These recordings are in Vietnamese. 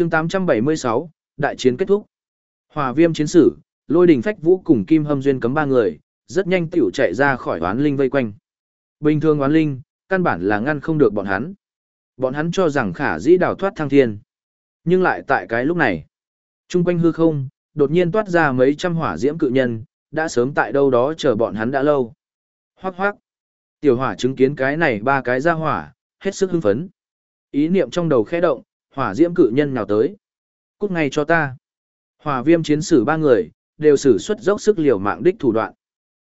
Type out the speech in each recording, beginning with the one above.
chương 876, đại chiến kết thúc. Hòa viêm chiến sử, lôi đình phách vũ cùng kim hâm duyên cấm ba người, rất nhanh tiểu chạy ra khỏi oán linh vây quanh. Bình thường oán linh, căn bản là ngăn không được bọn hắn. Bọn hắn cho rằng khả dĩ đào thoát thăng thiên. Nhưng lại tại cái lúc này, trung quanh hư không, đột nhiên toát ra mấy trăm hỏa diễm cự nhân, đã sớm tại đâu đó chờ bọn hắn đã lâu. Hoác hoác. Tiểu hỏa chứng kiến cái này ba cái ra hỏa, hết sức hưng phấn. Ý niệm trong đầu khẽ động, hỏa diễm cự nhân nào tới. Cút ngay cho ta. Hỏa viêm chiến sử ba người, đều sử xuất dốc sức liều mạng đích thủ đoạn.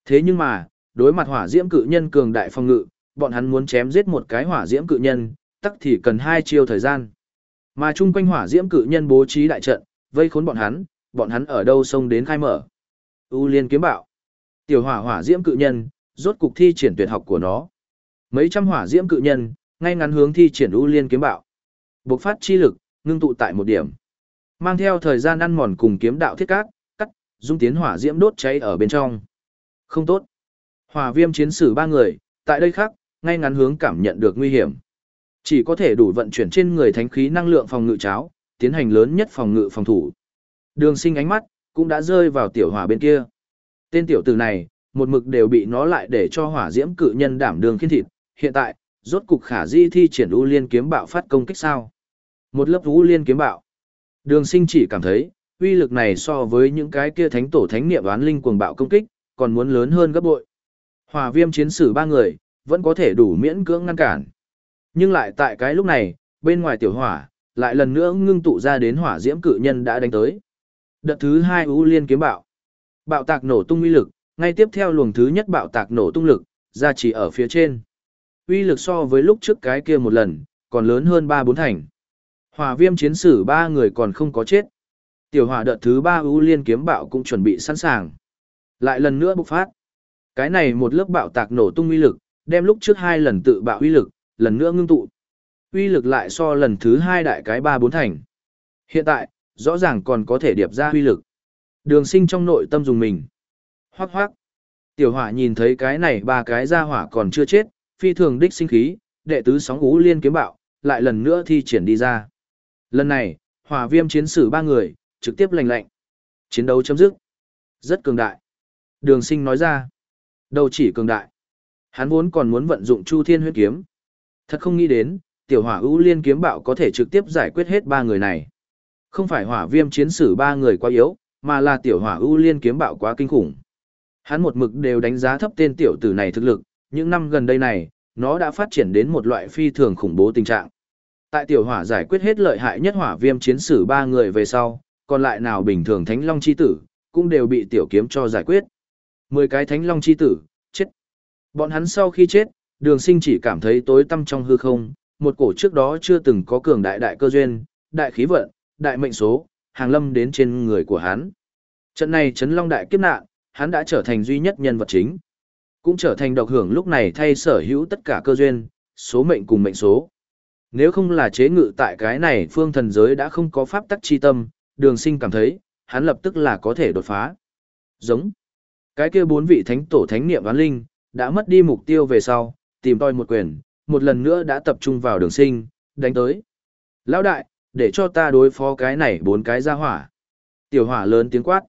Thế nhưng mà, đối mặt hỏa diễm cự nhân cường đại phong ngự, bọn hắn muốn chém giết một cái hỏa diễm cự nhân, tắc thì cần hai chiêu thời gian. Mà chung quanh hỏa diễm cự nhân bố trí đại trận, vây khốn bọn hắn, bọn hắn ở đâu sông đến khai mở. U liên kiếm bạo. Tiểu hỏa hỏa diễm cự nhân, rốt cục thi triển tuyệt học của nó. Mấy trăm hỏa diễm cự nhân, ngay ngắn hướng thi triển U liên kiếm bạo. Bộc phát chi lực, ngưng tụ tại một điểm. Mang theo thời gian ăn mòn cùng kiếm đạo thiết cát, cắt, dung tiến hỏa diễm đốt cháy ở bên trong. Không tốt. Hỏa viêm chiến sử ba người, tại đây khác, ngay ngắn hướng cảm nhận được nguy hiểm. Chỉ có thể đủ vận chuyển trên người thánh khí năng lượng phòng ngự cháo, tiến hành lớn nhất phòng ngự phòng thủ. Đường sinh ánh mắt, cũng đã rơi vào tiểu hỏa bên kia. Tên tiểu tử này, một mực đều bị nó lại để cho hỏa diễm cự nhân đảm đường khiên thịt. Hiện tại, rốt cục khả di thi triển u liên kiếm bạo phát công kích sao. Một lớp vũ liên kiếm bạo. Đường sinh chỉ cảm thấy, uy lực này so với những cái kia thánh tổ thánh niệm oán linh cuồng bạo công kích, còn muốn lớn hơn gấp bội. Hỏa viêm chiến sử ba người, vẫn có thể đủ miễn cưỡng ngăn cản. Nhưng lại tại cái lúc này, bên ngoài tiểu hỏa, lại lần nữa ngưng tụ ra đến hỏa diễm cự nhân đã đánh tới. Đợt thứ hai U liên kiếm bạo. Bạo tạc nổ tung uy lực, ngay tiếp theo luồng thứ nhất bạo tạc nổ tung lực, ra chỉ ở phía trên. Uy lực so với lúc trước cái kia một lần, còn lớn hơn ba bốn thành. Hỏa viêm chiến sử ba người còn không có chết. Tiểu hỏa đợt thứ ba ưu liên kiếm bạo cũng chuẩn bị sẵn sàng. Lại lần nữa bộc phát. Cái này một lớp bạo tạc nổ tung uy lực, đem lúc trước hai lần tự bạo uy lực, lần nữa ngưng tụ. Uy lực lại so lần thứ hai đại cái ba bốn thành. Hiện tại, rõ ràng còn có thể điệp ra uy lực. Đường sinh trong nội tâm dùng mình. Hoác hoác. Tiểu hỏa nhìn thấy cái này ba cái ra hỏa còn chưa chết, phi thường đích sinh khí, đệ tứ sóng ú liên kiếm bạo, lại lần nữa thi triển đi ra. Lần này, hỏa viêm chiến sử ba người, trực tiếp lành lạnh. Chiến đấu chấm dứt. Rất cường đại. Đường sinh nói ra. Đâu chỉ cường đại. Hắn vốn còn muốn vận dụng Chu Thiên huyết kiếm. Thật không nghĩ đến, tiểu hỏa ưu liên kiếm bạo có thể trực tiếp giải quyết hết ba người này. Không phải hỏa viêm chiến sử ba người quá yếu, mà là tiểu hỏa ưu liên kiếm bạo quá kinh khủng. Hắn một mực đều đánh giá thấp tên tiểu tử này thực lực, những năm gần đây này, nó đã phát triển đến một loại phi thường khủng bố tình trạng. Tại tiểu hỏa giải quyết hết lợi hại nhất hỏa viêm chiến sử ba người về sau, còn lại nào bình thường thánh long chi tử, cũng đều bị tiểu kiếm cho giải quyết. Mười cái thánh long chi tử, chết. Bọn hắn sau khi chết, đường sinh chỉ cảm thấy tối tăm trong hư không, một cổ trước đó chưa từng có cường đại đại cơ duyên, đại khí vận, đại mệnh số, hàng lâm đến trên người của hắn. Trận này chấn long đại kiếp nạn, hắn đã trở thành duy nhất nhân vật chính. Cũng trở thành độc hưởng lúc này thay sở hữu tất cả cơ duyên, số mệnh cùng mệnh số. Nếu không là chế ngự tại cái này phương thần giới đã không có pháp tắc chi tâm, đường sinh cảm thấy, hắn lập tức là có thể đột phá. Giống. Cái kia bốn vị thánh tổ thánh niệm ván linh, đã mất đi mục tiêu về sau, tìm tòi một quyền, một lần nữa đã tập trung vào đường sinh, đánh tới. Lão đại, để cho ta đối phó cái này bốn cái ra hỏa. Tiểu hỏa lớn tiếng quát.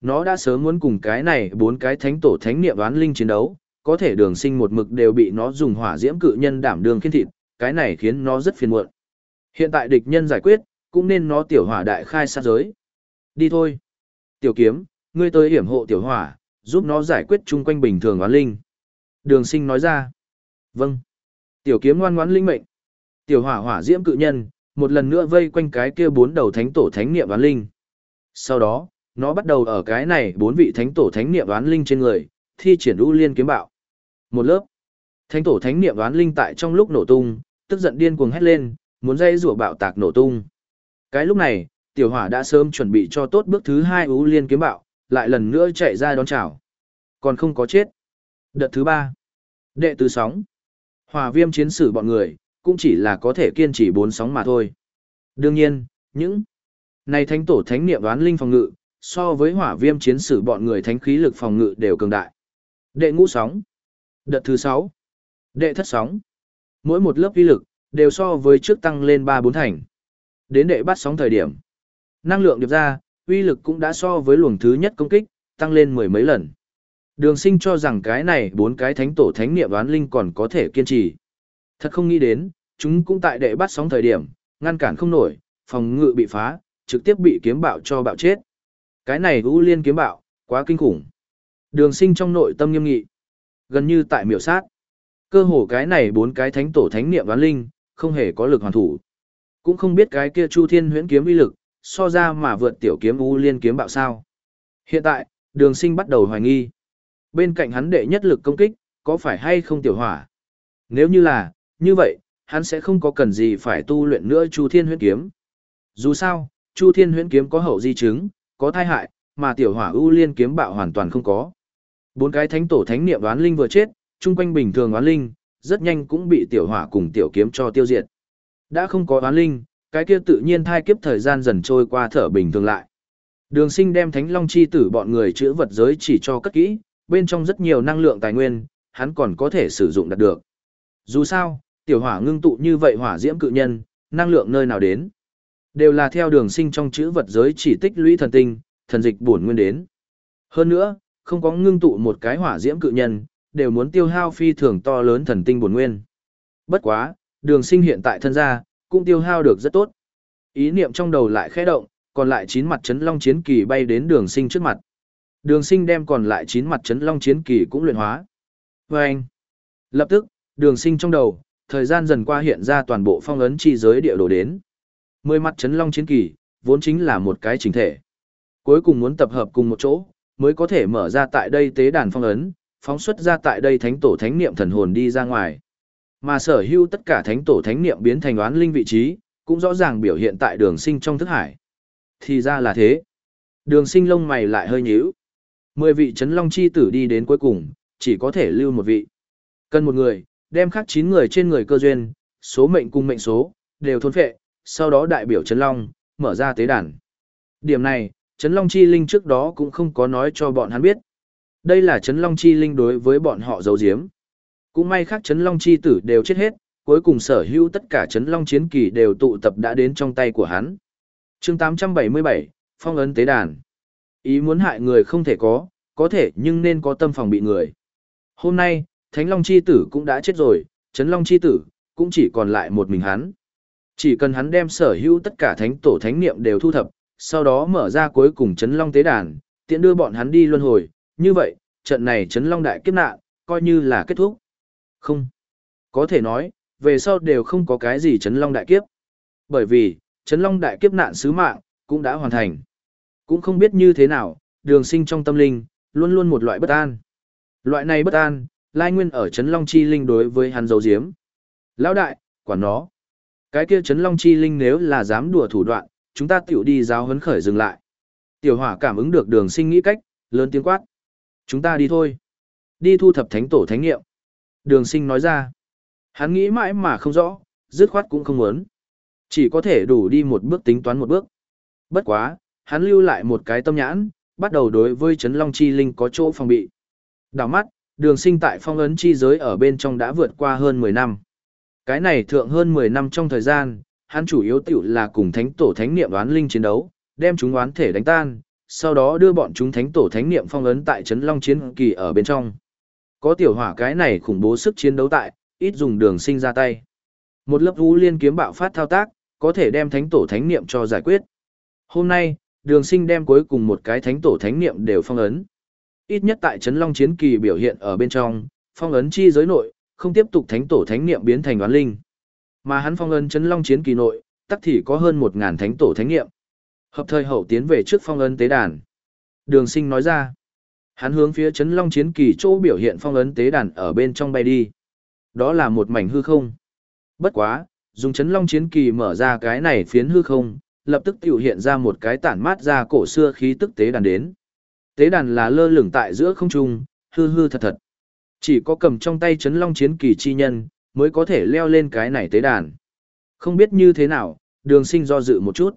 Nó đã sớm muốn cùng cái này bốn cái thánh tổ thánh niệm đoán linh chiến đấu, có thể đường sinh một mực đều bị nó dùng hỏa diễm cự nhân đảm đường khiên thịt, cái này khiến nó rất phiền muộn. Hiện tại địch nhân giải quyết, cũng nên nó tiểu hỏa đại khai sát giới. Đi thôi. Tiểu kiếm, ngươi tới hiểm hộ tiểu hỏa, giúp nó giải quyết chung quanh bình thường oán linh. Đường sinh nói ra. Vâng. Tiểu kiếm ngoan ngoãn linh mệnh. Tiểu hỏa hỏa diễm cự nhân, một lần nữa vây quanh cái kia bốn đầu thánh tổ thánh niệm oán linh. Sau đó, nó bắt đầu ở cái này bốn vị thánh tổ thánh niệm oán linh trên người, thi triển u liên kiếm bạo. Một lớp. Thánh tổ thánh niệm oán linh tại trong lúc nổ tung, tức giận điên cuồng hét lên, muốn dây rủa bạo tạc nổ tung. Cái lúc này, tiểu hỏa đã sớm chuẩn bị cho tốt bước thứ hai ú liên kiếm bạo, lại lần nữa chạy ra đón chào. Còn không có chết. Đợt thứ ba. Đệ tứ sóng. Hòa viêm chiến sử bọn người, cũng chỉ là có thể kiên trì bốn sóng mà thôi. Đương nhiên, những này thánh tổ thánh niệm đoán linh phòng ngự, so với hỏa viêm chiến sử bọn người thánh khí lực phòng ngự đều cường đại. Đệ ngũ sóng. Đợt thứ sáu. Đệ thất sóng. Mỗi một lớp uy lực, đều so với trước tăng lên ba bốn thành. Đến đệ bắt sóng thời điểm. Năng lượng điệp ra, uy lực cũng đã so với luồng thứ nhất công kích, tăng lên mười mấy lần. Đường sinh cho rằng cái này bốn cái thánh tổ thánh niệm oán linh còn có thể kiên trì. Thật không nghĩ đến, chúng cũng tại đệ bắt sóng thời điểm, ngăn cản không nổi, phòng ngự bị phá, trực tiếp bị kiếm bạo cho bạo chết. Cái này ưu Liên kiếm bạo, quá kinh khủng. Đường sinh trong nội tâm nghiêm nghị, gần như tại miểu sát. Cơ hồ cái này bốn cái thánh tổ thánh niệm đoán linh, không hề có lực hoàn thủ. Cũng không biết cái kia Chu Thiên huyễn kiếm uy lực, so ra mà vượt tiểu kiếm U Liên kiếm bạo sao. Hiện tại, đường sinh bắt đầu hoài nghi. Bên cạnh hắn đệ nhất lực công kích, có phải hay không tiểu hỏa? Nếu như là, như vậy, hắn sẽ không có cần gì phải tu luyện nữa Chu Thiên huyễn kiếm. Dù sao, Chu Thiên huyễn kiếm có hậu di chứng, có thai hại, mà tiểu hỏa u liên kiếm bạo hoàn toàn không có. Bốn cái thánh tổ thánh niệm đoán linh vừa chết, chung quanh bình thường oán linh, rất nhanh cũng bị tiểu hỏa cùng tiểu kiếm cho tiêu diệt. Đã không có oán linh, cái kia tự nhiên thai kiếp thời gian dần trôi qua thở bình thường lại. Đường sinh đem thánh long chi tử bọn người chữa vật giới chỉ cho cất kỹ, bên trong rất nhiều năng lượng tài nguyên, hắn còn có thể sử dụng đạt được. Dù sao, tiểu hỏa ngưng tụ như vậy hỏa diễm cự nhân, năng lượng nơi nào đến. Đều là theo đường sinh trong chữ vật giới chỉ tích lũy thần tinh, thần dịch bổn nguyên đến. Hơn nữa, không có ngưng tụ một cái hỏa diễm cự nhân, đều muốn tiêu hao phi thường to lớn thần tinh bổn nguyên. Bất quá, đường sinh hiện tại thân gia, cũng tiêu hao được rất tốt. Ý niệm trong đầu lại khẽ động, còn lại chín mặt chấn long chiến kỳ bay đến đường sinh trước mặt. Đường sinh đem còn lại chín mặt chấn long chiến kỳ cũng luyện hóa. Vâng! anh, lập tức, đường sinh trong đầu, thời gian dần qua hiện ra toàn bộ phong ấn chi giới địa đồ đến. Mười mặt chấn long chiến kỳ, vốn chính là một cái chính thể. Cuối cùng muốn tập hợp cùng một chỗ, mới có thể mở ra tại đây tế đàn phong ấn, phóng xuất ra tại đây thánh tổ thánh niệm thần hồn đi ra ngoài. Mà sở hữu tất cả thánh tổ thánh niệm biến thành oán linh vị trí, cũng rõ ràng biểu hiện tại đường sinh trong thức hải. Thì ra là thế. Đường sinh lông mày lại hơi nhíu. Mười vị chấn long chi tử đi đến cuối cùng, chỉ có thể lưu một vị. Cần một người, đem khắc chín người trên người cơ duyên, số mệnh cùng mệnh số, đều thôn phệ, sau đó đại biểu chấn long, mở ra tế đàn. Điểm này, chấn long chi linh trước đó cũng không có nói cho bọn hắn biết. Đây là chấn long chi linh đối với bọn họ giấu giếm. Cũng may khác chấn long chi tử đều chết hết, cuối cùng sở hữu tất cả chấn long chiến kỳ đều tụ tập đã đến trong tay của hắn. chương 877, Phong ấn tế đàn. Ý muốn hại người không thể có, có thể nhưng nên có tâm phòng bị người. Hôm nay, Thánh Long Chi Tử cũng đã chết rồi, Trấn Long Chi Tử, cũng chỉ còn lại một mình hắn. Chỉ cần hắn đem sở hữu tất cả thánh tổ thánh niệm đều thu thập, sau đó mở ra cuối cùng Trấn Long Tế Đàn, tiện đưa bọn hắn đi luân hồi, như vậy, trận này Trấn Long Đại Kiếp Nạn, coi như là kết thúc. Không. Có thể nói, về sau đều không có cái gì Trấn Long Đại Kiếp. Bởi vì, Trấn Long Đại Kiếp Nạn sứ mạng, cũng đã hoàn thành. Cũng không biết như thế nào, đường sinh trong tâm linh, luôn luôn một loại bất an. Loại này bất an, lai nguyên ở Trấn Long Chi Linh đối với hắn dấu diếm. Lão đại, quản nó. Cái kia Trấn Long Chi Linh nếu là dám đùa thủ đoạn, chúng ta tiểu đi giáo huấn khởi dừng lại. Tiểu hỏa cảm ứng được đường sinh nghĩ cách, lớn tiếng quát. Chúng ta đi thôi. Đi thu thập thánh tổ thánh nghiệm. Đường sinh nói ra. Hắn nghĩ mãi mà không rõ, dứt khoát cũng không muốn. Chỉ có thể đủ đi một bước tính toán một bước. Bất quá, hắn lưu lại một cái tâm nhãn, bắt đầu đối với Trấn Long Chi Linh có chỗ phòng bị. Đảo mắt, đường sinh tại phong ấn chi giới ở bên trong đã vượt qua hơn 10 năm. Cái này thượng hơn 10 năm trong thời gian, hắn chủ yếu tiểu là cùng thánh tổ thánh niệm đoán linh chiến đấu, đem chúng đoán thể đánh tan, sau đó đưa bọn chúng thánh tổ thánh niệm phong ấn tại Trấn Long Chiến Kỳ ở bên trong. Có tiểu hỏa cái này khủng bố sức chiến đấu tại, ít dùng đường sinh ra tay. Một lớp vũ liên kiếm bạo phát thao tác, có thể đem thánh tổ thánh niệm cho giải quyết. Hôm nay, đường sinh đem cuối cùng một cái thánh tổ thánh niệm đều phong ấn. Ít nhất tại Trấn Long Chiến Kỳ biểu hiện ở bên trong, phong ấn chi giới nội, không tiếp tục thánh tổ thánh niệm biến thành đoán linh. Mà hắn phong ấn Trấn Long Chiến Kỳ nội, tắc thì có hơn một ngàn thánh tổ thánh niệm. Hợp thời hậu tiến về trước phong ấn tế đàn. Đường sinh nói ra, hắn hướng phía Trấn Long Chiến Kỳ chỗ biểu hiện phong ấn tế đàn ở bên trong bay đi. Đó là một mảnh hư không. Bất quá, dùng Trấn Long Chiến Kỳ mở ra cái này phiến hư không, lập tức tiểu hiện ra một cái tản mát ra cổ xưa khí tức tế đàn đến. Tế đàn là lơ lửng tại giữa không trung, hư hư thật thật. Chỉ có cầm trong tay chấn long chiến kỳ chi nhân, mới có thể leo lên cái này tế đàn. Không biết như thế nào, đường sinh do dự một chút.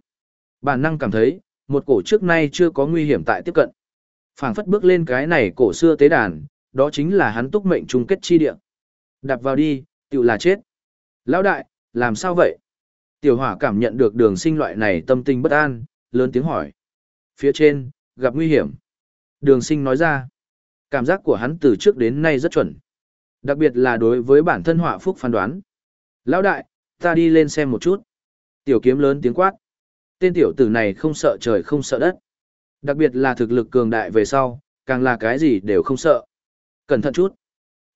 Bản năng cảm thấy, một cổ trước nay chưa có nguy hiểm tại tiếp cận. phảng phất bước lên cái này cổ xưa tế đàn, đó chính là hắn túc mệnh chung kết chi địa. Đạp vào đi, tiểu là chết. Lão đại, làm sao vậy? Tiểu hỏa cảm nhận được đường sinh loại này tâm tình bất an, lớn tiếng hỏi. Phía trên, gặp nguy hiểm. Đường sinh nói ra. Cảm giác của hắn từ trước đến nay rất chuẩn. Đặc biệt là đối với bản thân họa phúc phán đoán. Lão đại, ta đi lên xem một chút. Tiểu kiếm lớn tiếng quát. Tên tiểu tử này không sợ trời không sợ đất. Đặc biệt là thực lực cường đại về sau, càng là cái gì đều không sợ. Cẩn thận chút.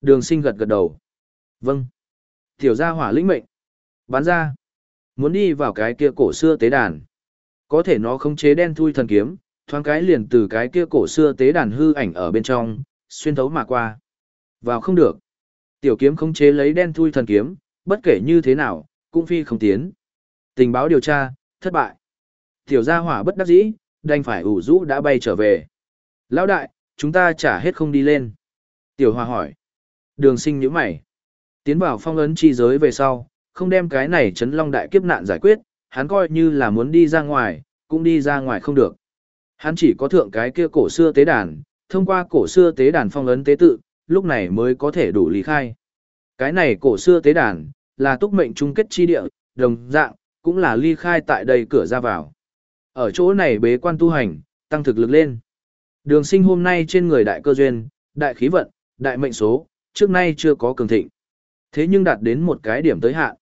Đường sinh gật gật đầu. Vâng. Tiểu gia hỏa lĩnh mệnh. Bán ra. Muốn đi vào cái kia cổ xưa tế đàn. Có thể nó không chế đen thui thần kiếm, thoáng cái liền từ cái kia cổ xưa tế đàn hư ảnh ở bên trong, xuyên thấu mà qua. Vào không được. Tiểu kiếm không chế lấy đen thui thần kiếm, bất kể như thế nào, cũng phi không tiến. Tình báo điều tra, thất bại. Tiểu gia hỏa bất đắc dĩ, đành phải ủ rũ đã bay trở về. Lão đại, chúng ta trả hết không đi lên. Tiểu hòa hỏi. Đường sinh nhíu mày. Tiến vào phong ấn chi giới về sau, không đem cái này chấn long đại kiếp nạn giải quyết, hắn coi như là muốn đi ra ngoài, cũng đi ra ngoài không được. Hắn chỉ có thượng cái kia cổ xưa tế đàn, thông qua cổ xưa tế đàn phong ấn tế tự, lúc này mới có thể đủ lý khai. Cái này cổ xưa tế đàn, là túc mệnh chung kết chi địa, đồng dạng, cũng là ly khai tại đây cửa ra vào. Ở chỗ này bế quan tu hành, tăng thực lực lên. Đường sinh hôm nay trên người đại cơ duyên, đại khí vận, đại mệnh số, trước nay chưa có cường thịnh. Thế nhưng đạt đến một cái điểm tới hạn.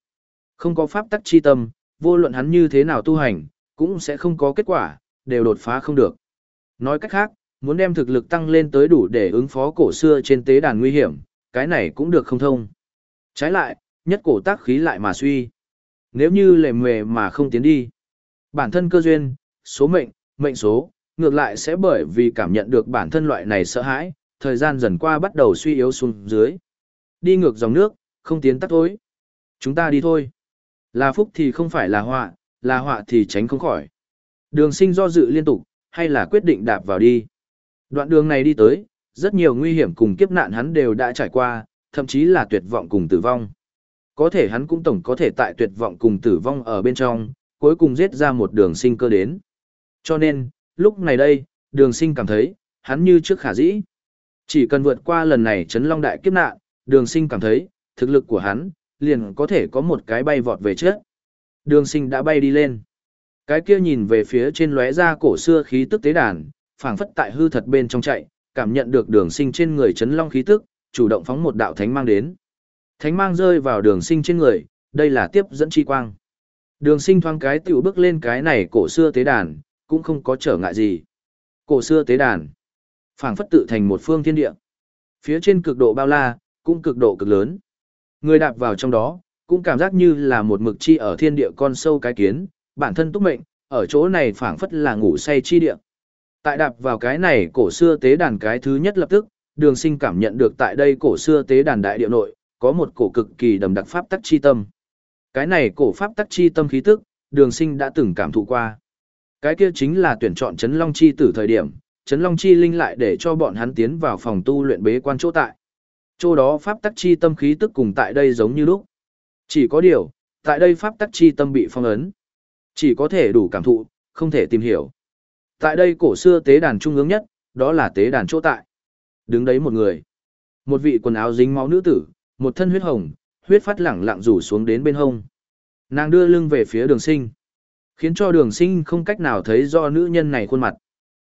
Không có pháp tắc chi tâm, vô luận hắn như thế nào tu hành, cũng sẽ không có kết quả, đều đột phá không được. Nói cách khác, muốn đem thực lực tăng lên tới đủ để ứng phó cổ xưa trên tế đàn nguy hiểm, cái này cũng được không thông. Trái lại, nhất cổ tác khí lại mà suy. Nếu như lề mề mà không tiến đi, bản thân cơ duyên, số mệnh, mệnh số, ngược lại sẽ bởi vì cảm nhận được bản thân loại này sợ hãi, thời gian dần qua bắt đầu suy yếu xuống dưới. Đi ngược dòng nước, không tiến tắt thôi. Chúng ta đi thôi. Là phúc thì không phải là họa, là họa thì tránh không khỏi. Đường sinh do dự liên tục, hay là quyết định đạp vào đi. Đoạn đường này đi tới, rất nhiều nguy hiểm cùng kiếp nạn hắn đều đã trải qua, thậm chí là tuyệt vọng cùng tử vong. Có thể hắn cũng tổng có thể tại tuyệt vọng cùng tử vong ở bên trong, cuối cùng giết ra một đường sinh cơ đến. Cho nên, lúc này đây, đường sinh cảm thấy, hắn như trước khả dĩ. Chỉ cần vượt qua lần này chấn long đại kiếp nạn, đường sinh cảm thấy, thực lực của hắn, liền có thể có một cái bay vọt về trước. Đường sinh đã bay đi lên. Cái kia nhìn về phía trên lóe ra cổ xưa khí tức tế đàn, phảng phất tại hư thật bên trong chạy, cảm nhận được đường sinh trên người chấn long khí tức, chủ động phóng một đạo thánh mang đến. Thánh mang rơi vào đường sinh trên người, đây là tiếp dẫn chi quang. Đường sinh thoáng cái tiểu bước lên cái này cổ xưa tế đàn, cũng không có trở ngại gì. Cổ xưa tế đàn, phảng phất tự thành một phương thiên địa. Phía trên cực độ bao la, cũng cực độ cực lớn. Người đạp vào trong đó, cũng cảm giác như là một mực chi ở thiên địa con sâu cái kiến, bản thân túc mệnh, ở chỗ này phảng phất là ngủ say chi địa. Tại đạp vào cái này cổ xưa tế đàn cái thứ nhất lập tức, đường sinh cảm nhận được tại đây cổ xưa tế đàn đại địa nội, có một cổ cực kỳ đầm đặc pháp tắc chi tâm. Cái này cổ pháp tắc chi tâm khí tức, đường sinh đã từng cảm thụ qua. Cái kia chính là tuyển chọn Trấn Long Chi tử thời điểm, Trấn Long Chi linh lại để cho bọn hắn tiến vào phòng tu luyện bế quan chỗ tại. Chỗ đó pháp tắc chi tâm khí tức cùng tại đây giống như lúc. Chỉ có điều, tại đây pháp tắc chi tâm bị phong ấn. Chỉ có thể đủ cảm thụ, không thể tìm hiểu. Tại đây cổ xưa tế đàn trung ương nhất, đó là tế đàn chỗ tại. Đứng đấy một người. Một vị quần áo dính máu nữ tử, một thân huyết hồng, huyết phát lẳng lặng rủ xuống đến bên hông. Nàng đưa lưng về phía đường sinh. Khiến cho đường sinh không cách nào thấy do nữ nhân này khuôn mặt.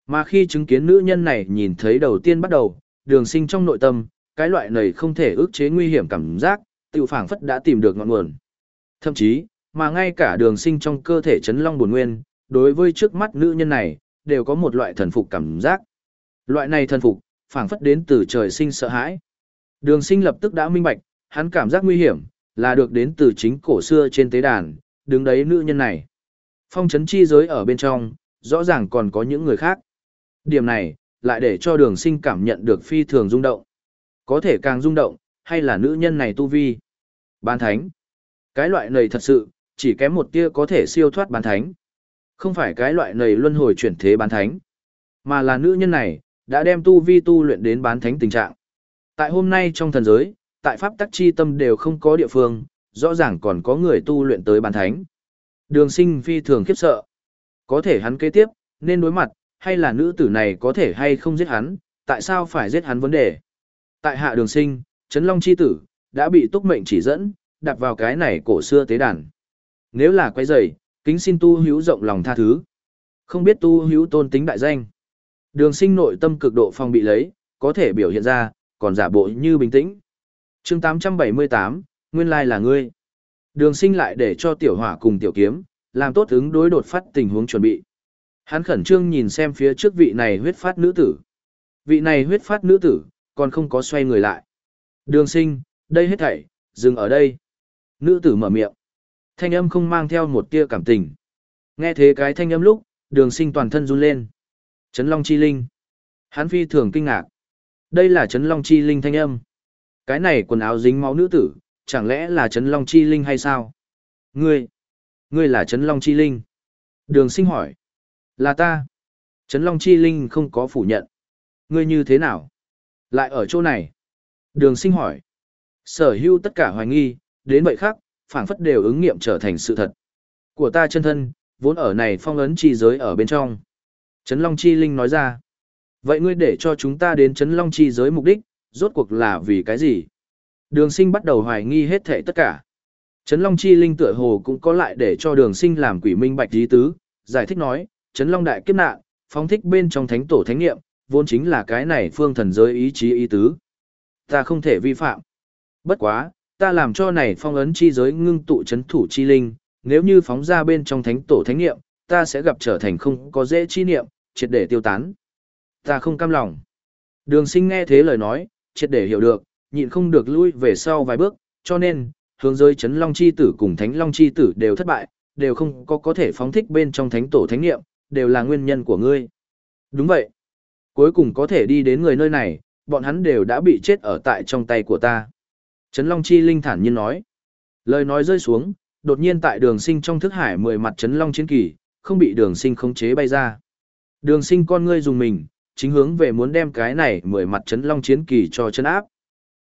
Mà khi chứng kiến nữ nhân này nhìn thấy đầu tiên bắt đầu, đường sinh trong nội tâm, cái loại này không thể ức chế nguy hiểm cảm giác, tiểu phảng phất đã tìm được ngọn nguồn. Thậm chí, mà ngay cả đường sinh trong cơ thể chấn long buồn nguyên, đối với trước mắt nữ nhân này, đều có một loại thần phục cảm giác. Loại này thần phục, phảng phất đến từ trời sinh sợ hãi. Đường sinh lập tức đã minh bạch, hắn cảm giác nguy hiểm, là được đến từ chính cổ xưa trên tế đàn, đứng đấy nữ nhân này. Phong chấn chi giới ở bên trong, rõ ràng còn có những người khác. Điểm này, lại để cho đường sinh cảm nhận được phi thường rung động. Có thể càng rung động, hay là nữ nhân này tu vi. Bán thánh. Cái loại này thật sự, chỉ kém một tia có thể siêu thoát bán thánh. Không phải cái loại này luân hồi chuyển thế bán thánh, mà là nữ nhân này, đã đem tu vi tu luyện đến bán thánh tình trạng. Tại hôm nay trong thần giới, tại pháp tắc chi tâm đều không có địa phương, rõ ràng còn có người tu luyện tới bán thánh. Đường sinh phi thường khiếp sợ. Có thể hắn kế tiếp, nên đối mặt, hay là nữ tử này có thể hay không giết hắn, tại sao phải giết hắn vấn đề. Tại hạ đường sinh, Trấn Long Chi Tử, đã bị túc mệnh chỉ dẫn, đặt vào cái này cổ xưa tế đàn. Nếu là quay rời, kính xin tu hữu rộng lòng tha thứ. Không biết tu hữu tôn tính đại danh. Đường sinh nội tâm cực độ phòng bị lấy, có thể biểu hiện ra, còn giả bộ như bình tĩnh. chương 878, nguyên lai là ngươi. Đường sinh lại để cho tiểu hỏa cùng tiểu kiếm, làm tốt ứng đối đột phát tình huống chuẩn bị. Hắn khẩn trương nhìn xem phía trước vị này huyết phát nữ tử. Vị này huyết phát nữ tử, còn không có xoay người lại. Đường sinh, đây hết thảy, dừng ở đây. Nữ tử mở miệng. Thanh âm không mang theo một tia cảm tình. Nghe thế cái thanh âm lúc, đường sinh toàn thân run lên. Trấn Long Chi Linh. Hắn phi thường kinh ngạc. Đây là Trấn Long Chi Linh thanh âm. Cái này quần áo dính máu nữ tử, chẳng lẽ là Trấn Long Chi Linh hay sao? Ngươi, ngươi là Trấn Long Chi Linh. Đường sinh hỏi. Là ta. Trấn Long Chi Linh không có phủ nhận. Ngươi như thế nào? Lại ở chỗ này. Đường sinh hỏi. Sở hữu tất cả hoài nghi, đến vậy khác, phản phất đều ứng nghiệm trở thành sự thật. Của ta chân thân, vốn ở này phong ấn chi giới ở bên trong. Trấn Long Chi Linh nói ra. Vậy ngươi để cho chúng ta đến Trấn Long Chi giới mục đích, rốt cuộc là vì cái gì? Đường sinh bắt đầu hoài nghi hết thể tất cả. Trấn Long Chi Linh tựa hồ cũng có lại để cho đường sinh làm quỷ minh bạch dí tứ, giải thích nói, Trấn Long Đại kiếp nạn, phóng thích bên trong thánh tổ thánh nghiệm, vốn chính là cái này phương thần giới ý chí ý tứ. Ta không thể vi phạm. Bất quá, ta làm cho này phong ấn chi giới ngưng tụ chấn thủ chi linh, nếu như phóng ra bên trong thánh tổ thánh nghiệm, ta sẽ gặp trở thành không có dễ chi niệm, triệt để tiêu tán. Ta không cam lòng. Đường sinh nghe thế lời nói, triệt để hiểu được, nhịn không được lui về sau vài bước, cho nên, hướng giới chấn long chi tử cùng thánh long chi tử đều thất bại, đều không có có thể phóng thích bên trong thánh tổ thánh nghiệm, đều là nguyên nhân của ngươi. Đúng vậy. Cuối cùng có thể đi đến người nơi này, bọn hắn đều đã bị chết ở tại trong tay của ta. Trấn Long Chi Linh thản nhiên nói. Lời nói rơi xuống, đột nhiên tại đường sinh trong thức hải mười mặt Trấn Long chiến kỳ, không bị đường sinh khống chế bay ra. Đường sinh con ngươi dùng mình, chính hướng về muốn đem cái này mười mặt Trấn Long chiến kỳ cho chân áp.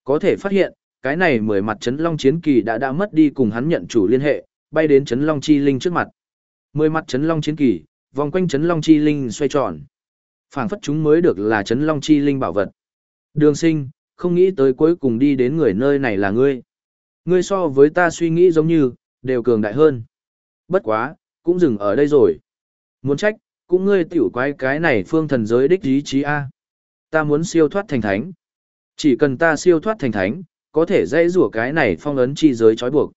Có thể phát hiện, cái này mười mặt chấn Long chiến kỳ đã đã mất đi cùng hắn nhận chủ liên hệ, bay đến chấn Long Chi Linh trước mặt. Mười mặt chấn Long chiến kỳ, vòng quanh chấn Long Chi Linh xoay tròn phảng phất chúng mới được là chấn long chi linh bảo vật. Đường sinh, không nghĩ tới cuối cùng đi đến người nơi này là ngươi. Ngươi so với ta suy nghĩ giống như, đều cường đại hơn. Bất quá, cũng dừng ở đây rồi. Muốn trách, cũng ngươi tiểu quái cái này phương thần giới đích ý chí A. Ta muốn siêu thoát thành thánh. Chỉ cần ta siêu thoát thành thánh, có thể dây rủa cái này phong ấn chi giới trói buộc.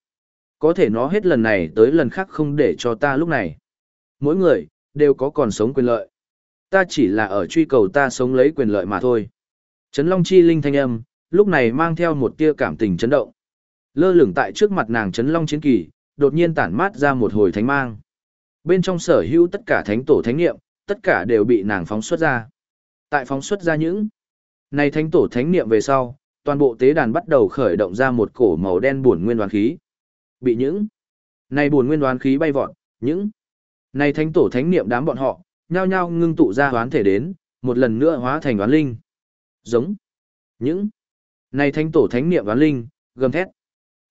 Có thể nó hết lần này tới lần khác không để cho ta lúc này. Mỗi người, đều có còn sống quyền lợi ta chỉ là ở truy cầu ta sống lấy quyền lợi mà thôi. Trấn Long Chi Linh thanh âm, lúc này mang theo một tia cảm tình chấn động. Lơ lửng tại trước mặt nàng Trấn Long Chiến Kỳ, đột nhiên tản mát ra một hồi thánh mang. Bên trong sở hữu tất cả thánh tổ thánh niệm, tất cả đều bị nàng phóng xuất ra. Tại phóng xuất ra những này thánh tổ thánh niệm về sau, toàn bộ tế đàn bắt đầu khởi động ra một cổ màu đen buồn nguyên đoán khí. Bị những này buồn nguyên đoán khí bay vọt, những này thánh tổ thánh niệm đám bọn họ, nhao nhao ngưng tụ ra hoán thể đến, một lần nữa hóa thành đoán linh. Giống. Những. Này thánh tổ thánh niệm đoán linh, gầm thét.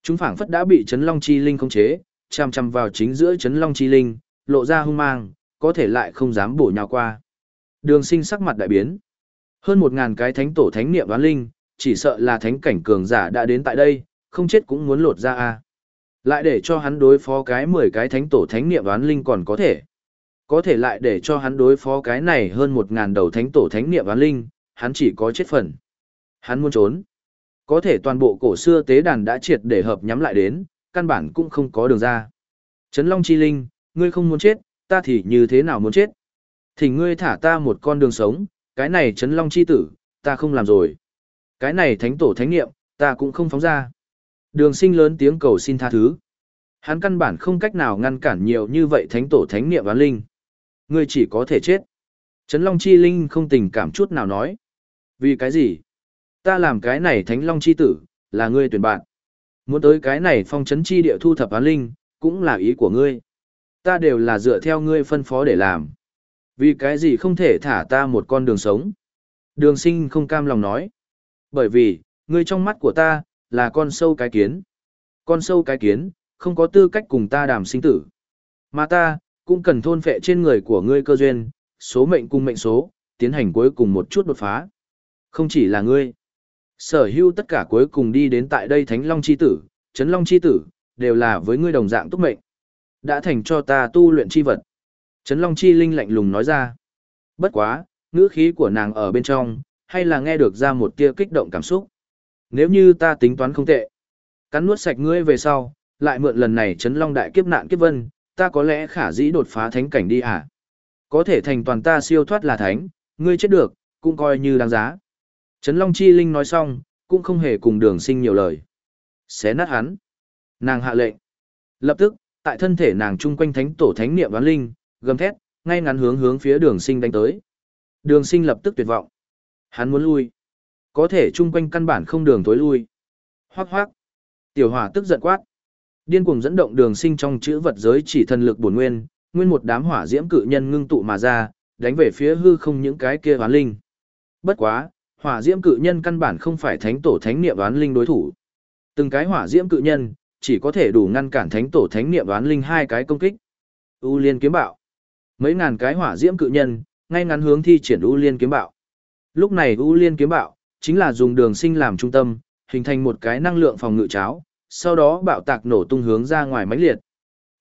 Chúng phảng phất đã bị chấn long chi linh khống chế, chằm chằm vào chính giữa chấn long chi linh, lộ ra hung mang, có thể lại không dám bổ nhào qua. Đường sinh sắc mặt đại biến. Hơn một ngàn cái thánh tổ thánh niệm đoán linh, chỉ sợ là thánh cảnh cường giả đã đến tại đây, không chết cũng muốn lột ra a Lại để cho hắn đối phó cái 10 cái thánh tổ thánh niệm đoán linh còn có thể có thể lại để cho hắn đối phó cái này hơn một ngàn đầu thánh tổ thánh niệm đoán linh, hắn chỉ có chết phần. Hắn muốn trốn. Có thể toàn bộ cổ xưa tế đàn đã triệt để hợp nhắm lại đến, căn bản cũng không có đường ra. Trấn Long Chi Linh, ngươi không muốn chết, ta thì như thế nào muốn chết? Thì ngươi thả ta một con đường sống, cái này chấn Long Chi Tử, ta không làm rồi. Cái này thánh tổ thánh niệm, ta cũng không phóng ra. Đường sinh lớn tiếng cầu xin tha thứ. Hắn căn bản không cách nào ngăn cản nhiều như vậy thánh tổ thánh niệm và linh ngươi chỉ có thể chết. Trấn Long Chi Linh không tình cảm chút nào nói. Vì cái gì? Ta làm cái này Thánh Long Chi Tử, là ngươi tuyển bạn. Muốn tới cái này phong trấn chi địa thu thập án linh, cũng là ý của ngươi. Ta đều là dựa theo ngươi phân phó để làm. Vì cái gì không thể thả ta một con đường sống? Đường sinh không cam lòng nói. Bởi vì, ngươi trong mắt của ta, là con sâu cái kiến. Con sâu cái kiến, không có tư cách cùng ta đàm sinh tử. Mà ta, cũng cần thôn phệ trên người của ngươi cơ duyên, số mệnh cùng mệnh số, tiến hành cuối cùng một chút đột phá. Không chỉ là ngươi, sở hữu tất cả cuối cùng đi đến tại đây Thánh Long Chi Tử, Trấn Long Chi Tử, đều là với ngươi đồng dạng túc mệnh. đã thành cho ta tu luyện chi vật. Trấn Long Chi Linh lạnh lùng nói ra. Bất quá, ngữ khí của nàng ở bên trong, hay là nghe được ra một tia kích động cảm xúc. Nếu như ta tính toán không tệ, cắn nuốt sạch ngươi về sau, lại mượn lần này Trấn Long Đại kiếp nạn kiếp vân, ta có lẽ khả dĩ đột phá thánh cảnh đi à? Có thể thành toàn ta siêu thoát là thánh, ngươi chết được, cũng coi như đáng giá. Trấn Long Chi Linh nói xong, cũng không hề cùng đường sinh nhiều lời. Xé nát hắn. Nàng hạ lệnh. Lập tức, tại thân thể nàng chung quanh thánh tổ thánh niệm đoán linh, gầm thét, ngay ngắn hướng hướng phía đường sinh đánh tới. Đường sinh lập tức tuyệt vọng. Hắn muốn lui. Có thể chung quanh căn bản không đường tối lui. Hoác hoác. Tiểu hỏa tức giận quát. Điên cuồng dẫn động đường sinh trong chữ vật giới chỉ thần lực bổn nguyên, nguyên một đám hỏa diễm cự nhân ngưng tụ mà ra, đánh về phía hư không những cái kia hoán linh. Bất quá, hỏa diễm cự nhân căn bản không phải thánh tổ thánh niệm đoán linh đối thủ. Từng cái hỏa diễm cự nhân, chỉ có thể đủ ngăn cản thánh tổ thánh niệm đoán linh hai cái công kích. U liên kiếm bạo. Mấy ngàn cái hỏa diễm cự nhân, ngay ngắn hướng thi triển U liên kiếm bạo. Lúc này U liên kiếm bạo, chính là dùng đường sinh làm trung tâm, hình thành một cái năng lượng phòng ngự cháo, sau đó bạo tạc nổ tung hướng ra ngoài mãnh liệt.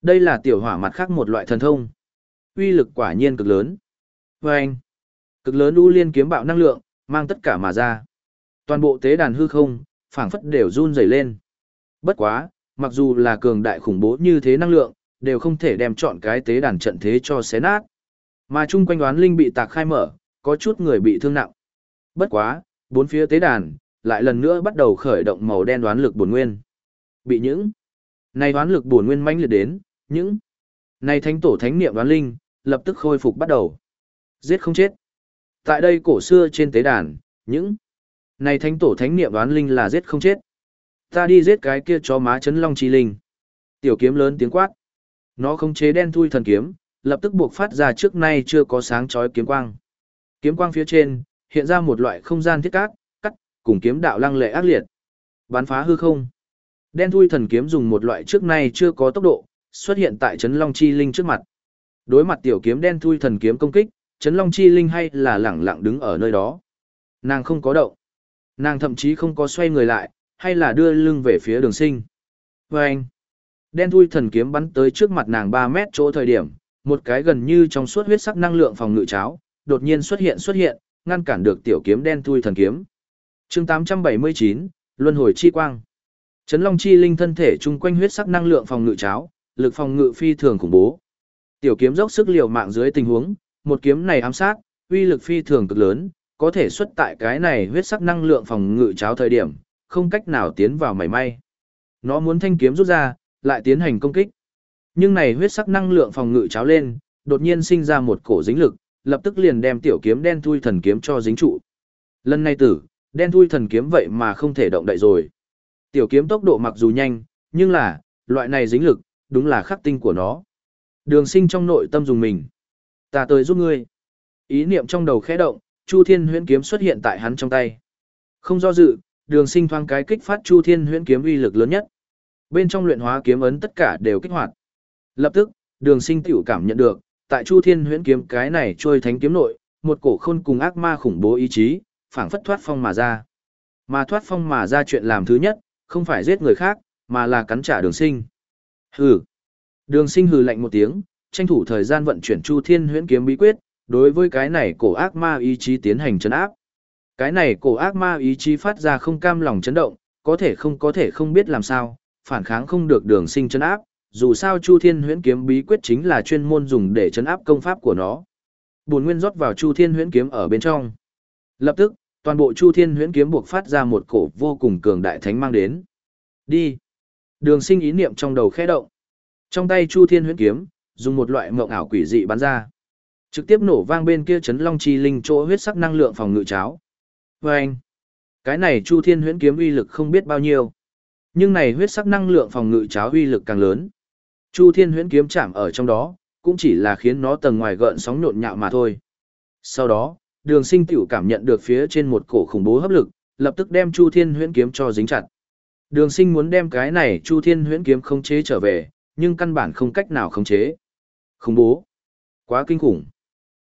Đây là tiểu hỏa mặt khác một loại thần thông. uy lực quả nhiên cực lớn. Và anh, cực lớn U liên kiếm bạo năng lượng, mang tất cả mà ra. Toàn bộ tế đàn hư không, phảng phất đều run rẩy lên. Bất quá, mặc dù là cường đại khủng bố như thế năng lượng, đều không thể đem chọn cái tế đàn trận thế cho xé nát. Mà chung quanh đoán linh bị tạc khai mở, có chút người bị thương nặng. Bất quá, bốn phía tế đàn, lại lần nữa bắt đầu khởi động màu đen đoán lực bổn nguyên. Bị những này đoán lực bổn nguyên mãnh liệt đến, những này thánh tổ thánh niệm đoán linh, lập tức khôi phục bắt đầu. Giết không chết. Tại đây cổ xưa trên tế đàn, những này thánh tổ thánh niệm đoán linh là giết không chết. Ta đi giết cái kia chó má chấn long chi linh. Tiểu kiếm lớn tiếng quát. Nó không chế đen thui thần kiếm, lập tức buộc phát ra trước nay chưa có sáng chói kiếm quang. Kiếm quang phía trên, hiện ra một loại không gian thiết cát, cắt, cùng kiếm đạo lăng lệ ác liệt. Bắn phá hư không. Đen thui thần kiếm dùng một loại trước nay chưa có tốc độ, xuất hiện tại chấn long chi linh trước mặt. Đối mặt tiểu kiếm đen thui thần kiếm công kích, chấn long chi linh hay là lẳng lặng đứng ở nơi đó. Nàng không có động. Nàng thậm chí không có xoay người lại, hay là đưa lưng về phía đường sinh. Và anh, đen thui thần kiếm bắn tới trước mặt nàng 3 mét chỗ thời điểm, một cái gần như trong suốt huyết sắc năng lượng phòng ngự cháo, đột nhiên xuất hiện xuất hiện, ngăn cản được tiểu kiếm đen thui thần kiếm. chương 879, Luân hồi chi quang. Trấn Long chi linh thân thể chung quanh huyết sắc năng lượng phòng ngự cháo, lực phòng ngự phi thường khủng bố. Tiểu kiếm dốc sức liều mạng dưới tình huống, một kiếm này ám sát, uy lực phi thường cực lớn, có thể xuất tại cái này huyết sắc năng lượng phòng ngự cháo thời điểm, không cách nào tiến vào mảy may. Nó muốn thanh kiếm rút ra, lại tiến hành công kích. Nhưng này huyết sắc năng lượng phòng ngự cháo lên, đột nhiên sinh ra một cổ dính lực, lập tức liền đem tiểu kiếm đen thui thần kiếm cho dính trụ. Lần này tử, đen thui thần kiếm vậy mà không thể động đậy rồi. Tiểu kiếm tốc độ mặc dù nhanh, nhưng là, loại này dính lực, đúng là khắc tinh của nó. Đường sinh trong nội tâm dùng mình. Ta tới giúp ngươi. Ý niệm trong đầu khẽ động, Chu Thiên huyễn kiếm xuất hiện tại hắn trong tay. Không do dự, đường sinh thoáng cái kích phát Chu Thiên huyễn kiếm uy lực lớn nhất. Bên trong luyện hóa kiếm ấn tất cả đều kích hoạt. Lập tức, đường sinh tiểu cảm nhận được, tại Chu Thiên huyễn kiếm cái này trôi thánh kiếm nội, một cổ khôn cùng ác ma khủng bố ý chí, phảng phất thoát phong mà ra. Mà thoát phong mà ra chuyện làm thứ nhất, không phải giết người khác, mà là cắn trả đường sinh. Hừ. Đường sinh hừ lạnh một tiếng, tranh thủ thời gian vận chuyển Chu Thiên huyễn kiếm bí quyết, đối với cái này cổ ác ma ý chí tiến hành chấn áp. Cái này cổ ác ma ý chí phát ra không cam lòng chấn động, có thể không có thể không biết làm sao, phản kháng không được đường sinh chấn áp, dù sao Chu Thiên Huyễn Kiếm bí quyết chính là chuyên môn dùng để chấn áp công pháp của nó. Bổn nguyên rót vào Chu Thiên Huyễn Kiếm ở bên trong. Lập tức, toàn bộ Chu Thiên Huyễn Kiếm buộc phát ra một cổ vô cùng cường đại thánh mang đến. Đi. Đường Sinh ý niệm trong đầu khẽ động. Trong tay Chu Thiên Huyễn Kiếm, dùng một loại mộng ảo quỷ dị bắn ra. Trực tiếp nổ vang bên kia chấn long chi linh chỗ huyết sắc năng lượng phòng ngự cháo. Và anh, cái này Chu Thiên huyễn kiếm uy lực không biết bao nhiêu. Nhưng này huyết sắc năng lượng phòng ngự cháo uy lực càng lớn. Chu Thiên huyễn kiếm chạm ở trong đó, cũng chỉ là khiến nó tầng ngoài gợn sóng nhộn nhạo mà thôi. Sau đó, đường sinh tiểu cảm nhận được phía trên một cổ khủng bố hấp lực, lập tức đem Chu Thiên huyễn kiếm cho dính chặt. Đường sinh muốn đem cái này Chu Thiên huyễn kiếm không chế trở về, nhưng căn bản không cách nào khống chế. Khủng bố. Quá kinh khủng.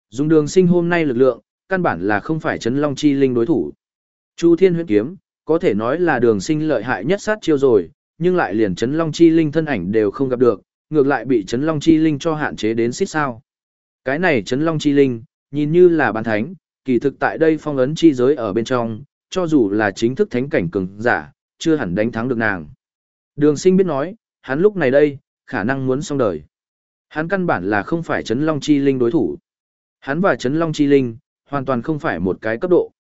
Dùng đường sinh hôm nay lực lượng, căn bản là không phải chấn long chi linh đối thủ. Chu Thiên huyễn kiếm, có thể nói là đường sinh lợi hại nhất sát chiêu rồi, nhưng lại liền chấn long chi linh thân ảnh đều không gặp được, ngược lại bị Trấn Long Chi Linh cho hạn chế đến xít sao. Cái này Trấn Long Chi Linh, nhìn như là bán thánh, kỳ thực tại đây phong ấn chi giới ở bên trong, cho dù là chính thức thánh cảnh cường giả, chưa hẳn đánh thắng được nàng. Đường sinh biết nói, hắn lúc này đây, khả năng muốn xong đời. Hắn căn bản là không phải Trấn Long Chi Linh đối thủ. Hắn và Trấn Long Chi Linh, hoàn toàn không phải một cái cấp độ.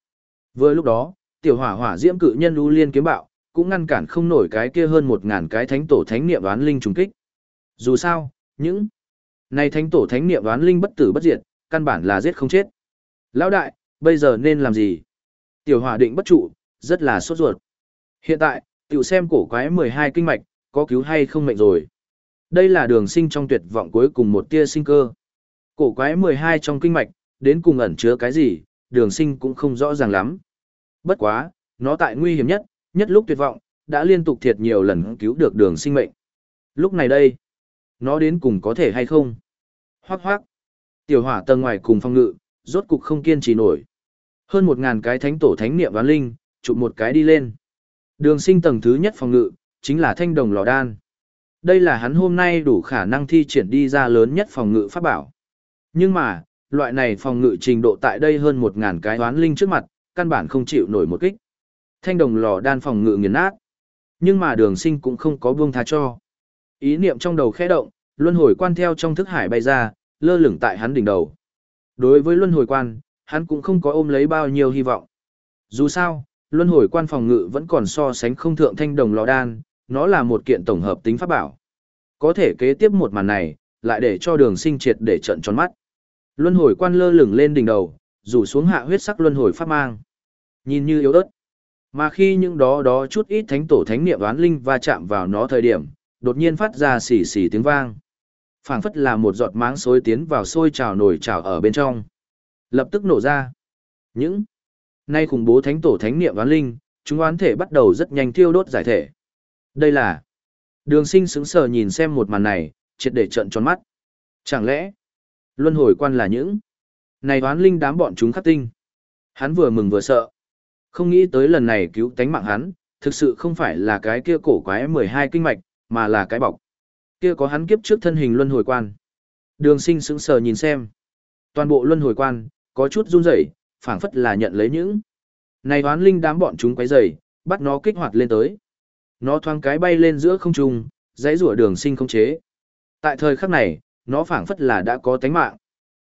Vừa lúc đó, tiểu hỏa hỏa diễm cự nhân lưu liên kiếm bạo, cũng ngăn cản không nổi cái kia hơn một ngàn cái thánh tổ thánh niệm đoán linh trùng kích. Dù sao, những này thánh tổ thánh niệm đoán linh bất tử bất diệt, căn bản là giết không chết. Lão đại, bây giờ nên làm gì? Tiểu hỏa định bất trụ, rất là sốt ruột. Hiện tại, tiểu xem cổ quái 12 kinh mạch, có cứu hay không mệnh rồi. Đây là đường sinh trong tuyệt vọng cuối cùng một tia sinh cơ. Cổ quái 12 trong kinh mạch, đến cùng ẩn chứa cái gì, đường sinh cũng không rõ ràng lắm. Bất quá, nó tại nguy hiểm nhất, nhất lúc tuyệt vọng, đã liên tục thiệt nhiều lần cứu được đường sinh mệnh. Lúc này đây, nó đến cùng có thể hay không? Hoác hoác. Tiểu hỏa tầng ngoài cùng phong ngự, rốt cục không kiên trì nổi. Hơn một ngàn cái thánh tổ thánh niệm đoán linh, chụp một cái đi lên. Đường sinh tầng thứ nhất phòng ngự, chính là thanh đồng lò đan. Đây là hắn hôm nay đủ khả năng thi triển đi ra lớn nhất phòng ngự pháp bảo. Nhưng mà, loại này phòng ngự trình độ tại đây hơn một ngàn cái đoán linh trước mặt, căn bản không chịu nổi một kích. Thanh đồng lò đan phòng ngự nghiền nát. Nhưng mà đường sinh cũng không có buông tha cho. Ý niệm trong đầu khẽ động, luân hồi quan theo trong thức hải bay ra, lơ lửng tại hắn đỉnh đầu. Đối với luân hồi quan, hắn cũng không có ôm lấy bao nhiêu hy vọng. Dù sao, luân hồi quan phòng ngự vẫn còn so sánh không thượng thanh đồng lò đan, nó là một kiện tổng hợp tính pháp bảo. Có thể kế tiếp một màn này, lại để cho đường sinh triệt để trận tròn mắt. Luân hồi quan lơ lửng lên đỉnh đầu, rủ xuống hạ huyết sắc luân hồi pháp mang. Nhìn như yếu ớt. Mà khi những đó đó chút ít thánh tổ thánh niệm oán linh va chạm vào nó thời điểm, đột nhiên phát ra xì xì tiếng vang. phảng phất là một giọt máng xối tiến vào sôi trào nổi trào ở bên trong. Lập tức nổ ra. Những nay khủng bố thánh tổ thánh niệm oán linh, chúng oán thể bắt đầu rất nhanh thiêu đốt giải thể. Đây là Đường sinh sững sờ nhìn xem một màn này, triệt để trận tròn mắt. Chẳng lẽ, luân hồi quan là những này đoán linh đám bọn chúng khắc tinh. Hắn vừa mừng vừa sợ. Không nghĩ tới lần này cứu tánh mạng hắn, thực sự không phải là cái kia cổ quái 12 kinh mạch, mà là cái bọc. Kia có hắn kiếp trước thân hình luân hồi quan. Đường sinh sững sờ nhìn xem. Toàn bộ luân hồi quan, có chút run rẩy phảng phất là nhận lấy những. Này đoán linh đám bọn chúng quấy rầy, bắt nó kích hoạt lên tới. Nó thoáng cái bay lên giữa không trung, dãy rủa đường sinh không chế. Tại thời khắc này, nó phảng phất là đã có tánh mạng.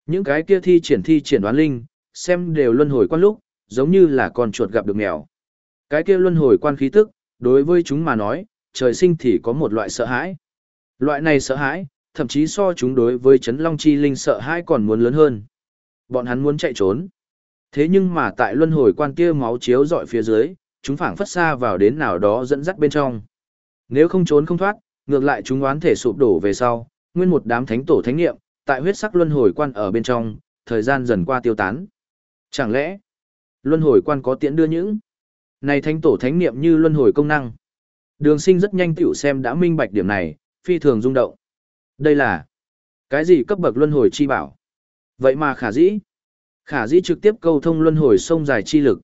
Những cái kia thi triển thi triển đoán linh, xem đều luân hồi quan lúc, giống như là con chuột gặp được mèo. Cái kia luân hồi quan khí tức, đối với chúng mà nói, trời sinh thì có một loại sợ hãi. Loại này sợ hãi, thậm chí so chúng đối với chấn long chi linh sợ hãi còn muốn lớn hơn. Bọn hắn muốn chạy trốn. Thế nhưng mà tại luân hồi quan kia máu chiếu dọi phía dưới, chúng phảng phất xa vào đến nào đó dẫn dắt bên trong. Nếu không trốn không thoát, ngược lại chúng oán thể sụp đổ về sau, nguyên một đám thánh tổ thánh nghiệm, tại huyết sắc luân hồi quan ở bên trong, thời gian dần qua tiêu tán. Chẳng lẽ, luân hồi quan có tiễn đưa những này thánh tổ thánh niệm như luân hồi công năng. Đường sinh rất nhanh tiểu xem đã minh bạch điểm này, phi thường rung động. Đây là cái gì cấp bậc luân hồi chi bảo? Vậy mà khả dĩ. Khả dĩ trực tiếp câu thông luân hồi sông dài chi lực.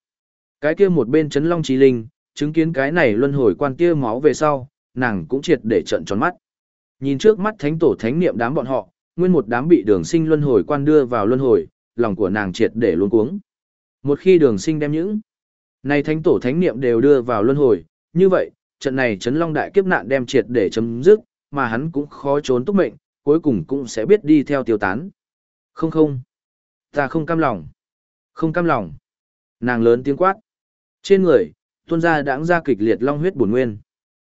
Cái kia một bên chấn long trí linh, chứng kiến cái này luân hồi quan kia máu về sau, nàng cũng triệt để trận tròn mắt. Nhìn trước mắt thánh tổ thánh niệm đám bọn họ, nguyên một đám bị đường sinh luân hồi quan đưa vào luân hồi, lòng của nàng triệt để luôn cuống. Một khi đường sinh đem những này thánh tổ thánh niệm đều đưa vào luân hồi, như vậy, trận này chấn long đại kiếp nạn đem triệt để chấm dứt, mà hắn cũng khó trốn túc mệnh, cuối cùng cũng sẽ biết đi theo tiêu tán. Không không, ta không cam lòng, không cam lòng. Nàng lớn tiếng quát. Trên người, tuôn ra đãng ra kịch liệt long huyết bổn nguyên.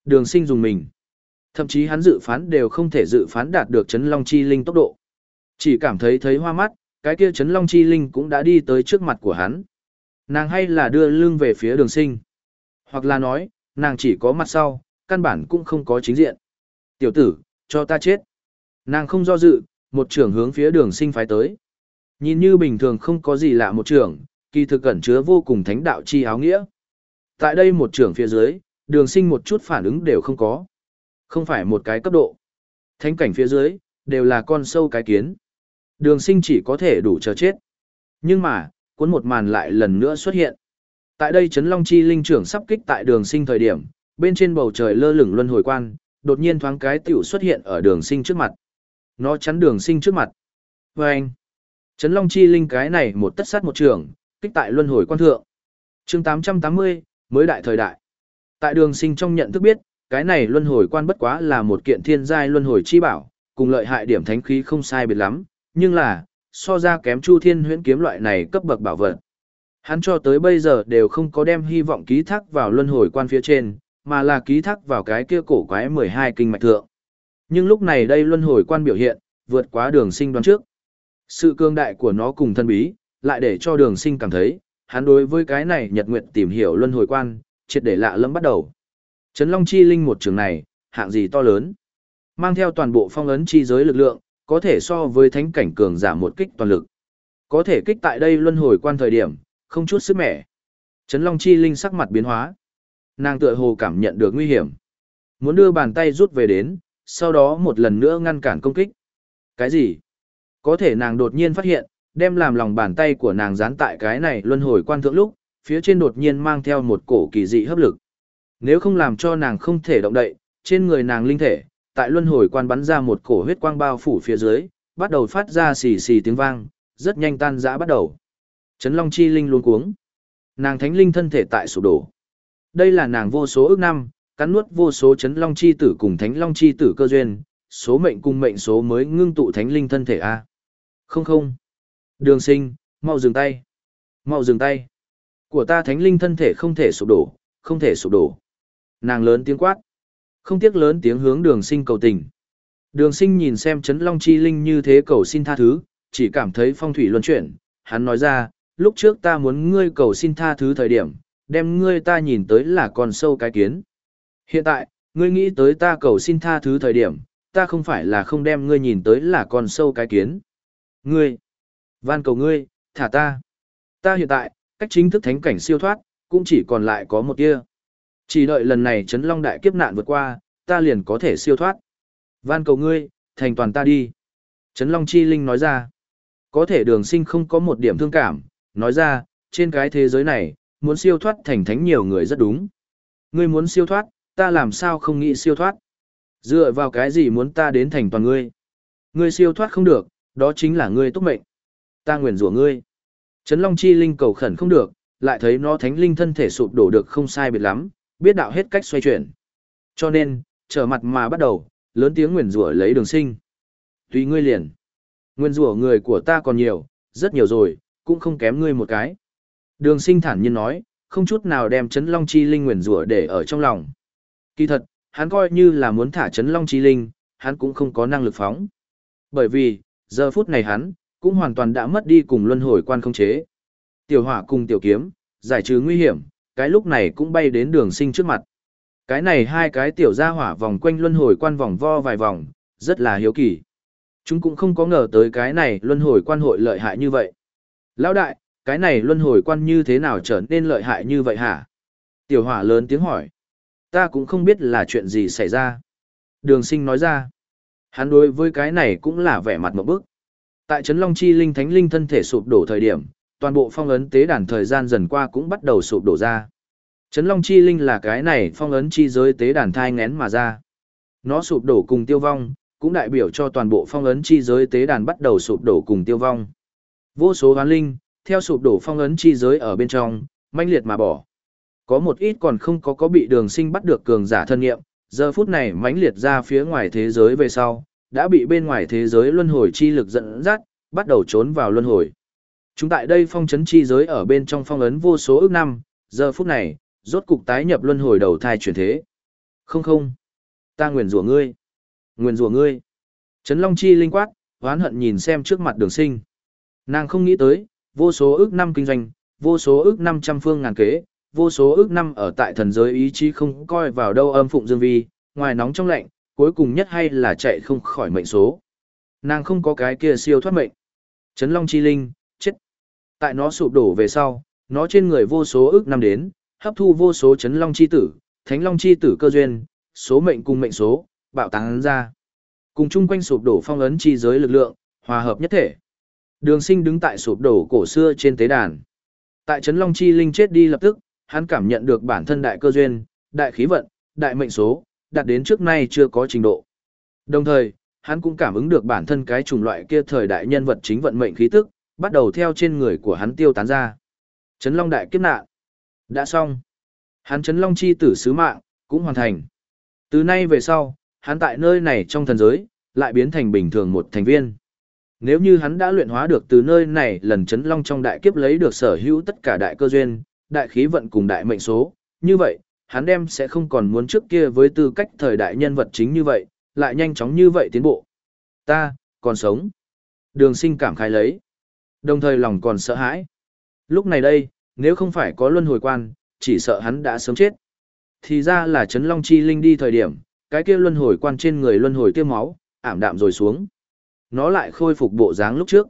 Đường sinh dùng mình. Thậm chí hắn dự phán đều không thể dự phán đạt được chấn long chi linh tốc độ. Chỉ cảm thấy thấy hoa mắt, cái kia chấn long chi linh cũng đã đi tới trước mặt của hắn. Nàng hay là đưa lưng về phía đường sinh. Hoặc là nói, nàng chỉ có mặt sau, căn bản cũng không có chính diện. Tiểu tử, cho ta chết. Nàng không do dự, một trưởng hướng phía đường sinh phái tới. Nhìn như bình thường không có gì lạ một trưởng, kỳ thực cẩn chứa vô cùng thánh đạo chi áo nghĩa. Tại đây một trưởng phía dưới, đường sinh một chút phản ứng đều không có. Không phải một cái cấp độ. Thánh cảnh phía dưới, đều là con sâu cái kiến. Đường sinh chỉ có thể đủ chờ chết. Nhưng mà, cuốn một màn lại lần nữa xuất hiện. Tại đây Trấn Long Chi Linh trưởng sắp kích tại đường sinh thời điểm, bên trên bầu trời lơ lửng luân hồi quan, đột nhiên thoáng cái tiểu xuất hiện ở đường sinh trước mặt. Nó chắn đường sinh trước mặt. Và anh, Trấn Long Chi Linh cái này một tất sát một trường, kích tại luân hồi quan thượng. chương 880, mới đại thời đại. Tại đường sinh trong nhận thức biết, cái này luân hồi quan bất quá là một kiện thiên giai luân hồi chi bảo, cùng lợi hại điểm thánh khí không sai biệt lắm, nhưng là, so ra kém Chu Thiên huyễn kiếm loại này cấp bậc bảo vật. Hắn cho tới bây giờ đều không có đem hy vọng ký thác vào luân hồi quan phía trên, mà là ký thác vào cái kia cổ quái 12 kinh mạch thượng. Nhưng lúc này đây luân hồi quan biểu hiện, vượt quá đường sinh đoán trước. Sự cương đại của nó cùng thân bí, lại để cho đường sinh cảm thấy, hắn đối với cái này nhật nguyện tìm hiểu luân hồi quan, triệt để lạ lẫm bắt đầu. Trấn Long Chi Linh một trường này, hạng gì to lớn. Mang theo toàn bộ phong ấn chi giới lực lượng, có thể so với thánh cảnh cường giảm một kích toàn lực. Có thể kích tại đây luân hồi quan thời điểm, không chút sức mẻ. Trấn Long Chi Linh sắc mặt biến hóa. Nàng tựa hồ cảm nhận được nguy hiểm. Muốn đưa bàn tay rút về đến, sau đó một lần nữa ngăn cản công kích. Cái gì? Có thể nàng đột nhiên phát hiện, đem làm lòng bàn tay của nàng dán tại cái này luân hồi quan thượng lúc, phía trên đột nhiên mang theo một cổ kỳ dị hấp lực. Nếu không làm cho nàng không thể động đậy, trên người nàng linh thể, tại luân hồi quan bắn ra một cổ huyết quang bao phủ phía dưới, bắt đầu phát ra xì xì tiếng vang, rất nhanh tan rã bắt đầu. Trấn Long chi linh luôn cuống. Nàng thánh linh thân thể tại sụp đổ. Đây là nàng vô số ước năm, cắn nuốt vô số Trấn Long chi tử cùng Thánh Long chi tử cơ duyên, số mệnh cùng mệnh số mới ngưng tụ thánh linh thân thể a. Không không. Đường Sinh, mau dừng tay. Mau dừng tay. Của ta thánh linh thân thể không thể sụp đổ, không thể sụp đổ. Nàng lớn tiếng quát. Không tiếc lớn tiếng hướng đường sinh cầu tình. Đường sinh nhìn xem Trấn long chi linh như thế cầu xin tha thứ, chỉ cảm thấy phong thủy luân chuyển. Hắn nói ra, lúc trước ta muốn ngươi cầu xin tha thứ thời điểm, đem ngươi ta nhìn tới là con sâu cái kiến. Hiện tại, ngươi nghĩ tới ta cầu xin tha thứ thời điểm, ta không phải là không đem ngươi nhìn tới là con sâu cái kiến. Ngươi, van cầu ngươi, thả ta. Ta hiện tại, cách chính thức thánh cảnh siêu thoát, cũng chỉ còn lại có một tia. Chỉ đợi lần này chấn long đại kiếp nạn vượt qua, ta liền có thể siêu thoát. Van cầu ngươi, thành toàn ta đi. Chấn long chi linh nói ra. Có thể đường sinh không có một điểm thương cảm, nói ra, trên cái thế giới này, muốn siêu thoát thành thánh nhiều người rất đúng. Ngươi muốn siêu thoát, ta làm sao không nghĩ siêu thoát. Dựa vào cái gì muốn ta đến thành toàn ngươi. Ngươi siêu thoát không được, đó chính là ngươi túc mệnh. Ta nguyện rủa ngươi. Trấn Long Chi Linh cầu khẩn không được, lại thấy nó thánh linh thân thể sụp đổ được không sai biệt lắm, biết đạo hết cách xoay chuyển. Cho nên, trở mặt mà bắt đầu, lớn tiếng nguyền rủa lấy đường sinh. Tùy ngươi liền. Nguyên rủa người của ta còn nhiều, rất nhiều rồi, cũng không kém ngươi một cái. Đường sinh thản nhiên nói, không chút nào đem chấn long chi linh nguyền rủa để ở trong lòng. Kỳ thật, hắn coi như là muốn thả chấn long chi linh, hắn cũng không có năng lực phóng. Bởi vì, giờ phút này hắn, cũng hoàn toàn đã mất đi cùng luân hồi quan không chế. Tiểu hỏa cùng tiểu kiếm, giải trừ nguy hiểm, cái lúc này cũng bay đến đường sinh trước mặt. Cái này hai cái tiểu gia hỏa vòng quanh luân hồi quan vòng vo vài vòng, rất là hiếu kỳ. Chúng cũng không có ngờ tới cái này luân hồi quan hội lợi hại như vậy. Lão đại, cái này luân hồi quan như thế nào trở nên lợi hại như vậy hả? Tiểu hỏa lớn tiếng hỏi. Ta cũng không biết là chuyện gì xảy ra. Đường sinh nói ra. Hắn đối với cái này cũng là vẻ mặt một bức. Tại Trấn Long Chi Linh Thánh Linh thân thể sụp đổ thời điểm, toàn bộ phong ấn tế đàn thời gian dần qua cũng bắt đầu sụp đổ ra. Trấn Long Chi Linh là cái này phong ấn chi giới tế đàn thai ngén mà ra. Nó sụp đổ cùng tiêu vong, cũng đại biểu cho toàn bộ phong ấn chi giới tế đàn bắt đầu sụp đổ cùng tiêu vong. Vô số hoán linh, theo sụp đổ phong ấn chi giới ở bên trong, manh liệt mà bỏ. Có một ít còn không có có bị đường sinh bắt được cường giả thân nghiệm, giờ phút này mãnh liệt ra phía ngoài thế giới về sau, đã bị bên ngoài thế giới luân hồi chi lực dẫn dắt, bắt đầu trốn vào luân hồi. Chúng tại đây phong chấn chi giới ở bên trong phong ấn vô số ước năm, giờ phút này, rốt cục tái nhập luân hồi đầu thai chuyển thế. Không không, ta nguyện rủa ngươi, nguyện rủa ngươi. Trấn Long Chi linh quát, oán hận nhìn xem trước mặt đường sinh. Nàng không nghĩ tới, vô số ước năm kinh doanh, vô số ước năm trăm phương ngàn kế, vô số ước năm ở tại thần giới ý chí không coi vào đâu âm phụng dương vi, ngoài nóng trong lạnh, cuối cùng nhất hay là chạy không khỏi mệnh số. Nàng không có cái kia siêu thoát mệnh. Trấn Long Chi Linh. Tại nó sụp đổ về sau, nó trên người vô số ước năm đến, hấp thu vô số chấn Long Chi Tử, Thánh Long Chi Tử cơ duyên, số mệnh cùng mệnh số, bạo tán ra. Cùng chung quanh sụp đổ phong ấn chi giới lực lượng, hòa hợp nhất thể. Đường sinh đứng tại sụp đổ cổ xưa trên tế đàn. Tại chấn Long Chi Linh chết đi lập tức, hắn cảm nhận được bản thân đại cơ duyên, đại khí vận, đại mệnh số, đạt đến trước nay chưa có trình độ. Đồng thời, hắn cũng cảm ứng được bản thân cái chủng loại kia thời đại nhân vật chính vận mệnh khí tức, bắt đầu theo trên người của hắn tiêu tán ra. Trấn Long đại kiếp nạn. Đã xong. Hắn Trấn Long chi tử sứ mạng, cũng hoàn thành. Từ nay về sau, hắn tại nơi này trong thần giới, lại biến thành bình thường một thành viên. Nếu như hắn đã luyện hóa được từ nơi này lần Trấn Long trong đại kiếp lấy được sở hữu tất cả đại cơ duyên, đại khí vận cùng đại mệnh số, như vậy, hắn đem sẽ không còn muốn trước kia với tư cách thời đại nhân vật chính như vậy, lại nhanh chóng như vậy tiến bộ. Ta, còn sống. Đường sinh cảm khai lấy. Đồng thời lòng còn sợ hãi. Lúc này đây, nếu không phải có luân hồi quan, chỉ sợ hắn đã sớm chết. Thì ra là chấn long chi linh đi thời điểm, cái kia luân hồi quan trên người luân hồi tiêu máu, ảm đạm rồi xuống. Nó lại khôi phục bộ dáng lúc trước.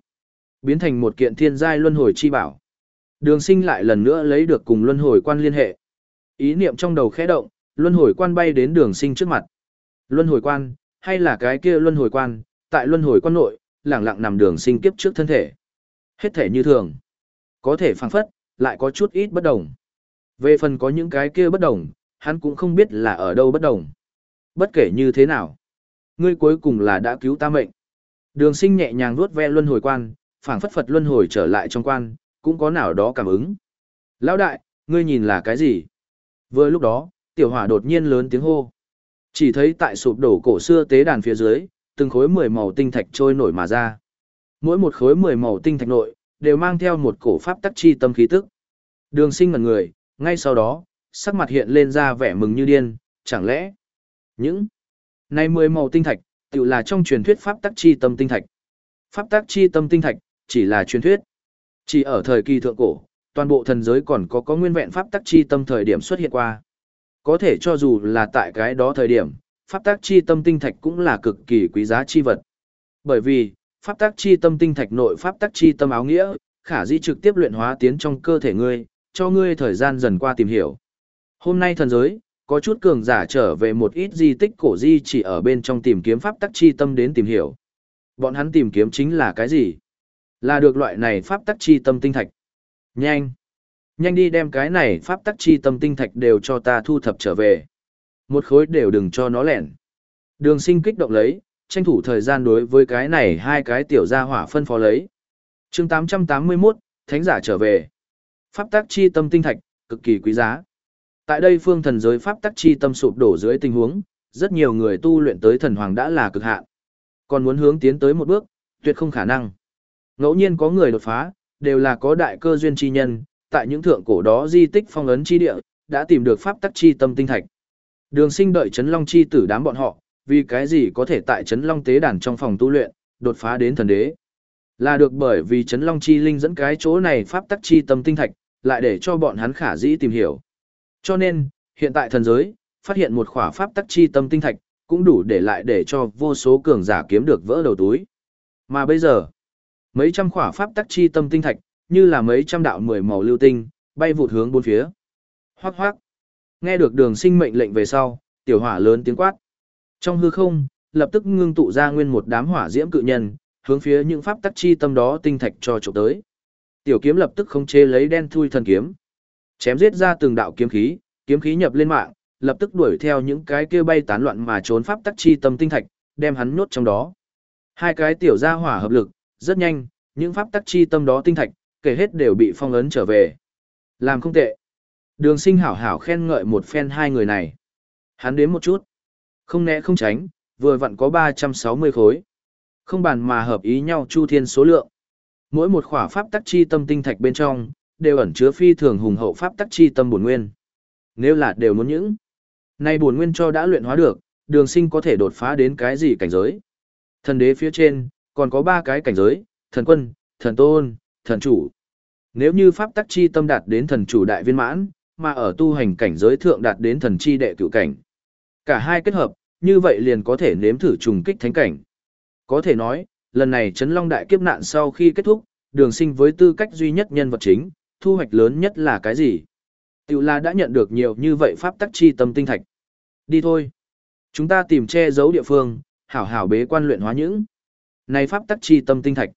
Biến thành một kiện thiên giai luân hồi chi bảo. Đường sinh lại lần nữa lấy được cùng luân hồi quan liên hệ. Ý niệm trong đầu khẽ động, luân hồi quan bay đến đường sinh trước mặt. Luân hồi quan, hay là cái kia luân hồi quan, tại luân hồi quan nội, lẳng lặng nằm đường sinh kiếp trước thân thể. Hết thể như thường. Có thể phảng phất, lại có chút ít bất đồng. Về phần có những cái kia bất đồng, hắn cũng không biết là ở đâu bất đồng. Bất kể như thế nào. Ngươi cuối cùng là đã cứu ta mệnh. Đường sinh nhẹ nhàng vuốt ve luân hồi quan, phảng phất phật luân hồi trở lại trong quan, cũng có nào đó cảm ứng. Lão đại, ngươi nhìn là cái gì? Vừa lúc đó, tiểu hỏa đột nhiên lớn tiếng hô. Chỉ thấy tại sụp đổ cổ xưa tế đàn phía dưới, từng khối mười màu tinh thạch trôi nổi mà ra. Mỗi một khối mười màu tinh thạch nội, đều mang theo một cổ pháp tắc chi tâm khí tức. Đường sinh ngần người, ngay sau đó, sắc mặt hiện lên ra vẻ mừng như điên, chẳng lẽ những này mười màu tinh thạch, tự là trong truyền thuyết pháp tắc chi tâm tinh thạch. Pháp tắc chi tâm tinh thạch, chỉ là truyền thuyết. Chỉ ở thời kỳ thượng cổ, toàn bộ thần giới còn có có nguyên vẹn pháp tắc chi tâm thời điểm xuất hiện qua. Có thể cho dù là tại cái đó thời điểm, pháp tắc chi tâm tinh thạch cũng là cực kỳ quý giá chi vật. Bởi vì, pháp tác chi tâm tinh thạch nội pháp tác chi tâm áo nghĩa, khả di trực tiếp luyện hóa tiến trong cơ thể ngươi, cho ngươi thời gian dần qua tìm hiểu. Hôm nay thần giới, có chút cường giả trở về một ít di tích cổ di chỉ ở bên trong tìm kiếm pháp tắc chi tâm đến tìm hiểu. Bọn hắn tìm kiếm chính là cái gì? Là được loại này pháp tắc chi tâm tinh thạch. Nhanh! Nhanh đi đem cái này pháp tắc chi tâm tinh thạch đều cho ta thu thập trở về. Một khối đều đừng cho nó lẻn. Đường sinh kích động lấy, tranh thủ thời gian đối với cái này hai cái tiểu gia hỏa phân phó lấy. chương 881, Thánh giả trở về. Pháp tắc chi tâm tinh thạch, cực kỳ quý giá. Tại đây phương thần giới pháp tắc chi tâm sụp đổ dưới tình huống, rất nhiều người tu luyện tới thần hoàng đã là cực hạn. Còn muốn hướng tiến tới một bước, tuyệt không khả năng. Ngẫu nhiên có người đột phá, đều là có đại cơ duyên chi nhân, tại những thượng cổ đó di tích phong ấn chi địa, đã tìm được pháp tắc chi tâm tinh thạch. Đường sinh đợi Trấn Long chi tử đám bọn họ, vì cái gì có thể tại Trấn Long tế đàn trong phòng tu luyện, đột phá đến thần đế. Là được bởi vì Trấn Long chi linh dẫn cái chỗ này pháp tắc chi tâm tinh thạch, lại để cho bọn hắn khả dĩ tìm hiểu. Cho nên, hiện tại thần giới, phát hiện một khỏa pháp tắc chi tâm tinh thạch, cũng đủ để lại để cho vô số cường giả kiếm được vỡ đầu túi. Mà bây giờ, mấy trăm khỏa pháp tắc chi tâm tinh thạch, như là mấy trăm đạo mười màu lưu tinh, bay vụt hướng bốn phía. Hoác hoác. Nghe được đường sinh mệnh lệnh về sau, tiểu hỏa lớn tiếng quát. Trong hư không, lập tức ngưng tụ ra nguyên một đám hỏa diễm cự nhân, hướng phía những pháp tắc chi tâm đó tinh thạch cho chụp tới. Tiểu kiếm lập tức không chế lấy đen thui thần kiếm. Chém giết ra từng đạo kiếm khí, kiếm khí nhập lên mạng, lập tức đuổi theo những cái kia bay tán loạn mà trốn pháp tắc chi tâm tinh thạch, đem hắn nhốt trong đó. Hai cái tiểu gia hỏa hợp lực, rất nhanh, những pháp tắc chi tâm đó tinh thạch, kể hết đều bị phong ấn trở về. Làm không tệ. Đường sinh hảo hảo khen ngợi một phen hai người này. Hắn đến một chút. Không né không tránh, vừa vặn có 360 khối. Không bàn mà hợp ý nhau chu thiên số lượng. Mỗi một khỏa pháp tắc chi tâm tinh thạch bên trong, đều ẩn chứa phi thường hùng hậu pháp tắc chi tâm bổn nguyên. Nếu là đều muốn những, nay bổn nguyên cho đã luyện hóa được, đường sinh có thể đột phá đến cái gì cảnh giới. Thần đế phía trên, còn có ba cái cảnh giới, thần quân, thần tôn, thần chủ. Nếu như pháp tắc chi tâm đạt đến thần chủ đại viên mãn, mà ở tu hành cảnh giới thượng đạt đến thần chi đệ cựu cảnh. Cả hai kết hợp, như vậy liền có thể nếm thử trùng kích thánh cảnh. Có thể nói, lần này chấn long đại kiếp nạn sau khi kết thúc, đường sinh với tư cách duy nhất nhân vật chính, thu hoạch lớn nhất là cái gì? Tiểu là đã nhận được nhiều như vậy pháp tắc chi tâm tinh thạch. Đi thôi. Chúng ta tìm che giấu địa phương, hảo hảo bế quan luyện hóa những. Này pháp tắc chi tâm tinh thạch.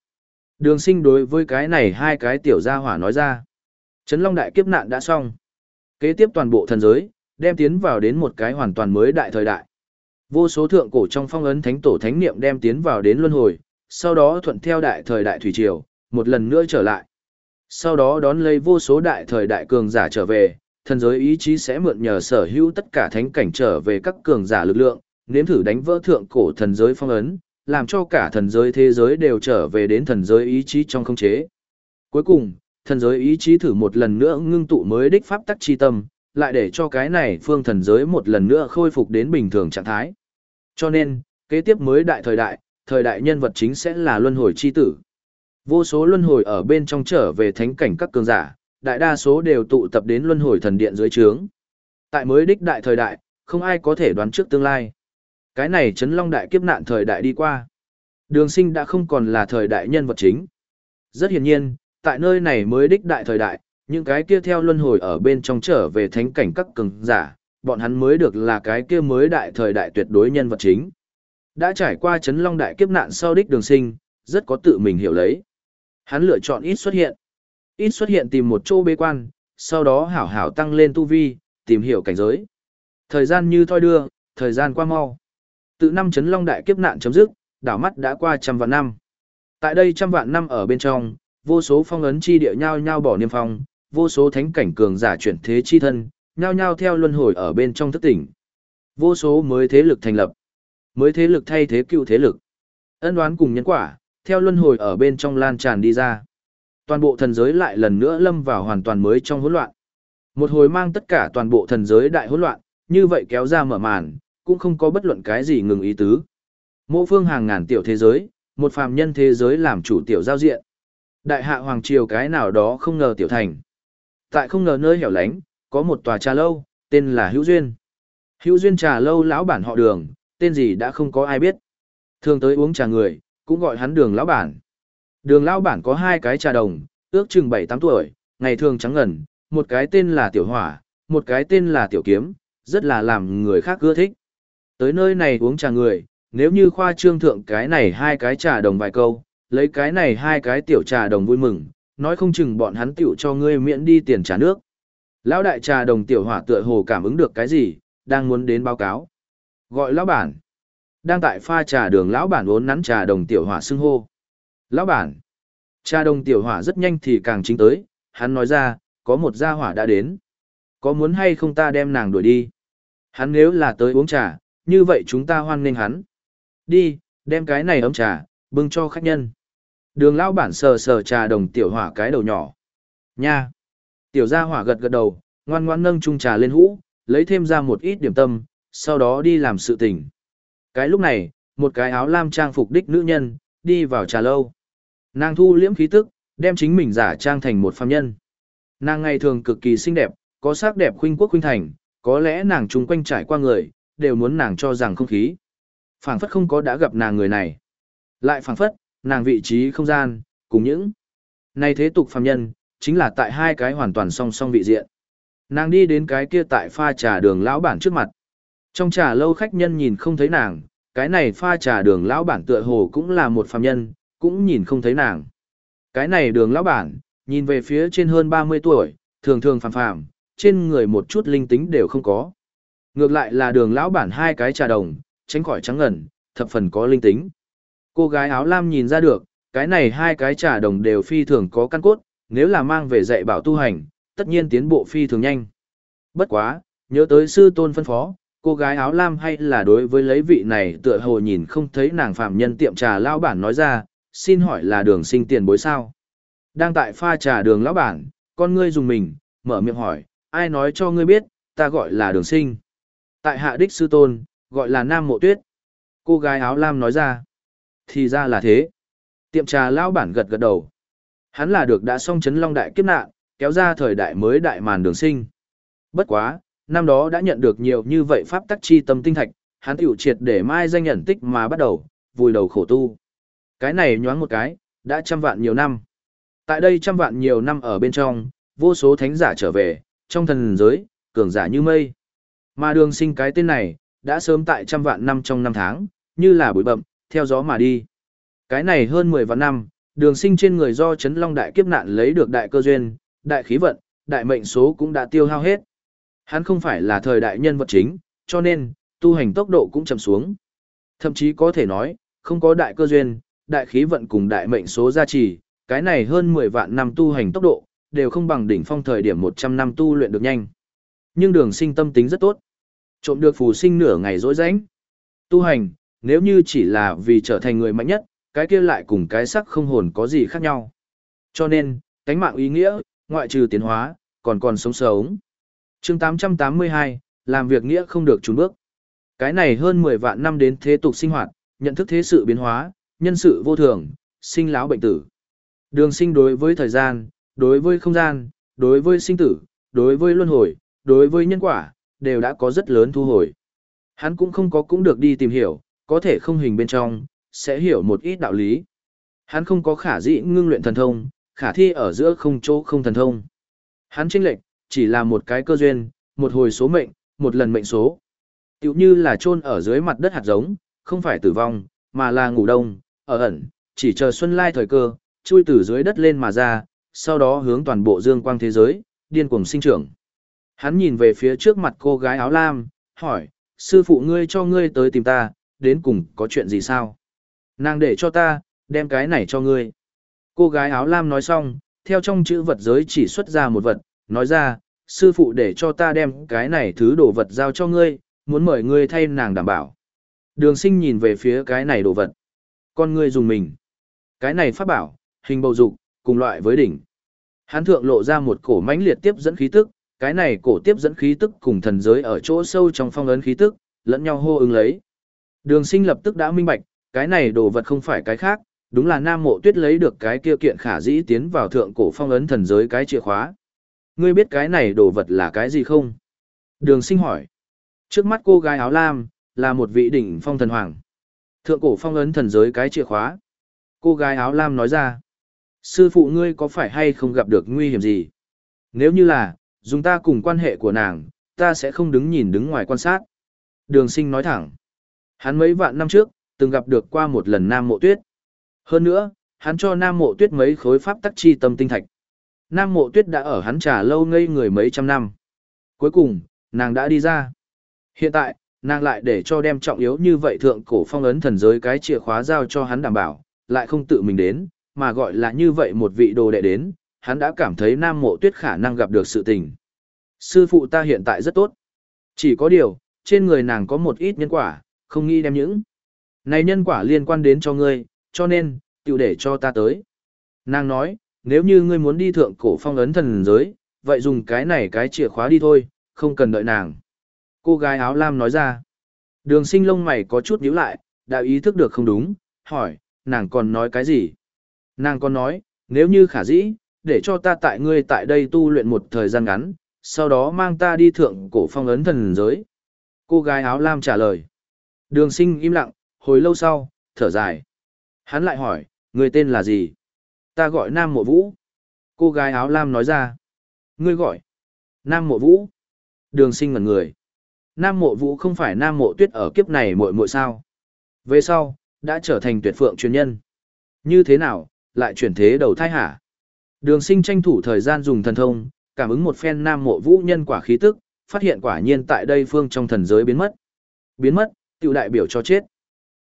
Đường sinh đối với cái này hai cái tiểu gia hỏa nói ra. Trấn Long đại kiếp nạn đã xong. Kế tiếp toàn bộ thần giới, đem tiến vào đến một cái hoàn toàn mới đại thời đại. Vô số thượng cổ trong phong ấn thánh tổ thánh niệm đem tiến vào đến luân hồi, sau đó thuận theo đại thời đại thủy triều, một lần nữa trở lại. Sau đó đón lấy vô số đại thời đại cường giả trở về, thần giới ý chí sẽ mượn nhờ sở hữu tất cả thánh cảnh trở về các cường giả lực lượng, nếm thử đánh vỡ thượng cổ thần giới phong ấn, làm cho cả thần giới thế giới đều trở về đến thần giới ý chí trong không chế. Cuối cùng, thần giới ý chí thử một lần nữa ngưng tụ mới đích pháp tắc chi tâm, lại để cho cái này phương thần giới một lần nữa khôi phục đến bình thường trạng thái. Cho nên, kế tiếp mới đại thời đại, thời đại nhân vật chính sẽ là luân hồi chi tử. Vô số luân hồi ở bên trong trở về thánh cảnh các cường giả, đại đa số đều tụ tập đến luân hồi thần điện dưới trướng. Tại mới đích đại thời đại, không ai có thể đoán trước tương lai. Cái này chấn long đại kiếp nạn thời đại đi qua. Đường sinh đã không còn là thời đại nhân vật chính. Rất hiển nhiên, tại nơi này mới đích đại thời đại, những cái kia theo luân hồi ở bên trong trở về thánh cảnh các cường giả, bọn hắn mới được là cái kia mới đại thời đại tuyệt đối nhân vật chính. Đã trải qua chấn long đại kiếp nạn sau đích đường sinh, rất có tự mình hiểu lấy. Hắn lựa chọn ít xuất hiện. Ít xuất hiện tìm một chỗ bế quan, sau đó hảo hảo tăng lên tu vi, tìm hiểu cảnh giới. Thời gian như thoi đưa, thời gian qua mau. Từ năm chấn long đại kiếp nạn chấm dứt, đảo mắt đã qua trăm vạn năm. Tại đây trăm vạn năm ở bên trong, vô số phong ấn chi địa nhau nhau bỏ niêm phong, vô số thánh cảnh cường giả chuyển thế chi thân, nhao nhao theo luân hồi ở bên trong thức tỉnh. Vô số mới thế lực thành lập, mới thế lực thay thế cựu thế lực. Ân đoán cùng nhân quả, theo luân hồi ở bên trong lan tràn đi ra. Toàn bộ thần giới lại lần nữa lâm vào hoàn toàn mới trong hỗn loạn. Một hồi mang tất cả toàn bộ thần giới đại hỗn loạn, như vậy kéo ra mở màn, cũng không có bất luận cái gì ngừng ý tứ. Mộ phương hàng ngàn tiểu thế giới, một phàm nhân thế giới làm chủ tiểu giao diện. Đại hạ hoàng triều cái nào đó không ngờ tiểu thành. Tại không ngờ nơi hẻo lánh, có một tòa trà lâu, tên là Hữu Duyên. Hữu Duyên trà lâu lão bản họ đường, tên gì đã không có ai biết. Thường tới uống trà người, cũng gọi hắn đường lão bản. Đường lão bản có hai cái trà đồng, ước chừng 7-8 tuổi, ngày thường trắng ngần, một cái tên là tiểu hỏa, một cái tên là tiểu kiếm, rất là làm người khác ưa thích. Tới nơi này uống trà người, nếu như khoa trương thượng cái này hai cái trà đồng vài câu, lấy cái này hai cái tiểu trà đồng vui mừng, nói không chừng bọn hắn tiểu cho ngươi miễn đi tiền trà nước. Lão đại trà đồng tiểu hỏa tựa hồ cảm ứng được cái gì, đang muốn đến báo cáo. Gọi lão bản. Đang tại pha trà đường lão bản uốn nắn trà đồng tiểu hỏa xưng hô. Lão bản. Trà đồng tiểu hỏa rất nhanh thì càng chính tới, hắn nói ra, có một gia hỏa đã đến. Có muốn hay không ta đem nàng đuổi đi? Hắn nếu là tới uống trà, như vậy chúng ta hoan nghênh hắn. Đi, đem cái này ấm trà, bưng cho khách nhân. Đường lão bản sờ sờ trà đồng tiểu hỏa cái đầu nhỏ. Nha. Tiểu gia hỏa gật gật đầu, ngoan ngoan nâng chung trà lên hũ, lấy thêm ra một ít điểm tâm, sau đó đi làm sự tình. Cái lúc này, một cái áo lam trang phục đích nữ nhân, đi vào trà lâu. Nàng thu liễm khí tức, đem chính mình giả trang thành một phàm nhân. Nàng ngày thường cực kỳ xinh đẹp, có sắc đẹp khuynh quốc khuynh thành, có lẽ nàng chung quanh trải qua người, đều muốn nàng cho rằng không khí. phảng phất không có đã gặp nàng người này. Lại phảng phất, nàng vị trí không gian, cùng những này thế tục phàm nhân, chính là tại hai cái hoàn toàn song song vị diện. Nàng đi đến cái kia tại pha trà đường lão bản trước mặt. Trong trà lâu khách nhân nhìn không thấy nàng, cái này pha trà đường lão bản tựa hồ cũng là một phàm nhân, cũng nhìn không thấy nàng. Cái này đường lão bản, nhìn về phía trên hơn 30 tuổi, thường thường phàm phàm, trên người một chút linh tính đều không có. Ngược lại là đường lão bản hai cái trà đồng, tránh khỏi trắng ngần, thập phần có linh tính. Cô gái áo lam nhìn ra được, cái này hai cái trà đồng đều phi thường có căn cốt, nếu là mang về dạy bảo tu hành, tất nhiên tiến bộ phi thường nhanh. Bất quá, nhớ tới sư tôn phân phó, cô gái áo lam hay là đối với lấy vị này tựa hồ nhìn không thấy nàng phạm nhân tiệm trà lão bản nói ra, xin hỏi là đường sinh tiền bối sao? Đang tại pha trà đường lão bản, con ngươi dùng mình, mở miệng hỏi, ai nói cho ngươi biết, ta gọi là đường sinh. Tại hạ đích sư tôn, gọi là Nam Mộ Tuyết. Cô gái áo lam nói ra. Thì ra là thế. Tiệm trà lão bản gật gật đầu. Hắn là được đã xong chấn long đại kiếp nạn, kéo ra thời đại mới đại màn đường sinh. Bất quá, năm đó đã nhận được nhiều như vậy pháp tắc chi tâm tinh thạch, hắn tiểu triệt để mai danh nhận tích mà bắt đầu, vùi đầu khổ tu. Cái này nhoáng một cái, đã trăm vạn nhiều năm. Tại đây trăm vạn nhiều năm ở bên trong, vô số thánh giả trở về, trong thần giới, cường giả như mây. Mà đường sinh cái tên này, đã sớm tại trăm vạn năm trong năm tháng, như là bụi bậm, theo gió mà đi. Cái này hơn 10 vạn năm, đường sinh trên người do chấn long đại kiếp nạn lấy được đại cơ duyên, đại khí vận, đại mệnh số cũng đã tiêu hao hết. Hắn không phải là thời đại nhân vật chính, cho nên, tu hành tốc độ cũng chậm xuống. Thậm chí có thể nói, không có đại cơ duyên, đại khí vận cùng đại mệnh số gia trì, cái này hơn 10 vạn năm tu hành tốc độ, đều không bằng đỉnh phong thời điểm 100 năm tu luyện được nhanh. Nhưng đường sinh tâm tính rất tốt. Trộm được phù sinh nửa ngày rỗi rãnh. Tu hành, nếu như chỉ là vì trở thành người mạnh nhất, cái kia lại cùng cái sắc không hồn có gì khác nhau. Cho nên, cánh mạng ý nghĩa, ngoại trừ tiến hóa, còn còn sống sống. chương 882, làm việc nghĩa không được trốn bước. Cái này hơn 10 vạn năm đến thế tục sinh hoạt, nhận thức thế sự biến hóa, nhân sự vô thường, sinh lão bệnh tử. Đường sinh đối với thời gian, đối với không gian, đối với sinh tử, đối với luân hồi, đối với nhân quả, đều đã có rất lớn thu hồi. Hắn cũng không có cũng được đi tìm hiểu, có thể không hình bên trong, sẽ hiểu một ít đạo lý. Hắn không có khả dĩ ngưng luyện thần thông, khả thi ở giữa không chỗ không thần thông. Hắn chênh lệch, chỉ là một cái cơ duyên, một hồi số mệnh, một lần mệnh số. Tiểu như là chôn ở dưới mặt đất hạt giống, không phải tử vong, mà là ngủ đông, ở ẩn, chỉ chờ xuân lai thời cơ, chui từ dưới đất lên mà ra, sau đó hướng toàn bộ dương quang thế giới, điên cuồng sinh trưởng. Hắn nhìn về phía trước mặt cô gái áo lam, hỏi, sư phụ ngươi cho ngươi tới tìm ta, đến cùng có chuyện gì sao? Nàng để cho ta, đem cái này cho ngươi. Cô gái áo lam nói xong, theo trong chữ vật giới chỉ xuất ra một vật, nói ra, sư phụ để cho ta đem cái này thứ đồ vật giao cho ngươi, muốn mời ngươi thay nàng đảm bảo. Đường sinh nhìn về phía cái này đồ vật. Con ngươi dùng mình. Cái này phát bảo, hình bầu dục, cùng loại với đỉnh. hán thượng lộ ra một cổ mãnh liệt tiếp dẫn khí tức, cái này cổ tiếp dẫn khí tức cùng thần giới ở chỗ sâu trong phong ấn khí tức, lẫn nhau hô ứng lấy. Đường sinh lập tức đã minh bạch, cái này đồ vật không phải cái khác, đúng là Nam Mộ Tuyết lấy được cái kia kiện khả dĩ tiến vào thượng cổ phong ấn thần giới cái chìa khóa. Ngươi biết cái này đồ vật là cái gì không? Đường sinh hỏi. Trước mắt cô gái áo lam, là một vị đỉnh phong thần hoàng. Thượng cổ phong ấn thần giới cái chìa khóa. Cô gái áo lam nói ra. Sư phụ ngươi có phải hay không gặp được nguy hiểm gì? Nếu như là, dùng ta cùng quan hệ của nàng, ta sẽ không đứng nhìn đứng ngoài quan sát. Đường sinh nói thẳng. Hắn mấy vạn năm trước, từng gặp được qua một lần Nam Mộ Tuyết. Hơn nữa, hắn cho Nam Mộ Tuyết mấy khối pháp tắc chi tâm tinh thạch. Nam Mộ Tuyết đã ở hắn trà lâu ngây người mấy trăm năm. Cuối cùng, nàng đã đi ra. Hiện tại, nàng lại để cho đem trọng yếu như vậy thượng cổ phong ấn thần giới cái chìa khóa giao cho hắn đảm bảo, lại không tự mình đến, mà gọi là như vậy một vị đồ đệ đến, hắn đã cảm thấy Nam Mộ Tuyết khả năng gặp được sự tình. Sư phụ ta hiện tại rất tốt. Chỉ có điều, trên người nàng có một ít nhân quả, không nghĩ đem những. Này nhân quả liên quan đến cho ngươi, cho nên, tiểu để cho ta tới. Nàng nói, nếu như ngươi muốn đi thượng cổ phong ấn thần giới, vậy dùng cái này cái chìa khóa đi thôi, không cần đợi nàng. Cô gái áo lam nói ra. Đường sinh lông mày có chút nhíu lại, đã ý thức được không đúng, hỏi, nàng còn nói cái gì? Nàng còn nói, nếu như khả dĩ, để cho ta tại ngươi tại đây tu luyện một thời gian ngắn, sau đó mang ta đi thượng cổ phong ấn thần giới. Cô gái áo lam trả lời. Đường sinh im lặng, hồi lâu sau, thở dài. Hắn lại hỏi, người tên là gì? Ta gọi Nam Mộ Vũ. Cô gái áo lam nói ra. Ngươi gọi. Nam Mộ Vũ. Đường sinh ngẩn người. Nam Mộ Vũ không phải Nam Mộ Tuyết ở kiếp này muội muội sao. Về sau, đã trở thành tuyệt phượng chuyên nhân. Như thế nào, lại chuyển thế đầu thai hả? Đường sinh tranh thủ thời gian dùng thần thông, cảm ứng một phen Nam Mộ Vũ nhân quả khí tức, phát hiện quả nhiên tại đây phương trong thần giới biến mất. Biến mất, tiểu đại biểu cho chết.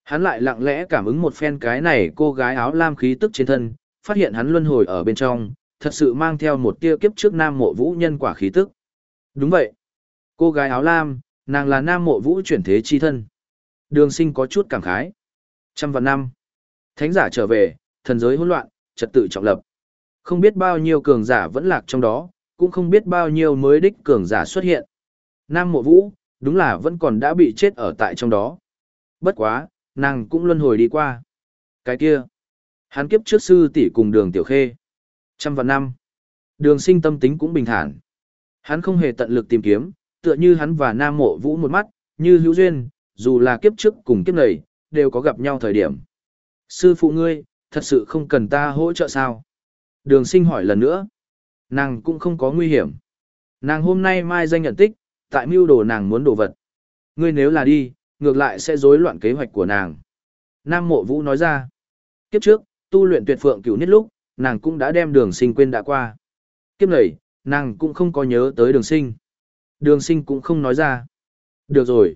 Hắn lại lặng lẽ cảm ứng một phen cái này cô gái áo lam khí tức trên thân, phát hiện hắn luân hồi ở bên trong, thật sự mang theo một tia kiếp trước nam mộ vũ nhân quả khí tức. Đúng vậy. Cô gái áo lam, nàng là nam mộ vũ chuyển thế chi thân. Đường sinh có chút cảm khái. Trăm vạn năm. Thánh giả trở về, thần giới hỗn loạn, trật tự trọng lập. Không biết bao nhiêu cường giả vẫn lạc trong đó, cũng không biết bao nhiêu mới đích cường giả xuất hiện. Nam mộ vũ, đúng là vẫn còn đã bị chết ở tại trong đó. Bất quá, nàng cũng luân hồi đi qua. Cái kia, hắn kiếp trước sư tỷ cùng đường tiểu khê. Trăm vạn năm, đường sinh tâm tính cũng bình thản. Hắn không hề tận lực tìm kiếm, tựa như hắn và nam mộ vũ một mắt, như hữu duyên, dù là kiếp trước cùng kiếp này, đều có gặp nhau thời điểm. Sư phụ ngươi, thật sự không cần ta hỗ trợ sao? Đường sinh hỏi lần nữa. Nàng cũng không có nguy hiểm. Nàng hôm nay mai danh nhận tích, tại mưu đồ nàng muốn đồ vật. Ngươi nếu là đi, ngược lại sẽ rối loạn kế hoạch của nàng. Nam Mộ Vũ nói ra, kiếp trước, tu luyện tuyệt phượng cửu nhất lúc, nàng cũng đã đem đường sinh quên đã qua. Kiếp này, nàng cũng không có nhớ tới đường sinh. Đường sinh cũng không nói ra. Được rồi.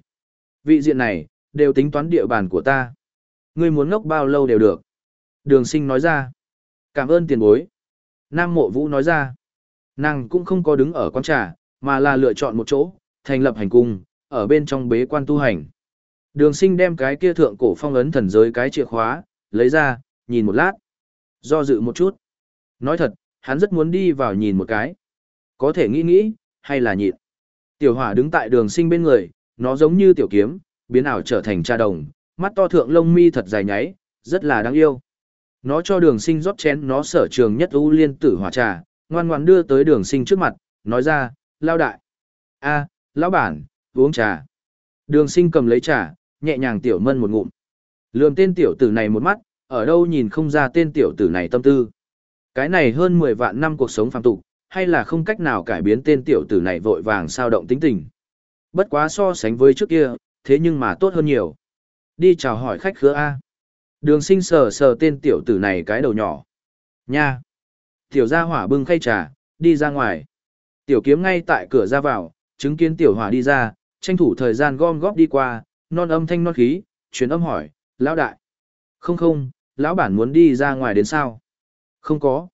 Vị diện này, đều tính toán địa bàn của ta. Ngươi muốn ngốc bao lâu đều được. Đường sinh nói ra. Cảm ơn tiền bối. Nam mộ vũ nói ra. Nàng cũng không có đứng ở quán trà, mà là lựa chọn một chỗ, thành lập hành cung, ở bên trong bế quan tu hành. Đường sinh đem cái kia thượng cổ phong ấn thần giới cái chìa khóa, lấy ra, nhìn một lát. Do dự một chút. Nói thật, hắn rất muốn đi vào nhìn một cái. Có thể nghĩ nghĩ, hay là nhịn. Tiểu hỏa đứng tại đường sinh bên người, nó giống như tiểu kiếm, biến ảo trở thành cha đồng, mắt to thượng lông mi thật dài nháy, rất là đáng yêu. Nó cho đường sinh rót chén nó sở trường nhất ưu liên tử hỏa trà, ngoan ngoan đưa tới đường sinh trước mặt, nói ra, lao đại. a lão bản, uống trà. Đường sinh cầm lấy trà, nhẹ nhàng tiểu mân một ngụm. Lườm tên tiểu tử này một mắt, ở đâu nhìn không ra tên tiểu tử này tâm tư. Cái này hơn 10 vạn năm cuộc sống phàm tục, hay là không cách nào cải biến tên tiểu tử này vội vàng sao động tính tình. Bất quá so sánh với trước kia, thế nhưng mà tốt hơn nhiều. Đi chào hỏi khách khứa A. Đường sinh sờ sờ tên tiểu tử này cái đầu nhỏ. Nha! Tiểu gia hỏa bưng khay trà, đi ra ngoài. Tiểu kiếm ngay tại cửa ra vào, chứng kiến tiểu hỏa đi ra, tranh thủ thời gian gom góp đi qua, non âm thanh non khí, chuyến âm hỏi, lão đại. Không không, lão bản muốn đi ra ngoài đến sao? Không có.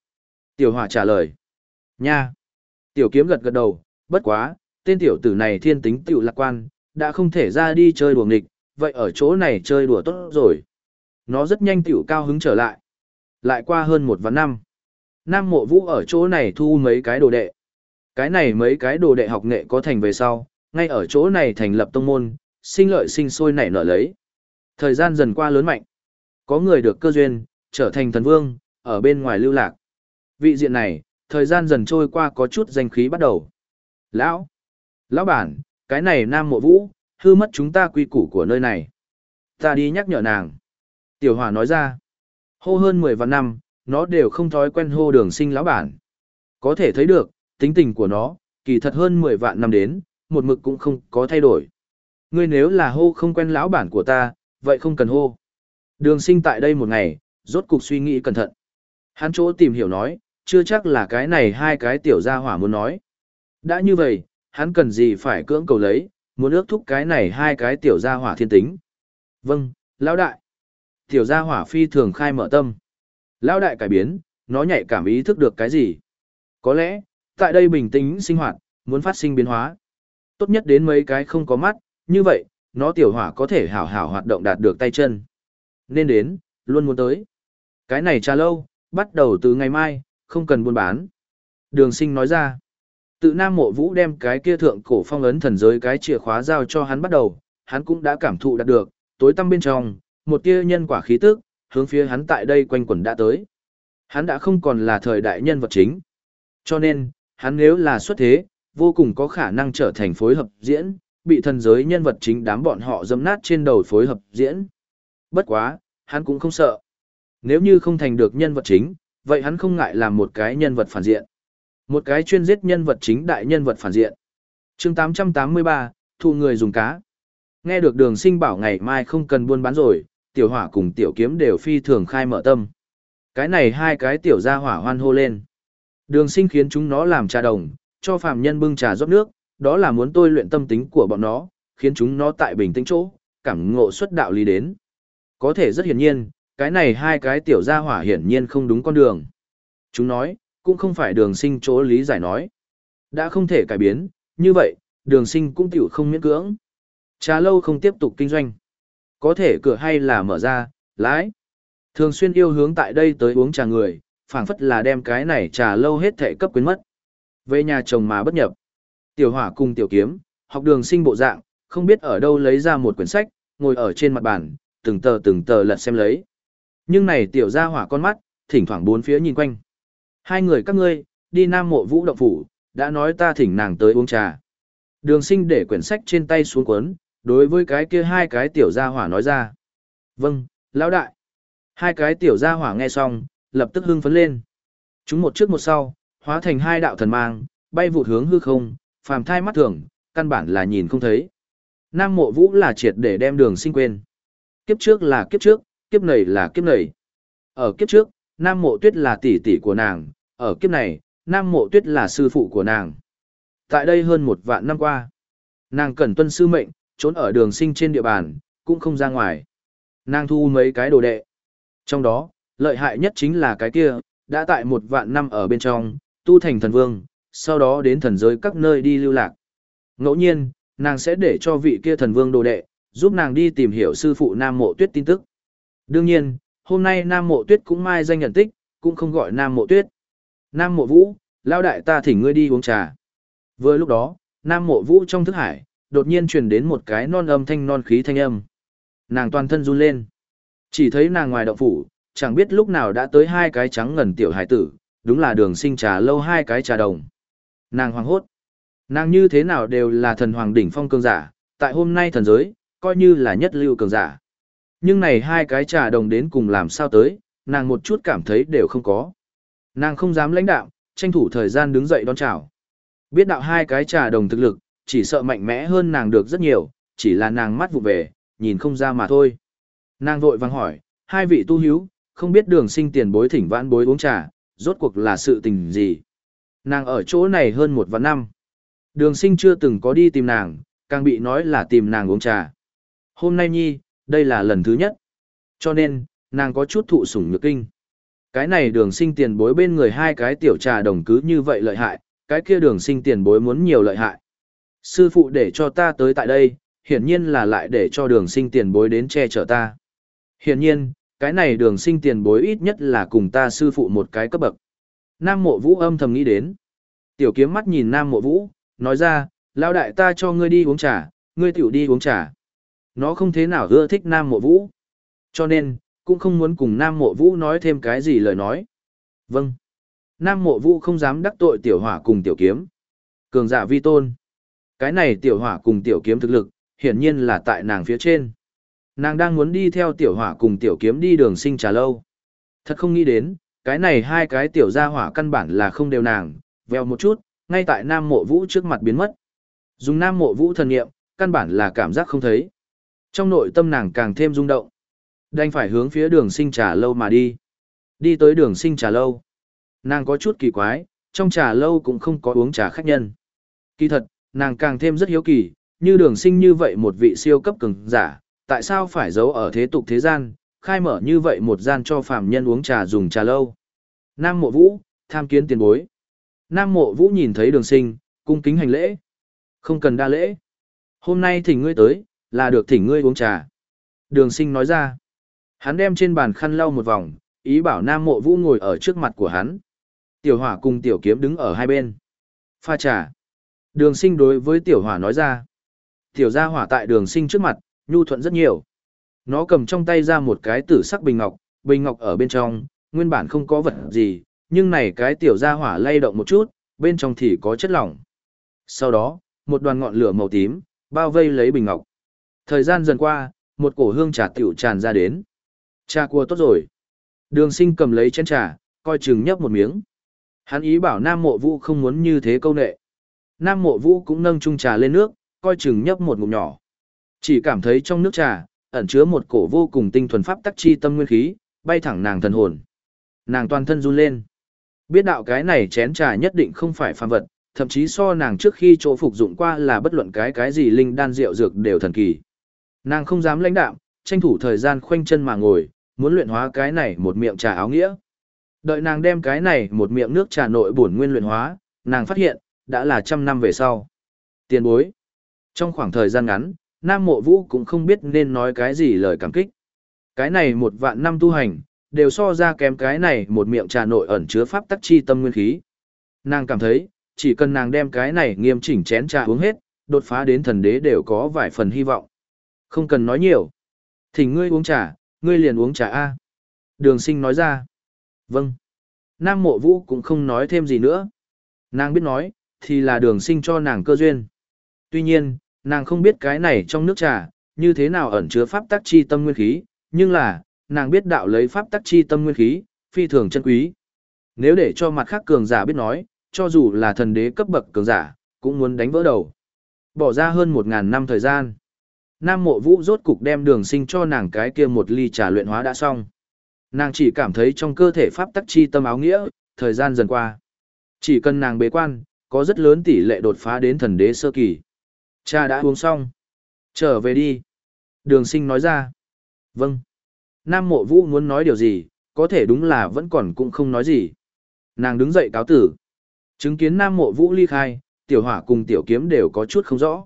Tiểu hỏa trả lời. Nha. Tiểu kiếm gật gật đầu, bất quá, tên tiểu tử này thiên tính tiểu lạc quan, đã không thể ra đi chơi đùa nghịch, vậy ở chỗ này chơi đùa tốt rồi. Nó rất nhanh tiểu cao hứng trở lại. Lại qua hơn một vạn năm. Nam mộ vũ ở chỗ này thu mấy cái đồ đệ. Cái này mấy cái đồ đệ học nghệ có thành về sau, ngay ở chỗ này thành lập tông môn, sinh lợi sinh sôi nảy nở lấy. Thời gian dần qua lớn mạnh. Có người được cơ duyên, trở thành thần vương, ở bên ngoài lưu lạc. Vị diện này, thời gian dần trôi qua có chút danh khí bắt đầu. Lão! Lão bản, cái này nam mộ vũ, hư mất chúng ta quy củ của nơi này. Ta đi nhắc nhở nàng. Tiểu hỏa nói ra. Hô hơn 10 vạn năm, nó đều không thói quen hô đường sinh lão bản. Có thể thấy được, tính tình của nó, kỳ thật hơn 10 vạn năm đến, một mực cũng không có thay đổi. Ngươi nếu là hô không quen lão bản của ta, vậy không cần hô. Đường sinh tại đây một ngày, rốt cục suy nghĩ cẩn thận. Hắn chỗ tìm hiểu nói, chưa chắc là cái này hai cái tiểu gia hỏa muốn nói. Đã như vậy, hắn cần gì phải cưỡng cầu lấy, muốn ước thúc cái này hai cái tiểu gia hỏa thiên tính. Vâng, lão đại. Tiểu gia hỏa phi thường khai mở tâm. Lão đại cải biến, nó nhạy cảm ý thức được cái gì. Có lẽ, tại đây bình tĩnh sinh hoạt, muốn phát sinh biến hóa. Tốt nhất đến mấy cái không có mắt, như vậy, nó tiểu hỏa có thể hảo hảo hoạt động đạt được tay chân. Nên đến, luôn muốn tới. Cái này trà lâu, bắt đầu từ ngày mai, không cần buôn bán. Đường sinh nói ra, tự Nam Mộ Vũ đem cái kia thượng cổ phong ấn thần giới cái chìa khóa giao cho hắn bắt đầu, hắn cũng đã cảm thụ đạt được, tối tăm bên trong, một tia nhân quả khí tức, hướng phía hắn tại đây quanh quẩn đã tới. Hắn đã không còn là thời đại nhân vật chính. Cho nên, hắn nếu là xuất thế, vô cùng có khả năng trở thành phối hợp diễn, bị thần giới nhân vật chính đám bọn họ dâm nát trên đầu phối hợp diễn. Bất quá, hắn cũng không sợ. Nếu như không thành được nhân vật chính, vậy hắn không ngại làm một cái nhân vật phản diện. Một cái chuyên giết nhân vật chính đại nhân vật phản diện. chương 883, thu người dùng cá. Nghe được đường sinh bảo ngày mai không cần buôn bán rồi, tiểu hỏa cùng tiểu kiếm đều phi thường khai mở tâm. Cái này hai cái tiểu ra hỏa hoan hô lên. Đường sinh khiến chúng nó làm trà đồng, cho phàm nhân bưng trà rót nước, đó là muốn tôi luyện tâm tính của bọn nó, khiến chúng nó tại bình tĩnh chỗ, cảm ngộ xuất đạo lý đến. Có thể rất hiển nhiên, cái này hai cái tiểu gia hỏa hiển nhiên không đúng con đường. Chúng nói, cũng không phải đường sinh chỗ lý giải nói. Đã không thể cải biến, như vậy, đường sinh cũng tiểu không miễn cưỡng. Trà lâu không tiếp tục kinh doanh. Có thể cửa hay là mở ra, lái. Thường xuyên yêu hướng tại đây tới uống trà người, phảng phất là đem cái này trà lâu hết thệ cấp quyến mất. Về nhà chồng mà bất nhập. Tiểu hỏa cùng tiểu kiếm, học đường sinh bộ dạng, không biết ở đâu lấy ra một quyển sách, ngồi ở trên mặt bàn, từng tờ từng tờ lật xem lấy. Nhưng này tiểu gia hỏa con mắt, thỉnh thoảng bốn phía nhìn quanh. Hai người các ngươi, đi Nam Mộ Vũ động phủ, đã nói ta thỉnh nàng tới uống trà. Đường sinh để quyển sách trên tay xuống cuốn, đối với cái kia hai cái tiểu gia hỏa nói ra. Vâng, lão đại. Hai cái tiểu gia hỏa nghe xong, lập tức hưng phấn lên. Chúng một trước một sau, hóa thành hai đạo thần mang, bay vụt hướng hư không, phàm thai mắt thường, căn bản là nhìn không thấy. Nam mộ vũ là triệt để đem đường sinh quên. Kiếp trước là kiếp trước, kiếp này là kiếp này. Ở kiếp trước, Nam mộ tuyết là tỷ tỷ của nàng, ở kiếp này, Nam mộ tuyết là sư phụ của nàng. Tại đây hơn một vạn năm qua, nàng cần tuân sư mệnh, trốn ở đường sinh trên địa bàn, cũng không ra ngoài. Nàng thu mấy cái đồ đệ. Trong đó, lợi hại nhất chính là cái kia, đã tại một vạn năm ở bên trong, tu thành thần vương, sau đó đến thần giới các nơi đi lưu lạc. Ngẫu nhiên, nàng sẽ để cho vị kia thần vương đồ đệ, giúp nàng đi tìm hiểu sư phụ Nam Mộ Tuyết tin tức. Đương nhiên, hôm nay Nam Mộ Tuyết cũng mai danh nhận tích, cũng không gọi Nam Mộ Tuyết. Nam Mộ Vũ, lao đại ta thỉnh ngươi đi uống trà. Vừa lúc đó, Nam Mộ Vũ trong thức hải, đột nhiên truyền đến một cái non âm thanh non khí thanh âm. Nàng toàn thân run lên. Chỉ thấy nàng ngoài động phủ, chẳng biết lúc nào đã tới hai cái trắng ngần tiểu hải tử, đúng là đường sinh trà lâu hai cái trà đồng. Nàng hoàng hốt. Nàng như thế nào đều là thần hoàng đỉnh phong cường giả, tại hôm nay thần giới, coi như là nhất lưu cường giả. Nhưng này hai cái trà đồng đến cùng làm sao tới, nàng một chút cảm thấy đều không có. Nàng không dám lãnh đạo, tranh thủ thời gian đứng dậy đón chào. Biết đạo hai cái trà đồng thực lực, chỉ sợ mạnh mẽ hơn nàng được rất nhiều, chỉ là nàng mắt vụ về, nhìn không ra mà thôi. Nàng vội vàng hỏi, hai vị tu hiếu, không biết đường sinh tiền bối thỉnh vãn bối uống trà, rốt cuộc là sự tình gì. Nàng ở chỗ này hơn một vạn năm. Đường sinh chưa từng có đi tìm nàng, càng bị nói là tìm nàng uống trà. Hôm nay nhi, đây là lần thứ nhất. Cho nên, nàng có chút thụ sủng nhược kinh. Cái này đường sinh tiền bối bên người hai cái tiểu trà đồng cứ như vậy lợi hại, cái kia đường sinh tiền bối muốn nhiều lợi hại. Sư phụ để cho ta tới tại đây, hiển nhiên là lại để cho đường sinh tiền bối đến che chở ta. Hiển nhiên, cái này đường sinh tiền bối ít nhất là cùng ta sư phụ một cái cấp bậc. Nam mộ vũ âm thầm nghĩ đến. Tiểu kiếm mắt nhìn Nam mộ vũ, nói ra, lao đại ta cho ngươi đi uống trà, ngươi tiểu đi uống trà. Nó không thế nào ưa thích Nam mộ vũ. Cho nên, cũng không muốn cùng Nam mộ vũ nói thêm cái gì lời nói. Vâng. Nam mộ vũ không dám đắc tội tiểu hỏa cùng tiểu kiếm. Cường giả vi tôn. Cái này tiểu hỏa cùng tiểu kiếm thực lực, hiển nhiên là tại nàng phía trên. Nàng đang muốn đi theo tiểu hỏa cùng tiểu kiếm đi đường sinh trà lâu. Thật không nghĩ đến, cái này hai cái tiểu gia hỏa căn bản là không đều nàng, vèo một chút, ngay tại nam mộ vũ trước mặt biến mất. Dùng nam mộ vũ thần nghiệm, căn bản là cảm giác không thấy. Trong nội tâm nàng càng thêm rung động. Đành phải hướng phía đường sinh trà lâu mà đi. Đi tới đường sinh trà lâu. Nàng có chút kỳ quái, trong trà lâu cũng không có uống trà khách nhân. Kỳ thật, nàng càng thêm rất hiếu kỳ, như đường sinh như vậy một vị siêu cấp cường giả, tại sao phải giấu ở thế tục thế gian, khai mở như vậy một gian cho phàm nhân uống trà dùng trà lâu. Nam mộ vũ, tham kiến tiền bối. Nam mộ vũ nhìn thấy đường sinh, cung kính hành lễ. Không cần đa lễ. Hôm nay thỉnh ngươi tới, là được thỉnh ngươi uống trà. Đường sinh nói ra. Hắn đem trên bàn khăn lau một vòng, ý bảo Nam mộ vũ ngồi ở trước mặt của hắn. Tiểu hỏa cùng tiểu kiếm đứng ở hai bên. Pha trà. Đường sinh đối với tiểu hỏa nói ra. Tiểu gia hỏa tại đường sinh trước mặt, nhu thuận rất nhiều. Nó cầm trong tay ra một cái tử sắc bình ngọc, bình ngọc ở bên trong, nguyên bản không có vật gì, nhưng này cái tiểu gia hỏa lay động một chút, bên trong thì có chất lỏng. Sau đó, một đoàn ngọn lửa màu tím, bao vây lấy bình ngọc. Thời gian dần qua, một cổ hương trà tiểu tràn ra đến. Trà cua tốt rồi. Đường sinh cầm lấy chén trà, coi chừng nhấp một miếng. Hắn ý bảo Nam Mộ Vũ không muốn như thế câu nệ. Nam Mộ Vũ cũng nâng chung trà lên nước, coi chừng nhấp một ngụm nhỏ. Chỉ cảm thấy trong nước trà, ẩn chứa một cổ vô cùng tinh thuần pháp tắc chi tâm nguyên khí, bay thẳng nàng thần hồn. Nàng toàn thân run lên. Biết đạo cái này chén trà nhất định không phải phàm vật, thậm chí so nàng trước khi chỗ phục dụng qua là bất luận cái cái gì linh đan rượu dược đều thần kỳ. Nàng không dám lãnh đạm, tranh thủ thời gian khoanh chân mà ngồi, muốn luyện hóa cái này một miệng trà áo nghĩa. Đợi nàng đem cái này một miệng nước trà nội bổn nguyên luyện hóa, nàng phát hiện, đã là trăm năm về sau. Tiền bối. Trong khoảng thời gian ngắn, Nam Mộ Vũ cũng không biết nên nói cái gì lời cảm kích. Cái này một vạn năm tu hành, đều so ra kém cái này một miệng trà nội ẩn chứa pháp tắc chi tâm nguyên khí. Nàng cảm thấy, chỉ cần nàng đem cái này nghiêm chỉnh chén trà uống hết, đột phá đến thần đế đều có vài phần hy vọng. Không cần nói nhiều. Thỉnh ngươi uống trà, ngươi liền uống trà A. Đường sinh nói ra. Vâng. Nam mộ vũ cũng không nói thêm gì nữa. Nàng biết nói, thì là đường sinh cho nàng cơ duyên. Tuy nhiên, nàng không biết cái này trong nước trà, như thế nào ẩn chứa pháp tắc chi tâm nguyên khí, nhưng là, nàng biết đạo lấy pháp tắc chi tâm nguyên khí, phi thường chân quý. Nếu để cho mặt khác cường giả biết nói, cho dù là thần đế cấp bậc cường giả, cũng muốn đánh vỡ đầu. Bỏ ra hơn một ngàn năm thời gian. Nam mộ vũ rốt cục đem đường sinh cho nàng cái kia một ly trà luyện hóa đã xong. Nàng chỉ cảm thấy trong cơ thể pháp tắc chi tâm áo nghĩa, thời gian dần qua. Chỉ cần nàng bế quan, có rất lớn tỷ lệ đột phá đến thần đế sơ kỳ. Cha đã uống xong. Trở về đi. Đường sinh nói ra. Vâng. Nam mộ vũ muốn nói điều gì, có thể đúng là vẫn còn cũng không nói gì. Nàng đứng dậy cáo tử. Chứng kiến Nam mộ vũ ly khai, tiểu hỏa cùng tiểu kiếm đều có chút không rõ.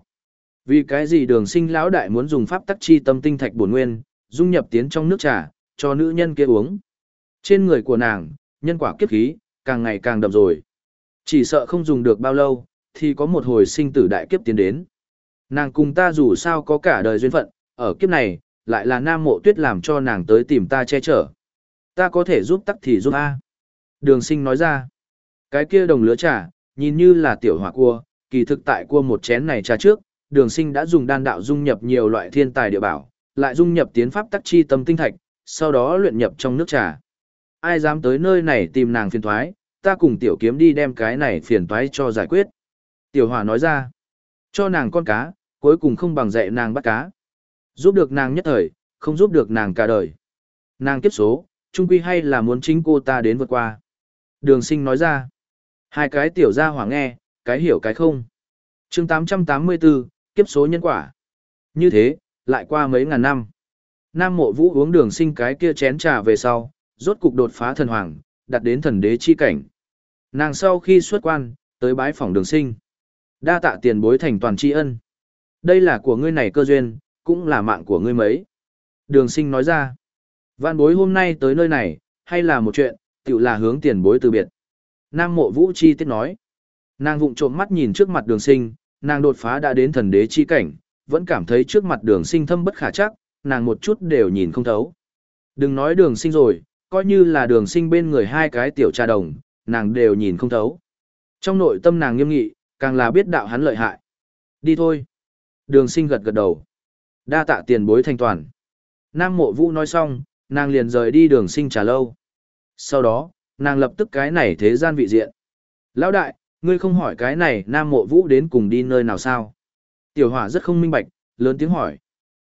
Vì cái gì đường sinh lão đại muốn dùng pháp tắc chi tâm tinh thạch bổn nguyên, dung nhập tiến trong nước trà, cho nữ nhân kia uống. Trên người của nàng, nhân quả kiếp khí, càng ngày càng đậm rồi. Chỉ sợ không dùng được bao lâu, thì có một hồi sinh tử đại kiếp tiến đến. Nàng cùng ta dù sao có cả đời duyên phận, ở kiếp này, lại là nam mộ tuyết làm cho nàng tới tìm ta che chở. Ta có thể giúp tắc thì giúp A. Đường sinh nói ra. Cái kia đồng lứa trà, nhìn như là tiểu hỏa cua, kỳ thực tại cua một chén này trà trước, đường sinh đã dùng đan đạo dung nhập nhiều loại thiên tài địa bảo, lại dung nhập tiến pháp tắc chi tâm tinh thạch, sau đó luyện nhập trong nước trà. Ai dám tới nơi này tìm nàng phiền thoái, ta cùng tiểu kiếm đi đem cái này phiền toái cho giải quyết. Tiểu hỏa nói ra, cho nàng con cá, cuối cùng không bằng dạy nàng bắt cá. Giúp được nàng nhất thời, không giúp được nàng cả đời. Nàng kiếp số, trung quy hay là muốn chính cô ta đến vượt qua. Đường sinh nói ra, hai cái tiểu gia hỏa nghe, cái hiểu cái không. chương 884, kiếp số nhân quả. Như thế, lại qua mấy ngàn năm. Nam mộ vũ uống đường sinh cái kia chén trà về sau, rốt cục đột phá thần hoàng, đặt đến thần đế chi cảnh. Nàng sau khi xuất quan, tới bái phòng đường sinh. Đa tạ tiền bối thành toàn tri ân. Đây là của ngươi này cơ duyên, cũng là mạng của ngươi mấy. Đường sinh nói ra. Vạn bối hôm nay tới nơi này, hay là một chuyện, tự là hướng tiền bối từ biệt. Nam mộ vũ chi tiết nói. Nàng vụng trộm mắt nhìn trước mặt đường sinh, nàng đột phá đã đến thần đế chi cảnh, vẫn cảm thấy trước mặt đường sinh thâm bất khả chắc, nàng một chút đều nhìn không thấu. Đừng nói đường sinh rồi, coi như là đường sinh bên người hai cái tiểu trà đồng, nàng đều nhìn không thấu. Trong nội tâm nàng nghiêm nghị, càng là biết đạo hắn lợi hại. Đi thôi. Đường sinh gật gật đầu. Đa tạ tiền bối thanh toàn. Nam mộ vũ nói xong, nàng liền rời đi đường sinh trà lâu. Sau đó, nàng lập tức cái này thế gian vị diện. Lão đại, ngươi không hỏi cái này nam mộ vũ đến cùng đi nơi nào sao? Tiểu hỏa rất không minh bạch, lớn tiếng hỏi.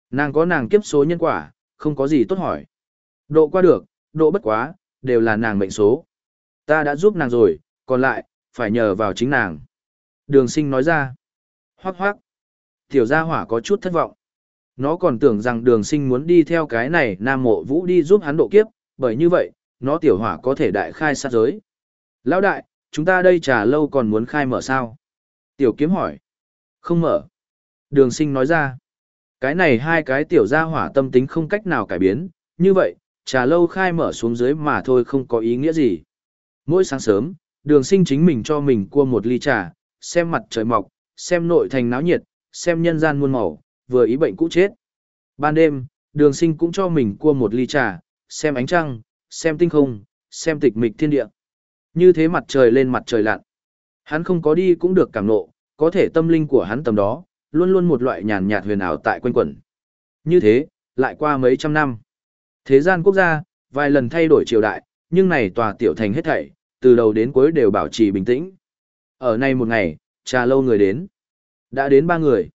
Nàng có nàng kiếp số nhân quả, không có gì tốt hỏi. Độ qua được, độ bất quá, đều là nàng mệnh số. Ta đã giúp nàng rồi, còn lại, phải nhờ vào chính nàng. Đường sinh nói ra. Hoác hoác. Tiểu gia hỏa có chút thất vọng. Nó còn tưởng rằng đường sinh muốn đi theo cái này nam mộ vũ đi giúp hắn độ kiếp, bởi như vậy, nó tiểu hỏa có thể đại khai sát giới. Lão đại, chúng ta đây trà lâu còn muốn khai mở sao? Tiểu kiếm hỏi. Không mở. Đường sinh nói ra. Cái này hai cái tiểu gia hỏa tâm tính không cách nào cải biến, như vậy, trà lâu khai mở xuống dưới mà thôi không có ý nghĩa gì. Mỗi sáng sớm, đường sinh chính mình cho mình cua một ly trà, xem mặt trời mọc, xem nội thành náo nhiệt, xem nhân gian muôn màu, vừa ý bệnh cũ chết. Ban đêm, đường sinh cũng cho mình cua một ly trà, xem ánh trăng, xem tinh không, xem tịch mịch thiên địa. Như thế mặt trời lên mặt trời lặn. Hắn không có đi cũng được cảm nộ, có thể tâm linh của hắn tầm đó, luôn luôn một loại nhàn nhạt huyền ảo tại quanh quẩn. Như thế, lại qua mấy trăm năm. Thế gian quốc gia, vài lần thay đổi triều đại, nhưng này tòa tiểu thành hết thảy, từ đầu đến cuối đều bảo trì bình tĩnh. Ở nay một ngày, trà lâu người đến. Đã đến ba người.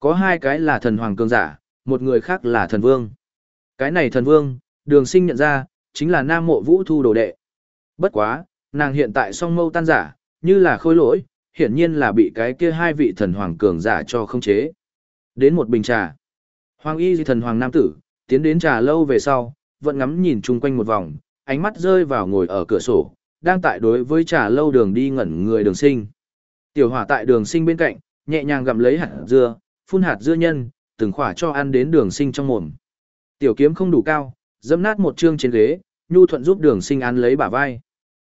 Có hai cái là thần hoàng cường giả, một người khác là thần vương. Cái này thần vương, đường sinh nhận ra, chính là nam mộ vũ thu đồ đệ. Bất quá, nàng hiện tại song mâu tan giả, như là khôi lỗi, hiển nhiên là bị cái kia hai vị thần hoàng cường giả cho không chế. Đến một bình trà. Hoàng y thần hoàng nam tử, tiến đến trà lâu về sau, vẫn ngắm nhìn chung quanh một vòng, ánh mắt rơi vào ngồi ở cửa sổ, đang tại đối với trà lâu đường đi ngẩn người đường sinh. Tiểu hỏa tại đường sinh bên cạnh, nhẹ nhàng gặm lấy hạt dưa, phun hạt dưa nhân, từng khỏa cho ăn đến đường sinh trong mồm. Tiểu kiếm không đủ cao, dâm nát một chương trên ghế, nhu thuận giúp đường sinh ăn lấy bả vai.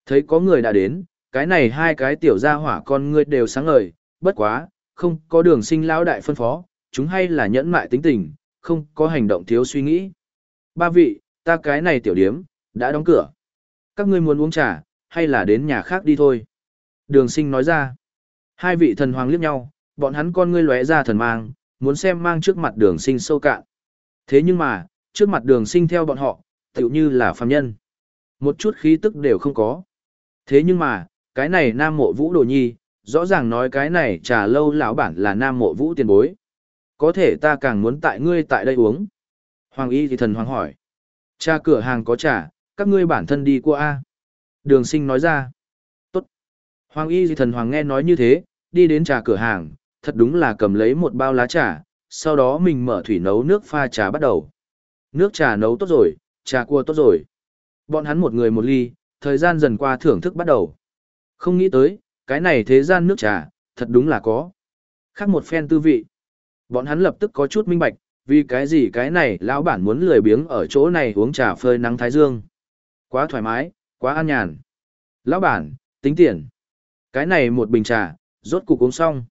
Thấy có người đã đến, cái này hai cái tiểu gia hỏa con ngươi đều sáng ngời, bất quá, không có đường sinh lão đại phân phó, chúng hay là nhẫn mại tính tình, không có hành động thiếu suy nghĩ. Ba vị, ta cái này tiểu điếm, đã đóng cửa. Các ngươi muốn uống trà, hay là đến nhà khác đi thôi. Đường sinh nói ra. Hai vị thần hoàng liếc nhau, bọn hắn con ngươi lóe ra thần mang, muốn xem mang trước mặt đường sinh sâu cạn. Thế nhưng mà, trước mặt đường sinh theo bọn họ, tựu như là phàm nhân. Một chút khí tức đều không có. Thế nhưng mà, cái này nam mộ vũ đồ nhi, rõ ràng nói cái này trà lâu lão bản là nam mộ vũ tiền bối. Có thể ta càng muốn tại ngươi tại đây uống. Hoàng y thì thần hoàng hỏi. Cha cửa hàng có trà, các ngươi bản thân đi qua A. Đường sinh nói ra. Tốt. Hoàng y thì thần hoàng nghe nói như thế, đi đến trà cửa hàng, thật đúng là cầm lấy một bao lá trà, sau đó mình mở thủy nấu nước pha trà bắt đầu. Nước trà nấu tốt rồi, trà cua tốt rồi. Bọn hắn một người một ly, thời gian dần qua thưởng thức bắt đầu. Không nghĩ tới, cái này thế gian nước trà, thật đúng là có. Khác một phen tư vị. Bọn hắn lập tức có chút minh bạch, vì cái gì cái này lão bản muốn lười biếng ở chỗ này uống trà phơi nắng thái dương. Quá thoải mái, quá an nhàn. Lão bản, tính tiền. Cái này một bình trà, rốt cục uống xong.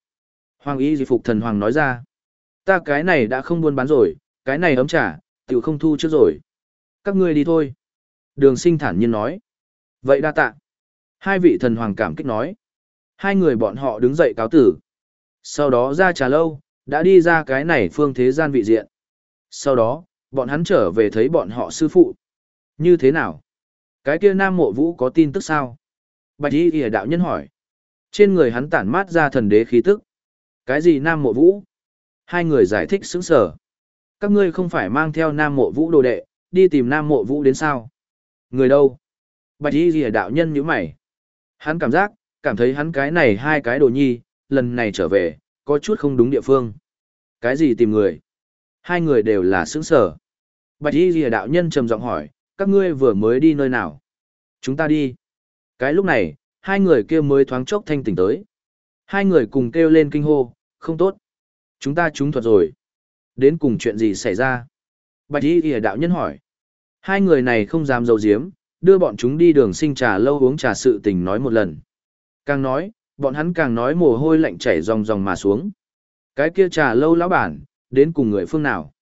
Hoàng y di phục thần hoàng nói ra. Ta cái này đã không buôn bán rồi, cái này ấm trà, tiểu không thu trước rồi. Các ngươi đi thôi. Đường sinh thản nhiên nói. Vậy đa tạ. Hai vị thần hoàng cảm kích nói. Hai người bọn họ đứng dậy cáo tử. Sau đó ra trà lâu, đã đi ra cái này phương thế gian vị diện. Sau đó, bọn hắn trở về thấy bọn họ sư phụ. Như thế nào? Cái kia nam mộ vũ có tin tức sao? Bạch y kìa đạo nhân hỏi. Trên người hắn tản mát ra thần đế khí tức. Cái gì nam mộ vũ? Hai người giải thích sững sở. Các ngươi không phải mang theo nam mộ vũ đồ đệ, đi tìm nam mộ vũ đến sao? Người đâu? Bạch y kìa đạo nhân nhíu mày. Hắn cảm giác, cảm thấy hắn cái này hai cái đồ nhi, lần này trở về, có chút không đúng địa phương. Cái gì tìm người? Hai người đều là sững sở. Bạch y kìa đạo nhân trầm giọng hỏi, các ngươi vừa mới đi nơi nào? Chúng ta đi. Cái lúc này, hai người kia mới thoáng chốc thanh tỉnh tới. Hai người cùng kêu lên kinh hô, không tốt. Chúng ta trúng thuật rồi. Đến cùng chuyện gì xảy ra? Bạch y kìa đạo nhân hỏi. Hai người này không dám giấu giếm, đưa bọn chúng đi đường sinh trà lâu uống trà sự tình nói một lần. Càng nói, bọn hắn càng nói mồ hôi lạnh chảy ròng ròng mà xuống. Cái kia trà lâu lão bản, đến cùng người phương nào?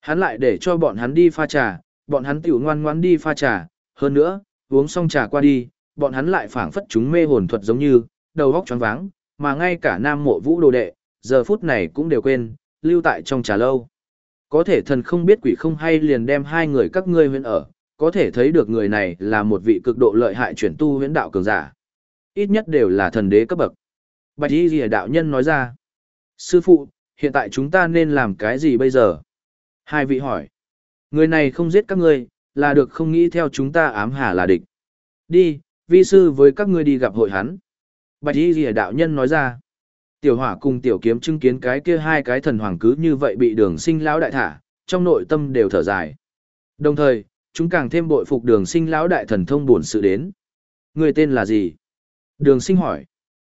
Hắn lại để cho bọn hắn đi pha trà, bọn hắn tiểu ngoan ngoãn đi pha trà, hơn nữa, uống xong trà qua đi, bọn hắn lại phảng phất chúng mê hồn thuật giống như, đầu óc choáng váng, mà ngay cả nam mộ vũ đồ đệ, giờ phút này cũng đều quên, lưu tại trong trà lâu. Có thể thần không biết quỷ không hay liền đem hai người các ngươi huyễn ở, có thể thấy được người này là một vị cực độ lợi hại chuyển tu huyễn đạo cường giả. Ít nhất đều là thần đế cấp bậc. Bạch Y Lìa đạo nhân nói ra. Sư phụ, hiện tại chúng ta nên làm cái gì bây giờ? Hai vị hỏi. Người này không giết các ngươi, là được không nghĩ theo chúng ta ám hà là địch. Đi, vi sư với các ngươi đi gặp hội hắn. Bạch Y Lìa đạo nhân nói ra. Tiểu hỏa cùng tiểu kiếm chứng kiến cái kia hai cái thần hoàng cứ như vậy bị đường sinh lão đại thả, trong nội tâm đều thở dài. Đồng thời, chúng càng thêm bội phục đường sinh lão đại thần thông buồn sự đến. Người tên là gì? Đường sinh hỏi.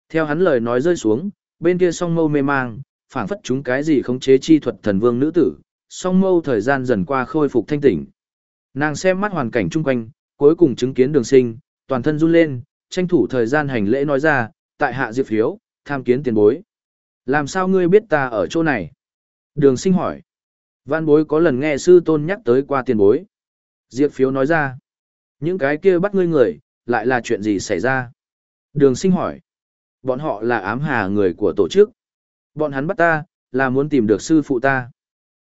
Theo hắn lời nói rơi xuống, bên kia song mâu mê mang, phản phất chúng cái gì khống chế chi thuật thần vương nữ tử, song mâu thời gian dần qua khôi phục thanh tỉnh. Nàng xem mắt hoàn cảnh chung quanh, cuối cùng chứng kiến đường sinh, toàn thân run lên, tranh thủ thời gian hành lễ nói ra, tại hạ diệp hiếu tham kiến tiền bối. Làm sao ngươi biết ta ở chỗ này? Đường sinh hỏi. Văn bối có lần nghe sư tôn nhắc tới qua tiền bối. Diệp phiếu nói ra. Những cái kia bắt ngươi người, lại là chuyện gì xảy ra? Đường sinh hỏi. Bọn họ là ám hà người của tổ chức. Bọn hắn bắt ta, là muốn tìm được sư phụ ta.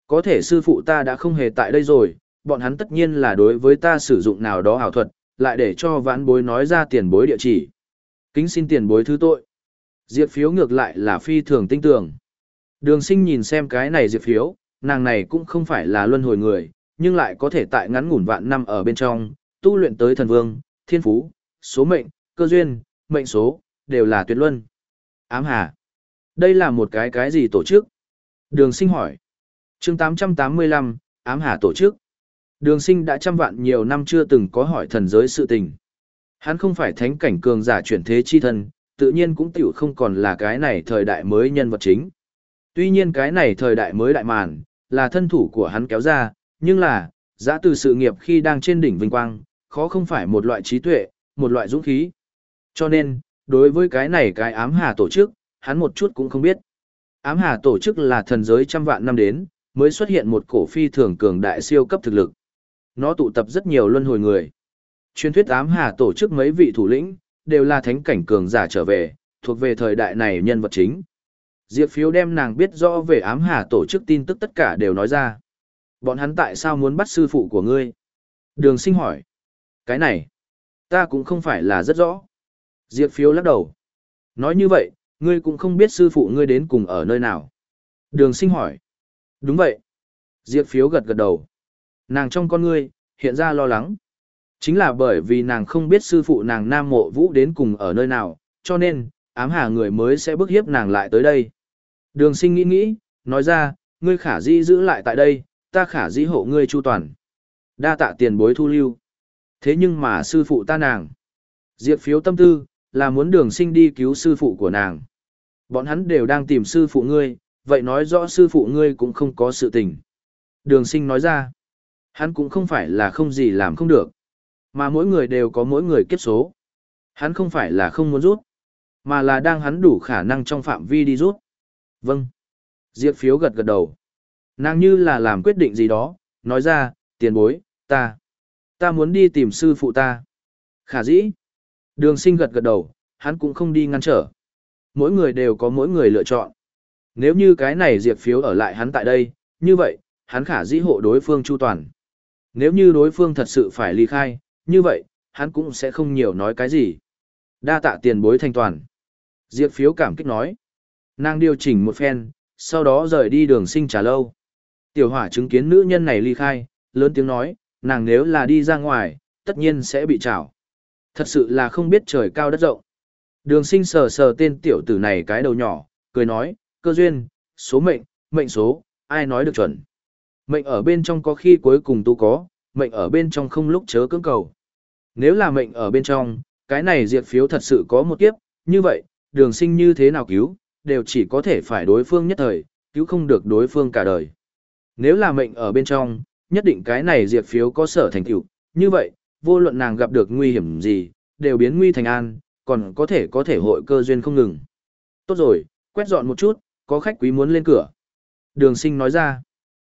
Có thể sư phụ ta đã không hề tại đây rồi, bọn hắn tất nhiên là đối với ta sử dụng nào đó ảo thuật, lại để cho vãn bối nói ra tiền bối địa chỉ. Kính xin tiền bối thứ tội. Diệp phiếu ngược lại là phi thường tinh tường. Đường sinh nhìn xem cái này diệp phiếu, nàng này cũng không phải là luân hồi người, nhưng lại có thể tại ngắn ngủn vạn năm ở bên trong, tu luyện tới thần vương, thiên phú, số mệnh, cơ duyên, mệnh số, đều là tuyệt luân. Ám hà. Đây là một cái cái gì tổ chức? Đường sinh hỏi. chương 885, ám hà tổ chức. Đường sinh đã trăm vạn nhiều năm chưa từng có hỏi thần giới sự tình. Hắn không phải thánh cảnh cường giả chuyển thế chi thân, tự nhiên cũng tiểu không còn là cái này thời đại mới nhân vật chính. Tuy nhiên cái này thời đại mới đại màn, là thân thủ của hắn kéo ra, nhưng là, giã từ sự nghiệp khi đang trên đỉnh vinh quang, khó không phải một loại trí tuệ, một loại dũng khí. Cho nên, đối với cái này cái ám hà tổ chức, hắn một chút cũng không biết. Ám hà tổ chức là thần giới trăm vạn năm đến, mới xuất hiện một cổ phi thường cường đại siêu cấp thực lực. Nó tụ tập rất nhiều luân hồi người. Truyền thuyết ám hà tổ chức mấy vị thủ lĩnh, đều là thánh cảnh cường giả trở về, thuộc về thời đại này nhân vật chính. Diệp phiếu đem nàng biết rõ về ám hà tổ chức tin tức tất cả đều nói ra. Bọn hắn tại sao muốn bắt sư phụ của ngươi? Đường sinh hỏi. Cái này, ta cũng không phải là rất rõ. Diệp phiếu lắc đầu. Nói như vậy, ngươi cũng không biết sư phụ ngươi đến cùng ở nơi nào. Đường sinh hỏi. Đúng vậy. Diệp phiếu gật gật đầu. Nàng trong con ngươi, hiện ra lo lắng. Chính là bởi vì nàng không biết sư phụ nàng Nam Mộ Vũ đến cùng ở nơi nào, cho nên, ám hà người mới sẽ bức hiếp nàng lại tới đây. Đường sinh nghĩ nghĩ, nói ra, ngươi khả dĩ giữ lại tại đây, ta khả dĩ hộ ngươi chu toàn. Đa tạ tiền bối thu lưu. Thế nhưng mà sư phụ ta nàng. Diệp phiếu tâm tư, là muốn đường sinh đi cứu sư phụ của nàng. Bọn hắn đều đang tìm sư phụ ngươi, vậy nói rõ sư phụ ngươi cũng không có sự tình. Đường sinh nói ra, hắn cũng không phải là không gì làm không được, mà mỗi người đều có mỗi người kiếp số. Hắn không phải là không muốn rút, mà là đang hắn đủ khả năng trong phạm vi đi rút. Vâng. Diệp phiếu gật gật đầu. Nàng như là làm quyết định gì đó, nói ra, tiền bối, ta, ta muốn đi tìm sư phụ ta. Khả dĩ. Đường sinh gật gật đầu, hắn cũng không đi ngăn trở. Mỗi người đều có mỗi người lựa chọn. Nếu như cái này diệp phiếu ở lại hắn tại đây, như vậy, hắn khả dĩ hộ đối phương chu toàn. Nếu như đối phương thật sự phải ly khai, như vậy, hắn cũng sẽ không nhiều nói cái gì. Đa tạ tiền bối thanh toàn. Diệp phiếu cảm kích nói. Nàng điều chỉnh một phen, sau đó rời đi đường sinh trả lâu. Tiểu hỏa chứng kiến nữ nhân này ly khai, lớn tiếng nói, nàng nếu là đi ra ngoài, tất nhiên sẽ bị trảo. Thật sự là không biết trời cao đất rộng. Đường sinh sờ sờ tên tiểu tử này cái đầu nhỏ, cười nói, cơ duyên, số mệnh, mệnh số, ai nói được chuẩn. Mệnh ở bên trong có khi cuối cùng tu có, mệnh ở bên trong không lúc chớ cưỡng cầu. Nếu là mệnh ở bên trong, cái này diệt phiếu thật sự có một kiếp, như vậy, đường sinh như thế nào cứu, đều chỉ có thể phải đối phương nhất thời, cứu không được đối phương cả đời. Nếu là mệnh ở bên trong, nhất định cái này diệt phiếu có sở thành tựu, như vậy, vô luận nàng gặp được nguy hiểm gì, đều biến nguy thành an, còn có thể có thể hội cơ duyên không ngừng. Tốt rồi, quét dọn một chút, có khách quý muốn lên cửa. Đường sinh nói ra.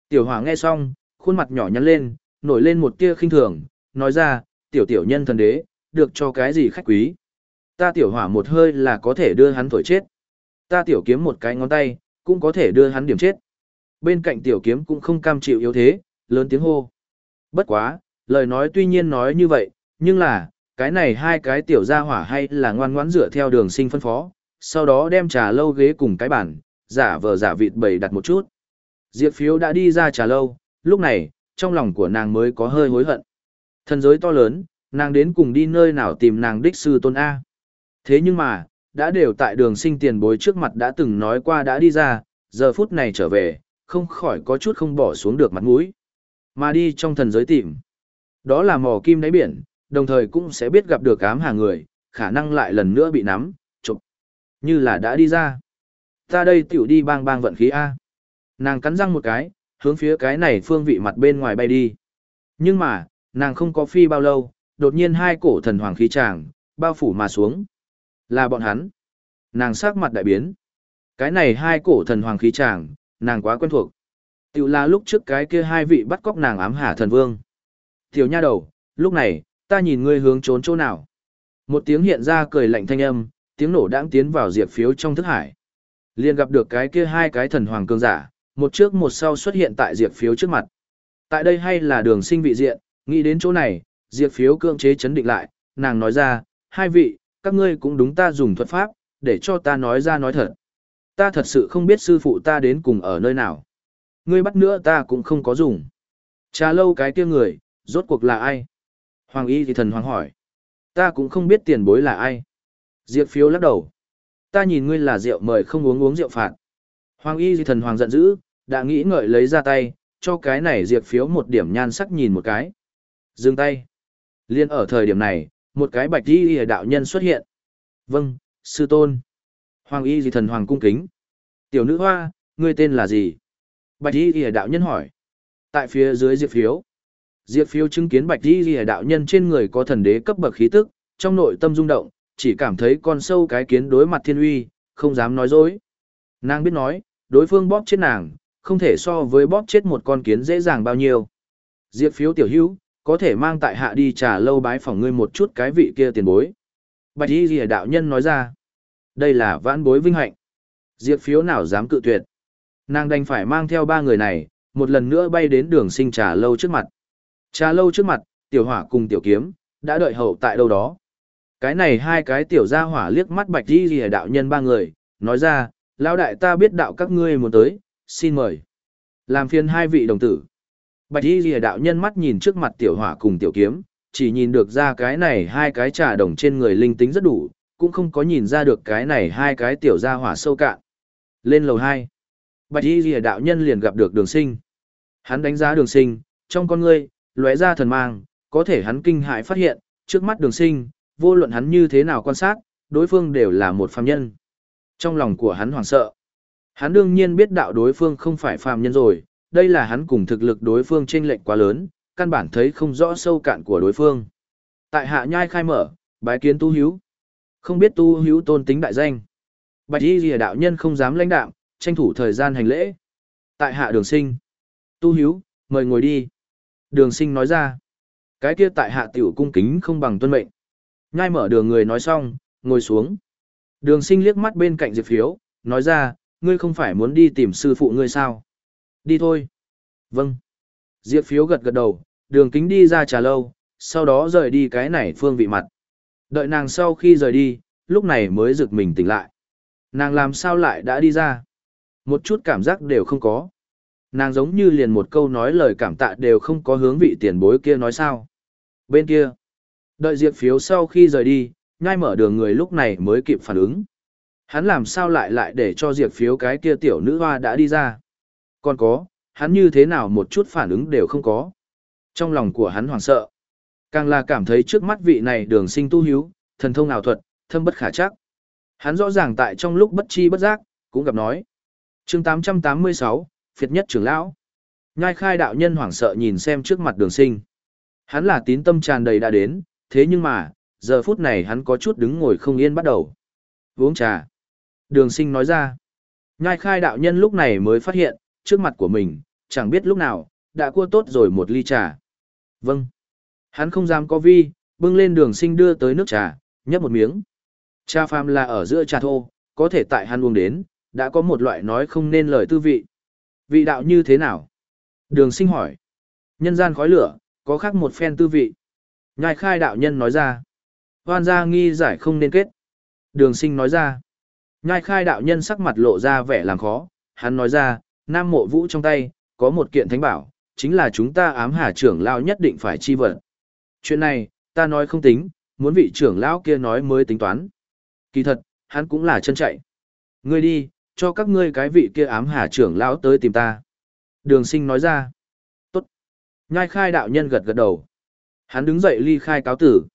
Tiểu hỏa nghe xong, khuôn mặt nhỏ nhắn lên, nổi lên một tia khinh thường, nói ra, tiểu tiểu nhân thần đế, được cho cái gì khách quý. Ta tiểu hỏa một hơi là có thể đưa hắn thổi chết. Ta tiểu kiếm một cái ngón tay, cũng có thể đưa hắn điểm chết. Bên cạnh tiểu kiếm cũng không cam chịu yếu thế, lớn tiếng hô. Bất quá, lời nói tuy nhiên nói như vậy, nhưng là, cái này hai cái tiểu gia hỏa hay là ngoan ngoãn dựa theo đường sinh phân phó, sau đó đem trà lâu ghế cùng cái bàn, giả vờ giả vịt bầy đặt một chút. Diệp phiếu đã đi ra trà lâu, lúc này, trong lòng của nàng mới có hơi hối hận. Thần giới to lớn, nàng đến cùng đi nơi nào tìm nàng đích sư tôn A. Thế nhưng mà, đã đều tại đường sinh tiền bối trước mặt đã từng nói qua đã đi ra, giờ phút này trở về, không khỏi có chút không bỏ xuống được mặt mũi. Mà đi trong thần giới tìm. Đó là mò kim đáy biển, đồng thời cũng sẽ biết gặp được ám hàng người, khả năng lại lần nữa bị nắm, chụp. Như là đã đi ra. Ta đây tiểu đi bang bang vận khí A. Nàng cắn răng một cái, hướng phía cái này phương vị mặt bên ngoài bay đi. Nhưng mà, nàng không có phi bao lâu, đột nhiên hai cổ thần hoàng khí tràng, bao phủ mà xuống. Là bọn hắn. Nàng sắc mặt đại biến. Cái này hai cổ thần hoàng khí tràng, nàng quá quen thuộc. Tiểu là lúc trước cái kia hai vị bắt cóc nàng ám hà thần vương. Tiểu nha đầu, lúc này, ta nhìn ngươi hướng trốn chỗ nào. Một tiếng hiện ra cười lạnh thanh âm, tiếng nổ đãng tiến vào diệp phiếu trong thức hải. liền gặp được cái kia hai cái thần hoàng cương giả, một trước một sau xuất hiện tại diệp phiếu trước mặt. Tại đây hay là đường sinh vị diện, nghĩ đến chỗ này, diệp phiếu cưỡng chế chấn định lại, nàng nói ra, hai vị, các ngươi cũng đúng ta dùng thuật pháp, để cho ta nói ra nói thật. Ta thật sự không biết sư phụ ta đến cùng ở nơi nào. Ngươi bắt nữa ta cũng không có dùng. Trà lâu cái kia người, rốt cuộc là ai? Hoàng y thì thần hoàng hỏi. Ta cũng không biết tiền bối là ai. Diệp phiếu lắc đầu. Ta nhìn ngươi là rượu mời không uống uống rượu phạt. Hoàng y Dị thần hoàng giận dữ, đã nghĩ ngợi lấy ra tay, cho cái này Diệt phiếu một điểm nhan sắc nhìn một cái. Dừng tay. Liên ở thời điểm này, một cái bạch y đạo nhân xuất hiện. Vâng, sư tôn. Hoàng y Dị thần hoàng cung kính. Tiểu nữ hoa, ngươi tên là gì? Bạch y gì đạo nhân hỏi. Tại phía dưới Diệt phiếu. Diệt phiếu chứng kiến bạch y gì đạo nhân trên người có thần đế cấp bậc khí tức, trong nội tâm rung động, chỉ cảm thấy con sâu cái kiến đối mặt thiên uy, không dám nói dối. Nàng biết nói, đối phương bóp chết nàng, không thể so với bóp chết một con kiến dễ dàng bao nhiêu. Diệp phiếu tiểu hữu, có thể mang tại hạ đi trả lâu bái phỏng ngươi một chút cái vị kia tiền bối. Bạch y ghi đạo nhân nói ra, đây là vãn bối vinh hạnh. Diệp phiếu nào dám cự tuyệt. Nàng đành phải mang theo ba người này, một lần nữa bay đến đường sinh trà lâu trước mặt. Trà lâu trước mặt, tiểu hỏa cùng tiểu kiếm, đã đợi hậu tại đâu đó. Cái này hai cái tiểu gia hỏa liếc mắt bạch đi ghi đạo nhân ba người, nói ra, lão đại ta biết đạo các ngươi muốn tới, xin mời. Làm phiền hai vị đồng tử. Bạch y ghi đạo nhân mắt nhìn trước mặt tiểu hỏa cùng tiểu kiếm, chỉ nhìn được ra cái này hai cái trà đồng trên người linh tính rất đủ, cũng không có nhìn ra được cái này hai cái tiểu gia hỏa sâu cạn. Lên lầu 2. Bạch y rìa đạo nhân liền gặp được đường sinh. Hắn đánh giá đường sinh, trong con ngươi, lóe ra thần mang, có thể hắn kinh hại phát hiện, trước mắt đường sinh, vô luận hắn như thế nào quan sát, đối phương đều là một phàm nhân. Trong lòng của hắn hoảng sợ. Hắn đương nhiên biết đạo đối phương không phải phàm nhân rồi, đây là hắn cùng thực lực đối phương chênh lệch quá lớn, căn bản thấy không rõ sâu cạn của đối phương. Tại hạ nhai khai mở, bái kiến tu hiếu. Không biết tu hiếu tôn tính đại danh. Bạch y rìa đạo nhân không dám lãnh đạo, tranh thủ thời gian hành lễ. Tại hạ đường sinh. Tu hiếu, mời ngồi đi. Đường sinh nói ra. Cái kia tại hạ tiểu cung kính không bằng tuân mệnh. Nhai mở đường người nói xong, ngồi xuống. Đường sinh liếc mắt bên cạnh Diệp Phiếu, nói ra, ngươi không phải muốn đi tìm sư phụ ngươi sao? Đi thôi. Vâng. Diệp Phiếu gật gật đầu, đường kính đi ra trà lâu, sau đó rời đi cái này phương vị mặt. Đợi nàng sau khi rời đi, lúc này mới rực mình tỉnh lại. Nàng làm sao lại đã đi ra? Một chút cảm giác đều không có. Nàng giống như liền một câu nói lời cảm tạ đều không có hướng vị tiền bối kia nói sao. Bên kia, đợi diệp phiếu sau khi rời đi, nhai mở đường người lúc này mới kịp phản ứng. Hắn làm sao lại lại để cho diệt phiếu cái kia tiểu nữ hoa đã đi ra. Còn có, hắn như thế nào một chút phản ứng đều không có. Trong lòng của hắn hoảng sợ. Càng là cảm thấy trước mắt vị này đường sinh tu hiếu, thần thông ảo thuật, thâm bất khả chắc. Hắn rõ ràng tại trong lúc bất chi bất giác, cũng gặp nói. chương 886, phiệt nhất trưởng lão. Nhai khai đạo nhân hoảng sợ nhìn xem trước mặt đường sinh. Hắn là tín tâm tràn đầy đã đến, thế nhưng mà, giờ phút này hắn có chút đứng ngồi không yên bắt đầu. Uống trà. Đường sinh nói ra. Nhai khai đạo nhân lúc này mới phát hiện, trước mặt của mình, chẳng biết lúc nào, đã cua tốt rồi một ly trà. Vâng. Hắn không dám có vi, bưng lên đường sinh đưa tới nước trà, nhấp một miếng. Trà phàm là ở giữa trà thô, có thể tại hắn uống đến, đã có một loại nói không nên lời tư vị. Vị đạo như thế nào? Đường sinh hỏi. Nhân gian khói lửa, có khác một phen tư vị. Nhai khai đạo nhân nói ra. Hoan gia nghi giải không nên kết. Đường sinh nói ra. Nhai khai đạo nhân sắc mặt lộ ra vẻ làm khó. Hắn nói ra, nam mộ vũ trong tay, có một kiện thánh bảo, chính là chúng ta ám hà trưởng lao nhất định phải chi vật. Chuyện này, ta nói không tính, muốn vị trưởng lão kia nói mới tính toán. Kỳ thật, hắn cũng là chân chạy. Ngươi đi, cho các ngươi cái vị kia ám hà trưởng lão tới tìm ta. Đường sinh nói ra. Tốt. Nhai khai đạo nhân gật gật đầu. Hắn đứng dậy ly khai cáo tử.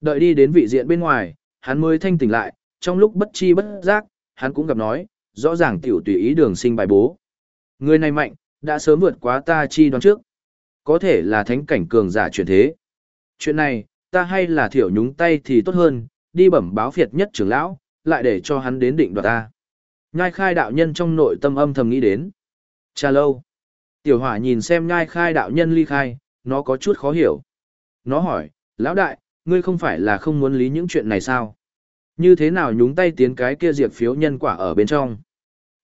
Đợi đi đến vị diện bên ngoài, hắn mới thanh tỉnh lại, trong lúc bất chi bất giác, hắn cũng gặp nói, rõ ràng tiểu tùy ý đường sinh bài bố. Người này mạnh, đã sớm vượt quá ta chi đoán trước. Có thể là thánh cảnh cường giả chuyển thế. Chuyện này, ta hay là thiểu nhúng tay thì tốt hơn, đi bẩm báo phiệt nhất trưởng lão, lại để cho hắn đến định đoạt ta. Nhai khai đạo nhân trong nội tâm âm thầm nghĩ đến. Cha lâu. Tiểu hỏa nhìn xem nhai khai đạo nhân ly khai, nó có chút khó hiểu. Nó hỏi, lão đại, ngươi không phải là không muốn lý những chuyện này sao? Như thế nào nhúng tay tiến cái kia diệt phiếu nhân quả ở bên trong?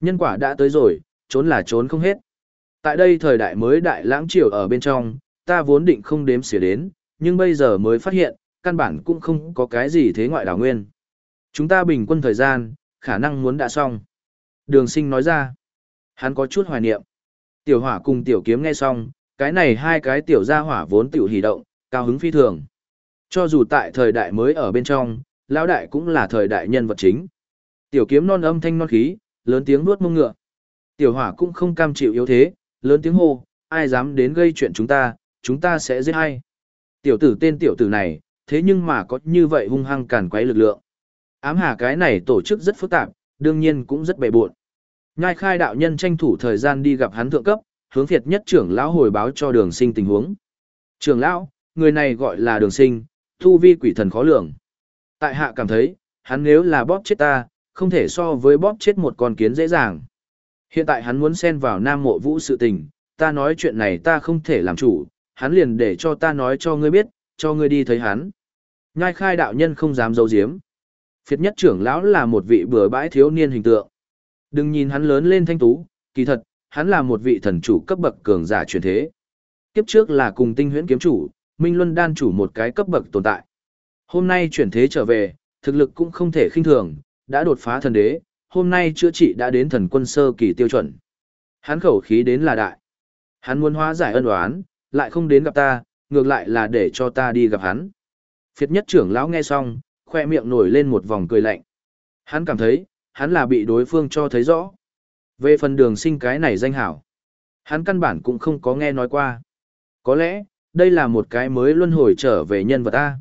Nhân quả đã tới rồi, trốn là trốn không hết. Tại đây thời đại mới đại lãng triều ở bên trong, ta vốn định không đếm xỉa đến, nhưng bây giờ mới phát hiện, căn bản cũng không có cái gì thế ngoại đảo nguyên. Chúng ta bình quân thời gian, khả năng muốn đã xong. Đường sinh nói ra, hắn có chút hoài niệm. Tiểu hỏa cùng tiểu kiếm nghe xong, cái này hai cái tiểu gia hỏa vốn tiểu hỷ động, cao hứng phi thường. Cho dù tại thời đại mới ở bên trong, lão đại cũng là thời đại nhân vật chính. Tiểu kiếm non âm thanh non khí, lớn tiếng nuốt mông ngựa. Tiểu hỏa cũng không cam chịu yếu thế, lớn tiếng hô, ai dám đến gây chuyện chúng ta, chúng ta sẽ giết ai. Tiểu tử tên tiểu tử này, thế nhưng mà có như vậy hung hăng càn quấy lực lượng. Ám hà cái này tổ chức rất phức tạp, đương nhiên cũng rất bề buộn. Nhai khai đạo nhân tranh thủ thời gian đi gặp hắn thượng cấp, hướng thiệt nhất trưởng lão hồi báo cho đường sinh tình huống. Trưởng lão, người này gọi là đường sinh, thu vi quỷ thần khó lường. Tại hạ cảm thấy, hắn nếu là bóp chết ta, không thể so với bóp chết một con kiến dễ dàng. Hiện tại hắn muốn xen vào nam mộ vũ sự tình, ta nói chuyện này ta không thể làm chủ, hắn liền để cho ta nói cho ngươi biết, cho ngươi đi thấy hắn. Nhai khai đạo nhân không dám giấu giếm. Phiệt nhất trưởng lão là một vị bừa bãi thiếu niên hình tượng. Đừng nhìn hắn lớn lên thanh tú, kỳ thật, hắn là một vị thần chủ cấp bậc cường giả truyền thế. Kiếp trước là cùng tinh huyễn kiếm chủ, Minh Luân đan chủ một cái cấp bậc tồn tại. Hôm nay chuyển thế trở về, thực lực cũng không thể khinh thường, đã đột phá thần đế, hôm nay chữa trị đã đến thần quân sơ kỳ tiêu chuẩn. Hắn khẩu khí đến là đại. Hắn muốn hóa giải ân oán, lại không đến gặp ta, ngược lại là để cho ta đi gặp hắn. Phiệt nhất trưởng lão nghe xong, khoe miệng nổi lên một vòng cười lạnh. Hắn cảm thấy, hắn là bị đối phương cho thấy rõ. Về phần đường sinh cái này danh hảo, hắn căn bản cũng không có nghe nói qua. Có lẽ, đây là một cái mới luân hồi trở về nhân vật ta.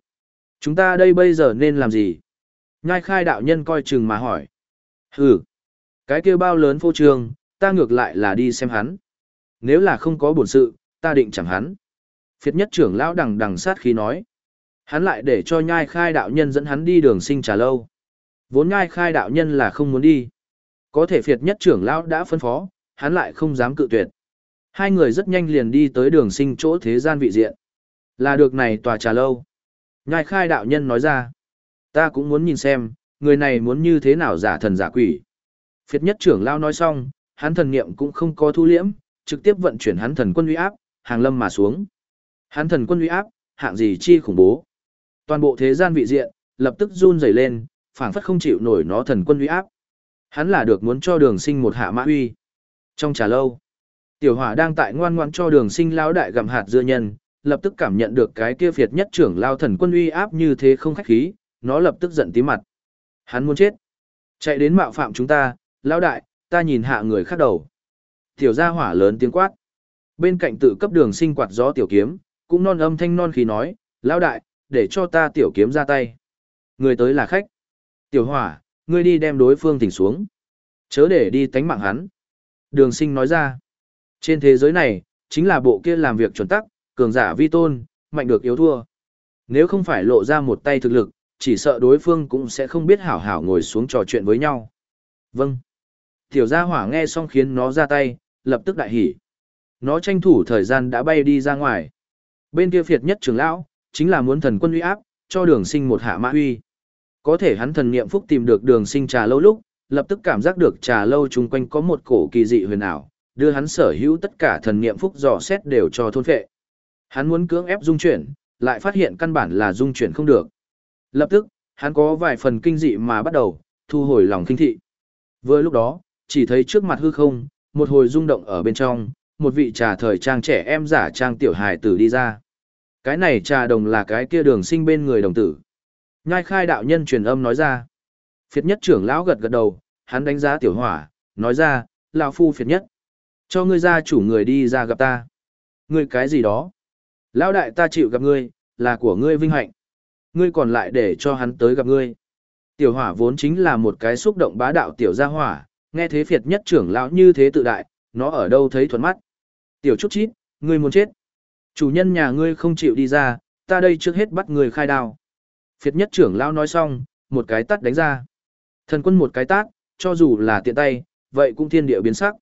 Chúng ta đây bây giờ nên làm gì? Nhai khai đạo nhân coi chừng mà hỏi. Hừ, cái kia bao lớn phô trương, ta ngược lại là đi xem hắn. Nếu là không có bổn sự, ta định chẳng hắn. Phiệt nhất trưởng lão đằng đằng sát khí nói. Hắn lại để cho nhai khai đạo nhân dẫn hắn đi đường sinh trà lâu. Vốn nhai khai đạo nhân là không muốn đi. Có thể phiệt nhất trưởng lão đã phân phó, hắn lại không dám cự tuyệt. Hai người rất nhanh liền đi tới đường sinh chỗ thế gian vị diện. Là được này tòa trà lâu. Nhai khai đạo nhân nói ra. Ta cũng muốn nhìn xem, người này muốn như thế nào giả thần giả quỷ. Phiệt nhất trưởng lao nói xong, hắn thần niệm cũng không có thu liễm, trực tiếp vận chuyển hắn thần quân uy áp, hàng lâm mà xuống. Hắn thần quân uy áp, hạng gì chi khủng bố. Toàn bộ thế gian vị diện, lập tức run rẩy lên, phảng phất không chịu nổi nó thần quân uy áp. Hắn là được muốn cho đường sinh một hạ mã uy. Trong trà lâu, tiểu hỏa đang tại ngoan ngoan cho đường sinh lão đại gặm hạt dưa nhân, lập tức cảm nhận được cái kia phiệt nhất trưởng lao thần quân uy áp như thế không khách khí, nó lập tức giận tí mặt. Hắn muốn chết. Chạy đến mạo phạm chúng ta, lão đại, ta nhìn hạ người khác đầu. Tiểu gia hỏa lớn tiếng quát. Bên cạnh tự cấp đường sinh quạt gió tiểu kiếm, cũng non âm thanh non khí nói, lão đại, để cho ta tiểu kiếm ra tay. Người tới là khách. Tiểu hỏa, ngươi đi đem đối phương tỉnh xuống. Chớ để đi tánh mạng hắn. Đường sinh nói ra. Trên thế giới này, chính là bộ kia làm việc chuẩn tắc, cường giả vi tôn, mạnh được yếu thua. Nếu không phải lộ ra một tay thực lực, chỉ sợ đối phương cũng sẽ không biết hảo hảo ngồi xuống trò chuyện với nhau. Vâng. Tiểu gia hỏa nghe xong khiến nó ra tay, lập tức đại hỉ. Nó tranh thủ thời gian đã bay đi ra ngoài. Bên kia phiệt nhất trưởng lão, chính là muốn thần quân uy áp, cho đường sinh một hạ mã huy. Có thể hắn thần niệm phúc tìm được đường sinh trà lâu lúc, lập tức cảm giác được trà lâu chung quanh có một cổ kỳ dị huyền ảo, đưa hắn sở hữu tất cả thần niệm phúc dò xét đều cho thôn phệ. Hắn muốn cưỡng ép dung chuyển, lại phát hiện căn bản là dung chuyển không được. Lập tức, hắn có vài phần kinh dị mà bắt đầu, thu hồi lòng kinh thị. Vừa lúc đó, chỉ thấy trước mặt hư không, một hồi rung động ở bên trong, một vị trà thời trang trẻ em giả trang tiểu hài tử đi ra. Cái này trà đồng là cái kia đường sinh bên người đồng tử. Nhai khai đạo nhân truyền âm nói ra. Phiệt nhất trưởng lão gật gật đầu, hắn đánh giá tiểu hỏa, nói ra, lão phu phiệt nhất. Cho ngươi ra chủ người đi ra gặp ta. Ngươi cái gì đó? Lão đại ta chịu gặp ngươi, là của ngươi vinh hạnh. Ngươi còn lại để cho hắn tới gặp ngươi. Tiểu hỏa vốn chính là một cái xúc động bá đạo tiểu gia hỏa, nghe thế phiệt nhất trưởng lão như thế tự đại, nó ở đâu thấy thuận mắt. Tiểu chút chít, ngươi muốn chết. Chủ nhân nhà ngươi không chịu đi ra, ta đây trước hết bắt người khai đao. Phiệt nhất trưởng lão nói xong, một cái tát đánh ra. Thần quân một cái tát, cho dù là tiện tay, vậy cũng thiên địa biến sắc.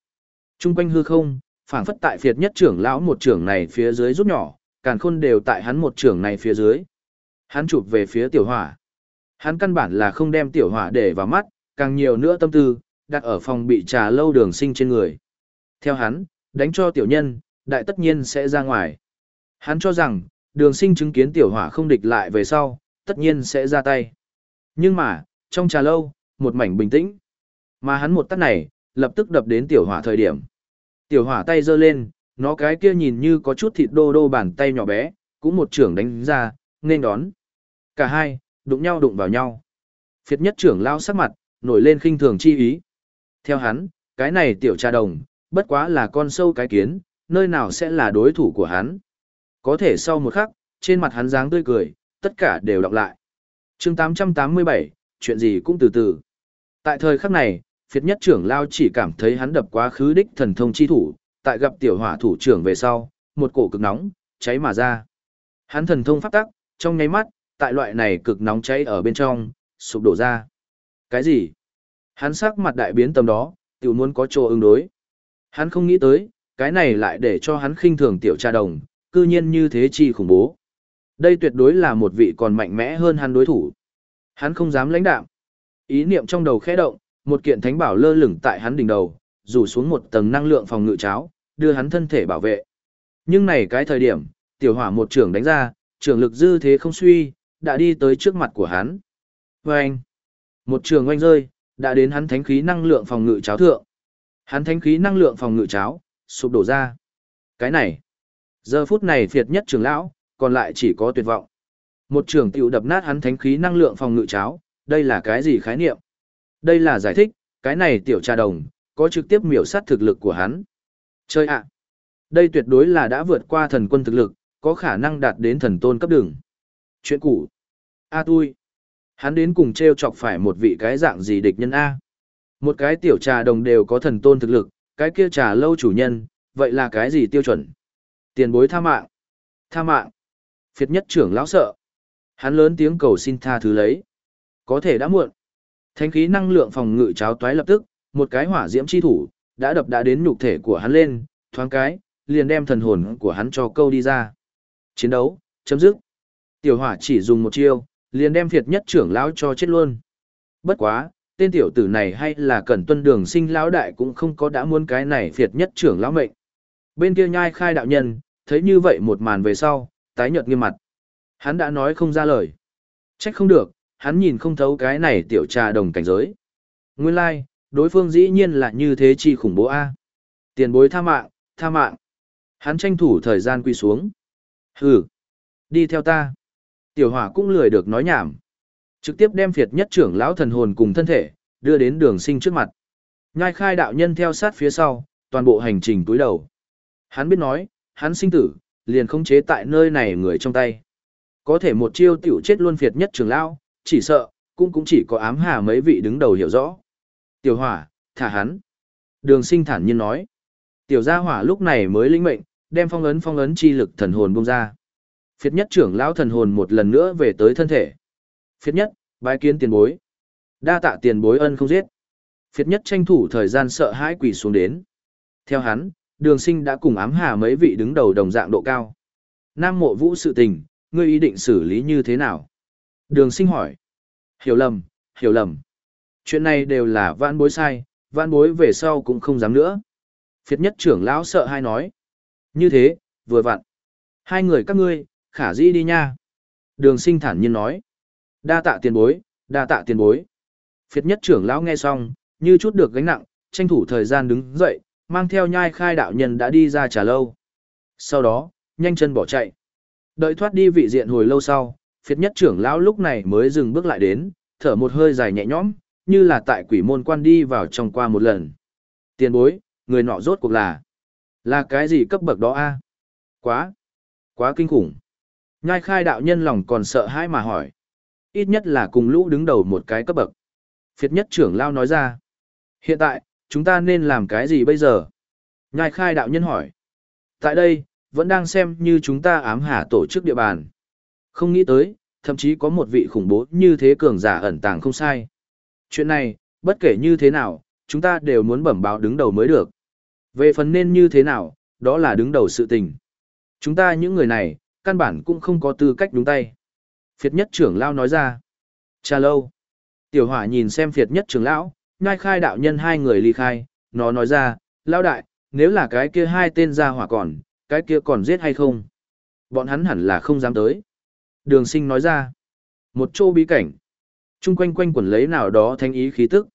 Trung quanh hư không, phảng phất tại phiệt nhất trưởng lão một trưởng này phía dưới rút nhỏ, càn khôn đều tại hắn một trưởng này phía dưới. Hắn chụp về phía tiểu hỏa. Hắn căn bản là không đem tiểu hỏa để vào mắt, càng nhiều nữa tâm tư, đặt ở phòng bị trà lâu đường sinh trên người. Theo hắn, đánh cho tiểu nhân, đại tất nhiên sẽ ra ngoài. Hắn cho rằng, đường sinh chứng kiến tiểu hỏa không địch lại về sau, tất nhiên sẽ ra tay. Nhưng mà, trong trà lâu, một mảnh bình tĩnh. Mà hắn một tắt này, lập tức đập đến tiểu hỏa thời điểm. Tiểu hỏa tay giơ lên, nó cái kia nhìn như có chút thịt đô đô bàn tay nhỏ bé, cũng một trưởng đánh ra, nên đón. Cả hai, đụng nhau đụng vào nhau. Phiệt nhất trưởng lao sắc mặt, nổi lên khinh thường chi ý. Theo hắn, cái này tiểu trà đồng, bất quá là con sâu cái kiến, nơi nào sẽ là đối thủ của hắn. Có thể sau một khắc, trên mặt hắn dáng tươi cười, tất cả đều đọc lại. chương 887, chuyện gì cũng từ từ. Tại thời khắc này, phiệt nhất trưởng lao chỉ cảm thấy hắn đập quá khứ đích thần thông chi thủ, tại gặp tiểu hỏa thủ trưởng về sau, một cổ cực nóng, cháy mà ra. Hắn thần thông phát tắc, trong nháy mắt, tại loại này cực nóng cháy ở bên trong, sụp đổ ra. Cái gì? Hắn sắc mặt đại biến tầm đó, tiểu muốn có chỗ ứng đối. Hắn không nghĩ tới, cái này lại để cho hắn khinh thường tiểu cha đồng, cư nhiên như thế chi khủng bố. Đây tuyệt đối là một vị còn mạnh mẽ hơn hắn đối thủ. Hắn không dám lãnh đạm. Ý niệm trong đầu khẽ động, một kiện thánh bảo lơ lửng tại hắn đỉnh đầu, rủ xuống một tầng năng lượng phòng ngự cháo, đưa hắn thân thể bảo vệ. Nhưng này cái thời điểm, tiểu hỏa một trường đánh ra, trường lực dư thế không suy, đã đi tới trước mặt của hắn. Vâng! Một trường oanh rơi, đã đến hắn thánh khí năng lượng phòng ngự cháo thượng. Hắn thánh khí năng lượng phòng ngự cháo, sụp đổ ra. Cái này, giờ phút này phiệt nhất trường lão, còn lại chỉ có tuyệt vọng. Một trường tiểu đập nát hắn thánh khí năng lượng phòng ngự cháo, đây là cái gì khái niệm? Đây là giải thích, cái này tiểu trà đồng, có trực tiếp miểu sát thực lực của hắn. Chơi ạ! đây tuyệt đối là đã vượt qua thần quân thực lực, có khả năng đạt đến thần tôn cấp đường. Chuyện cũ. A à tui. Hắn đến cùng treo chọc phải một vị cái dạng gì địch nhân A. Một cái tiểu trà đồng đều có thần tôn thực lực, cái kia trà lâu chủ nhân, vậy là cái gì tiêu chuẩn? Tiền bối tha mạng. Tha mạng. Phiệt nhất trưởng lão sợ. Hắn lớn tiếng cầu xin tha thứ lấy. Có thể đã muộn. Thánh khí năng lượng phòng ngự cháo toái lập tức, một cái hỏa diễm chi thủ, đã đập đã đến nhục thể của hắn lên, thoáng cái, liền đem thần hồn của hắn cho câu đi ra. Chiến đấu, chấm dứt. Tiểu hỏa chỉ dùng một chiêu, liền đem phiệt nhất trưởng lão cho chết luôn. Bất quá, tên tiểu tử này hay là cẩn tuân đường sinh lão đại cũng không có đã muốn cái này phiệt nhất trưởng lão mệnh. Bên kia nhai khai đạo nhân, thấy như vậy một màn về sau, tái nhợt nghiêm mặt. Hắn đã nói không ra lời. Trách không được, hắn nhìn không thấu cái này tiểu trà đồng cảnh giới. Nguyên lai, like, đối phương dĩ nhiên là như thế chi khủng bố A. Tiền bối tha mạng, tha mạng. Hắn tranh thủ thời gian quy xuống. Hừ, đi theo ta. Tiểu hỏa cũng lười được nói nhảm. Trực tiếp đem phiệt nhất trưởng lão thần hồn cùng thân thể, đưa đến đường sinh trước mặt. Nhai khai đạo nhân theo sát phía sau, toàn bộ hành trình túi đầu. Hắn biết nói, hắn sinh tử, liền không chế tại nơi này người trong tay. Có thể một chiêu tiểu chết luôn phiệt nhất trưởng lão, chỉ sợ, cũng cũng chỉ có ám hà mấy vị đứng đầu hiểu rõ. Tiểu hỏa, thả hắn. Đường sinh thản nhiên nói. Tiểu gia hỏa lúc này mới linh mệnh, đem phong ấn phong ấn chi lực thần hồn bung ra. Phiệt nhất trưởng lão thần hồn một lần nữa về tới thân thể. Phiệt nhất, bái kiến tiền bối. Đa tạ tiền bối ân không giết. Phiệt nhất tranh thủ thời gian sợ hãi quỷ xuống đến. Theo hắn, đường sinh đã cùng ám hà mấy vị đứng đầu đồng dạng độ cao. Nam mộ vũ sự tình, ngươi ý định xử lý như thế nào? Đường sinh hỏi. Hiểu lầm, hiểu lầm. Chuyện này đều là vãn bối sai, vãn bối về sau cũng không dám nữa. Phiệt nhất trưởng lão sợ hai nói. Như thế, vừa vặn. Hai người các ngươi, khả dĩ đi nha. Đường sinh thản nhiên nói. Đa tạ tiền bối, đa tạ tiền bối. Phiệt nhất trưởng lão nghe xong, như chút được gánh nặng, tranh thủ thời gian đứng dậy, mang theo nhai khai đạo nhân đã đi ra trà lâu. Sau đó, nhanh chân bỏ chạy. Đợi thoát đi vị diện hồi lâu sau, phiệt nhất trưởng lão lúc này mới dừng bước lại đến, thở một hơi dài nhẹ nhõm, như là tại quỷ môn quan đi vào trong qua một lần. Tiền bối, người nọ rốt cuộc là là cái gì cấp bậc đó a? Quá, quá kinh khủng. Nhai khai đạo nhân lòng còn sợ hãi mà hỏi. Ít nhất là cùng lũ đứng đầu một cái cấp bậc. Phiệt nhất trưởng lao nói ra. Hiện tại, chúng ta nên làm cái gì bây giờ? Nhai khai đạo nhân hỏi. Tại đây, vẫn đang xem như chúng ta ám hà tổ chức địa bàn. Không nghĩ tới, thậm chí có một vị khủng bố như thế cường giả ẩn tàng không sai. Chuyện này, bất kể như thế nào, chúng ta đều muốn bẩm báo đứng đầu mới được. Về phần nên như thế nào, đó là đứng đầu sự tình. Chúng ta những người này, căn bản cũng không có tư cách đúng tay. Phiệt nhất trưởng lão nói ra. Cha lâu. Tiểu hỏa nhìn xem phiệt nhất trưởng lão, nhai khai đạo nhân hai người ly khai, nó nói ra, lão đại, nếu là cái kia hai tên ra hỏa còn, cái kia còn giết hay không? Bọn hắn hẳn là không dám tới. Đường sinh nói ra. Một chỗ bí cảnh. Trung quanh quanh quẩn lấy nào đó thanh ý khí tức.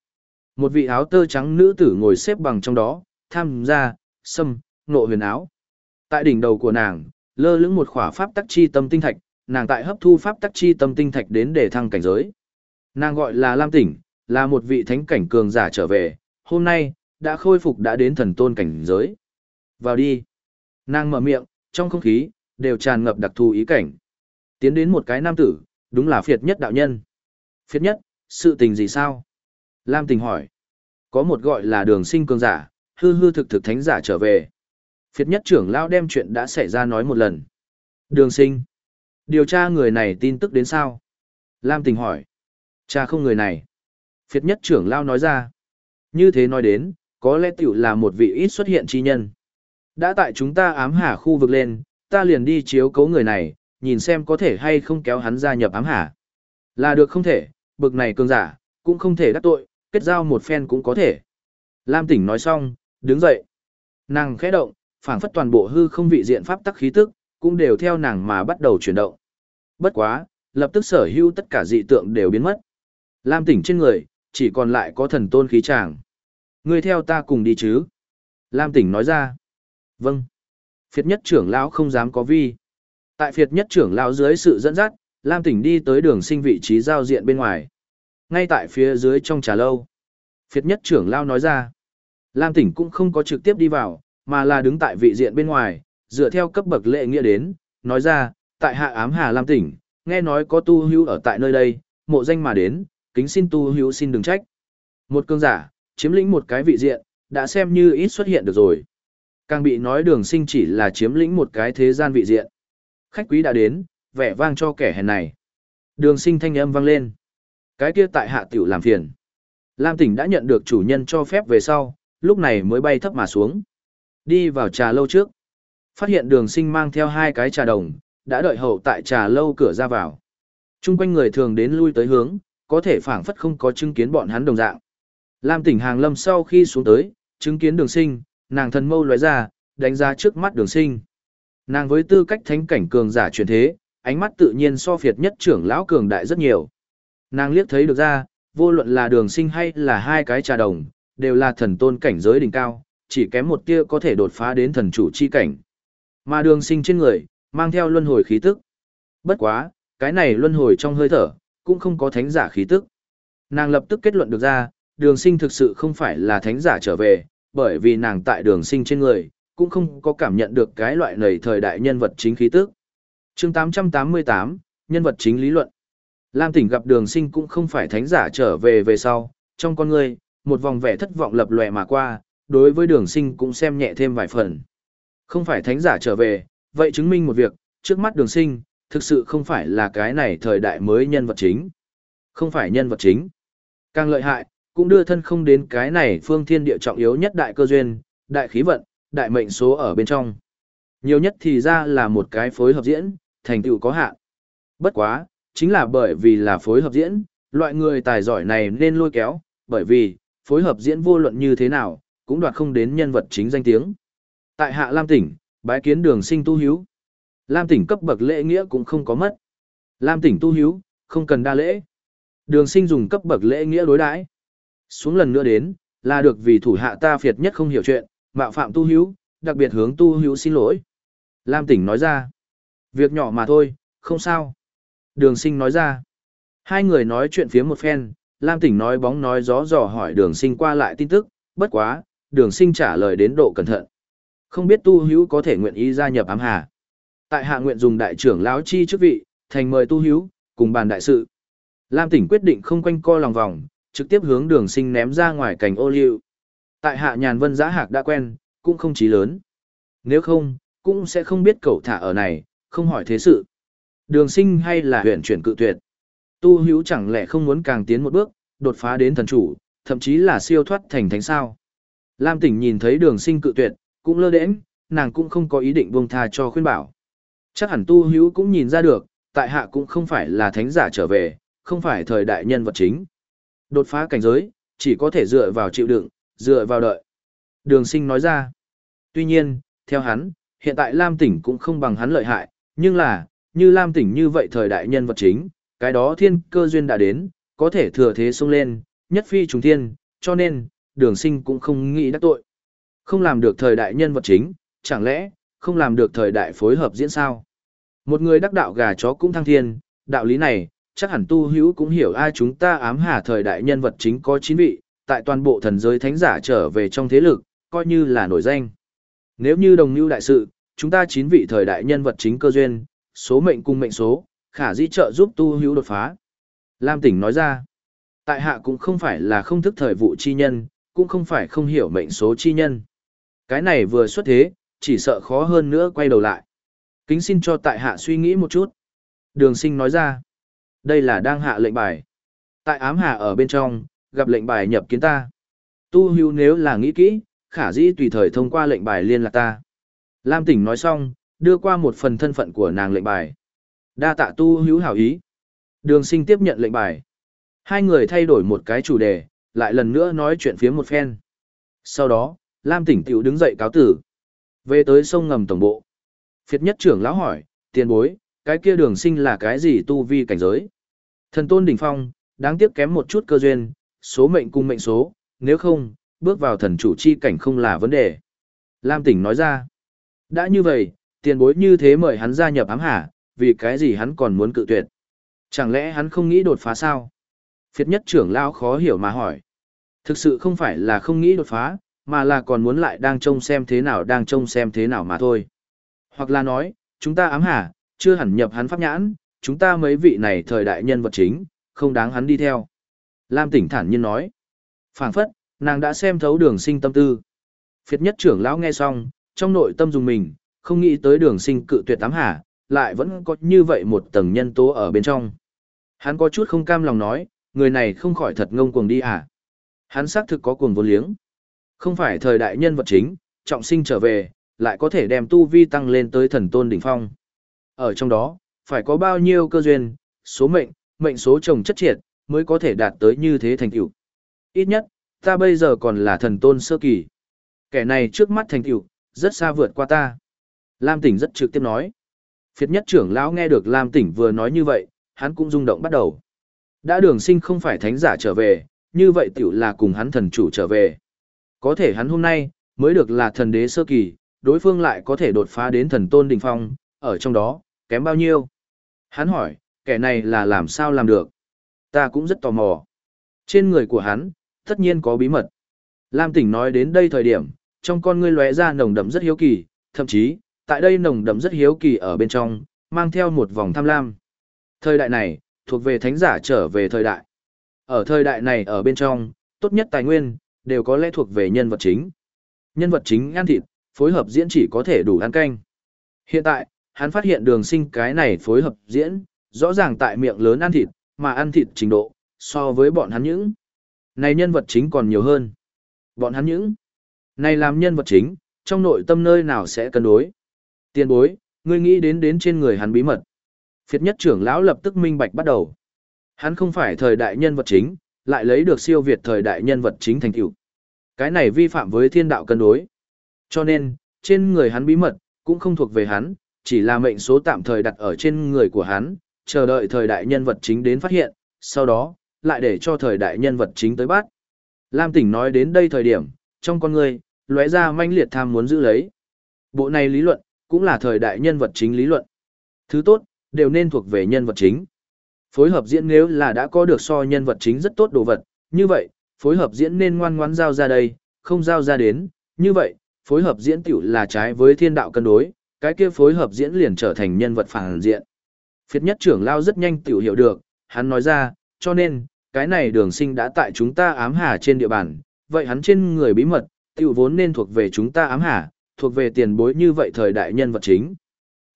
Một vị áo tơ trắng nữ tử ngồi xếp bằng trong đó, tham gia, xâm, nộ huyền áo. Tại đỉnh đầu của nàng, lơ lưỡng một khỏa pháp tắc chi tâm tinh thạch, nàng tại hấp thu pháp tắc chi tâm tinh thạch đến để thăng cảnh giới. Nàng gọi là Lam Tỉnh, là một vị thánh cảnh cường giả trở về, hôm nay, đã khôi phục đã đến thần tôn cảnh giới. Vào đi. Nàng mở miệng, trong không khí, đều tràn ngập đặc thù ý cảnh. Tiến đến một cái nam tử, đúng là phiệt nhất đạo nhân. Phiệt nhất, sự tình gì sao? Lam Tình hỏi. Có một gọi là đường sinh cường giả, hư hư thực thực thánh giả trở về. Phiệt nhất trưởng lão đem chuyện đã xảy ra nói một lần. Đường sinh. Điều tra người này tin tức đến sao? Lam tình hỏi. Cha không người này. Phiệt nhất trưởng lão nói ra. Như thế nói đến, có lẽ tiểu là một vị ít xuất hiện chi nhân. Đã tại chúng ta ám hà khu vực lên, ta liền đi chiếu cấu người này, nhìn xem có thể hay không kéo hắn gia nhập ám hả? Là được không thể, bực này cường giả, cũng không thể đắc tội, kết giao một phen cũng có thể. Lam tỉnh nói xong, đứng dậy. Nàng khẽ động, phảng phất toàn bộ hư không vị diện pháp tắc khí tức, cũng đều theo nàng mà bắt đầu chuyển động. Bất quá, lập tức sở hữu tất cả dị tượng đều biến mất. Lam tỉnh trên người, chỉ còn lại có thần tôn khí tràng. Ngươi theo ta cùng đi chứ? Lam tỉnh nói ra. Vâng. Phiệt nhất trưởng lão không dám có vi. Tại phiệt nhất trưởng lao dưới sự dẫn dắt, Lam tỉnh đi tới đường sinh vị trí giao diện bên ngoài. Ngay tại phía dưới trong trà lâu. Phiệt nhất trưởng lao nói ra. Lam tỉnh cũng không có trực tiếp đi vào, mà là đứng tại vị diện bên ngoài, dựa theo cấp bậc lệ nghĩa đến, nói ra, tại hạ ám hà Lam tỉnh, nghe nói có tu hữu ở tại nơi đây, mộ danh mà đến, kính xin tu hữu xin đừng trách. Một cương giả, chiếm lĩnh một cái vị diện, đã xem như ít xuất hiện được rồi. Càng bị nói đường sinh chỉ là chiếm lĩnh một cái thế gian vị diện. Khách quý đã đến, vẻ vang cho kẻ hèn này. Đường sinh thanh âm vang lên. Cái kia tại hạ tiểu làm phiền. Lam tỉnh đã nhận được chủ nhân cho phép về sau, lúc này mới bay thấp mà xuống. Đi vào trà lâu trước. Phát hiện đường sinh mang theo hai cái trà đồng, đã đợi hậu tại trà lâu cửa ra vào. Trung quanh người thường đến lui tới hướng, có thể phản phất không có chứng kiến bọn hắn đồng dạng. Lam tỉnh hàng lâm sau khi xuống tới, chứng kiến đường sinh, nàng thần mâu lóe ra, đánh giá trước mắt đường sinh. Nàng với tư cách thánh cảnh cường giả truyền thế, ánh mắt tự nhiên so phiệt nhất trưởng lão cường đại rất nhiều. Nàng liếc thấy được ra, vô luận là đường sinh hay là hai cái trà đồng, đều là thần tôn cảnh giới đỉnh cao, chỉ kém một tia có thể đột phá đến thần chủ chi cảnh. Mà đường sinh trên người, mang theo luân hồi khí tức. Bất quá, cái này luân hồi trong hơi thở, cũng không có thánh giả khí tức. Nàng lập tức kết luận được ra, đường sinh thực sự không phải là thánh giả trở về, bởi vì nàng tại đường sinh trên người, cũng không có cảm nhận được cái loại nầy thời đại nhân vật chính khí tức. chương 888, nhân vật chính lý luận. Lam tỉnh gặp đường sinh cũng không phải thánh giả trở về về sau, trong con người, một vòng vẻ thất vọng lập lòe mà qua, đối với đường sinh cũng xem nhẹ thêm vài phần. Không phải thánh giả trở về, vậy chứng minh một việc, trước mắt đường sinh, thực sự không phải là cái này thời đại mới nhân vật chính. Không phải nhân vật chính. Càng lợi hại, cũng đưa thân không đến cái này phương thiên địa trọng yếu nhất đại cơ duyên, đại khí vận, đại mệnh số ở bên trong. Nhiều nhất thì ra là một cái phối hợp diễn, thành tựu có hạn. Bất quá, chính là bởi vì là phối hợp diễn, loại người tài giỏi này nên lôi kéo, bởi vì, phối hợp diễn vô luận như thế nào, cũng đoạt không đến nhân vật chính danh tiếng. Tại Hạ Lam tỉnh, bái kiến đường sinh tu hiếu. Lam tỉnh cấp bậc lễ nghĩa cũng không có mất. Lam tỉnh tu hiếu, không cần đa lễ. Đường sinh dùng cấp bậc lễ nghĩa đối đãi Xuống lần nữa đến, là được vì thủ hạ ta phiệt nhất không hiểu chuyện, mạo phạm tu hiếu, đặc biệt hướng tu hiếu xin lỗi. Lam tỉnh nói ra. Việc nhỏ mà thôi, không sao. Đường sinh nói ra. Hai người nói chuyện phía một phen, Lam tỉnh nói bóng nói gió dò hỏi đường sinh qua lại tin tức, bất quá, đường sinh trả lời đến độ cẩn thận. Không biết tu hữu có thể nguyện ý gia nhập ám hà. Tại hạ nguyện dùng đại trưởng lão chi chức vị, thành mời tu hữu, cùng bàn đại sự. Lam tỉnh quyết định không quanh co lòng vòng, trực tiếp hướng đường sinh ném ra ngoài cảnh ô liu. Tại hạ nhàn vân giã hạc đã quen, cũng không chí lớn. Nếu không, cũng sẽ không biết cậu thả ở này, không hỏi thế sự. Đường sinh hay là huyện chuyển cự tuyệt. Tu hữu chẳng lẽ không muốn càng tiến một bước, đột phá đến thần chủ, thậm chí là siêu thoát thành thánh sao. Lam tỉnh nhìn thấy đường sinh cự tuyệt, cũng lơ đễnh, nàng cũng không có ý định buông tha cho khuyên bảo. Chắc hẳn tu hữu cũng nhìn ra được, tại hạ cũng không phải là thánh giả trở về, không phải thời đại nhân vật chính. Đột phá cảnh giới, chỉ có thể dựa vào chịu đựng, dựa vào đợi. Đường sinh nói ra. Tuy nhiên, theo hắn, hiện tại Lam tỉnh cũng không bằng hắn lợi hại, nhưng là, như Lam tỉnh như vậy thời đại nhân vật chính, cái đó thiên cơ duyên đã đến, có thể thừa thế xông lên, nhất phi trùng thiên, cho nên, đường sinh cũng không nghĩ đắc tội. Không làm được thời đại nhân vật chính, chẳng lẽ, không làm được thời đại phối hợp diễn sao? Một người đắc đạo gà chó cũng thăng thiên, đạo lý này, chắc hẳn tu hữu cũng hiểu ai chúng ta ám hà thời đại nhân vật chính có chín vị, tại toàn bộ thần giới thánh giả trở về trong thế lực, coi như là nổi danh. Nếu như đồng lưu đại sự, chúng ta chín vị thời đại nhân vật chính cơ duyên, số mệnh cùng mệnh số, khả dĩ trợ giúp tu hữu đột phá. Lam tỉnh nói ra, tại hạ cũng không phải là không thức thời vụ chi nhân, cũng không phải không hiểu mệnh số chi nhân. Cái này vừa xuất thế, chỉ sợ khó hơn nữa quay đầu lại. Kính xin cho tại hạ suy nghĩ một chút. Đường sinh nói ra, đây là đang hạ lệnh bài. Tại ám hạ ở bên trong, gặp lệnh bài nhập kiến ta. Tu hưu nếu là nghĩ kỹ, khả dĩ tùy thời thông qua lệnh bài liên lạc ta. Lam tỉnh nói xong, đưa qua một phần thân phận của nàng lệnh bài. Đa tạ tu hữu hảo ý. Đường sinh tiếp nhận lệnh bài. Hai người thay đổi một cái chủ đề, lại lần nữa nói chuyện phía một phen. Sau đó, Lam tỉnh tiểu đứng dậy cáo tử. Về tới sông ngầm tổng bộ. Phiệt nhất trưởng lão hỏi, tiền bối, cái kia đường sinh là cái gì tu vi cảnh giới? Thần tôn đỉnh phong, đáng tiếc kém một chút cơ duyên, số mệnh cung mệnh số, nếu không, bước vào thần chủ chi cảnh không là vấn đề. Lam tỉnh nói ra, đã như vậy, tiền bối như thế mời hắn gia nhập ám hả, vì cái gì hắn còn muốn cự tuyệt? Chẳng lẽ hắn không nghĩ đột phá sao? Phiệt nhất trưởng lão khó hiểu mà hỏi. Thực sự không phải là không nghĩ đột phá, mà là còn muốn lại đang trông xem thế nào đang trông xem thế nào mà thôi. Hoặc là nói, chúng ta ám hà, chưa hẳn nhập hắn pháp nhãn, chúng ta mấy vị này thời đại nhân vật chính, không đáng hắn đi theo. Lam tỉnh thản nhiên nói. phảng phất, nàng đã xem thấu đường sinh tâm tư. Phiệt nhất trưởng lão nghe xong, trong nội tâm dùng mình, không nghĩ tới đường sinh cự tuyệt tám hả, lại vẫn có như vậy một tầng nhân tố ở bên trong. Hắn có chút không cam lòng nói, người này không khỏi thật ngông cuồng đi à. Hắn xác thực có cuồng vô liếng. Không phải thời đại nhân vật chính, trọng sinh trở về, lại có thể đem tu vi tăng lên tới thần tôn đỉnh phong. Ở trong đó, phải có bao nhiêu cơ duyên, số mệnh, mệnh số chồng chất triệt, mới có thể đạt tới như thế thành tựu. Ít nhất, ta bây giờ còn là thần tôn sơ kỳ. Kẻ này trước mắt thành tựu, rất xa vượt qua ta. Lam Tỉnh rất trực tiếp nói. Phiệt nhất trưởng lão nghe được Lam Tỉnh vừa nói như vậy, hắn cũng rung động bắt đầu. Đã đường sinh không phải thánh giả trở về, như vậy tiểu là cùng hắn thần chủ trở về. Có thể hắn hôm nay, mới được là thần đế sơ kỳ, đối phương lại có thể đột phá đến thần tôn đỉnh phong, ở trong đó, kém bao nhiêu? Hắn hỏi, kẻ này là làm sao làm được? Ta cũng rất tò mò. Trên người của hắn, tất nhiên có bí mật. Lam Tỉnh nói đến đây thời điểm, trong con ngươi lóe ra nồng đậm rất hiếu kỳ, thậm chí, tại đây nồng đậm rất hiếu kỳ ở bên trong, mang theo một vòng tham lam. Thời đại này, thuộc về thánh giả trở về thời đại. Ở thời đại này ở bên trong, tốt nhất tài nguyên, đều có lẽ thuộc về nhân vật chính. Nhân vật chính ăn thịt, phối hợp diễn chỉ có thể đủ ăn canh. Hiện tại, hắn phát hiện đường sinh cái này phối hợp diễn, rõ ràng tại miệng lớn ăn thịt, mà ăn thịt trình độ, so với bọn hắn những. Này nhân vật chính còn nhiều hơn. Bọn hắn những. Này làm nhân vật chính, trong nội tâm nơi nào sẽ cân đối. Tiên bối, ngươi nghĩ đến đến trên người hắn bí mật. Phiệt nhất trưởng lão lập tức minh bạch bắt đầu. Hắn không phải thời đại nhân vật chính, lại lấy được siêu việt thời đại nhân vật chính thành tựu. Cái này vi phạm với thiên đạo cân đối. Cho nên, trên người hắn bí mật, cũng không thuộc về hắn, chỉ là mệnh số tạm thời đặt ở trên người của hắn, chờ đợi thời đại nhân vật chính đến phát hiện, sau đó, lại để cho thời đại nhân vật chính tới bắt. Lam Tỉnh nói đến đây thời điểm, trong con người, lóe ra manh liệt tham muốn giữ lấy. Bộ này lý luận, cũng là thời đại nhân vật chính lý luận. Thứ tốt, đều nên thuộc về nhân vật chính. Phối hợp diễn nếu là đã có được so nhân vật chính rất tốt đồ vật, như vậy, phối hợp diễn nên ngoan ngoãn giao ra đây, không giao ra đến, như vậy, phối hợp diễn tiểu là trái với thiên đạo cân đối, cái kia phối hợp diễn liền trở thành nhân vật phản diện. Phiệt nhất trưởng lao rất nhanh tiểu hiểu được, hắn nói ra, cho nên, cái này đường sinh đã tại chúng ta ám hà trên địa bàn, vậy hắn trên người bí mật, tiểu vốn nên thuộc về chúng ta ám hà, thuộc về tiền bối như vậy thời đại nhân vật chính.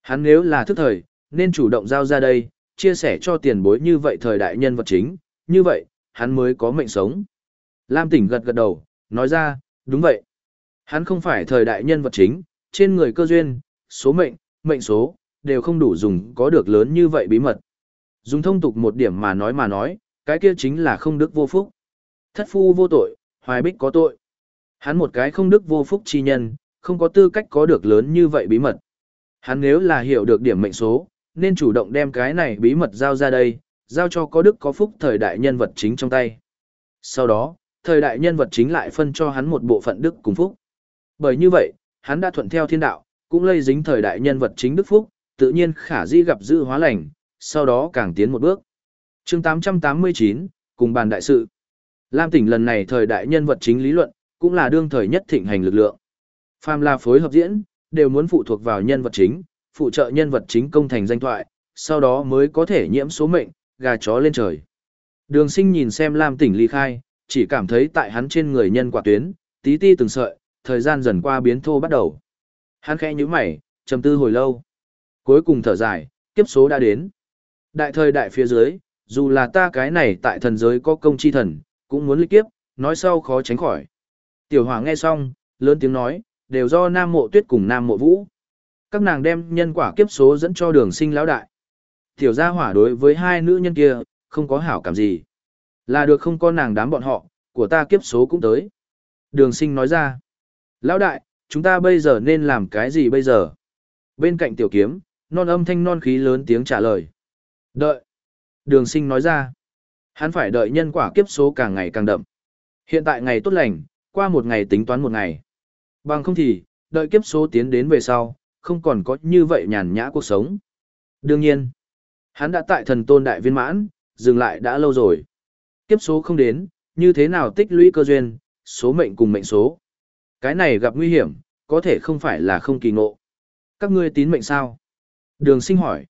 Hắn nếu là thức thời, nên chủ động giao ra đây, chia sẻ cho tiền bối như vậy thời đại nhân vật chính, như vậy, hắn mới có mệnh sống. Lam tỉnh gật gật đầu, nói ra, đúng vậy. Hắn không phải thời đại nhân vật chính, trên người cơ duyên, số mệnh, mệnh số, đều không đủ dùng có được lớn như vậy bí mật. Dùng thông tục một điểm mà nói mà nói, cái kia chính là không đức vô phúc. Thất phu vô tội, hoài bích có tội. Hắn một cái không đức vô phúc chi nhân, không có tư cách có được lớn như vậy bí mật. Hắn nếu là hiểu được điểm mệnh số, nên chủ động đem cái này bí mật giao ra đây, giao cho có đức có phúc thời đại nhân vật chính trong tay. Sau đó, thời đại nhân vật chính lại phân cho hắn một bộ phận đức cùng phúc. Bởi như vậy, hắn đã thuận theo thiên đạo, cũng lây dính thời đại nhân vật chính đức phúc, tự nhiên khả di gặp dự hóa lành, sau đó càng tiến một bước. chương 889, cùng bàn đại sự. Lam tỉnh lần này thời đại nhân vật chính lý luận, cũng là đương thời nhất thịnh hành lực lượng. Phàm là phối hợp diễn, đều muốn phụ thuộc vào nhân vật chính, phụ trợ nhân vật chính công thành danh thoại, sau đó mới có thể nhiễm số mệnh, gà chó lên trời. Đường sinh nhìn xem Lam tỉnh ly khai, chỉ cảm thấy tại hắn trên người nhân quả tuyến, tí ti từng sợi, thời gian dần qua biến thô bắt đầu. Hắn khẽ như mày, trầm tư hồi lâu. Cuối cùng thở dài, kiếp số đã đến. Đại thời đại phía dưới, dù là ta cái này tại thần giới có công chi thần, cũng muốn lịch kiếp, nói sau khó tránh khỏi. Tiểu hỏa nghe xong, lớn tiếng nói, đều do Nam Mộ Tuyết cùng Nam Mộ Vũ. Các nàng đem nhân quả kiếp số dẫn cho đường sinh lão đại. Tiểu gia hỏa đối với hai nữ nhân kia, không có hảo cảm gì. Là được không có nàng đám bọn họ, của ta kiếp số cũng tới. Đường sinh nói ra. Lão đại, chúng ta bây giờ nên làm cái gì bây giờ? Bên cạnh tiểu kiếm, non âm thanh non khí lớn tiếng trả lời. Đợi. Đường sinh nói ra. Hắn phải đợi nhân quả kiếp số càng ngày càng đậm. Hiện tại ngày tốt lành, qua một ngày tính toán một ngày. Bằng không thì, đợi kiếp số tiến đến về sau, không còn có như vậy nhàn nhã cuộc sống. Đương nhiên, hắn đã tại thần tôn đại viên mãn, dừng lại đã lâu rồi. Kiếp số không đến, như thế nào tích lũy cơ duyên, số mệnh cùng mệnh số. Cái này gặp nguy hiểm, có thể không phải là không kỳ ngộ. Các ngươi tín mệnh sao? Đường sinh hỏi.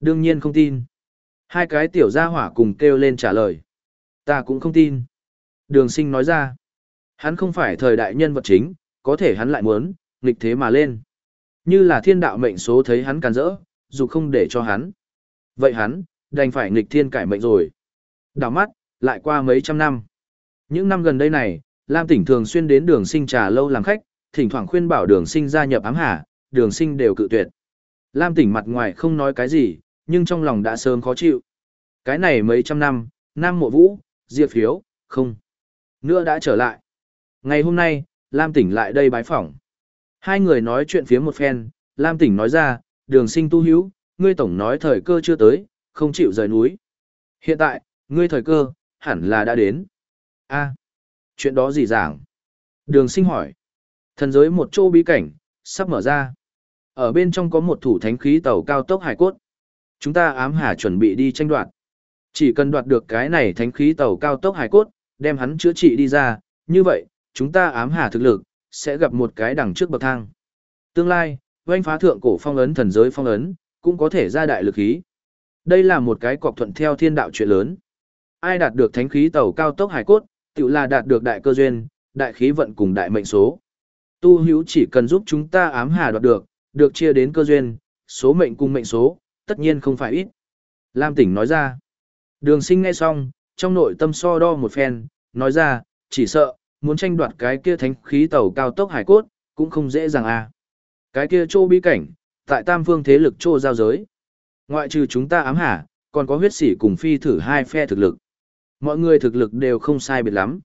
Đương nhiên không tin. Hai cái tiểu gia hỏa cùng kêu lên trả lời. Ta cũng không tin. Đường sinh nói ra. Hắn không phải thời đại nhân vật chính, có thể hắn lại muốn, nghịch thế mà lên. Như là thiên đạo mệnh số thấy hắn càn rỡ, dù không để cho hắn. Vậy hắn, đành phải nghịch thiên cải mệnh rồi. Đảo mắt, lại qua mấy trăm năm. Những năm gần đây này, Lam tỉnh thường xuyên đến đường sinh trà lâu làm khách, thỉnh thoảng khuyên bảo đường sinh gia nhập ám hà, đường sinh đều cự tuyệt. Lam tỉnh mặt ngoài không nói cái gì, nhưng trong lòng đã sớm khó chịu. Cái này mấy trăm năm, Nam Mộ Vũ, Diệp Hiếu, không. Nữa đã trở lại. Ngày hôm nay, Lam tỉnh lại đây bái phỏng. Hai người nói chuyện phía một phen, Lam tỉnh nói ra, đường sinh tu hữu, ngươi tổng nói thời cơ chưa tới, không chịu rời núi. Hiện tại, ngươi thời cơ, hẳn là đã đến. a chuyện đó gì giảng? Đường sinh hỏi. Thần giới một chỗ bí cảnh, sắp mở ra. Ở bên trong có một thủ thánh khí tàu cao tốc hải cốt. Chúng ta ám hà chuẩn bị đi tranh đoạt. Chỉ cần đoạt được cái này thánh khí tàu cao tốc hải cốt, đem hắn chữa trị đi ra, như vậy, chúng ta ám hà thực lực, sẽ gặp một cái đằng trước bậc thang. Tương lai, oanh phá thượng cổ phong ấn thần giới phong ấn, cũng có thể ra đại lực khí. Đây là một cái cọc thuận theo thiên đạo chuyện lớn. Ai đạt được thánh khí tàu cao tốc hải cốt, tự là đạt được đại cơ duyên, đại khí vận cùng đại mệnh số. Tu hữu chỉ cần giúp chúng ta ám hà đoạt được, được chia đến cơ duyên, số mệnh cùng mệnh số, tất nhiên không phải ít. Lam tỉnh nói ra. Đường sinh nghe xong, trong nội tâm so đo một phen, nói ra, chỉ sợ, muốn tranh đoạt cái kia thánh khí tàu cao tốc hải cốt, cũng không dễ dàng à. Cái kia trô bí cảnh, tại tam phương thế lực trô giao giới. Ngoại trừ chúng ta ám hà, còn có huyết sỉ cùng phi thử hai phe thực lực. Mọi người thực lực đều không sai biệt lắm.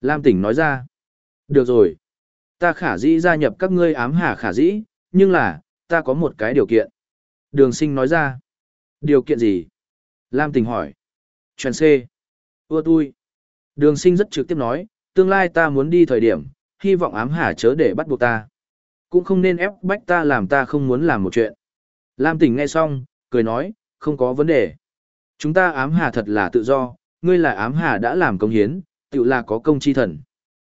Lam tỉnh nói ra. Được rồi. Ta khả dĩ gia nhập các ngươi ám hà khả dĩ, nhưng là, ta có một cái điều kiện. Đường sinh nói ra. Điều kiện gì? Lam tỉnh hỏi. Chuyện C. Ưa tui. Đường sinh rất trực tiếp nói, tương lai ta muốn đi thời điểm, hy vọng ám hà chớ để bắt buộc ta. Cũng không nên ép bách ta làm ta không muốn làm một chuyện. Lam tỉnh nghe xong, cười nói, không có vấn đề. Chúng ta ám hà thật là tự do, ngươi là ám hà đã làm công hiến, tự là có công chi thần.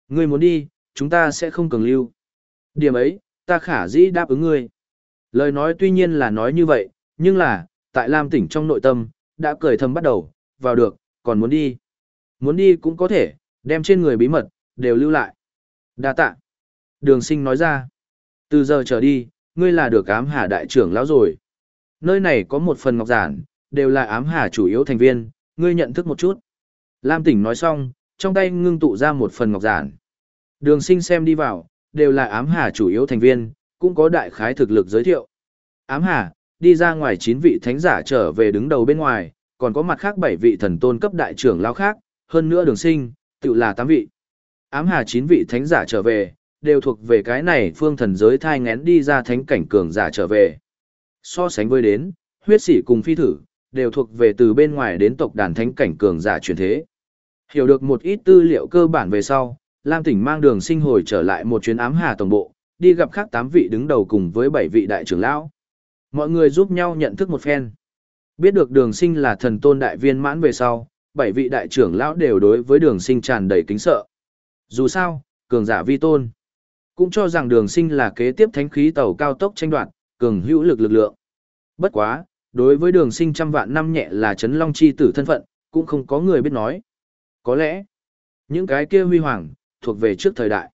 Ngươi muốn đi, chúng ta sẽ không cần lưu. Điểm ấy, ta khả dĩ đáp ứng ngươi. Lời nói tuy nhiên là nói như vậy, nhưng là, tại Lam tỉnh trong nội tâm, đã cười thầm bắt đầu, vào được, còn muốn đi. Muốn đi cũng có thể, đem trên người bí mật, đều lưu lại. đa tạ. Đường sinh nói ra. Từ giờ trở đi, ngươi là được ám hà đại trưởng lão rồi. Nơi này có một phần ngọc giản, đều là ám hà chủ yếu thành viên, ngươi nhận thức một chút. Lam tỉnh nói xong, trong tay ngưng tụ ra một phần ngọc giản. Đường sinh xem đi vào, đều là ám hà chủ yếu thành viên, cũng có đại khái thực lực giới thiệu. Ám hà, đi ra ngoài 9 vị thánh giả trở về đứng đầu bên ngoài, còn có mặt khác 7 vị thần tôn cấp đại trưởng lão khác, hơn nữa đường sinh, tự là 8 vị. Ám hà 9 vị thánh giả trở về, đều thuộc về cái này phương thần giới thai ngén đi ra thánh cảnh cường giả trở về. So sánh với đến, huyết sĩ cùng phi thử, đều thuộc về từ bên ngoài đến tộc đàn thánh cảnh cường giả truyền thế. Hiểu được một ít tư liệu cơ bản về sau, Lam Tỉnh mang đường sinh hồi trở lại một chuyến ám hà tổng bộ, đi gặp khác 8 vị đứng đầu cùng với 7 vị đại trưởng lão. Mọi người giúp nhau nhận thức một phen. Biết được đường sinh là thần tôn đại viên mãn về sau, 7 vị đại trưởng lão đều đối với đường sinh tràn đầy kính sợ. Dù sao, cường giả vi tôn. Cũng cho rằng đường sinh là kế tiếp thánh khí tàu cao tốc tranh đoạt, cường hữu lực lực lượng. Bất quá, đối với đường sinh trăm vạn năm nhẹ là chấn long chi tử thân phận, cũng không có người biết nói. Có lẽ, những cái kia huy hoàng, thuộc về trước thời đại.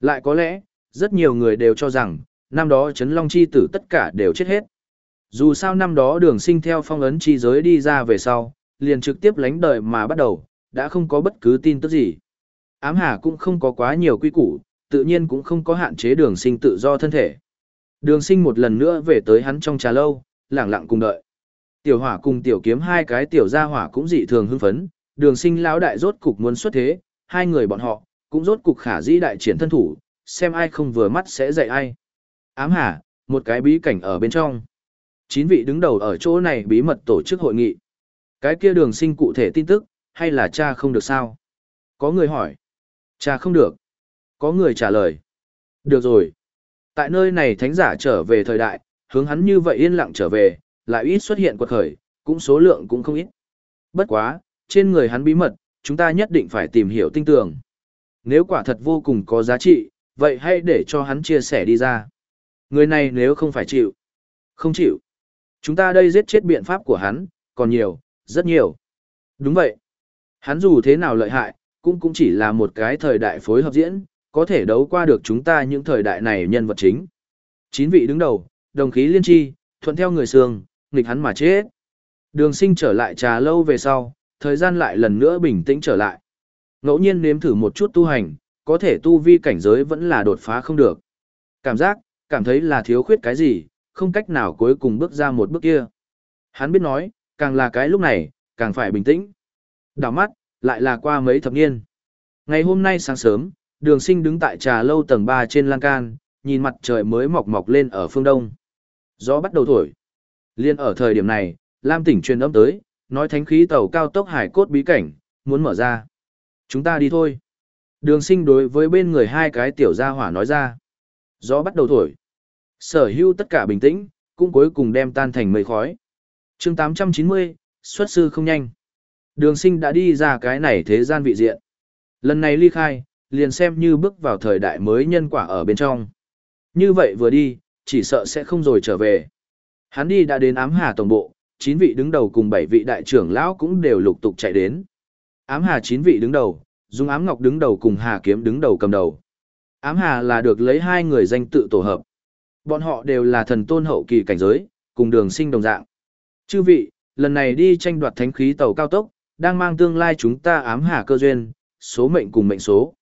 Lại có lẽ, rất nhiều người đều cho rằng, năm đó chấn long chi tử tất cả đều chết hết. Dù sao năm đó đường sinh theo phong ấn chi giới đi ra về sau, liền trực tiếp lánh đời mà bắt đầu, đã không có bất cứ tin tức gì. Ám hà cũng không có quá nhiều quy củ, tự nhiên cũng không có hạn chế đường sinh tự do thân thể. Đường sinh một lần nữa về tới hắn trong trà lâu, lẳng lặng cùng đợi. Tiểu hỏa cùng tiểu kiếm hai cái tiểu gia hỏa cũng dị thường hưng phấn, đường sinh lão đại rốt cục muốn xuất thế, hai người bọn họ, cũng rốt cục khả dĩ đại triển thân thủ, xem ai không vừa mắt sẽ dạy ai. Ám hà, một cái bí cảnh ở bên trong. Chín vị đứng đầu ở chỗ này bí mật tổ chức hội nghị. Cái kia đường sinh cụ thể tin tức, hay là cha không được sao? Có người hỏi. Cha không được. Có người trả lời. Được rồi. Tại nơi này thánh giả trở về thời đại, hướng hắn như vậy yên lặng trở về, lại ít xuất hiện quật khởi, cũng số lượng cũng không ít. Bất quá, trên người hắn bí mật, chúng ta nhất định phải tìm hiểu tinh tường. Nếu quả thật vô cùng có giá trị, vậy hãy để cho hắn chia sẻ đi ra. Người này nếu không phải chịu, không chịu. Chúng ta đây giết chết biện pháp của hắn, còn nhiều, rất nhiều. Đúng vậy. Hắn dù thế nào lợi hại, cũng cũng chỉ là một cái thời đại phối hợp diễn, có thể đấu qua được chúng ta những thời đại này nhân vật chính. Chín vị đứng đầu, đồng khí liên chi, thuận theo người xương, nghịch hắn mà chết. Đường sinh trở lại trà lâu về sau, thời gian lại lần nữa bình tĩnh trở lại. Ngẫu nhiên nếm thử một chút tu hành, có thể tu vi cảnh giới vẫn là đột phá không được. Cảm giác, cảm thấy là thiếu khuyết cái gì, không cách nào cuối cùng bước ra một bước kia. Hắn biết nói, càng là cái lúc này, càng phải bình tĩnh. Đảo mắt, lại là qua mấy thập niên. Ngày hôm nay sáng sớm, đường sinh đứng tại trà lâu tầng 3 trên lan can, nhìn mặt trời mới mọc mọc lên ở phương đông. Gió bắt đầu thổi. Liên ở thời điểm này, Lam tỉnh truyền âm tới, nói thánh khí tàu cao tốc hải cốt bí cảnh, muốn mở ra. Chúng ta đi thôi. Đường sinh đối với bên người hai cái tiểu gia hỏa nói ra. Gió bắt đầu thổi. Sở hữu tất cả bình tĩnh, cũng cuối cùng đem tan thành mây khói. chương 890, xuất sư không nhanh. Đường sinh đã đi ra cái này thế gian vị diện. Lần này ly khai, liền xem như bước vào thời đại mới nhân quả ở bên trong. Như vậy vừa đi, chỉ sợ sẽ không rồi trở về. Hắn đi đã đến ám hà tổng bộ, 9 vị đứng đầu cùng 7 vị đại trưởng lão cũng đều lục tục chạy đến. Ám hà chín vị đứng đầu, dùng ám ngọc đứng đầu cùng hà kiếm đứng đầu cầm đầu. Ám hà là được lấy hai người danh tự tổ hợp. Bọn họ đều là thần tôn hậu kỳ cảnh giới, cùng đường sinh đồng dạng. Chư vị, lần này đi tranh đoạt thánh khí tàu cao tốc, đang mang tương lai chúng ta ám hà cơ duyên, số mệnh cùng mệnh số.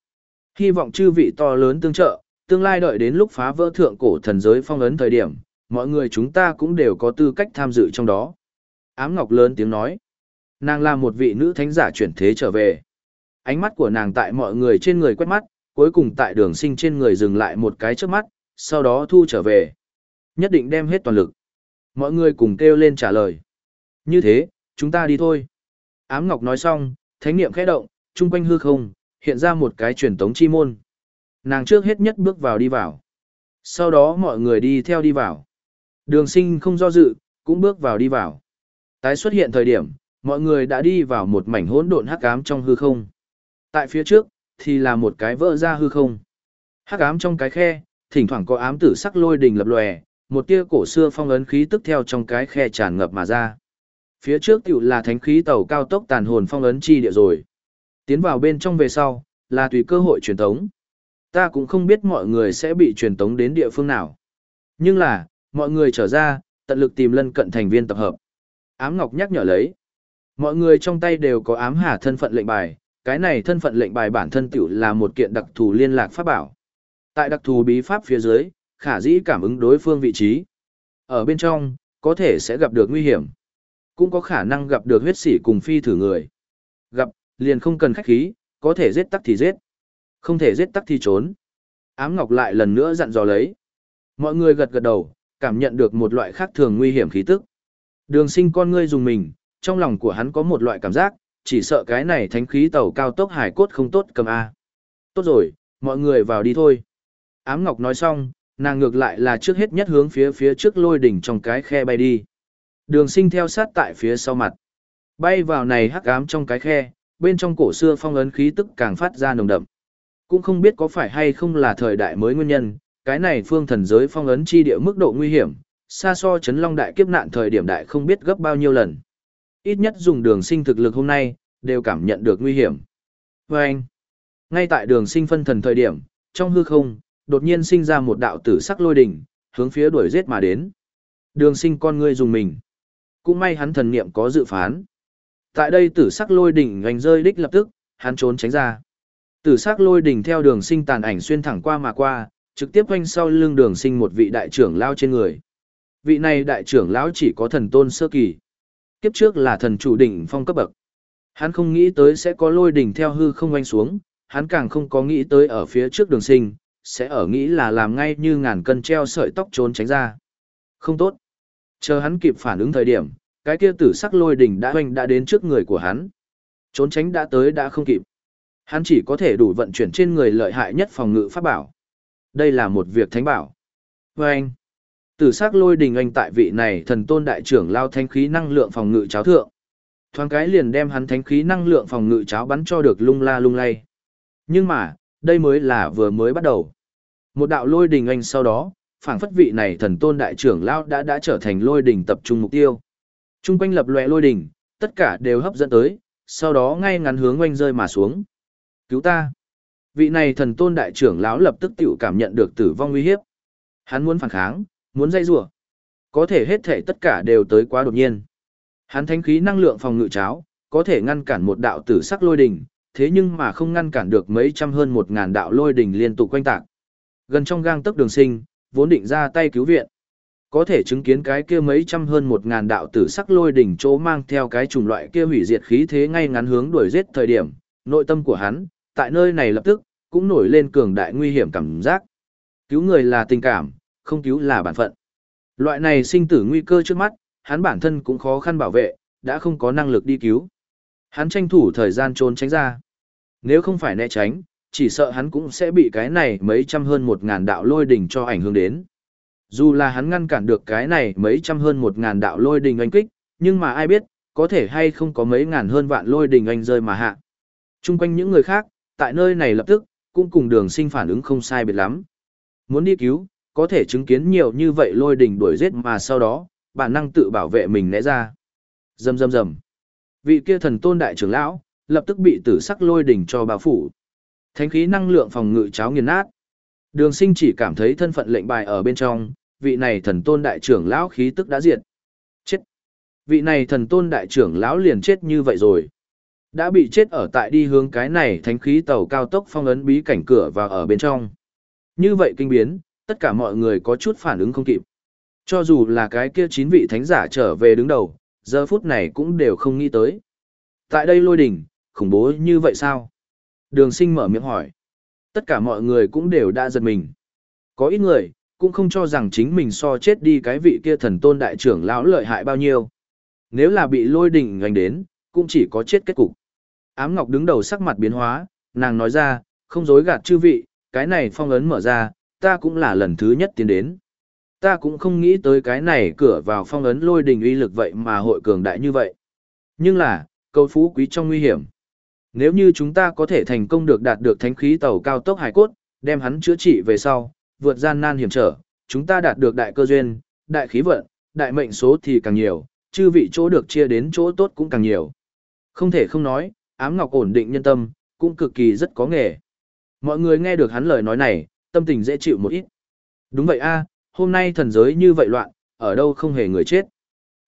Hy vọng chư vị to lớn tương trợ, tương lai đợi đến lúc phá vỡ thượng cổ thần giới phong ấn thời điểm, mọi người chúng ta cũng đều có tư cách tham dự trong đó. Ám Ngọc lớn tiếng nói. Nàng là một vị nữ thánh giả chuyển thế trở về. Ánh mắt của nàng tại mọi người trên người quét mắt, cuối cùng tại đường sinh trên người dừng lại một cái trước mắt, sau đó thu trở về. Nhất định đem hết toàn lực. Mọi người cùng kêu lên trả lời. Như thế, chúng ta đi thôi. Ám Ngọc nói xong, thánh niệm khẽ động, chung quanh hư không, hiện ra một cái truyền tống chi môn. Nàng trước hết nhất bước vào đi vào. Sau đó mọi người đi theo đi vào. Đường sinh không do dự, cũng bước vào đi vào. Tái xuất hiện thời điểm, mọi người đã đi vào một mảnh hỗn độn hắc ám trong hư không. Tại phía trước, thì là một cái vỡ ra hư không. Hắc ám trong cái khe, thỉnh thoảng có ám tử sắc lôi đình lập lòe, một tia cổ xưa phong ấn khí tức theo trong cái khe tràn ngập mà ra. Phía trước tiểu là thánh khí tàu cao tốc tàn hồn phong ấn chi địa rồi. Tiến vào bên trong về sau, là tùy cơ hội truyền tống. Ta cũng không biết mọi người sẽ bị truyền tống đến địa phương nào. Nhưng là, mọi người trở ra, tận lực tìm lân cận thành viên tập hợp. Ám Ngọc nhắc nhở lấy. Mọi người trong tay đều có ám hà thân phận lệnh bài, cái này thân phận lệnh bài bản thân tiểu là một kiện đặc thù liên lạc pháp bảo. Tại đặc thù bí pháp phía dưới, khả dĩ cảm ứng đối phương vị trí. Ở bên trong, có thể sẽ gặp được nguy hiểm. Cũng có khả năng gặp được huyết sỉ cùng phi thử người. Gặp, liền không cần khách khí, có thể giết tắc thì giết. Không thể giết tắc thì trốn. Ám Ngọc lại lần nữa dặn dò lấy. Mọi người gật gật đầu, cảm nhận được một loại khác thường nguy hiểm khí tức. Đường sinh con ngươi dùng mình, trong lòng của hắn có một loại cảm giác, chỉ sợ cái này thánh khí tàu cao tốc hải cốt không tốt cầm A. Tốt rồi, mọi người vào đi thôi. Ám Ngọc nói xong, nàng ngược lại là trước hết nhất hướng phía phía trước lôi đỉnh trong cái khe bay đi. Đường sinh theo sát tại phía sau mặt. Bay vào này hắc ám trong cái khe, bên trong cổ xưa phong ấn khí tức càng phát ra nồng đậm. Cũng không biết có phải hay không là thời đại mới nguyên nhân, cái này phương thần giới phong ấn chi địa mức độ nguy hiểm, xa so chấn long đại kiếp nạn thời điểm đại không biết gấp bao nhiêu lần. Ít nhất dùng đường sinh thực lực hôm nay, đều cảm nhận được nguy hiểm. Và anh, ngay tại đường sinh phân thần thời điểm, trong hư không, đột nhiên sinh ra một đạo tử sắc lôi đỉnh, hướng phía đuổi giết mà đến. Đường sinh con ngươi dùng mình. Cũng may hắn thần niệm có dự phán. Tại đây tử sắc lôi đỉnh gành rơi đích lập tức, hắn trốn tránh ra. Tử sắc lôi đỉnh theo đường sinh tàn ảnh xuyên thẳng qua mà qua, trực tiếp quanh sau lưng đường sinh một vị đại trưởng lao trên người. Vị này đại trưởng lão chỉ có thần tôn sơ kỳ. Kiếp trước là thần chủ đỉnh phong cấp bậc. Hắn không nghĩ tới sẽ có lôi đỉnh theo hư không oanh xuống, hắn càng không có nghĩ tới ở phía trước đường sinh, sẽ ở nghĩ là làm ngay như ngàn cân treo sợi tóc trốn tránh ra. Không tốt. Chờ hắn kịp phản ứng thời điểm, cái kia tử sắc lôi đỉnh đã hoành đã đến trước người của hắn. Trốn tránh đã tới đã không kịp. Hắn chỉ có thể đủ vận chuyển trên người lợi hại nhất phòng ngự pháp bảo. Đây là một việc thánh bảo. Vâng anh, tử sắc lôi đình anh tại vị này thần tôn đại trưởng lao thanh khí năng lượng phòng ngự cháo thượng. Thoáng cái liền đem hắn thánh khí năng lượng phòng ngự cháo bắn cho được lung la lung lay. Nhưng mà, đây mới là vừa mới bắt đầu. Một đạo lôi đình anh sau đó, phảng phất vị này thần tôn đại trưởng lão đã đã trở thành lôi đình tập trung mục tiêu. Trung quanh lập loè lôi đình, tất cả đều hấp dẫn tới, sau đó ngay ngắn hướng oanh rơi mà xuống. Cứu ta! Vị này thần tôn đại trưởng lão lập tức tiểu cảm nhận được tử vong nguy hiếp. Hắn muốn phản kháng, muốn dây rủa Có thể hết thể tất cả đều tới quá đột nhiên. Hắn thánh khí năng lượng phòng ngự cháo, có thể ngăn cản một đạo tử sắc lôi đỉnh, thế nhưng mà không ngăn cản được mấy trăm hơn một ngàn đạo lôi đỉnh liên tục quanh tạc. Gần trong gang tấc đường sinh, vốn định ra tay cứu viện. Có thể chứng kiến cái kia mấy trăm hơn một ngàn đạo tử sắc lôi đỉnh chỗ mang theo cái chủng loại kia hủy diệt khí thế ngay ngắn hướng đuổi giết thời điểm, nội tâm của hắn, tại nơi này lập tức, cũng nổi lên cường đại nguy hiểm cảm giác. Cứu người là tình cảm, không cứu là bản phận. Loại này sinh tử nguy cơ trước mắt, hắn bản thân cũng khó khăn bảo vệ, đã không có năng lực đi cứu. Hắn tranh thủ thời gian trốn tránh ra. Nếu không phải né tránh, chỉ sợ hắn cũng sẽ bị cái này mấy trăm hơn một ngàn đạo lôi đỉnh cho ảnh hưởng đến. Dù là hắn ngăn cản được cái này mấy trăm hơn một ngàn đạo lôi đỉnh oanh kích, nhưng mà ai biết, có thể hay không có mấy ngàn hơn vạn lôi đỉnh oanh rơi mà hạ. Trung quanh những người khác, tại nơi này lập tức, cũng cùng đường sinh phản ứng không sai biệt lắm. Muốn đi cứu, có thể chứng kiến nhiều như vậy lôi đỉnh đuổi giết mà sau đó, bản năng tự bảo vệ mình né ra. Rầm rầm rầm. Vị kia thần tôn đại trưởng lão, lập tức bị tử sắc lôi đỉnh cho bao phủ. Thánh khí năng lượng phòng ngự cháo nghiền nát. Đường sinh chỉ cảm thấy thân phận lệnh bài ở bên trong, vị này thần tôn đại trưởng lão khí tức đã diệt. Chết. Vị này thần tôn đại trưởng lão liền chết như vậy rồi. Đã bị chết ở tại đi hướng cái này thánh khí tàu cao tốc phong ấn bí cảnh cửa và ở bên trong. Như vậy kinh biến, tất cả mọi người có chút phản ứng không kịp. Cho dù là cái kia chín vị thánh giả trở về đứng đầu, giờ phút này cũng đều không nghĩ tới. Tại đây lôi đỉnh, khủng bố như vậy sao? Đường sinh mở miệng hỏi. Tất cả mọi người cũng đều đã giật mình. Có ít người, cũng không cho rằng chính mình so chết đi cái vị kia thần tôn đại trưởng lão lợi hại bao nhiêu. Nếu là bị lôi đỉnh gánh đến, cũng chỉ có chết kết cục. Ám Ngọc đứng đầu sắc mặt biến hóa, nàng nói ra, không dối gạt chư vị, cái này phong ấn mở ra, ta cũng là lần thứ nhất tiến đến. Ta cũng không nghĩ tới cái này cửa vào phong ấn lôi đình uy lực vậy mà hội cường đại như vậy. Nhưng là, cầu phú quý trong nguy hiểm. Nếu như chúng ta có thể thành công được đạt được thánh khí tàu cao tốc hải cốt, đem hắn chữa trị về sau, vượt gian nan hiểm trở, chúng ta đạt được đại cơ duyên, đại khí vận, đại mệnh số thì càng nhiều, chư vị chỗ được chia đến chỗ tốt cũng càng nhiều. Không thể không nói, ám ngọc ổn định nhân tâm, cũng cực kỳ rất có nghề. Mọi người nghe được hắn lời nói này, tâm tình dễ chịu một ít. Đúng vậy a, hôm nay thần giới như vậy loạn, ở đâu không hề người chết.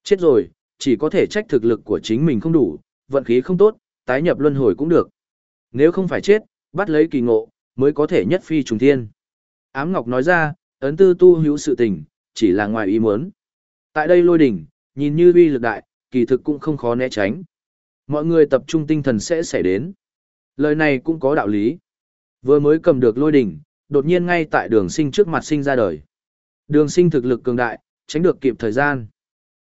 Chết rồi, chỉ có thể trách thực lực của chính mình không đủ, vận khí không tốt, tái nhập luân hồi cũng được. Nếu không phải chết, bắt lấy kỳ ngộ, mới có thể nhất phi trùng thiên. Ám Ngọc nói ra, ấn tư tu hữu sự tình, chỉ là ngoài ý muốn. Tại đây lôi đỉnh, nhìn như uy lực đại, kỳ thực cũng không khó né tránh. Mọi người tập trung tinh thần sẽ xảy đến. Lời này cũng có đạo lý. Vừa mới cầm được lôi đỉnh, đột nhiên ngay tại đường sinh trước mặt sinh ra đời. Đường sinh thực lực cường đại, tránh được kịp thời gian.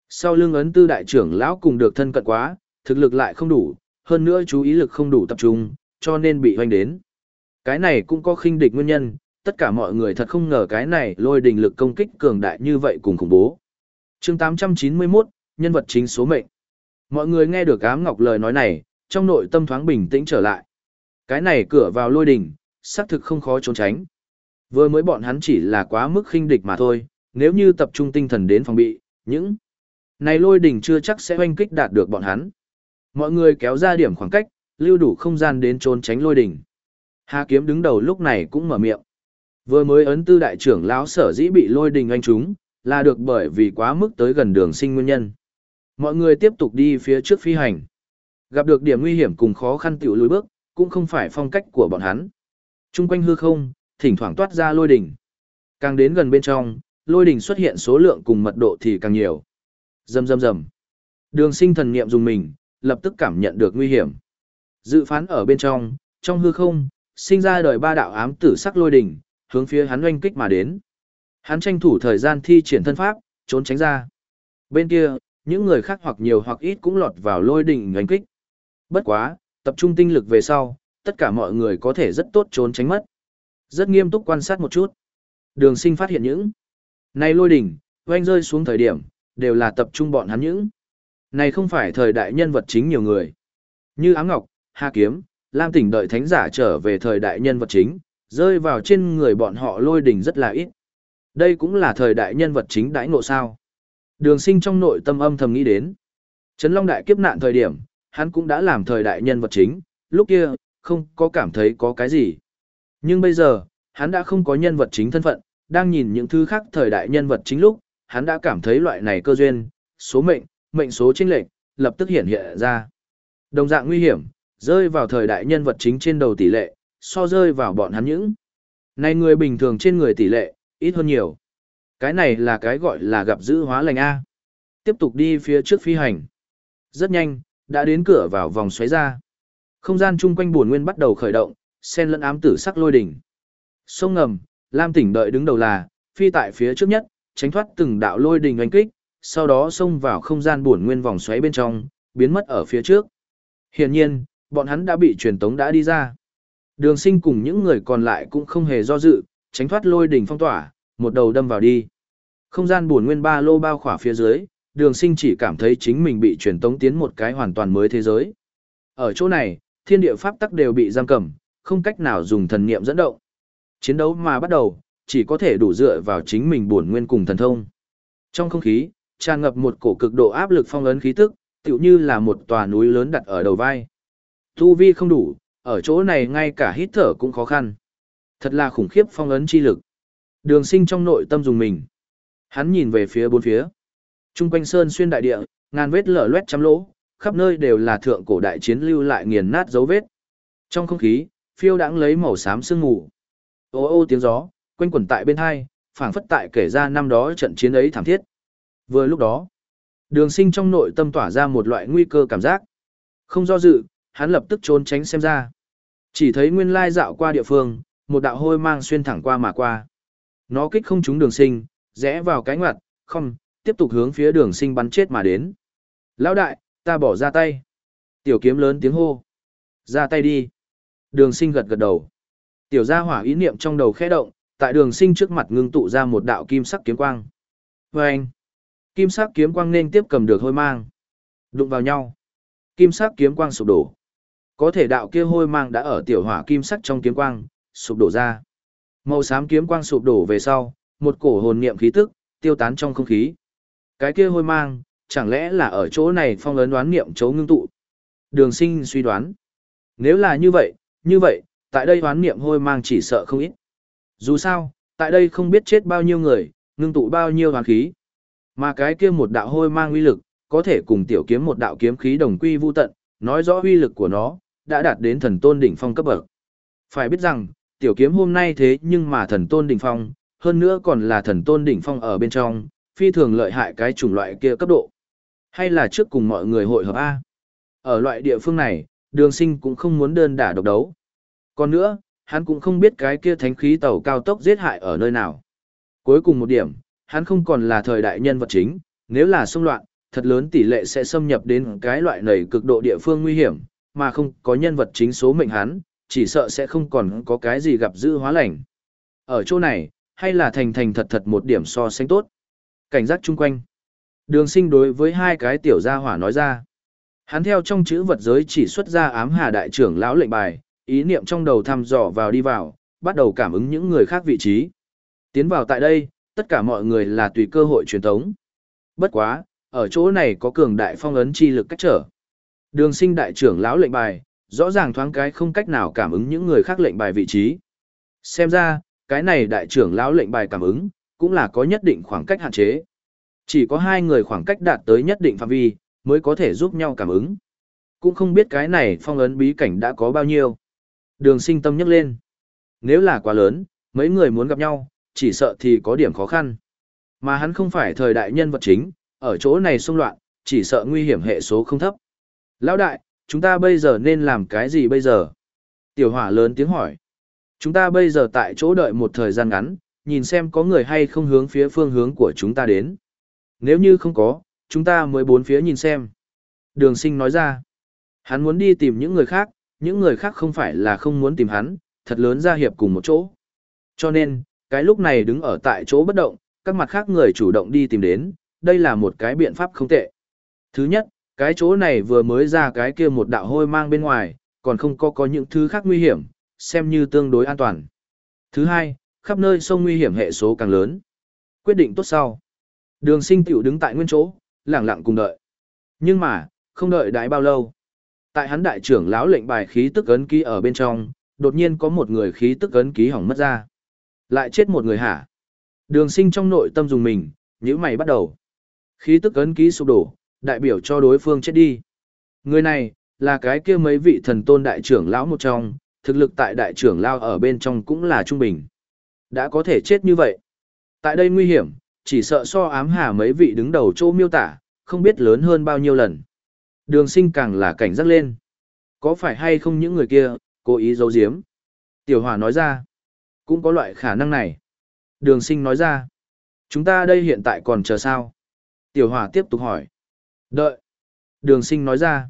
Sau lưng ấn tư đại trưởng lão cùng được thân cận quá, thực lực lại không đủ, hơn nữa chú ý lực không đủ tập trung, cho nên bị hoanh đến. Cái này cũng có khinh địch nguyên nhân, tất cả mọi người thật không ngờ cái này lôi đình lực công kích cường đại như vậy cùng khủng bố. chương 891, nhân vật chính số mệnh. Mọi người nghe được ám ngọc lời nói này, trong nội tâm thoáng bình tĩnh trở lại. Cái này cửa vào lôi đình, xác thực không khó trốn tránh. Vừa mới bọn hắn chỉ là quá mức khinh địch mà thôi, nếu như tập trung tinh thần đến phòng bị, những này lôi đỉnh chưa chắc sẽ hoanh kích đạt được bọn hắn. Mọi người kéo ra điểm khoảng cách, lưu đủ không gian đến trốn tránh lôi đỉnh. Hà kiếm đứng đầu lúc này cũng mở miệng. Vừa mới ấn tư đại trưởng lão sở dĩ bị lôi đình anh chúng, là được bởi vì quá mức tới gần đường sinh nguyên nhân. Mọi người tiếp tục đi phía trước phi hành. Gặp được điểm nguy hiểm cùng khó khăn tiểu lùi bước, cũng không phải phong cách của bọn hắn. Trung quanh hư không, thỉnh thoảng toát ra lôi đỉnh. Càng đến gần bên trong, lôi đỉnh xuất hiện số lượng cùng mật độ thì càng nhiều. Rầm rầm rầm. Đường sinh thần niệm dùng mình, lập tức cảm nhận được nguy hiểm. Dự phán ở bên trong, trong hư không, sinh ra đời ba đạo ám tử sắc lôi đỉnh, hướng phía hắn oanh kích mà đến. Hắn tranh thủ thời gian thi triển thân pháp, trốn tránh ra. Bên kia, những người khác hoặc nhiều hoặc ít cũng lọt vào lôi đỉnh oanh kích. Bất quá, tập trung tinh lực về sau, tất cả mọi người có thể rất tốt trốn tránh mất. Rất nghiêm túc quan sát một chút. Đường sinh phát hiện những này lôi đỉnh, oanh rơi xuống thời điểm, đều là tập trung bọn hắn những. Này không phải thời đại nhân vật chính nhiều người. Như Ám Ngọc, Hà Kiếm, Lam Tỉnh đợi thánh giả trở về thời đại nhân vật chính, rơi vào trên người bọn họ lôi đỉnh rất là ít. Đây cũng là thời đại nhân vật chính đãi ngộ sao. Đường sinh trong nội tâm âm thầm nghĩ đến. Trấn Long Đại kiếp nạn thời điểm, hắn cũng đã làm thời đại nhân vật chính, lúc kia, không có cảm thấy có cái gì. Nhưng bây giờ, hắn đã không có nhân vật chính thân phận, đang nhìn những thứ khác thời đại nhân vật chính lúc, hắn đã cảm thấy loại này cơ duyên, số mệnh, mệnh số chênh lệch, lập tức hiện hiện ra. Đồng dạng nguy hiểm, rơi vào thời đại nhân vật chính trên đầu tỷ lệ, so rơi vào bọn hắn những. Này người bình thường trên người tỷ lệ, ít hơn nhiều. Cái này là cái gọi là gặp giữ hóa lành A. Tiếp tục đi phía trước phi hành. Rất nhanh, đã đến cửa vào vòng xoáy ra. Không gian chung quanh buồn nguyên bắt đầu khởi động, sen lẫn ám tử sắc lôi đỉnh. Sông ngầm, Lam tỉnh đợi đứng đầu là, phi tại phía trước nhất, tránh thoát từng đạo lôi đỉnh oanh kích, sau đó xông vào không gian buồn nguyên vòng xoáy bên trong, biến mất ở phía trước. Hiển nhiên, bọn hắn đã bị truyền tống đã đi ra. Đường sinh cùng những người còn lại cũng không hề do dự, tránh thoát lôi đỉnh phong tỏa, một đầu đâm vào đi. Không gian buồn nguyên ba lô bao khỏa phía dưới, đường sinh chỉ cảm thấy chính mình bị truyền tống tiến một cái hoàn toàn mới thế giới. Ở chỗ này, thiên địa pháp tắc đều bị giam cầm, không cách nào dùng thần niệm dẫn động. Chiến đấu mà bắt đầu, chỉ có thể đủ dựa vào chính mình bổn nguyên cùng thần thông. Trong không khí, tràn ngập một cổ cực độ áp lực phong ấn khí tức, tựu như là một tòa núi lớn đặt ở đầu vai. Tu vi không đủ, ở chỗ này ngay cả hít thở cũng khó khăn. Thật là khủng khiếp phong ấn chi lực. Đường sinh trong nội tâm dùng mình. Hắn nhìn về phía bốn phía. Trung quanh sơn xuyên đại địa, ngàn vết lở loét trăm lỗ, khắp nơi đều là thượng cổ đại chiến lưu lại nghiền nát dấu vết. Trong không khí, phiêu đãng lấy màu xám sương mù. Ô ô tiếng gió, quanh quẩn tại bên hai, phảng phất tại kể ra năm đó trận chiến ấy thảm thiết. Vừa lúc đó, đường sinh trong nội tâm tỏa ra một loại nguy cơ cảm giác. Không do dự, hắn lập tức trốn tránh xem ra. Chỉ thấy nguyên lai dạo qua địa phương, một đạo hôi mang xuyên thẳng qua mà qua. Nó kích không trúng đường sinh, rẽ vào cái ngoặt, không, tiếp tục hướng phía đường sinh bắn chết mà đến. Lão đại, ta bỏ ra tay. Tiểu kiếm lớn tiếng hô. Ra tay đi. Đường sinh gật gật đầu. Tiểu gia hỏa ý niệm trong đầu khẽ động, tại đường sinh trước mặt ngưng tụ ra một đạo kim sắc kiếm quang. Vâng! anh, kim sắc kiếm quang nên tiếp cầm được hôi mang. Đụng vào nhau. Kim sắc kiếm quang sụp đổ. Có thể đạo kia hôi mang đã ở tiểu hỏa kim sắc trong kiếm quang, sụp đổ ra. Màu xám kiếm quang sụp đổ về sau, một cổ hồn niệm khí tức, tiêu tán trong không khí. Cái kia hôi mang, chẳng lẽ là ở chỗ này phong ấn đoán niệm chấu ngưng tụ? Đường sinh suy đoán. Nếu là như vậy, như vậy, tại đây đoán niệm hôi mang chỉ sợ không ít. Dù sao, tại đây không biết chết bao nhiêu người, ngưng tụ bao nhiêu hoán khí. Mà cái kia một đạo hôi mang uy lực, có thể cùng tiểu kiếm một đạo kiếm khí đồng quy vu tận, nói rõ uy lực của nó, đã đạt đến thần tôn đỉnh phong cấp bậc. Phải biết rằng, tiểu kiếm hôm nay thế nhưng mà thần tôn đỉnh phong, hơn nữa còn là thần tôn đỉnh phong ở bên trong, phi thường lợi hại cái chủng loại kia cấp độ. Hay là trước cùng mọi người hội hợp A. Ở loại địa phương này, đường sinh cũng không muốn đơn đả độc đấu. Còn nữa, hắn cũng không biết cái kia thánh khí tàu cao tốc giết hại ở nơi nào. Cuối cùng một điểm, hắn không còn là thời đại nhân vật chính, nếu là xung loạn, thật lớn tỷ lệ sẽ xâm nhập đến cái loại này cực độ địa phương nguy hiểm, mà không có nhân vật chính số mệnh hắn, chỉ sợ sẽ không còn có cái gì gặp dữ hóa lành. Ở chỗ này, hay là thành thành thật thật một điểm so sánh tốt. Cảnh giác chung quanh. Đường sinh đối với hai cái tiểu gia hỏa nói ra. Hắn theo trong chữ vật giới chỉ xuất ra ám hà đại trưởng lão lệnh bài, ý niệm trong đầu thăm dò vào đi vào, bắt đầu cảm ứng những người khác vị trí. Tiến vào tại đây, tất cả mọi người là tùy cơ hội truyền tống. Bất quá, ở chỗ này có cường đại phong ấn chi lực cách trở. Đường sinh đại trưởng lão lệnh bài, rõ ràng thoáng cái không cách nào cảm ứng những người khác lệnh bài vị trí. Xem ra, cái này đại trưởng lão lệnh bài cảm ứng, cũng là có nhất định khoảng cách hạn chế. Chỉ có hai người khoảng cách đạt tới nhất định phạm vi, mới có thể giúp nhau cảm ứng. Cũng không biết cái này phong ấn bí cảnh đã có bao nhiêu. Đường sinh tâm nhắc lên. Nếu là quá lớn, mấy người muốn gặp nhau, chỉ sợ thì có điểm khó khăn. Mà hắn không phải thời đại nhân vật chính, ở chỗ này xung loạn, chỉ sợ nguy hiểm hệ số không thấp. Lão đại, chúng ta bây giờ nên làm cái gì bây giờ? Tiểu hỏa lớn tiếng hỏi. Chúng ta bây giờ tại chỗ đợi một thời gian ngắn, nhìn xem có người hay không hướng phía phương hướng của chúng ta đến. Nếu như không có, chúng ta mới bốn phía nhìn xem. Đường sinh nói ra. Hắn muốn đi tìm những người khác, những người khác không phải là không muốn tìm hắn, thật lớn ra hiệp cùng một chỗ. Cho nên, cái lúc này đứng ở tại chỗ bất động, các mặt khác người chủ động đi tìm đến, đây là một cái biện pháp không tệ. Thứ nhất, cái chỗ này vừa mới ra cái kia một đạo hôi mang bên ngoài, còn không có có những thứ khác nguy hiểm, xem như tương đối an toàn. Thứ hai, khắp nơi sông nguy hiểm hệ số càng lớn. Quyết định tốt sau. Đường sinh tiểu đứng tại nguyên chỗ, lặng lặng cùng đợi. Nhưng mà, không đợi đãi bao lâu. Tại hắn đại trưởng lão lệnh bài khí tức ấn ký ở bên trong, đột nhiên có một người khí tức ấn ký hỏng mất ra. Lại chết một người hả? Đường sinh trong nội tâm dùng mình, những mày bắt đầu. Khí tức ấn ký sụp đổ, đại biểu cho đối phương chết đi. Người này, là cái kia mấy vị thần tôn đại trưởng lão một trong, thực lực tại đại trưởng lao ở bên trong cũng là trung bình. Đã có thể chết như vậy. Tại đây nguy hiểm, chỉ sợ so ám hà mấy vị đứng đầu chỗ miêu tả, không biết lớn hơn bao nhiêu lần. Đường sinh càng là cảnh giác lên. Có phải hay không những người kia, cố ý giấu giếm? Tiểu hòa nói ra. Cũng có loại khả năng này. Đường sinh nói ra. Chúng ta đây hiện tại còn chờ sao? Tiểu hòa tiếp tục hỏi. Đợi. Đường sinh nói ra.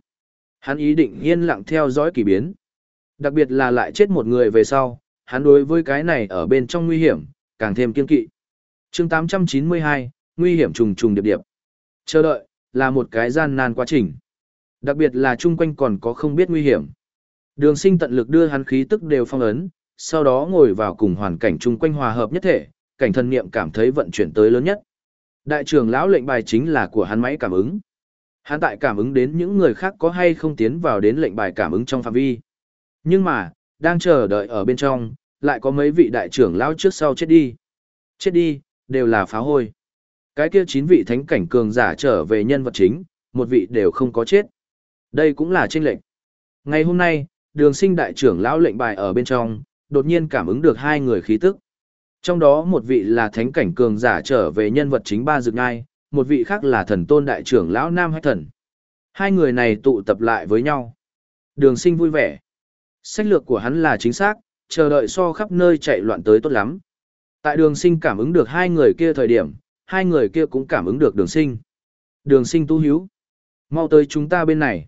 Hắn ý định yên lặng theo dõi kỳ biến. Đặc biệt là lại chết một người về sau, hắn đối với cái này ở bên trong nguy hiểm, càng thêm kiên kỵ chương 892, nguy hiểm trùng trùng điệp điệp. Chờ đợi, là một cái gian nan quá trình. Đặc biệt là chung quanh còn có không biết nguy hiểm. Đường sinh tận lực đưa hắn khí tức đều phong ấn, sau đó ngồi vào cùng hoàn cảnh chung quanh hòa hợp nhất thể, cảnh thân niệm cảm thấy vận chuyển tới lớn nhất. Đại trưởng lão lệnh bài chính là của hắn máy cảm ứng. Hắn tại cảm ứng đến những người khác có hay không tiến vào đến lệnh bài cảm ứng trong phạm vi. Nhưng mà, đang chờ đợi ở bên trong, lại có mấy vị đại trưởng lão trước sau chết đi. Chết đi, đều là phá hôi. Cái kia chín vị thánh cảnh cường giả trở về nhân vật chính, một vị đều không có chết. Đây cũng là chênh lệnh. Ngày hôm nay, đường sinh đại trưởng lão lệnh bài ở bên trong, đột nhiên cảm ứng được hai người khí tức. Trong đó một vị là thánh cảnh cường giả trở về nhân vật chính ba dược ngai, một vị khác là thần tôn đại trưởng lão Nam Hách Thần. Hai người này tụ tập lại với nhau. Đường sinh vui vẻ. Sách lược của hắn là chính xác, chờ đợi so khắp nơi chạy loạn tới tốt lắm. Tại đường sinh cảm ứng được hai người kia thời điểm, hai người kia cũng cảm ứng được đường sinh. Đường sinh tu hiếu. Mau tới chúng ta bên này.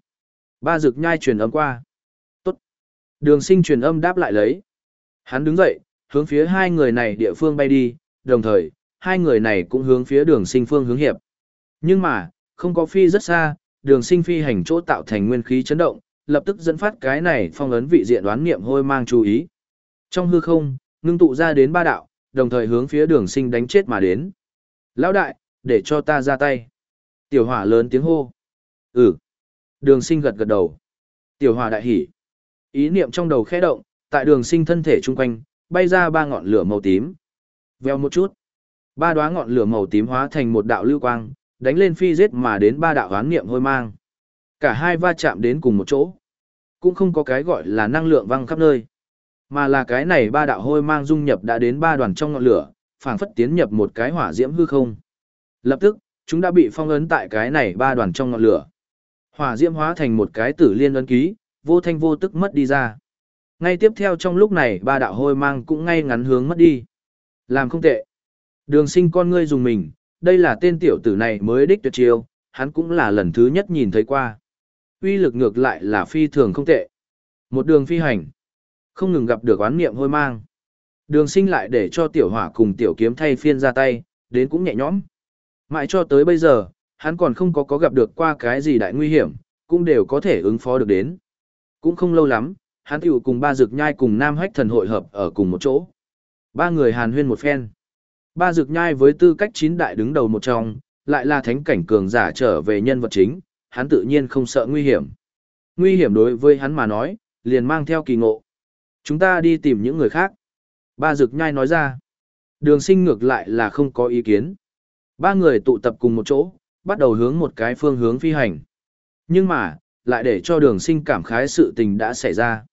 Ba dực nhai truyền âm qua. Tốt. Đường sinh truyền âm đáp lại lấy. Hắn đứng dậy, hướng phía hai người này địa phương bay đi, đồng thời, hai người này cũng hướng phía đường sinh phương hướng hiệp. Nhưng mà, không có phi rất xa, đường sinh phi hành chỗ tạo thành nguyên khí chấn động, lập tức dẫn phát cái này phong ấn vị diện đoán nghiệm hôi mang chú ý. Trong hư không, ngưng tụ ra đến ba đạo, đồng thời hướng phía đường sinh đánh chết mà đến. Lão đại, để cho ta ra tay. Tiểu hỏa lớn tiếng hô. Ừ. Đường sinh gật gật đầu. Tiểu hỏa đại hỉ. Ý niệm trong đầu khẽ động, tại đường sinh thân thể chung quanh, bay ra ba ngọn lửa màu tím. vèo một chút. Ba đóa ngọn lửa màu tím hóa thành một đạo lưu quang, đánh lên phi giết mà đến ba đạo hoán niệm hôi mang. Cả hai va chạm đến cùng một chỗ. Cũng không có cái gọi là năng lượng văng khắp nơi. Mà là cái này ba đạo hôi mang dung nhập đã đến ba đoàn trong ngọn lửa, phảng phất tiến nhập một cái hỏa diễm hư không. Lập tức, chúng đã bị phong ấn tại cái này ba đoàn trong ngọn lửa. Hỏa diễm hóa thành một cái tử liên ấn ký, vô thanh vô tức mất đi ra. Ngay tiếp theo trong lúc này ba đạo hôi mang cũng ngay ngắn hướng mất đi. Làm không tệ. Đường sinh con ngươi dùng mình, đây là tên tiểu tử này mới đích tuyệt chiêu, hắn cũng là lần thứ nhất nhìn thấy qua. Uy lực ngược lại là phi thường không tệ. Một đường phi hành, không ngừng gặp được oán niệm hôi mang. Đường sinh lại để cho tiểu hỏa cùng tiểu kiếm thay phiên ra tay, đến cũng nhẹ nhõm. Mãi cho tới bây giờ, hắn còn không có có gặp được qua cái gì đại nguy hiểm, cũng đều có thể ứng phó được đến. Cũng không lâu lắm, hắn tiểu cùng ba dược nhai cùng Nam Hách thần hội hợp ở cùng một chỗ. Ba người hàn huyên một phen. Ba dược nhai với tư cách chín đại đứng đầu một trong, lại là thánh cảnh cường giả trở về nhân vật chính, hắn tự nhiên không sợ nguy hiểm. Nguy hiểm đối với hắn mà nói, liền mang theo kỳ ngộ. Chúng ta đi tìm những người khác. Ba rực nhai nói ra. Đường sinh ngược lại là không có ý kiến. Ba người tụ tập cùng một chỗ, bắt đầu hướng một cái phương hướng phi hành. Nhưng mà, lại để cho đường sinh cảm khái sự tình đã xảy ra.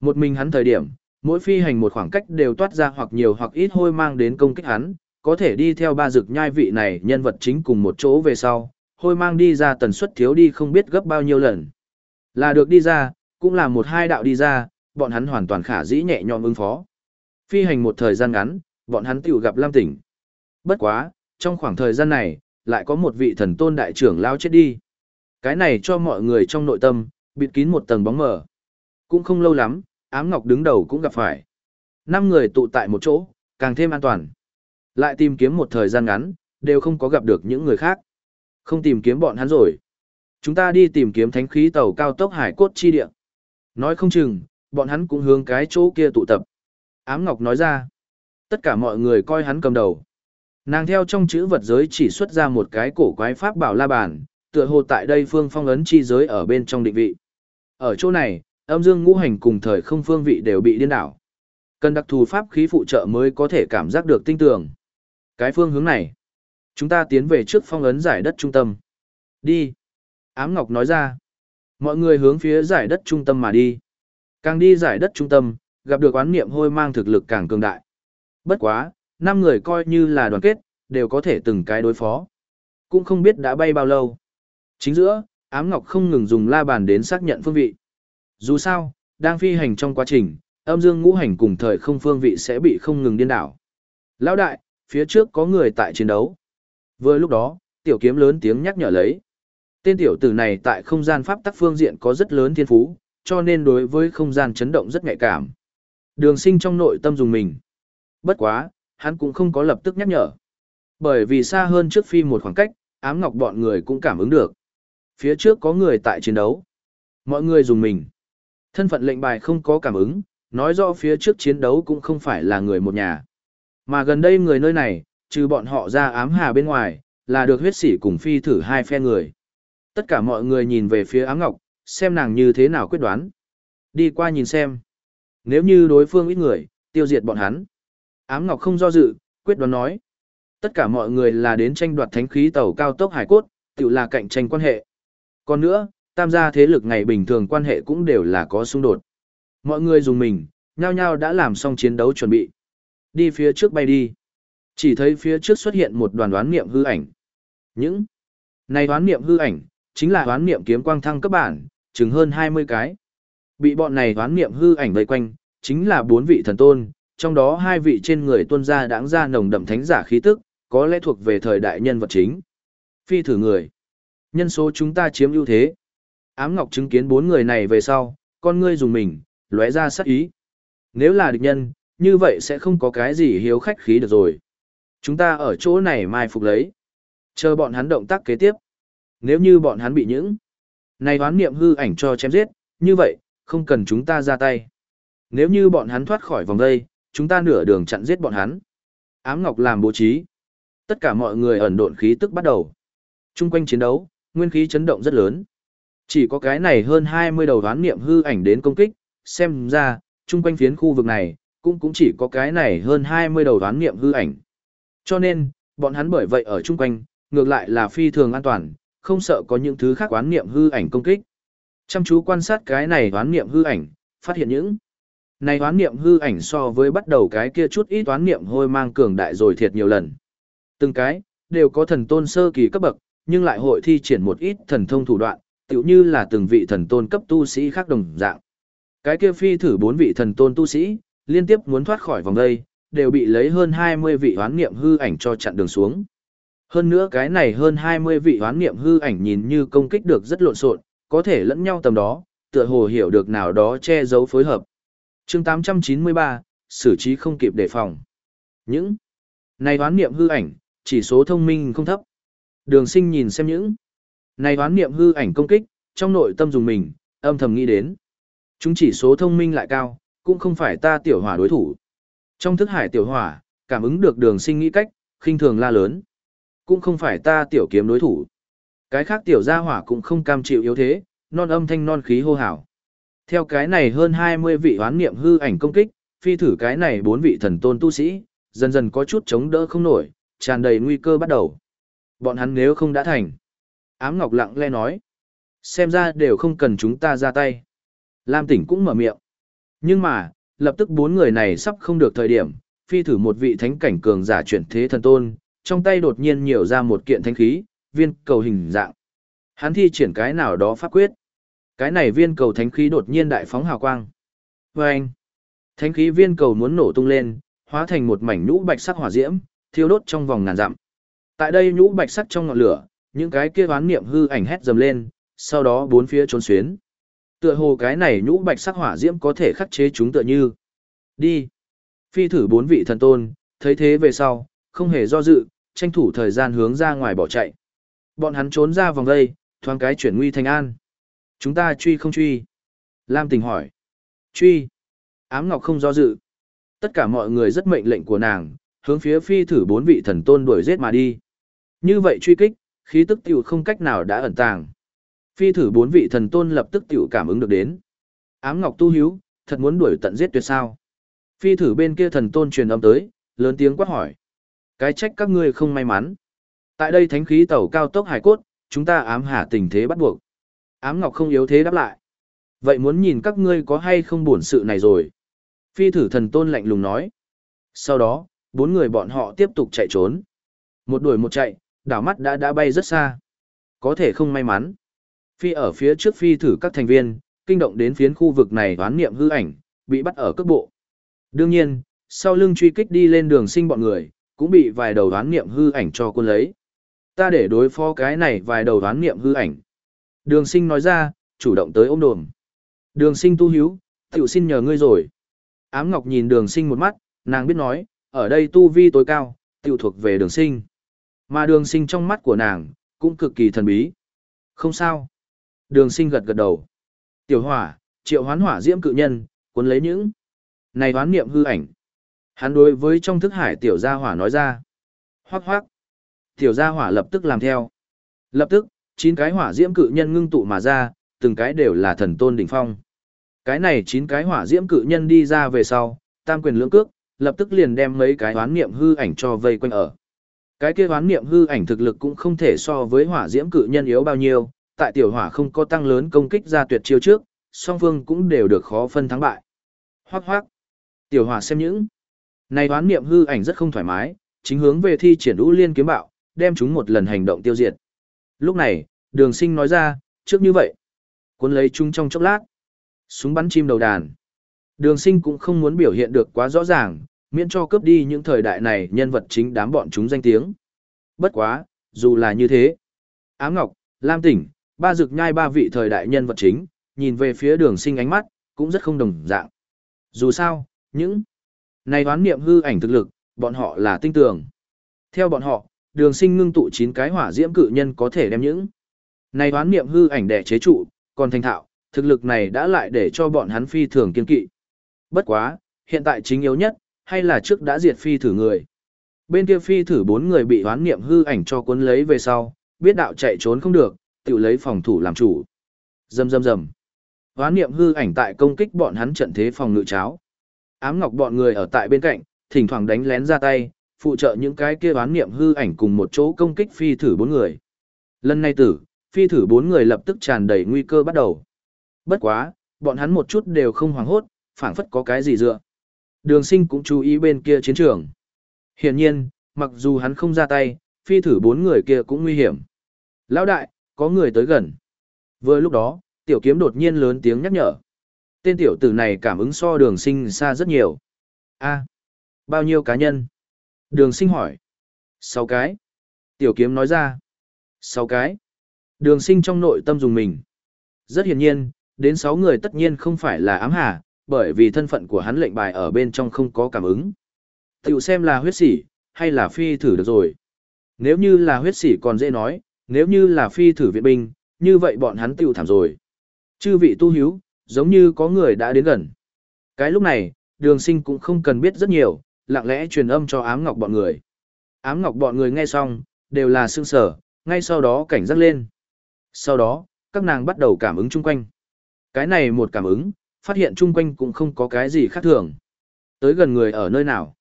Một mình hắn thời điểm, mỗi phi hành một khoảng cách đều toát ra hoặc nhiều hoặc ít hôi mang đến công kích hắn, có thể đi theo ba rực nhai vị này nhân vật chính cùng một chỗ về sau, hôi mang đi ra tần suất thiếu đi không biết gấp bao nhiêu lần. Là được đi ra, cũng là một hai đạo đi ra, bọn hắn hoàn toàn khả dĩ nhẹ nhõm ứng phó. Phi hành một thời gian ngắn, bọn hắn tiểu gặp Lam Tỉnh. Bất quá, trong khoảng thời gian này, lại có một vị thần tôn đại trưởng lao chết đi. Cái này cho mọi người trong nội tâm, bịt kín một tầng bóng mờ. Cũng không lâu lắm, ám ngọc đứng đầu cũng gặp phải. Năm người tụ tại một chỗ, càng thêm an toàn. Lại tìm kiếm một thời gian ngắn, đều không có gặp được những người khác. Không tìm kiếm bọn hắn rồi. Chúng ta đi tìm kiếm thánh khí tàu cao tốc hải cốt chi địa. Nói không chừng, bọn hắn cũng hướng cái chỗ kia tụ tập. Ám Ngọc nói ra, Tất cả mọi người coi hắn cầm đầu. Nàng theo trong chữ vật giới chỉ xuất ra một cái cổ quái pháp bảo la bàn, tựa hồ tại đây phương phong ấn chi giới ở bên trong định vị. Ở chỗ này, âm dương ngũ hành cùng thời không phương vị đều bị điên đảo. Cần đặc thù pháp khí phụ trợ mới có thể cảm giác được tinh tường. Cái phương hướng này, chúng ta tiến về trước phong ấn giải đất trung tâm. Đi. Ám Ngọc nói ra. Mọi người hướng phía giải đất trung tâm mà đi. Càng đi giải đất trung tâm, gặp được oán niệm hôi mang thực lực càng cường đại. Bất quá, năm người coi như là đoàn kết, đều có thể từng cái đối phó. Cũng không biết đã bay bao lâu. Chính giữa, ám ngọc không ngừng dùng la bàn đến xác nhận phương vị. Dù sao, đang phi hành trong quá trình, âm dương ngũ hành cùng thời không phương vị sẽ bị không ngừng điên đảo. Lão đại, phía trước có người tại chiến đấu. Vừa lúc đó, tiểu kiếm lớn tiếng nhắc nhở lấy. Tên tiểu tử này tại không gian pháp tắc phương diện có rất lớn thiên phú, cho nên đối với không gian chấn động rất nhạy cảm. Đường sinh trong nội tâm dùng mình. Bất quá, hắn cũng không có lập tức nhắc nhở. Bởi vì xa hơn trước phi một khoảng cách, ám ngọc bọn người cũng cảm ứng được. Phía trước có người tại chiến đấu. Mọi người dùng mình. Thân phận lệnh bài không có cảm ứng, nói rõ phía trước chiến đấu cũng không phải là người một nhà. Mà gần đây người nơi này, trừ bọn họ ra ám hà bên ngoài, là được huyết sỉ cùng phi thử hai phe người. Tất cả mọi người nhìn về phía ám ngọc, xem nàng như thế nào quyết đoán. Đi qua nhìn xem. Nếu như đối phương ít người, tiêu diệt bọn hắn. Ám ngọc không do dự, quyết đoán nói. Tất cả mọi người là đến tranh đoạt thánh khí tàu cao tốc hải cốt, tự là cạnh tranh quan hệ. Còn nữa, tam gia thế lực ngày bình thường quan hệ cũng đều là có xung đột. Mọi người dùng mình, nhao nhao đã làm xong chiến đấu chuẩn bị. Đi phía trước bay đi. Chỉ thấy phía trước xuất hiện một đoàn đoán niệm hư ảnh. Những này đoán niệm hư ảnh, chính là đoán niệm kiếm quang thăng cấp bản, chừng hơn 20 cái. Bị bọn này đoán niệm hư ảnh vây quanh, chính là bốn vị thần tôn, trong đó hai vị trên người tuân gia đáng ra nồng đậm thánh giả khí tức, có lẽ thuộc về thời đại nhân vật chính. Phi thử người. Nhân số chúng ta chiếm ưu thế. Ám Ngọc chứng kiến bốn người này về sau, con ngươi dùng mình, lóe ra sắc ý. Nếu là địch nhân, như vậy sẽ không có cái gì hiếu khách khí được rồi. Chúng ta ở chỗ này mai phục lấy. Chờ bọn hắn động tác kế tiếp. Nếu như bọn hắn bị những này đoán niệm hư ảnh cho chém giết, như vậy, không cần chúng ta ra tay. Nếu như bọn hắn thoát khỏi vòng đây, chúng ta nửa đường chặn giết bọn hắn. Ám Ngọc làm bố trí. Tất cả mọi người ẩn độn khí tức bắt đầu. Trung quanh chiến đấu, nguyên khí chấn động rất lớn. Chỉ có cái này hơn 20 đầu đoán niệm hư ảnh đến công kích, xem ra, trung quanh phiến khu vực này, cũng cũng chỉ có cái này hơn 20 đầu đoán niệm hư ảnh. Cho nên, bọn hắn bởi vậy ở trung quanh, ngược lại là phi thường an toàn, không sợ có những thứ khác đoán niệm hư ảnh công kích. Chăm chú quan sát cái này đoán niệm hư ảnh, phát hiện những này đoán niệm hư ảnh so với bắt đầu cái kia chút ít đoán niệm hôi mang cường đại rồi thiệt nhiều lần. Từng cái, đều có thần tôn sơ kỳ cấp bậc, nhưng lại hội thi triển một ít thần thông thủ đoạn, tựu như là từng vị thần tôn cấp tu sĩ khác đồng dạng. Cái kia phi thử bốn vị thần tôn tu sĩ, liên tiếp muốn thoát khỏi vòng đây, đều bị lấy hơn 20 vị oán niệm hư ảnh cho chặn đường xuống. Hơn nữa cái này hơn 20 vị hoán niệm hư ảnh nhìn như công kích được rất lộn xộn, có thể lẫn nhau tầm đó, tựa hồ hiểu được nào đó che giấu phối hợp. chương 893, xử trí không kịp đề phòng. Những này hoán niệm hư ảnh, chỉ số thông minh không thấp. Đường sinh nhìn xem những này hoán niệm hư ảnh công kích, trong nội tâm dùng mình, âm thầm nghĩ đến. Chúng chỉ số thông minh lại cao, cũng không phải ta tiểu hỏa đối thủ. Trong thức hải tiểu hỏa, cảm ứng được đường sinh nghĩ cách, khinh thường la lớn. Cũng không phải ta tiểu kiếm đối thủ. Cái khác tiểu gia hỏa cũng không cam chịu yếu thế, non âm thanh non khí hô hào. Theo cái này hơn 20 vị hoán niệm hư ảnh công kích, phi thử cái này bốn vị thần tôn tu sĩ, dần dần có chút chống đỡ không nổi, tràn đầy nguy cơ bắt đầu. Bọn hắn nếu không đã thành. Ám Ngọc lặng lẽ nói. Xem ra đều không cần chúng ta ra tay. Lam tỉnh cũng mở miệng. Nhưng mà, lập tức bốn người này sắp không được thời điểm, phi thử một vị thánh cảnh cường giả chuyển thế thần tôn, trong tay đột nhiên nhiều ra một kiện thánh khí, viên cầu hình dạng. Hắn thi triển cái nào đó pháp quyết. Cái này viên cầu thánh khí đột nhiên đại phóng hào quang. Vâng. Và anh, thánh khí viên cầu muốn nổ tung lên, hóa thành một mảnh nhũ bạch sắc hỏa diễm, thiêu đốt trong vòng ngàn dặm. Tại đây nhũ bạch sắc trong ngọn lửa, những cái kia oán niệm hư ảnh hét dầm lên, sau đó bốn phía trốn xuyến. Tựa hồ cái này nhũ bạch sắc hỏa diễm có thể khắc chế chúng tựa như. Đi. Phi thử bốn vị thần tôn, thấy thế về sau, không hề do dự, tranh thủ thời gian hướng ra ngoài bỏ chạy. Bọn hắn trốn ra vòng đây, thoáng cái chuyển nguy thành an. Chúng ta truy không truy? Lam tình hỏi. Truy. Ám Ngọc không do dự. Tất cả mọi người rất mệnh lệnh của nàng, hướng phía phi thử bốn vị thần tôn đuổi giết mà đi. Như vậy truy kích, khí tức tiểu không cách nào đã ẩn tàng. Phi thử bốn vị thần tôn lập tức tiểu cảm ứng được đến. Ám Ngọc Tu Hiếu, thật muốn đuổi tận giết tuyệt sao? Phi thử bên kia thần tôn truyền âm tới, lớn tiếng quát hỏi. Cái trách các ngươi không may mắn. Tại đây thánh khí tàu cao tốc hải cốt, chúng ta ám hà tình thế bắt buộc. Ám Ngọc không yếu thế đáp lại. Vậy muốn nhìn các ngươi có hay không buồn sự này rồi. Phi thử thần tôn lạnh lùng nói. Sau đó, bốn người bọn họ tiếp tục chạy trốn. Một đuổi một chạy, đảo mắt đã đã bay rất xa. Có thể không may mắn. Phi ở phía trước phi thử các thành viên, kinh động đến phiến khu vực này đoán niệm hư ảnh, bị bắt ở cước bộ. Đương nhiên, sau lưng truy kích đi lên đường sinh bọn người, cũng bị vài đầu đoán niệm hư ảnh cho quân lấy. Ta để đối phó cái này vài đầu đoán niệm hư ảnh. Đường sinh nói ra, chủ động tới ôm đồm. Đường sinh tu hiếu, tiểu xin nhờ ngươi rồi. Ám Ngọc nhìn đường sinh một mắt, nàng biết nói, ở đây tu vi tối cao, tiểu thuộc về đường sinh. Mà đường sinh trong mắt của nàng, cũng cực kỳ thần bí. Không sao. Đường sinh gật gật đầu. Tiểu hỏa, triệu hoán hỏa diễm cự nhân, cuốn lấy những này đoán niệm hư ảnh. Hắn đối với trong thức hải tiểu gia hỏa nói ra. Hoác hoác. Tiểu gia hỏa lập tức làm theo. Lập tức, chín cái hỏa diễm cự nhân ngưng tụ mà ra, từng cái đều là thần tôn đỉnh phong. Cái này chín cái hỏa diễm cự nhân đi ra về sau, tam quyền lưỡng cước, lập tức liền đem mấy cái hoán niệm hư ảnh cho vây quanh ở. Cái kia hoán niệm hư ảnh thực lực cũng không thể so với hỏa diễm cự nhân yếu bao nhiêu, tại tiểu hỏa không có tăng lớn công kích ra tuyệt chiêu trước, song phương cũng đều được khó phân thắng bại. Hoắc hoắc. Tiểu hỏa xem những này đoán niệm hư ảnh rất không thoải mái, chính hướng về thi triển đũ liên kiếm bạo, đem chúng một lần hành động tiêu diệt. Lúc này, đường sinh nói ra, trước như vậy, cuốn lấy chúng trong chốc lát, súng bắn chim đầu đàn. Đường sinh cũng không muốn biểu hiện được quá rõ ràng, miễn cho cướp đi những thời đại này nhân vật chính đám bọn chúng danh tiếng. Bất quá, dù là như thế. Ám Ngọc, Lam Tỉnh, ba dực nhai ba vị thời đại nhân vật chính, nhìn về phía đường sinh ánh mắt, cũng rất không đồng dạng. Dù sao, những này đoán niệm hư ảnh thực lực, bọn họ là tinh tường. Theo bọn họ, đường sinh ngưng tụ 9 cái hỏa diễm cự nhân có thể đem những này đoán niệm hư ảnh đẻ chế trụ, còn thành thạo, thực lực này đã lại để cho bọn hắn phi thường kiên kỵ. Bất quá, hiện tại chính yếu nhất, hay là trước đã diệt phi thử người. Bên kia phi thử bốn người bị hoán niệm hư ảnh cho cuốn lấy về sau, biết đạo chạy trốn không được, tự lấy phòng thủ làm chủ. Dầm dầm dầm. Hoán niệm hư ảnh tại công kích bọn hắn trận thế phòng ngự cháo. Ám ngọc bọn người ở tại bên cạnh, thỉnh thoảng đánh lén ra tay, phụ trợ những cái kia hoán niệm hư ảnh cùng một chỗ công kích phi thử bốn người. Lần này tử, phi thử bốn người lập tức tràn đầy nguy cơ bắt đầu. Bất quá, bọn hắn một chút đều không hoảng hốt, phảng phất có cái gì dựa. Đường sinh cũng chú ý bên kia chiến trường. Hiển nhiên, mặc dù hắn không ra tay, phi thử bốn người kia cũng nguy hiểm. Lão đại, có người tới gần. Vừa lúc đó, tiểu kiếm đột nhiên lớn tiếng nhắc nhở. Tên tiểu tử này cảm ứng so đường sinh xa rất nhiều. a à, bao nhiêu cá nhân? Đường sinh hỏi. Sáu cái. Tiểu kiếm nói ra. Sáu cái. Đường sinh trong nội tâm dùng mình. Rất hiển nhiên, đến sáu người tất nhiên không phải là ám hà, bởi vì thân phận của hắn lệnh bài ở bên trong không có cảm ứng. Tiểu xem là huyết sỉ, hay là phi thử được rồi. Nếu như là huyết sỉ còn dễ nói, nếu như là phi thử viện binh, như vậy bọn hắn tiểu thảm rồi. Chư vị tu hiếu, giống như có người đã đến gần. Cái lúc này, đường sinh cũng không cần biết rất nhiều, lặng lẽ truyền âm cho ám ngọc bọn người. Ám ngọc bọn người nghe xong, đều là sương sở, ngay sau đó cảnh giác lên. Sau đó, các nàng bắt đầu cảm ứng chung quanh. Cái này một cảm ứng, phát hiện chung quanh cũng không có cái gì khác thường. Tới gần người ở nơi nào?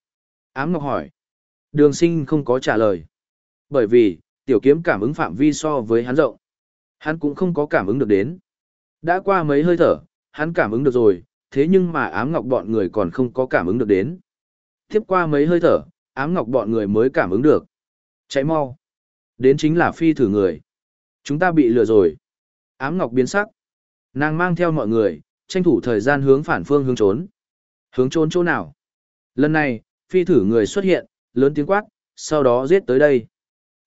Ám Ngọc hỏi. Đường sinh không có trả lời. Bởi vì, tiểu kiếm cảm ứng phạm vi so với hắn rộng. Hắn cũng không có cảm ứng được đến. Đã qua mấy hơi thở, hắn cảm ứng được rồi, thế nhưng mà ám ngọc bọn người còn không có cảm ứng được đến. Tiếp qua mấy hơi thở, ám ngọc bọn người mới cảm ứng được. Chạy mau. Đến chính là phi thử người. Chúng ta bị lừa rồi. Ám ngọc biến sắc. Nàng mang theo mọi người, tranh thủ thời gian hướng phản phương hướng trốn. Hướng trốn chỗ nào? Lần này, phi thử người xuất hiện, lớn tiếng quát, sau đó giết tới đây.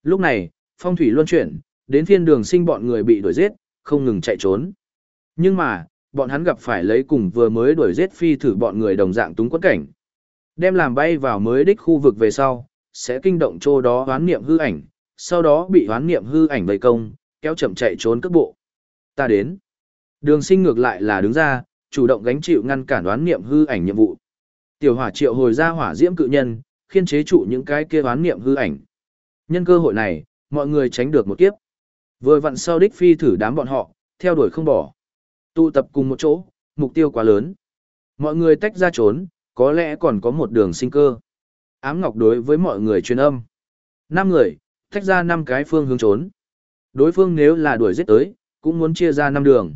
Lúc này, phong thủy luân chuyển, đến phiên đường sinh bọn người bị đuổi giết, không ngừng chạy trốn. Nhưng mà, bọn hắn gặp phải lấy cùng vừa mới đuổi giết phi thử bọn người đồng dạng túng quất cảnh. Đem làm bay vào mới đích khu vực về sau, sẽ kinh động chỗ đó hoán niệm hư ảnh, sau đó bị hoán niệm hư ảnh vây công, kéo chậm chạy trốn cước bộ. Ta đến. Đường sinh ngược lại là đứng ra, chủ động gánh chịu ngăn cản đoán niệm hư ảnh nhiệm vụ. Tiểu hỏa triệu hồi ra hỏa diễm cự nhân, khiên chế trụ những cái kia đoán niệm hư ảnh. Nhân cơ hội này, mọi người tránh được một kiếp. Vừa vặn sau đích phi thử đám bọn họ, theo đuổi không bỏ. Tụ tập cùng một chỗ, mục tiêu quá lớn. Mọi người tách ra trốn, có lẽ còn có một đường sinh cơ. Ám Ngọc đối với mọi người truyền âm. Năm người, tách ra năm cái phương hướng trốn. Đối phương nếu là đuổi giết tới, cũng muốn chia ra năm đường.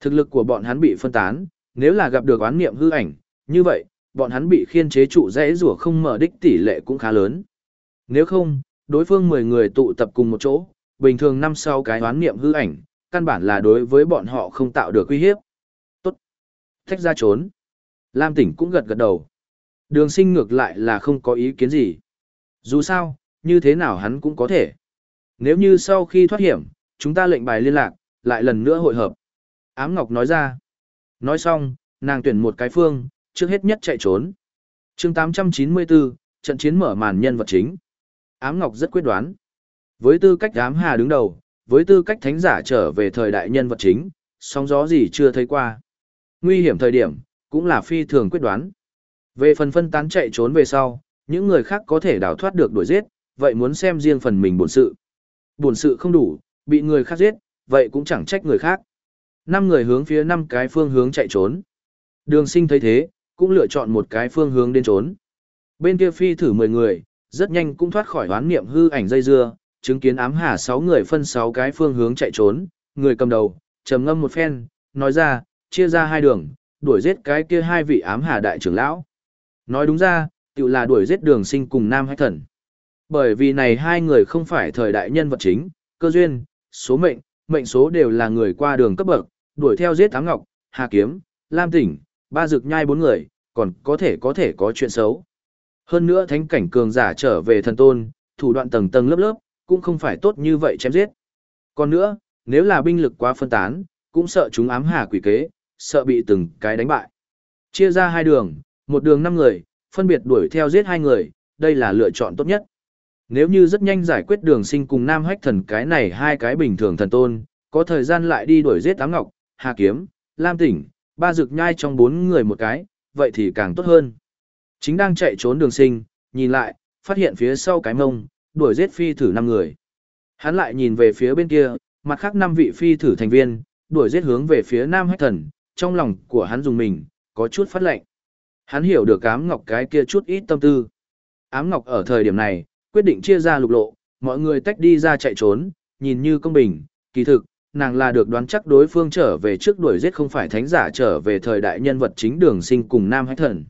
Thực lực của bọn hắn bị phân tán, nếu là gặp được oán niệm hư ảnh, như vậy, bọn hắn bị khiên chế trụ dễ rủa không mở đích tỷ lệ cũng khá lớn. Nếu không, đối phương 10 người tụ tập cùng một chỗ, bình thường năm sau cái oán niệm hư ảnh, căn bản là đối với bọn họ không tạo được uy hiếp. Tốt. Thách ra trốn. Lam tỉnh cũng gật gật đầu. Đường sinh ngược lại là không có ý kiến gì. Dù sao, như thế nào hắn cũng có thể. Nếu như sau khi thoát hiểm, chúng ta lệnh bài liên lạc, lại lần nữa hội hợp. Ám Ngọc nói ra. Nói xong, nàng tuyển một cái phương, trước hết nhất chạy trốn. chương 894, trận chiến mở màn nhân vật chính. Ám Ngọc rất quyết đoán. Với tư cách ám hà đứng đầu, với tư cách thánh giả trở về thời đại nhân vật chính, sóng gió gì chưa thấy qua. Nguy hiểm thời điểm, cũng là phi thường quyết đoán. Về phần phân tán chạy trốn về sau, những người khác có thể đào thoát được đuổi giết, vậy muốn xem riêng phần mình bổn sự. Bổn sự không đủ, bị người khác giết, vậy cũng chẳng trách người khác. Năm người hướng phía năm cái phương hướng chạy trốn. Đường sinh thấy thế, cũng lựa chọn một cái phương hướng đến trốn. Bên kia phi thử 10 người, rất nhanh cũng thoát khỏi hoán niệm hư ảnh dây dưa, chứng kiến ám hà sáu người phân sáu cái phương hướng chạy trốn, người cầm đầu, trầm ngâm một phen, nói ra, chia ra hai đường, đuổi giết cái kia hai vị ám hà đại trưởng lão. Nói đúng ra, tự là đuổi giết đường sinh cùng Nam Hách Thần. Bởi vì này hai người không phải thời đại nhân vật chính, cơ duyên, số mệnh, mệnh số đều là người qua đường cấp bậc, đuổi theo giết Ám Ngọc, Hà Kiếm, Lam Tỉnh, ba dực nhai bốn người, còn có thể có thể có chuyện xấu. Hơn nữa thánh cảnh cường giả trở về thần tôn, thủ đoạn tầng tầng lớp lớp, cũng không phải tốt như vậy chém giết. Còn nữa, nếu là binh lực quá phân tán, cũng sợ chúng ám hà quỷ kế, sợ bị từng cái đánh bại. Chia ra hai đường, một đường năm người, phân biệt đuổi theo giết hai người, đây là lựa chọn tốt nhất. Nếu như rất nhanh giải quyết đường sinh cùng Nam Hách thần cái này hai cái bình thường thần tôn, có thời gian lại đi đuổi giết Ám Ngọc, Hà Kiếm, Lam Tỉnh, ba dược nhai trong bốn người một cái, vậy thì càng tốt hơn. Chính đang chạy trốn đường sinh, nhìn lại, phát hiện phía sau cái mông, đuổi giết phi thử năm người. Hắn lại nhìn về phía bên kia, mặt khác năm vị phi thử thành viên, đuổi giết hướng về phía Nam Hách Thần, trong lòng của hắn dùng mình, có chút phát lệnh. Hắn hiểu được ám ngọc cái kia chút ít tâm tư. Ám ngọc ở thời điểm này, quyết định chia ra lục lộ, mọi người tách đi ra chạy trốn, nhìn như công bình, kỳ thực, nàng là được đoán chắc đối phương trở về trước đuổi giết không phải thánh giả trở về thời đại nhân vật chính đường sinh cùng Nam Hách Thần.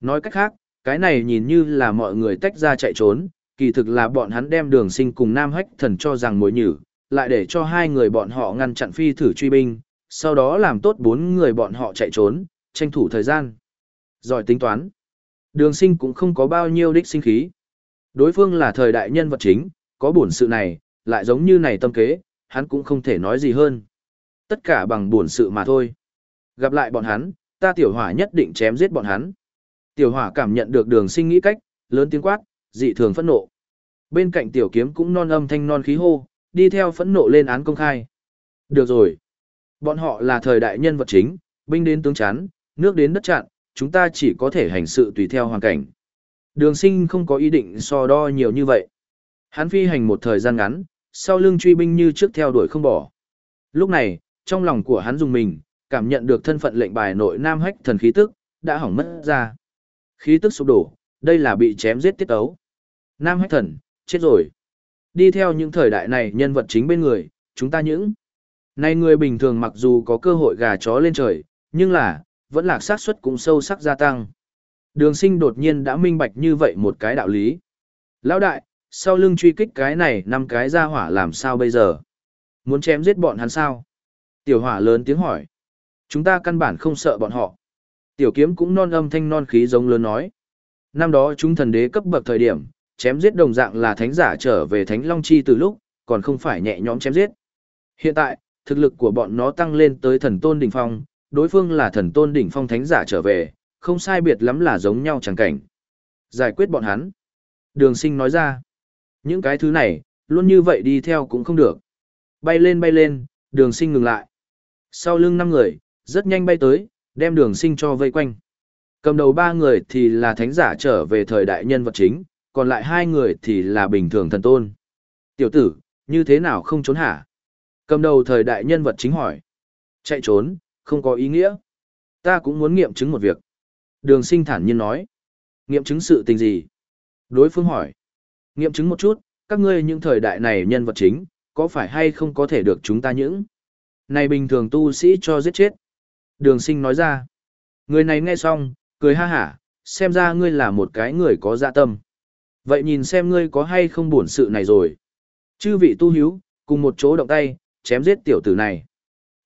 Nói cách khác, cái này nhìn như là mọi người tách ra chạy trốn, kỳ thực là bọn hắn đem đường sinh cùng Nam Hách Thần cho rằng mối nhử, lại để cho hai người bọn họ ngăn chặn phi thử truy binh, sau đó làm tốt bốn người bọn họ chạy trốn, tranh thủ thời gian. Giỏi tính toán. Đường sinh cũng không có bao nhiêu đích sinh khí. Đối phương là thời đại nhân vật chính, có bổn sự này, lại giống như này tâm kế, hắn cũng không thể nói gì hơn. Tất cả bằng bổn sự mà thôi. Gặp lại bọn hắn, ta tiểu hỏa nhất định chém giết bọn hắn. Tiểu hỏa cảm nhận được đường sinh nghĩ cách, lớn tiếng quát, dị thường phẫn nộ. Bên cạnh tiểu kiếm cũng non âm thanh non khí hô, đi theo phẫn nộ lên án công khai. Được rồi. Bọn họ là thời đại nhân vật chính, binh đến tướng chán, nước đến đất chặn, chúng ta chỉ có thể hành sự tùy theo hoàn cảnh. Đường sinh không có ý định so đo nhiều như vậy. Hắn phi hành một thời gian ngắn, sau lưng truy binh như trước theo đuổi không bỏ. Lúc này, trong lòng của hắn dùng mình, cảm nhận được thân phận lệnh bài nội nam hách thần khí tức, đã hỏng mất ra. Khí tức sụp đổ, đây là bị chém giết tiết ấu. Nam hách thần, chết rồi. Đi theo những thời đại này nhân vật chính bên người, chúng ta những. Này người bình thường mặc dù có cơ hội gà chó lên trời, nhưng là, vẫn lạc xác suất cũng sâu sắc gia tăng. Đường sinh đột nhiên đã minh bạch như vậy một cái đạo lý. Lão đại, sau lưng truy kích cái này năm cái ra hỏa làm sao bây giờ? Muốn chém giết bọn hắn sao? Tiểu hỏa lớn tiếng hỏi. Chúng ta căn bản không sợ bọn họ. Tiểu kiếm cũng non âm thanh non khí giống lớn nói. Năm đó chúng thần đế cấp bậc thời điểm, chém giết đồng dạng là thánh giả trở về thánh long chi từ lúc, còn không phải nhẹ nhõm chém giết. Hiện tại, thực lực của bọn nó tăng lên tới thần tôn đỉnh phong, đối phương là thần tôn đỉnh phong thánh giả trở về, không sai biệt lắm là giống nhau chẳng cảnh. Giải quyết bọn hắn. Đường sinh nói ra. Những cái thứ này, luôn như vậy đi theo cũng không được. Bay lên bay lên, đường sinh ngừng lại. Sau lưng năm người, rất nhanh bay tới, đem đường sinh cho vây quanh. Cầm đầu ba người thì là thánh giả trở về thời đại nhân vật chính, còn lại hai người thì là bình thường thần tôn. Tiểu tử, như thế nào không trốn hả? Cầm đầu thời đại nhân vật chính hỏi. Chạy trốn, không có ý nghĩa. Ta cũng muốn nghiệm chứng một việc. Đường sinh thản nhiên nói. Nghiệm chứng sự tình gì? Đối phương hỏi. Nghiệm chứng một chút, các ngươi những thời đại này nhân vật chính, có phải hay không có thể được chúng ta những? Này bình thường tu sĩ cho giết chết. Đường sinh nói ra. Người này nghe xong, cười ha hả, xem ra ngươi là một cái người có dạ tâm. Vậy nhìn xem ngươi có hay không buồn sự này rồi. Chư vị tu hiếu, cùng một chỗ động tay, chém giết tiểu tử này.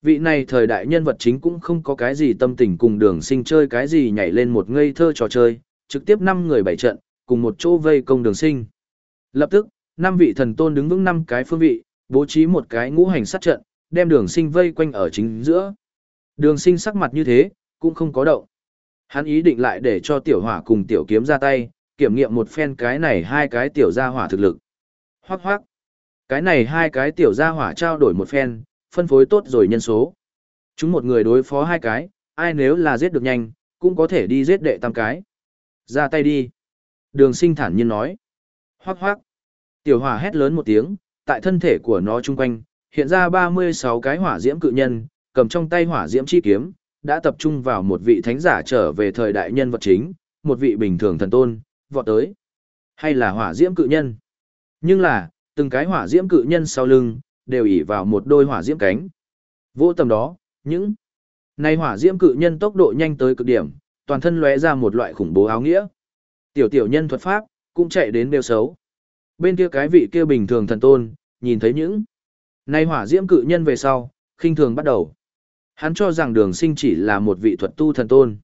Vị này thời đại nhân vật chính cũng không có cái gì tâm tình cùng đường sinh chơi cái gì nhảy lên một ngây thơ trò chơi, trực tiếp 5 người bảy trận, cùng một chỗ vây công đường sinh. Lập tức, năm vị thần tôn đứng vững năm cái phương vị, bố trí một cái ngũ hành sát trận, đem đường sinh vây quanh ở chính giữa. Đường sinh sắc mặt như thế, cũng không có động. Hắn ý định lại để cho tiểu hỏa cùng tiểu kiếm ra tay, kiểm nghiệm một phen cái này hai cái tiểu gia hỏa thực lực. Hoác hoác. Cái này hai cái tiểu gia hỏa trao đổi một phen, phân phối tốt rồi nhân số. Chúng một người đối phó hai cái, ai nếu là giết được nhanh, cũng có thể đi giết đệ tam cái. Ra tay đi. Đường sinh thản nhiên nói. Hoác hoác. Tiểu hỏa hét lớn một tiếng, tại thân thể của nó chung quanh, hiện ra 36 cái hỏa diễm cự nhân, cầm trong tay hỏa diễm chi kiếm, đã tập trung vào một vị thánh giả trở về thời đại nhân vật chính, một vị bình thường thần tôn, vọt tới. Hay là hỏa diễm cự nhân. Nhưng là, từng cái hỏa diễm cự nhân sau lưng, đều ỉ vào một đôi hỏa diễm cánh. Vô tầm đó, những này hỏa diễm cự nhân tốc độ nhanh tới cực điểm, toàn thân lóe ra một loại khủng bố áo nghĩa. Tiểu tiểu nhân thuật pháp, cũng chạy đến đều xấu. Bên kia cái vị kia bình thường thần tôn, nhìn thấy những này hỏa diễm cự nhân về sau, khinh thường bắt đầu. Hắn cho rằng đường sinh chỉ là một vị thuật tu thần tôn.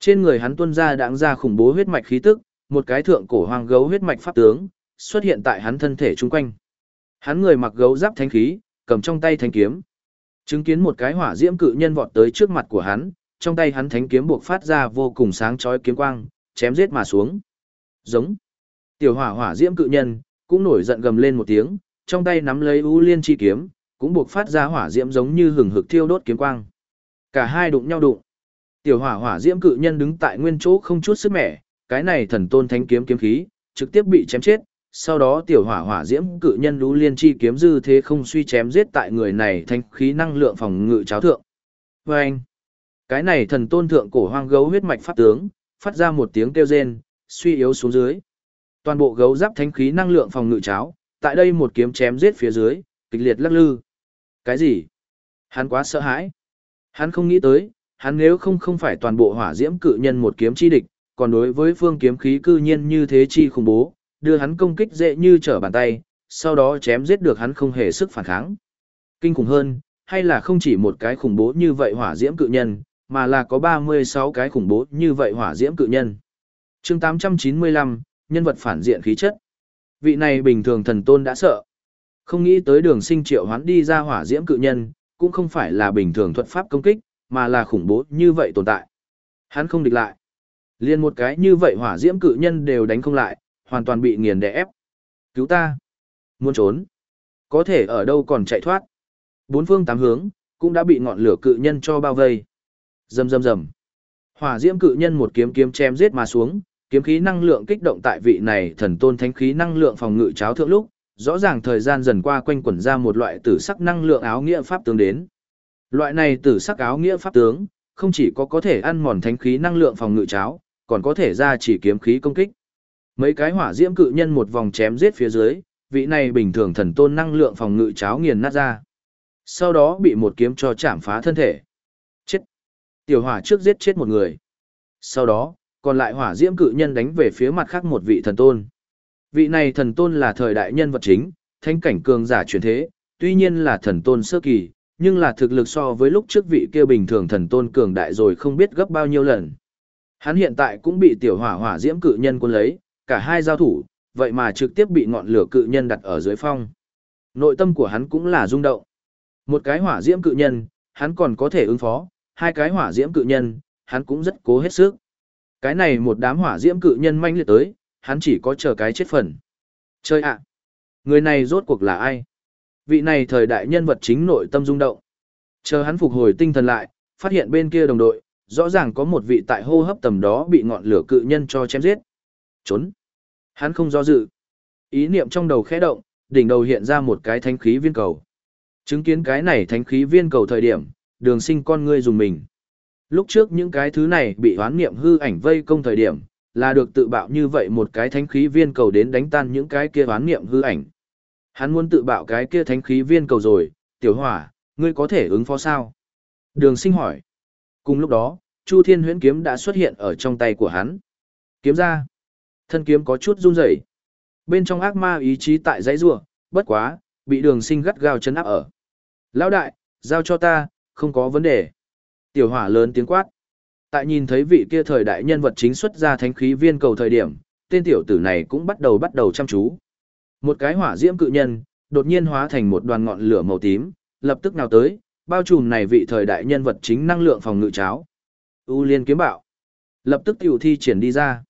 Trên người hắn tuân ra đáng ra khủng bố huyết mạch khí tức, một cái thượng cổ hoang gấu huyết mạch pháp tướng, xuất hiện tại hắn thân thể chung quanh. Hắn người mặc gấu giáp thánh khí, cầm trong tay thánh kiếm. Chứng kiến một cái hỏa diễm cự nhân vọt tới trước mặt của hắn, trong tay hắn thánh kiếm buộc phát ra vô cùng sáng chói kiếm quang, chém giết mà xuống. Giống. Tiểu hỏa hỏa diễm cự nhân, cũng nổi giận gầm lên một tiếng, trong tay nắm lấy u liên chi kiếm, cũng buộc phát ra hỏa diễm giống như hừng hực thiêu đốt kiếm quang. Cả hai đụng nhau đụng. Tiểu hỏa hỏa diễm cự nhân đứng tại nguyên chỗ không chút sức mẻ, cái này thần tôn thánh kiếm kiếm khí, trực tiếp bị chém chết. Sau đó tiểu hỏa hỏa diễm cự nhân lũ liên chi kiếm dư thế không suy chém giết tại người này thanh khí năng lượng phòng ngự cháo thượng. Và anh, cái này thần tôn thượng cổ hoang gấu huyết mạch phát tướng, phát ra một tiếng kêu rên, suy yếu xuống dưới. Toàn bộ gấu giáp thánh khí năng lượng phòng ngự cháo, tại đây một kiếm chém giết phía dưới, kịch liệt lắc lư. Cái gì? Hắn quá sợ hãi. Hắn không nghĩ tới, hắn nếu không không phải toàn bộ hỏa diễm cự nhân một kiếm chi địch, còn đối với phương kiếm khí cư nhiên như thế chi khủng bố, đưa hắn công kích dễ như trở bàn tay, sau đó chém giết được hắn không hề sức phản kháng. Kinh khủng hơn, hay là không chỉ một cái khủng bố như vậy hỏa diễm cự nhân, mà là có 36 cái khủng bố như vậy hỏa diễm cự nhân. chương 895, nhân vật phản diện khí chất. Vị này bình thường thần tôn đã sợ. Không nghĩ tới đường sinh triệu hoán đi ra hỏa diễm cự nhân, cũng không phải là bình thường thuật pháp công kích, mà là khủng bố như vậy tồn tại. Hắn không địch lại. Liên một cái như vậy hỏa diễm cự nhân đều đánh không lại, hoàn toàn bị nghiền đè ép. Cứu ta! Muốn trốn! Có thể ở đâu còn chạy thoát. Bốn phương tám hướng, cũng đã bị ngọn lửa cự nhân cho bao vây. Rầm rầm rầm. Hỏa diễm cự nhân một kiếm kiếm chém giết mà xuống, kiếm khí năng lượng kích động tại vị này thần tôn thánh khí năng lượng phòng ngự cháo thượng lúc, rõ ràng thời gian dần qua quanh quẩn ra một loại tử sắc năng lượng áo nghĩa pháp tướng đến. Loại này tử sắc áo nghĩa pháp tướng, không chỉ có có thể ăn mòn thánh khí năng lượng phòng ngự cháo, còn có thể ra chỉ kiếm khí công kích. Mấy cái hỏa diễm cự nhân một vòng chém giết phía dưới, vị này bình thường thần tôn năng lượng phòng ngự cháo nghiền nát ra. Sau đó bị một kiếm cho chạm phá thân thể. Chết. Tiểu hỏa trước giết chết một người. Sau đó, còn lại hỏa diễm cự nhân đánh về phía mặt khác một vị thần tôn. Vị này thần tôn là thời đại nhân vật chính, thanh cảnh cường giả chuyển thế, tuy nhiên là thần tôn sơ kỳ, nhưng là thực lực so với lúc trước vị kia bình thường thần tôn cường đại rồi không biết gấp bao nhiêu lần. Hắn hiện tại cũng bị tiểu hỏa hỏa diễm cự nhân quân lấy, cả hai giao thủ, vậy mà trực tiếp bị ngọn lửa cự nhân đặt ở dưới phong. Nội tâm của hắn cũng là rung động. Một cái hỏa diễm cự nhân, hắn còn có thể ứng phó, hai cái hỏa diễm cự nhân, hắn cũng rất cố hết sức. Cái này một đám hỏa diễm cự nhân manh liệt tới, hắn chỉ có chờ cái chết phần. Chơi ạ! người này rốt cuộc là ai? Vị này thời đại nhân vật chính nội tâm rung động. Chờ hắn phục hồi tinh thần lại, phát hiện bên kia đồng đội, rõ ràng có một vị tại hô hấp tầm đó bị ngọn lửa cự nhân cho chém giết. Trốn. Hắn không do dự. Ý niệm trong đầu khẽ động, đỉnh đầu hiện ra một cái thánh khí viên cầu. Chứng kiến cái này thánh khí viên cầu thời điểm, đường sinh con ngươi dùng mình. Lúc trước những cái thứ này bị hoán niệm hư ảnh vây công thời điểm, là được tự bạo như vậy một cái thánh khí viên cầu đến đánh tan những cái kia hoán niệm hư ảnh. Hắn muốn tự bạo cái kia thánh khí viên cầu rồi, tiểu hỏa, ngươi có thể ứng phó sao? Đường sinh hỏi. Cùng lúc đó, Chu Thiên huyễn kiếm đã xuất hiện ở trong tay của hắn. Kiếm ra. Thân kiếm có chút run rẩy Bên trong ác ma ý chí tại dãy rủa, bất quá, bị đường sinh gắt gao chấn áp ở. Lão đại, giao cho ta, không có vấn đề. Tiểu hỏa lớn tiếng quát. Tại nhìn thấy vị kia thời đại nhân vật chính xuất ra thánh khí viên cầu thời điểm, tên tiểu tử này cũng bắt đầu bắt đầu chăm chú. Một cái hỏa diễm cự nhân, đột nhiên hóa thành một đoàn ngọn lửa màu tím, lập tức nào tới, bao trùm này vị thời đại nhân vật chính năng lượng phòng ngự cháo. U liên kiếm bạo. Lập tức tiểu thi triển đi ra.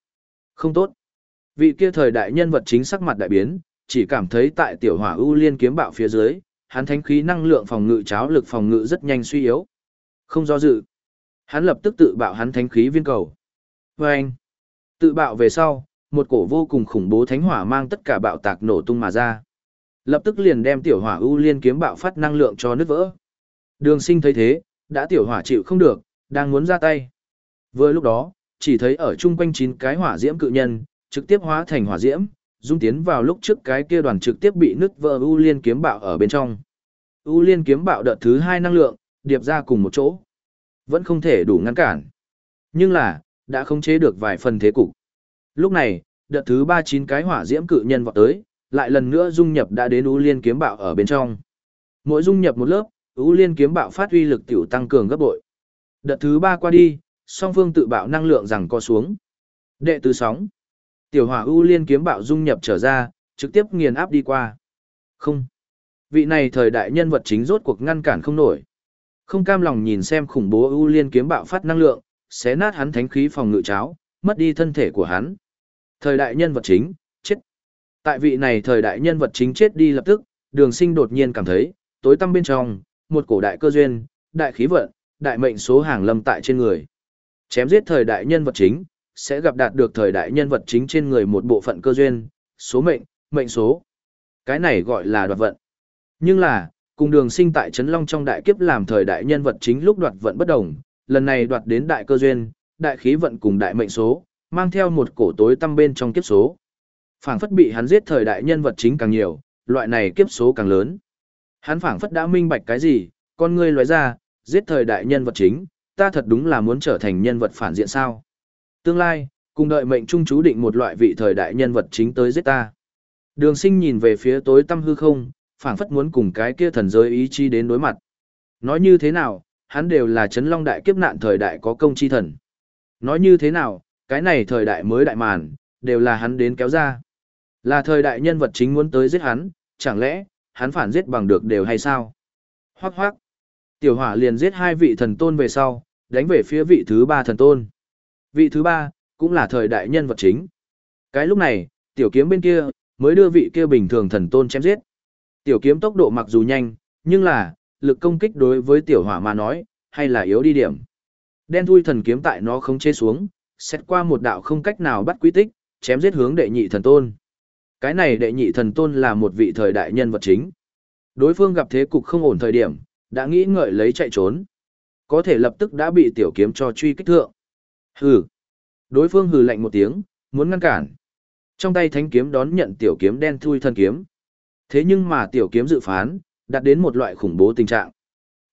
Không tốt. Vị kia thời đại nhân vật chính sắc mặt đại biến, chỉ cảm thấy tại tiểu hỏa U liên kiếm bạo phía dưới, hắn thánh khí năng lượng phòng ngự cháo lực phòng ngự rất nhanh suy yếu. Không do dự. Hắn lập tức tự bạo hắn thánh khí viên cầu. Vâng. anh. Tự bạo về sau, một cổ vô cùng khủng bố thánh hỏa mang tất cả bạo tạc nổ tung mà ra. Lập tức liền đem tiểu hỏa ưu liên kiếm bạo phát năng lượng cho nứt vỡ. Đường sinh thấy thế, đã tiểu hỏa chịu không được, đang muốn ra tay. Vừa lúc đó, chỉ thấy ở chung quanh chín cái hỏa diễm cự nhân, trực tiếp hóa thành hỏa diễm, dung tiến vào lúc trước cái kia đoàn trực tiếp bị nứt vỡ U liên kiếm bạo ở bên trong. U liên kiếm bạo đợt thứ hai năng lượng, điệp ra cùng một chỗ. Vẫn không thể đủ ngăn cản. Nhưng là, đã không chế được vài phần thế cục. Lúc này, đợt thứ ba chín cái hỏa diễm cự nhân vọt tới, lại lần nữa dung nhập đã đến U Liên kiếm bạo ở bên trong. Mỗi dung nhập một lớp, U Liên kiếm bạo phát uy lực tiểu tăng cường gấp bội. Đợt thứ ba qua đi, song phương tự bạo năng lượng rằng co xuống. Đệ tứ sóng. Tiểu hỏa U Liên kiếm bạo dung nhập trở ra, trực tiếp nghiền áp đi qua. Không. Vị này thời đại nhân vật chính rốt cuộc ngăn cản không nổi. Không cam lòng nhìn xem khủng bố ưu liên kiếm bạo phát năng lượng, xé nát hắn thánh khí phòng ngự cháo, mất đi thân thể của hắn. Thời đại nhân vật chính, chết. Tại vị này thời đại nhân vật chính chết đi lập tức, đường sinh đột nhiên cảm thấy, tối tăm bên trong, một cổ đại cơ duyên, đại khí vận, đại mệnh số hàng lâm tại trên người. Chém giết thời đại nhân vật chính, sẽ gặp đạt được thời đại nhân vật chính trên người một bộ phận cơ duyên, số mệnh, mệnh số. Cái này gọi là đoạt vận. Nhưng là, Cùng đường sinh tại Trấn Long trong đại kiếp làm thời đại nhân vật chính lúc đoạt vận bất đồng, lần này đoạt đến đại cơ duyên, đại khí vận cùng đại mệnh số, mang theo một cổ tối tâm bên trong kiếp số. Phảng phất bị hắn giết thời đại nhân vật chính càng nhiều, loại này kiếp số càng lớn. Hắn phảng phất đã minh bạch cái gì, con ngươi lóe ra, giết thời đại nhân vật chính, ta thật đúng là muốn trở thành nhân vật phản diện sao. Tương lai, cùng đợi mệnh trung chú định một loại vị thời đại nhân vật chính tới giết ta. Đường sinh nhìn về phía tối tâm hư không, phảng phất muốn cùng cái kia thần giới ý chí đến đối mặt. Nói như thế nào, hắn đều là chấn long đại kiếp nạn thời đại có công chi thần. Nói như thế nào, cái này thời đại mới đại màn, đều là hắn đến kéo ra. Là thời đại nhân vật chính muốn tới giết hắn, chẳng lẽ, hắn phản giết bằng được đều hay sao? Hoác hoác. Tiểu hỏa liền giết hai vị thần tôn về sau, đánh về phía vị thứ ba thần tôn. Vị thứ ba, cũng là thời đại nhân vật chính. Cái lúc này, tiểu kiếm bên kia, mới đưa vị kia bình thường thần tôn chém giết. Tiểu kiếm tốc độ mặc dù nhanh, nhưng là, lực công kích đối với tiểu hỏa mà nói, hay là yếu đi điểm. Đen thui thần kiếm tại nó không chê xuống, xét qua một đạo không cách nào bắt quy tích, chém giết hướng đệ nhị thần tôn. Cái này đệ nhị thần tôn là một vị thời đại nhân vật chính. Đối phương gặp thế cục không ổn thời điểm, đã nghĩ ngợi lấy chạy trốn. Có thể lập tức đã bị tiểu kiếm cho truy kích thượng. Hừ. Đối phương hừ lạnh một tiếng, muốn ngăn cản. Trong tay thánh kiếm đón nhận tiểu kiếm đen thui thần kiếm. Thế nhưng mà tiểu kiếm dự phán, đạt đến một loại khủng bố tình trạng.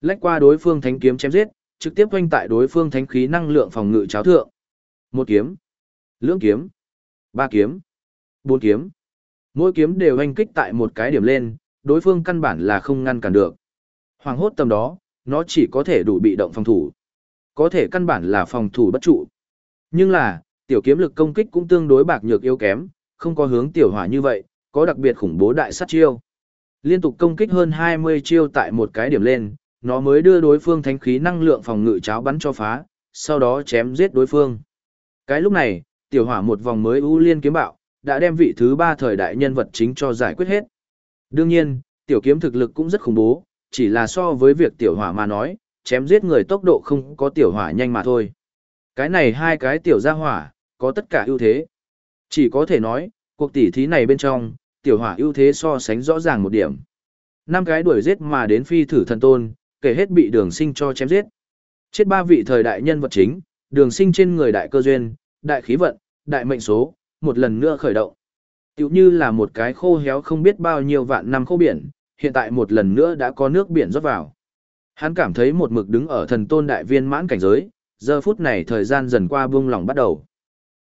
Lách qua đối phương thánh kiếm chém giết, trực tiếp quanh tại đối phương thánh khí năng lượng phòng ngự cháo thượng. Một kiếm, lưỡng kiếm, ba kiếm, bốn kiếm. Mỗi kiếm đều anh kích tại một cái điểm lên, đối phương căn bản là không ngăn cản được. Hoàng hốt tầm đó, nó chỉ có thể đủ bị động phòng thủ. Có thể căn bản là phòng thủ bất trụ. Nhưng là, tiểu kiếm lực công kích cũng tương đối bạc nhược yếu kém, không có hướng tiểu hỏa như vậy, có đặc biệt khủng bố đại sát chiêu. Liên tục công kích hơn 20 chiêu tại một cái điểm lên, nó mới đưa đối phương thánh khí năng lượng phòng ngự cháo bắn cho phá, sau đó chém giết đối phương. Cái lúc này, tiểu hỏa một vòng mới ưu liên kiếm bạo, đã đem vị thứ ba thời đại nhân vật chính cho giải quyết hết. Đương nhiên, tiểu kiếm thực lực cũng rất khủng bố, chỉ là so với việc tiểu hỏa mà nói, chém giết người tốc độ không có tiểu hỏa nhanh mà thôi. Cái này hai cái tiểu gia hỏa, có tất cả ưu thế. Chỉ có thể nói, cuộc tỷ thí này bên trong, tiểu hỏa ưu thế so sánh rõ ràng một điểm. Năm cái đuổi giết mà đến phi thử thần tôn, kể hết bị đường sinh cho chém giết. Chết ba vị thời đại nhân vật chính, đường sinh trên người đại cơ duyên, đại khí vận, đại mệnh số, một lần nữa khởi động. Tiểu như là một cái khô héo không biết bao nhiêu vạn năm khô biển, hiện tại một lần nữa đã có nước biển rót vào. Hắn cảm thấy một mực đứng ở thần tôn đại viên mãn cảnh giới, giờ phút này thời gian dần qua buông lòng bắt đầu.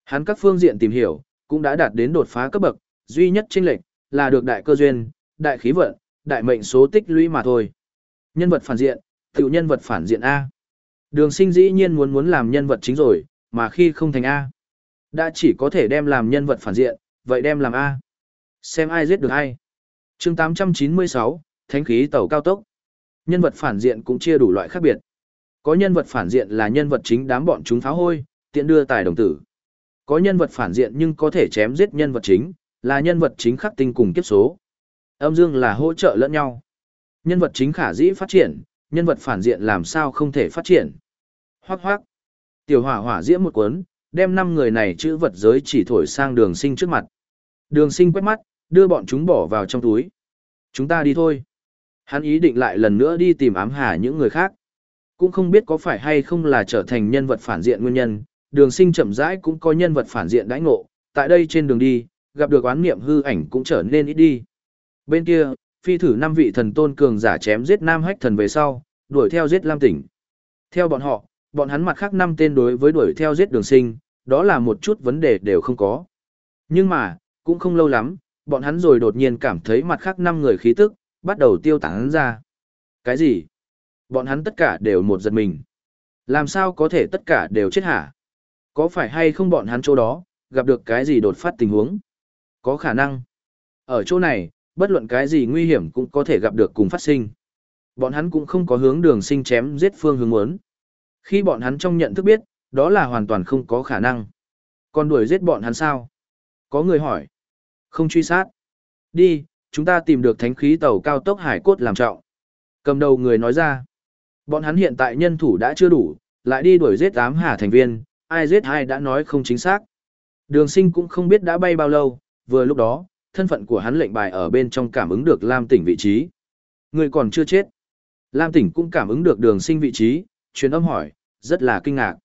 Hắn các phương diện tìm hiểu, cũng đã đạt đến đột phá cấp bậc, duy nhất chênh lệch là được đại cơ duyên, đại khí vận, đại mệnh số tích lũy mà thôi. Nhân vật phản diện, tiểu nhân vật phản diện A. Đường sinh dĩ nhiên muốn muốn làm nhân vật chính rồi, mà khi không thành A. Đã chỉ có thể đem làm nhân vật phản diện, vậy đem làm A. Xem ai giết được ai. chương 896, Thánh khí tàu cao tốc. Nhân vật phản diện cũng chia đủ loại khác biệt. Có nhân vật phản diện là nhân vật chính đám bọn chúng pháo hôi, tiện đưa tài đồng tử. Có nhân vật phản diện nhưng có thể chém giết nhân vật chính, là nhân vật chính khắc tinh cùng kiếp số. Âm dương là hỗ trợ lẫn nhau. Nhân vật chính khả dĩ phát triển, nhân vật phản diện làm sao không thể phát triển. Hoác hoác. Tiểu hỏa hỏa diễm một cuốn, đem năm người này chữ vật giới chỉ thổi sang đường sinh trước mặt. Đường sinh quét mắt, đưa bọn chúng bỏ vào trong túi. Chúng ta đi thôi. Hắn ý định lại lần nữa đi tìm ám hà những người khác. Cũng không biết có phải hay không là trở thành nhân vật phản diện nguyên nhân, đường sinh chậm rãi cũng có nhân vật phản diện đãi ngộ, tại đây trên đường đi, gặp được oán niệm hư ảnh cũng trở nên ít đi. Bên kia, phi thử năm vị thần tôn cường giả chém giết Nam Hách thần về sau, đuổi theo giết Lam Tỉnh. Theo bọn họ, bọn hắn mặt khác năm tên đối với đuổi theo giết đường sinh, đó là một chút vấn đề đều không có. Nhưng mà, cũng không lâu lắm, bọn hắn rồi đột nhiên cảm thấy mặt khác năm người khí tức, bắt đầu tiêu tán ra. Cái gì? Bọn hắn tất cả đều một giật mình. Làm sao có thể tất cả đều chết hả? Có phải hay không bọn hắn chỗ đó, gặp được cái gì đột phát tình huống? Có khả năng. Ở chỗ này, bất luận cái gì nguy hiểm cũng có thể gặp được cùng phát sinh. Bọn hắn cũng không có hướng đường sinh chém giết phương hướng muốn. Khi bọn hắn trong nhận thức biết, đó là hoàn toàn không có khả năng. Còn đuổi giết bọn hắn sao? Có người hỏi. Không truy sát. Đi, chúng ta tìm được thánh khí tàu cao tốc hải cốt làm trọng. Cầm đầu người nói ra. Bọn hắn hiện tại nhân thủ đã chưa đủ, lại đi đuổi giết ám hà thành viên, ai giết ai đã nói không chính xác. Đường sinh cũng không biết đã bay bao lâu, vừa lúc đó, thân phận của hắn lệnh bài ở bên trong cảm ứng được Lam tỉnh vị trí. Người còn chưa chết. Lam tỉnh cũng cảm ứng được đường sinh vị trí, truyền âm hỏi, rất là kinh ngạc.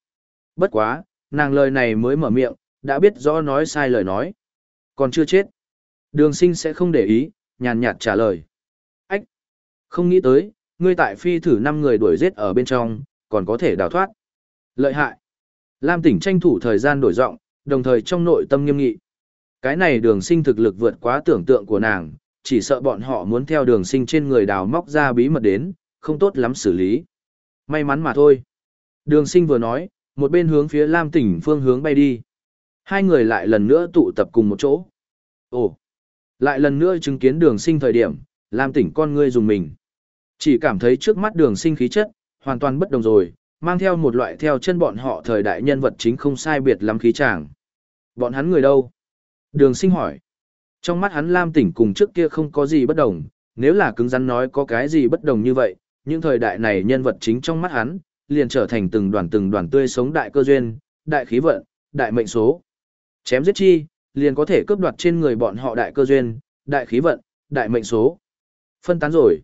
Bất quá, nàng lời này mới mở miệng, đã biết rõ nói sai lời nói. Còn chưa chết. Đường sinh sẽ không để ý, nhàn nhạt trả lời. Ách! Không nghĩ tới, ngươi tại phi thử 5 người đuổi giết ở bên trong, còn có thể đào thoát. Lợi hại! Lam tỉnh tranh thủ thời gian đổi giọng, đồng thời trong nội tâm nghiêm nghị. Cái này đường sinh thực lực vượt quá tưởng tượng của nàng, chỉ sợ bọn họ muốn theo đường sinh trên người đào móc ra bí mật đến, không tốt lắm xử lý. May mắn mà thôi. Đường sinh vừa nói, một bên hướng phía Lam tỉnh phương hướng bay đi. Hai người lại lần nữa tụ tập cùng một chỗ. Ồ! Lại lần nữa chứng kiến đường sinh thời điểm, Lam tỉnh con ngươi dùng mình. Chỉ cảm thấy trước mắt đường sinh khí chất, hoàn toàn bất đồng rồi, mang theo một loại theo chân bọn họ thời đại nhân vật chính không sai biệt lắm khí chàng. Bọn hắn người đâu? Đường sinh hỏi. Trong mắt hắn Lam tỉnh cùng trước kia không có gì bất đồng, nếu là cứng rắn nói có cái gì bất đồng như vậy, những thời đại này nhân vật chính trong mắt hắn, liền trở thành từng đoàn từng đoàn tươi sống đại cơ duyên, đại khí vận, đại mệnh số. Chém giết chi, liền có thể cướp đoạt trên người bọn họ đại cơ duyên, đại khí vận, đại mệnh số. Phân tán rồi.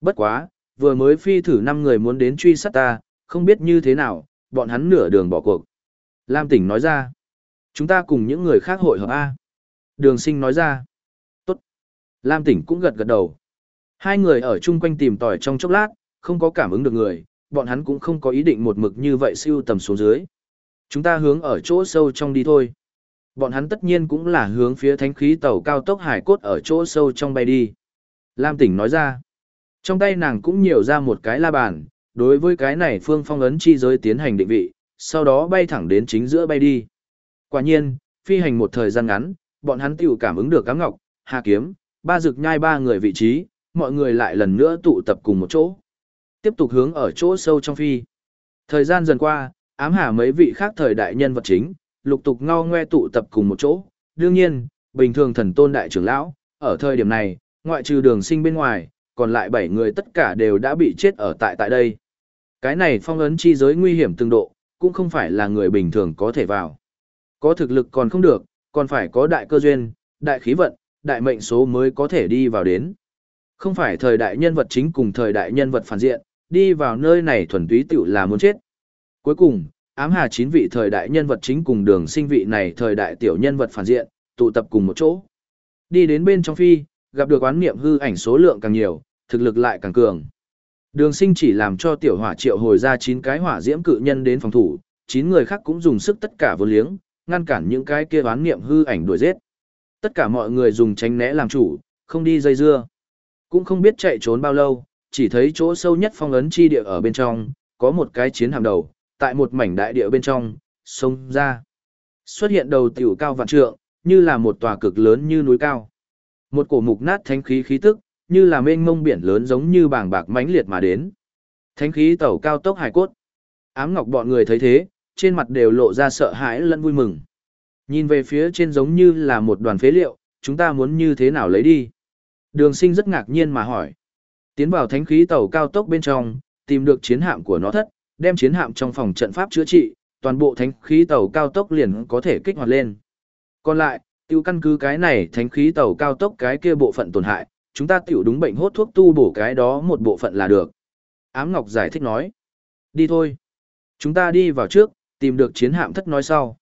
Bất quá, vừa mới phi thử 5 người muốn đến truy sát ta, không biết như thế nào, bọn hắn nửa đường bỏ cuộc. Lam tỉnh nói ra. Chúng ta cùng những người khác hội hợp A. Đường sinh nói ra. Tốt. Lam tỉnh cũng gật gật đầu. Hai người ở chung quanh tìm tòi trong chốc lát, không có cảm ứng được người, bọn hắn cũng không có ý định một mực như vậy siêu tầm xuống dưới. Chúng ta hướng ở chỗ sâu trong đi thôi. Bọn hắn tất nhiên cũng là hướng phía thánh khí tàu cao tốc hải cốt ở chỗ sâu trong bay đi. Lam tỉnh nói ra. Trong tay nàng cũng nhiều ra một cái la bàn, đối với cái này phương phong ấn chi giới tiến hành định vị, sau đó bay thẳng đến chính giữa bay đi. Quả nhiên, phi hành một thời gian ngắn, bọn hắn tiểu cảm ứng được cám ngọc, hà kiếm, ba rực nhai ba người vị trí, mọi người lại lần nữa tụ tập cùng một chỗ. Tiếp tục hướng ở chỗ sâu trong phi. Thời gian dần qua, ám hà mấy vị khác thời đại nhân vật chính, lục tục ngao ngoe tụ tập cùng một chỗ. Đương nhiên, bình thường thần tôn đại trưởng lão, ở thời điểm này, ngoại trừ đường sinh bên ngoài, còn lại 7 người tất cả đều đã bị chết ở tại tại đây. Cái này phong ấn chi giới nguy hiểm từng độ, cũng không phải là người bình thường có thể vào. Có thực lực còn không được, còn phải có đại cơ duyên, đại khí vận, đại mệnh số mới có thể đi vào đến. Không phải thời đại nhân vật chính cùng thời đại nhân vật phản diện, đi vào nơi này thuần túy tiểu là muốn chết. Cuối cùng, ám hà chín vị thời đại nhân vật chính cùng đường sinh vị này thời đại tiểu nhân vật phản diện, tụ tập cùng một chỗ. Đi đến bên trong phi, gặp được oán niệm hư ảnh số lượng càng nhiều, thực lực lại càng cường. Đường sinh chỉ làm cho tiểu hỏa triệu hồi ra 9 cái hỏa diễm cự nhân đến phòng thủ, 9 người khác cũng dùng sức tất cả vô liếng, ngăn cản những cái kia oán niệm hư ảnh đuổi giết. Tất cả mọi người dùng tránh né làm chủ, không đi dây dưa. Cũng không biết chạy trốn bao lâu, chỉ thấy chỗ sâu nhất phong ấn chi địa ở bên trong, có một cái chiến hạm đầu, tại một mảnh đại địa bên trong, sông ra. Xuất hiện đầu tiểu cao vạn trượng, như là một tòa cực lớn như núi cao. Một cổ mục nát thánh khí khí tức, như là mênh mông biển lớn giống như bảng bạc mãnh liệt mà đến. Thánh khí tàu cao tốc hải cốt. Ám ngọc bọn người thấy thế, trên mặt đều lộ ra sợ hãi lẫn vui mừng. Nhìn về phía trên giống như là một đoàn phế liệu, chúng ta muốn như thế nào lấy đi. Đường sinh rất ngạc nhiên mà hỏi. Tiến vào thánh khí tàu cao tốc bên trong, tìm được chiến hạm của nó thất, đem chiến hạm trong phòng trận pháp chữa trị, toàn bộ thánh khí tàu cao tốc liền có thể kích hoạt lên. Còn lại, tiêu căn cứ cái này thánh khí tàu cao tốc cái kia bộ phận tổn hại, chúng ta tiểu đúng bệnh hốt thuốc tu bổ cái đó một bộ phận là được. Ám Ngọc giải thích nói. Đi thôi. Chúng ta đi vào trước, tìm được chiến hạm thất nói sau.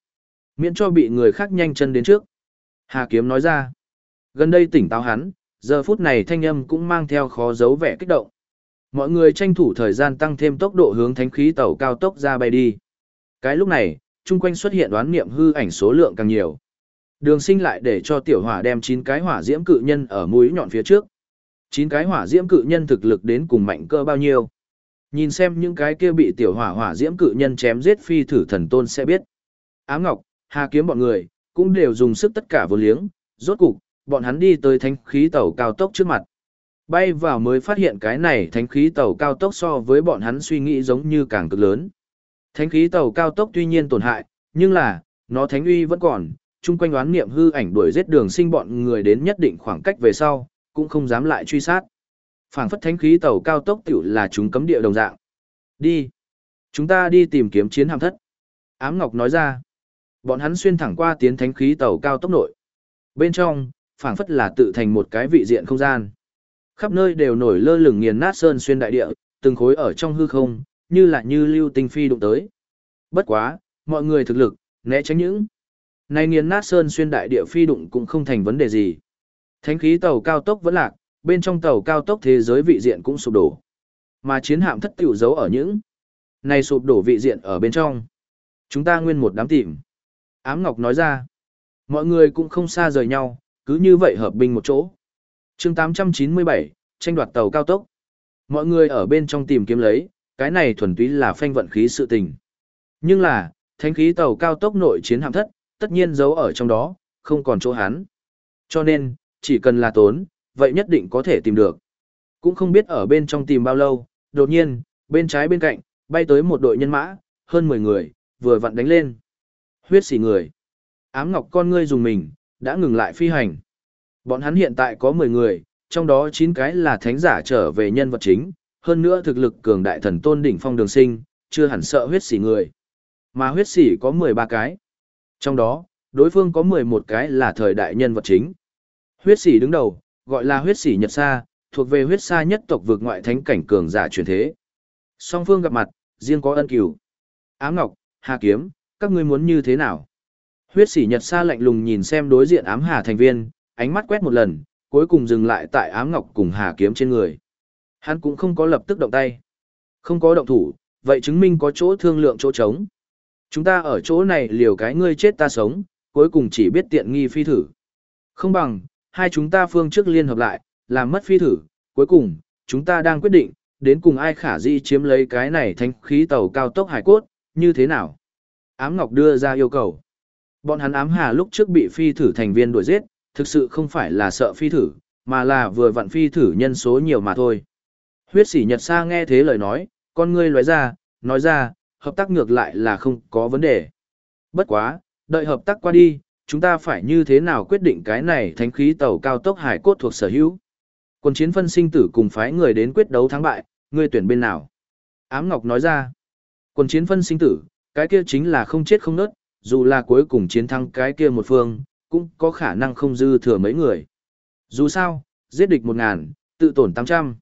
Miễn cho bị người khác nhanh chân đến trước. Hà Kiếm nói ra. Gần đây tỉnh táo hắn, giờ phút này thanh âm cũng mang theo khó giấu vẻ kích động. Mọi người tranh thủ thời gian tăng thêm tốc độ hướng thánh khí tàu cao tốc ra bay đi. Cái lúc này, chung quanh xuất hiện đoán niệm hư ảnh số lượng càng nhiều. Đường sinh lại để cho tiểu hỏa đem 9 cái hỏa diễm cự nhân ở mũi nhọn phía trước. 9 cái hỏa diễm cự nhân thực lực đến cùng mạnh cơ bao nhiêu. Nhìn xem những cái kia bị tiểu hỏa hỏa diễm cự nhân chém giết phi thử thần tôn sẽ biết. Ám Ngọc, Hà Kiếm bọn người, cũng đều dùng sức tất cả vô liếng, rốt cục, bọn hắn đi tới thánh khí tàu cao tốc trước mặt. Bay vào mới phát hiện cái này thánh khí tàu cao tốc so với bọn hắn suy nghĩ giống như càng cực lớn. Thánh khí tàu cao tốc tuy nhiên tổn hại, nhưng là, nó thánh uy vẫn còn, chung quanh oán niệm hư ảnh đuổi giết đường sinh bọn người đến nhất định khoảng cách về sau, cũng không dám lại truy sát. Phảng phất thánh khí tàu cao tốc tiểu là chúng cấm địa đồng dạng. Đi. Chúng ta đi tìm kiếm chiến hạm thất. Ám Ngọc nói ra. Bọn hắn xuyên thẳng qua tiến thánh khí tàu cao tốc nội. Bên trong, phảng phất là tự thành một cái vị diện không gian. Khắp nơi đều nổi lơ lửng nghiền nát sơn xuyên đại địa, từng khối ở trong hư không, như là như lưu tinh phi đụng tới. Bất quá, mọi người thực lực, né tránh những này nghiền nát sơn xuyên đại địa phi đụng cũng không thành vấn đề gì. Thánh khí tàu cao tốc vẫn lạc, bên trong tàu cao tốc thế giới vị diện cũng sụp đổ. Mà chiến hạm thất tiểu giấu ở những này sụp đổ vị diện ở bên trong. Chúng ta nguyên một đám tìm. Ám Ngọc nói ra, mọi người cũng không xa rời nhau, cứ như vậy hợp binh một chỗ. chương 897, tranh đoạt tàu cao tốc. Mọi người ở bên trong tìm kiếm lấy, cái này thuần túy là phanh vận khí sự tình. Nhưng là, thánh khí tàu cao tốc nội chiến hạm thất, tất nhiên giấu ở trong đó, không còn chỗ hắn. Cho nên, chỉ cần là tốn, vậy nhất định có thể tìm được. Cũng không biết ở bên trong tìm bao lâu, đột nhiên, bên trái bên cạnh, bay tới một đội nhân mã, hơn 10 người, vừa vặn đánh lên. Huyết xỉ người. Ám ngọc con ngươi dùng mình, đã ngừng lại phi hành. Bọn hắn hiện tại có 10 người, trong đó 9 cái là thánh giả trở về nhân vật chính, hơn nữa thực lực cường đại thần tôn đỉnh phong đường sinh, chưa hẳn sợ huyết sỉ người. Mà huyết sỉ có 13 cái. Trong đó, đối phương có 11 cái là thời đại nhân vật chính. Huyết sỉ đứng đầu, gọi là huyết sỉ Nhật Sa, thuộc về huyết sa nhất tộc vượt ngoại thánh cảnh cường giả truyền thế. Song phương gặp mặt, riêng có ân cửu. Ám Ngọc, Hà Kiếm, các ngươi muốn như thế nào? Huyết sỉ Nhật Sa lạnh lùng nhìn xem đối diện ám Hà thành viên, ánh mắt quét một lần, cuối cùng dừng lại tại ám Ngọc cùng Hà Kiếm trên người. Hắn cũng không có lập tức động tay. Không có động thủ, vậy chứng minh có chỗ thương lượng chỗ trống. Chúng ta ở chỗ này liều cái ngươi chết ta sống, cuối cùng chỉ biết tiện nghi phi thử. Không bằng, hai chúng ta phương trước liên hợp lại, làm mất phi thử, cuối cùng, chúng ta đang quyết định, đến cùng ai khả di chiếm lấy cái này thanh khí tàu cao tốc hải cốt, như thế nào? Ám Ngọc đưa ra yêu cầu. Bọn hắn ám hà lúc trước bị phi thử thành viên đuổi giết, thực sự không phải là sợ phi thử, mà là vừa vặn phi thử nhân số nhiều mà thôi. Huyết sỉ Nhật Sa nghe thế lời nói, con ngươi lóe ra, nói ra, hợp tác ngược lại là không có vấn đề. Bất quá, đợi hợp tác qua đi, chúng ta phải như thế nào quyết định cái này thánh khí tàu cao tốc hải cốt thuộc sở hữu. Quân chiến phân sinh tử cùng phái người đến quyết đấu thắng bại, ngươi tuyển bên nào? Ám Ngọc nói ra, quân chiến phân sinh tử, cái kia chính là không chết không nớt, dù là cuối cùng chiến thắng cái kia một phương, cũng có khả năng không dư thừa mấy người. Dù sao, giết địch một ngàn, tự tổn tám trăm.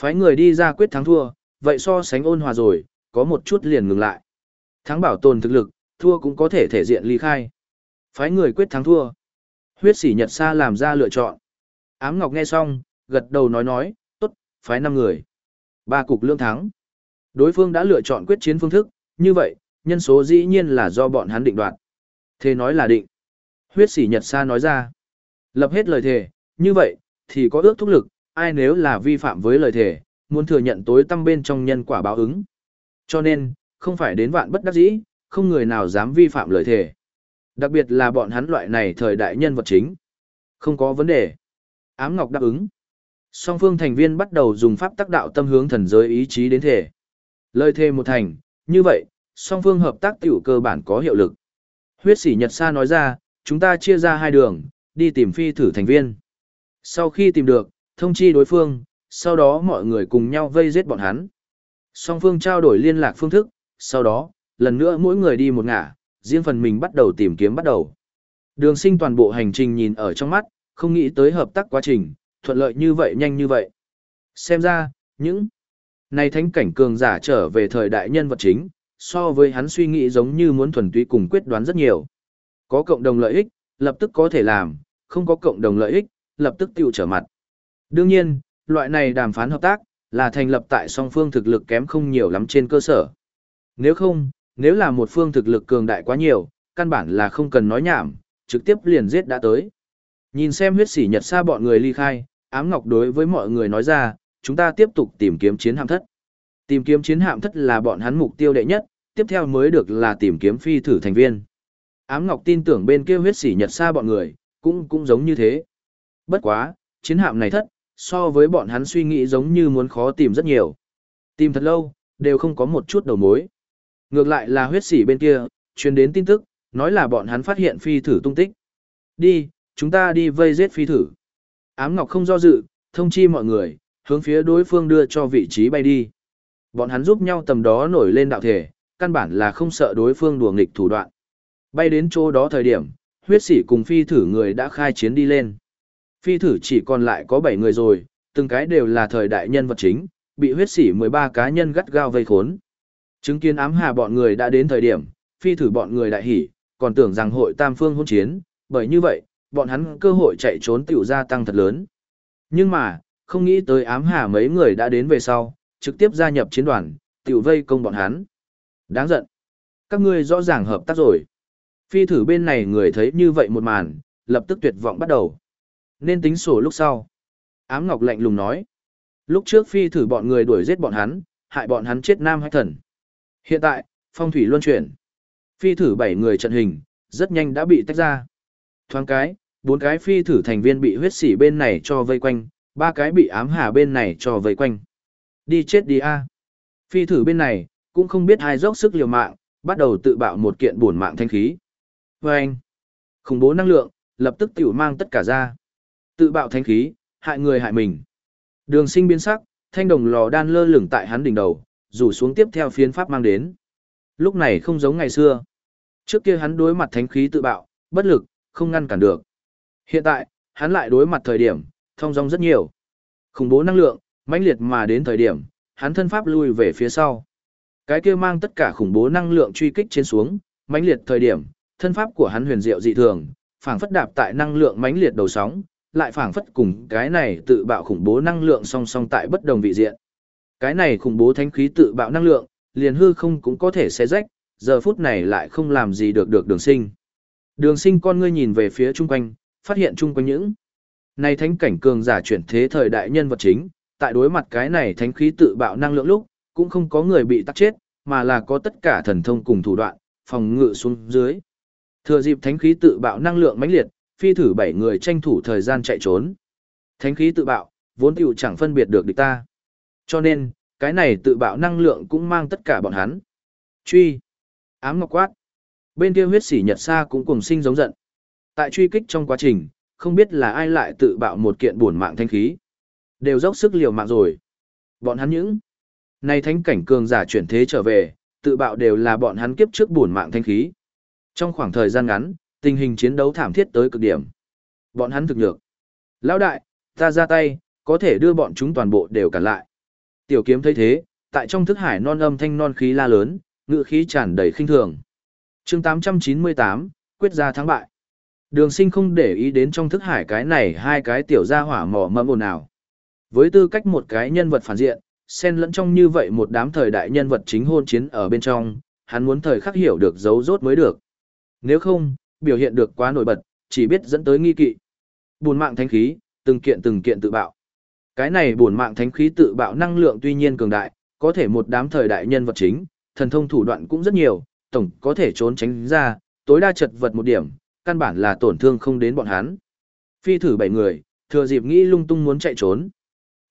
Phái người đi ra quyết thắng thua, vậy so sánh ôn hòa rồi, có một chút liền ngừng lại. Thắng bảo tồn thực lực, thua cũng có thể thể diện ly khai. Phái người quyết thắng thua. Huyết sỉ Nhật Sa làm ra lựa chọn. Ám Ngọc nghe xong, gật đầu nói nói, tốt, phái năm người. Ba cục lương thắng. Đối phương đã lựa chọn quyết chiến phương thức, như vậy, nhân số dĩ nhiên là do bọn hắn định đoạt. Thế nói là định. Huyết sỉ Nhật Sa nói ra. Lập hết lời thề, như vậy, thì có ước thúc lực, ai nếu là vi phạm với lời thề, muốn thừa nhận tối tâm bên trong nhân quả báo ứng. Cho nên, không phải đến vạn bất đắc dĩ, không người nào dám vi phạm lời thề. Đặc biệt là bọn hắn loại này thời đại nhân vật chính. Không có vấn đề. Ám Ngọc đáp ứng. Song phương thành viên bắt đầu dùng pháp tác đạo tâm hướng thần giới ý chí đến thể. Lời thề một thành, như vậy, song phương hợp tác tiểu cơ bản có hiệu lực. Huyết sỉ Nhật Sa nói ra, chúng ta chia ra hai đường, đi tìm phi thử thành viên. Sau khi tìm được, thông chi đối phương, sau đó mọi người cùng nhau vây giết bọn hắn. Song phương trao đổi liên lạc phương thức, sau đó, lần nữa mỗi người đi một ngả, riêng phần mình bắt đầu tìm kiếm bắt đầu. Đường sinh toàn bộ hành trình nhìn ở trong mắt, không nghĩ tới hợp tác quá trình, thuận lợi như vậy nhanh như vậy. Xem ra, những này thánh cảnh cường giả trở về thời đại nhân vật chính, so với hắn suy nghĩ giống như muốn thuần túy cùng quyết đoán rất nhiều. Có cộng đồng lợi ích, lập tức có thể làm, không có cộng đồng lợi ích, lập tức tiêu trở mặt. Đương nhiên, loại này đàm phán hợp tác, là thành lập tại song phương thực lực kém không nhiều lắm trên cơ sở. Nếu không, nếu là một phương thực lực cường đại quá nhiều, căn bản là không cần nói nhảm, trực tiếp liền giết đã tới. Nhìn xem huyết sỉ nhật xa bọn người ly khai, ám ngọc đối với mọi người nói ra, chúng ta tiếp tục tìm kiếm chiến hạm thất. Tìm kiếm chiến hạm thất là bọn hắn mục tiêu đệ nhất, tiếp theo mới được là tìm kiếm phi thử thành viên. Ám ngọc tin tưởng bên kia huyết sỉ nhật xa bọn người, cũng cũng giống như thế. Bất quá, chiến hạm này thất, so với bọn hắn suy nghĩ giống như muốn khó tìm rất nhiều. Tìm thật lâu, đều không có một chút đầu mối. Ngược lại là huyết sỉ bên kia, truyền đến tin tức, nói là bọn hắn phát hiện phi thử tung tích. Đi, chúng ta đi vây giết phi thử. Ám Ngọc không do dự, thông chi mọi người, hướng phía đối phương đưa cho vị trí bay đi. Bọn hắn giúp nhau tầm đó nổi lên đạo thể, căn bản là không sợ đối phương đùa nghịch thủ đoạn. Bay đến chỗ đó thời điểm, huyết sỉ cùng phi thử người đã khai chiến đi lên. Phi thử chỉ còn lại có 7 người rồi, từng cái đều là thời đại nhân vật chính, bị huyết sỉ 13 cá nhân gắt gao vây khốn. Chứng kiến ám hà bọn người đã đến thời điểm, phi thử bọn người đại hỉ, còn tưởng rằng hội tam phương hôn chiến, bởi như vậy, bọn hắn cơ hội chạy trốn tiểu gia tăng thật lớn. Nhưng mà, không nghĩ tới ám hà mấy người đã đến về sau, trực tiếp gia nhập chiến đoàn, tiểu vây công bọn hắn. Đáng giận. Các ngươi rõ ràng hợp tác rồi. Phi thử bên này người thấy như vậy một màn, lập tức tuyệt vọng bắt đầu. Nên tính sổ lúc sau. Ám Ngọc lạnh lùng nói. Lúc trước phi thử bọn người đuổi giết bọn hắn, hại bọn hắn chết nam hay thần. Hiện tại, phong thủy luân chuyển. Phi thử bảy người trận hình, rất nhanh đã bị tách ra. Thoáng cái, bốn cái phi thử thành viên bị huyết sỉ bên này cho vây quanh, ba cái bị ám hà bên này cho vây quanh. Đi chết đi a. Phi thử bên này, cũng không biết ai dốc sức liều mạng, bắt đầu tự bạo một kiện bổn mạng thanh khí. Và anh, khủng bố năng lượng, lập tức tiểu mang tất cả ra. Tự bạo thanh khí, hại người hại mình. Đường sinh biến sắc, thanh đồng lò đan lơ lửng tại hắn đỉnh đầu, rủ xuống tiếp theo phiến pháp mang đến. Lúc này không giống ngày xưa. Trước kia hắn đối mặt thánh khí tự bạo, bất lực, không ngăn cản được. Hiện tại, hắn lại đối mặt thời điểm, thông dong rất nhiều. Khủng bố năng lượng, mãnh liệt mà đến thời điểm, hắn thân pháp lui về phía sau. Cái kia mang tất cả khủng bố năng lượng truy kích trên xuống, mãnh liệt thời điểm, thân pháp của hắn huyền diệu dị thường, phảng phất đạp tại năng lượng mãnh liệt đầu sóng, lại phảng phất cùng cái này tự bạo khủng bố năng lượng song song tại bất đồng vị diện. Cái này khủng bố thánh khí tự bạo năng lượng, liền hư không cũng có thể xé rách, giờ phút này lại không làm gì được được đường sinh. Đường sinh con ngươi nhìn về phía chung quanh, phát hiện chung quanh những này thánh cảnh cường giả chuyển thế thời đại nhân vật chính, tại đối mặt cái này thánh khí tự bạo năng lượng lúc, cũng không có người bị tắc chết, mà là có tất cả thần thông cùng thủ đoạn, phòng ngự xuống dưới. Thừa dịp thánh khí tự bạo năng lượng mãnh liệt, phi thử bảy người tranh thủ thời gian chạy trốn. Thánh khí tự bạo, vốn tiểu chẳng phân biệt được địch ta. Cho nên, cái này tự bạo năng lượng cũng mang tất cả bọn hắn. Truy. Ám ngọc quát. Bên kia huyết sỉ nhật sa cũng cùng sinh giống giận. Tại truy kích trong quá trình, không biết là ai lại tự bạo một kiện buồn mạng thanh khí. Đều dốc sức liều mạng rồi. Bọn hắn những nay thánh cảnh cường giả chuyển thế trở về, tự bạo đều là bọn hắn kiếp trước buồn mạng thanh khí. Trong khoảng thời gian ngắn, tình hình chiến đấu thảm thiết tới cực điểm. Bọn hắn thực nhược. Lão đại, ta ra tay, có thể đưa bọn chúng toàn bộ đều cản lại. Tiểu kiếm thấy thế, tại trong thức hải non âm thanh non khí la lớn, ngựa khí tràn đầy khinh thường. chương 898, quyết ra thắng bại. Đường sinh không để ý đến trong thức hải cái này hai cái tiểu gia hỏa mỏ mẫm ồn nào. Với tư cách một cái nhân vật phản diện, xen lẫn trong như vậy một đám thời đại nhân vật chính hôn chiến ở bên trong, hắn muốn thời khắc hiểu được dấu rốt mới được. Nếu không, biểu hiện được quá nổi bật, chỉ biết dẫn tới nghi kỵ. Buồn mạng thánh khí, từng kiện từng kiện tự bạo. Cái này buồn mạng thánh khí tự bạo năng lượng tuy nhiên cường đại, có thể một đám thời đại nhân vật chính, thần thông thủ đoạn cũng rất nhiều, tổng có thể trốn tránh ra, tối đa chật vật một điểm, căn bản là tổn thương không đến bọn hắn. Phi thử bảy người, thừa dịp nghĩ lung tung muốn chạy trốn.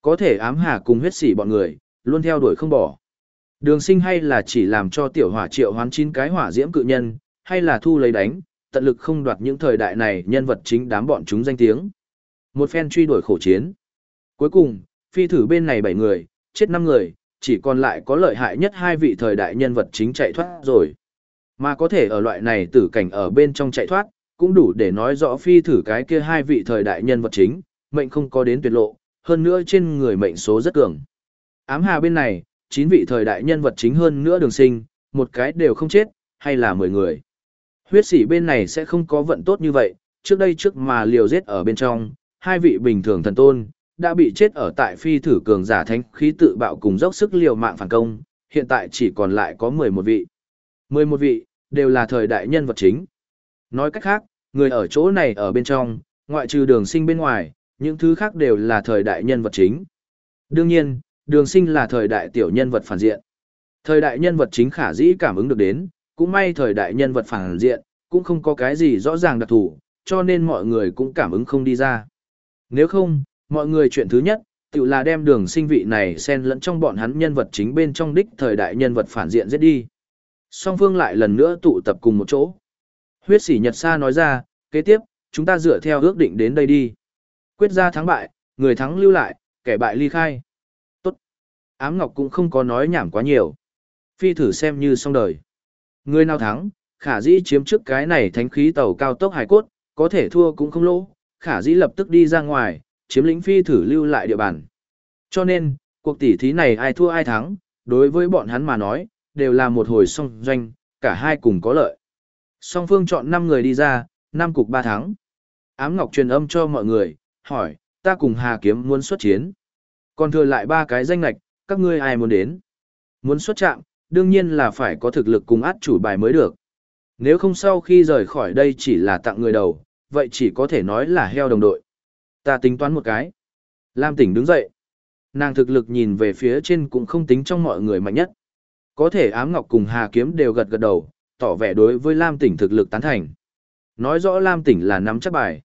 Có thể ám hà cùng huyết sỉ bọn người, luôn theo đuổi không bỏ. Đường sinh hay là chỉ làm cho tiểu hỏa triệu hoán chín cái hỏa diễm cự nhân, hay là thu lấy đánh, tận lực không đoạt những thời đại này nhân vật chính đám bọn chúng danh tiếng. Một phen truy đuổi khổ chiến. Cuối cùng, phi thử bên này 7 người, chết 5 người, chỉ còn lại có lợi hại nhất hai vị thời đại nhân vật chính chạy thoát rồi. Mà có thể ở loại này tử cảnh ở bên trong chạy thoát, cũng đủ để nói rõ phi thử cái kia hai vị thời đại nhân vật chính, mệnh không có đến tuyệt lộ, hơn nữa trên người mệnh số rất cường. Ám hà bên này, 9 vị thời đại nhân vật chính hơn nữa đường sinh, một cái đều không chết, hay là 10 người. Huyết sĩ bên này sẽ không có vận tốt như vậy, trước đây trước mà liều giết ở bên trong, hai vị bình thường thần tôn, đã bị chết ở tại phi thử cường giả thánh khí tự bạo cùng dốc sức liều mạng phản công, hiện tại chỉ còn lại có 11 vị. 11 vị, đều là thời đại nhân vật chính. Nói cách khác, người ở chỗ này ở bên trong, ngoại trừ đường sinh bên ngoài, những thứ khác đều là thời đại nhân vật chính. Đương nhiên, đường sinh là thời đại tiểu nhân vật phản diện. Thời đại nhân vật chính khả dĩ cảm ứng được đến, cũng may thời đại nhân vật phản diện, cũng không có cái gì rõ ràng đặc thủ, cho nên mọi người cũng cảm ứng không đi ra. Nếu không, mọi người chuyện thứ nhất, tự là đem đường sinh vị này xen lẫn trong bọn hắn nhân vật chính bên trong đích thời đại nhân vật phản diện giết đi. Song phương lại lần nữa tụ tập cùng một chỗ. Huyết sỉ Nhật Sa nói ra, kế tiếp, chúng ta dựa theo ước định đến đây đi. Quyết ra thắng bại, người thắng lưu lại, kẻ bại ly khai. Tốt. Ám Ngọc cũng không có nói nhảm quá nhiều. Phi thử xem như xong đời. Người nào thắng, khả dĩ chiếm trước cái này thánh khí tàu cao tốc hải cốt, có thể thua cũng không lỗ, khả dĩ lập tức đi ra ngoài, chiếm lĩnh phi thử lưu lại địa bàn. Cho nên, cuộc tỷ thí này ai thua ai thắng, đối với bọn hắn mà nói, đều là một hồi song doanh, cả hai cùng có lợi. Song phương chọn 5 người đi ra, 5 cục 3 thắng. Ám Ngọc truyền âm cho mọi người, hỏi, ta cùng Hà Kiếm muốn xuất chiến. Còn thừa lại ba cái danh lạch, các ngươi ai muốn đến? Muốn xuất trạm, đương nhiên là phải có thực lực cùng át chủ bài mới được. Nếu không sau khi rời khỏi đây chỉ là tặng người đầu, vậy chỉ có thể nói là heo đồng đội. Ta tính toán một cái. Lam tỉnh đứng dậy. Nàng thực lực nhìn về phía trên cũng không tính trong mọi người mạnh nhất. Có thể ám ngọc cùng Hà Kiếm đều gật gật đầu, tỏ vẻ đối với Lam tỉnh thực lực tán thành. Nói rõ Lam tỉnh là nắm chắc bài.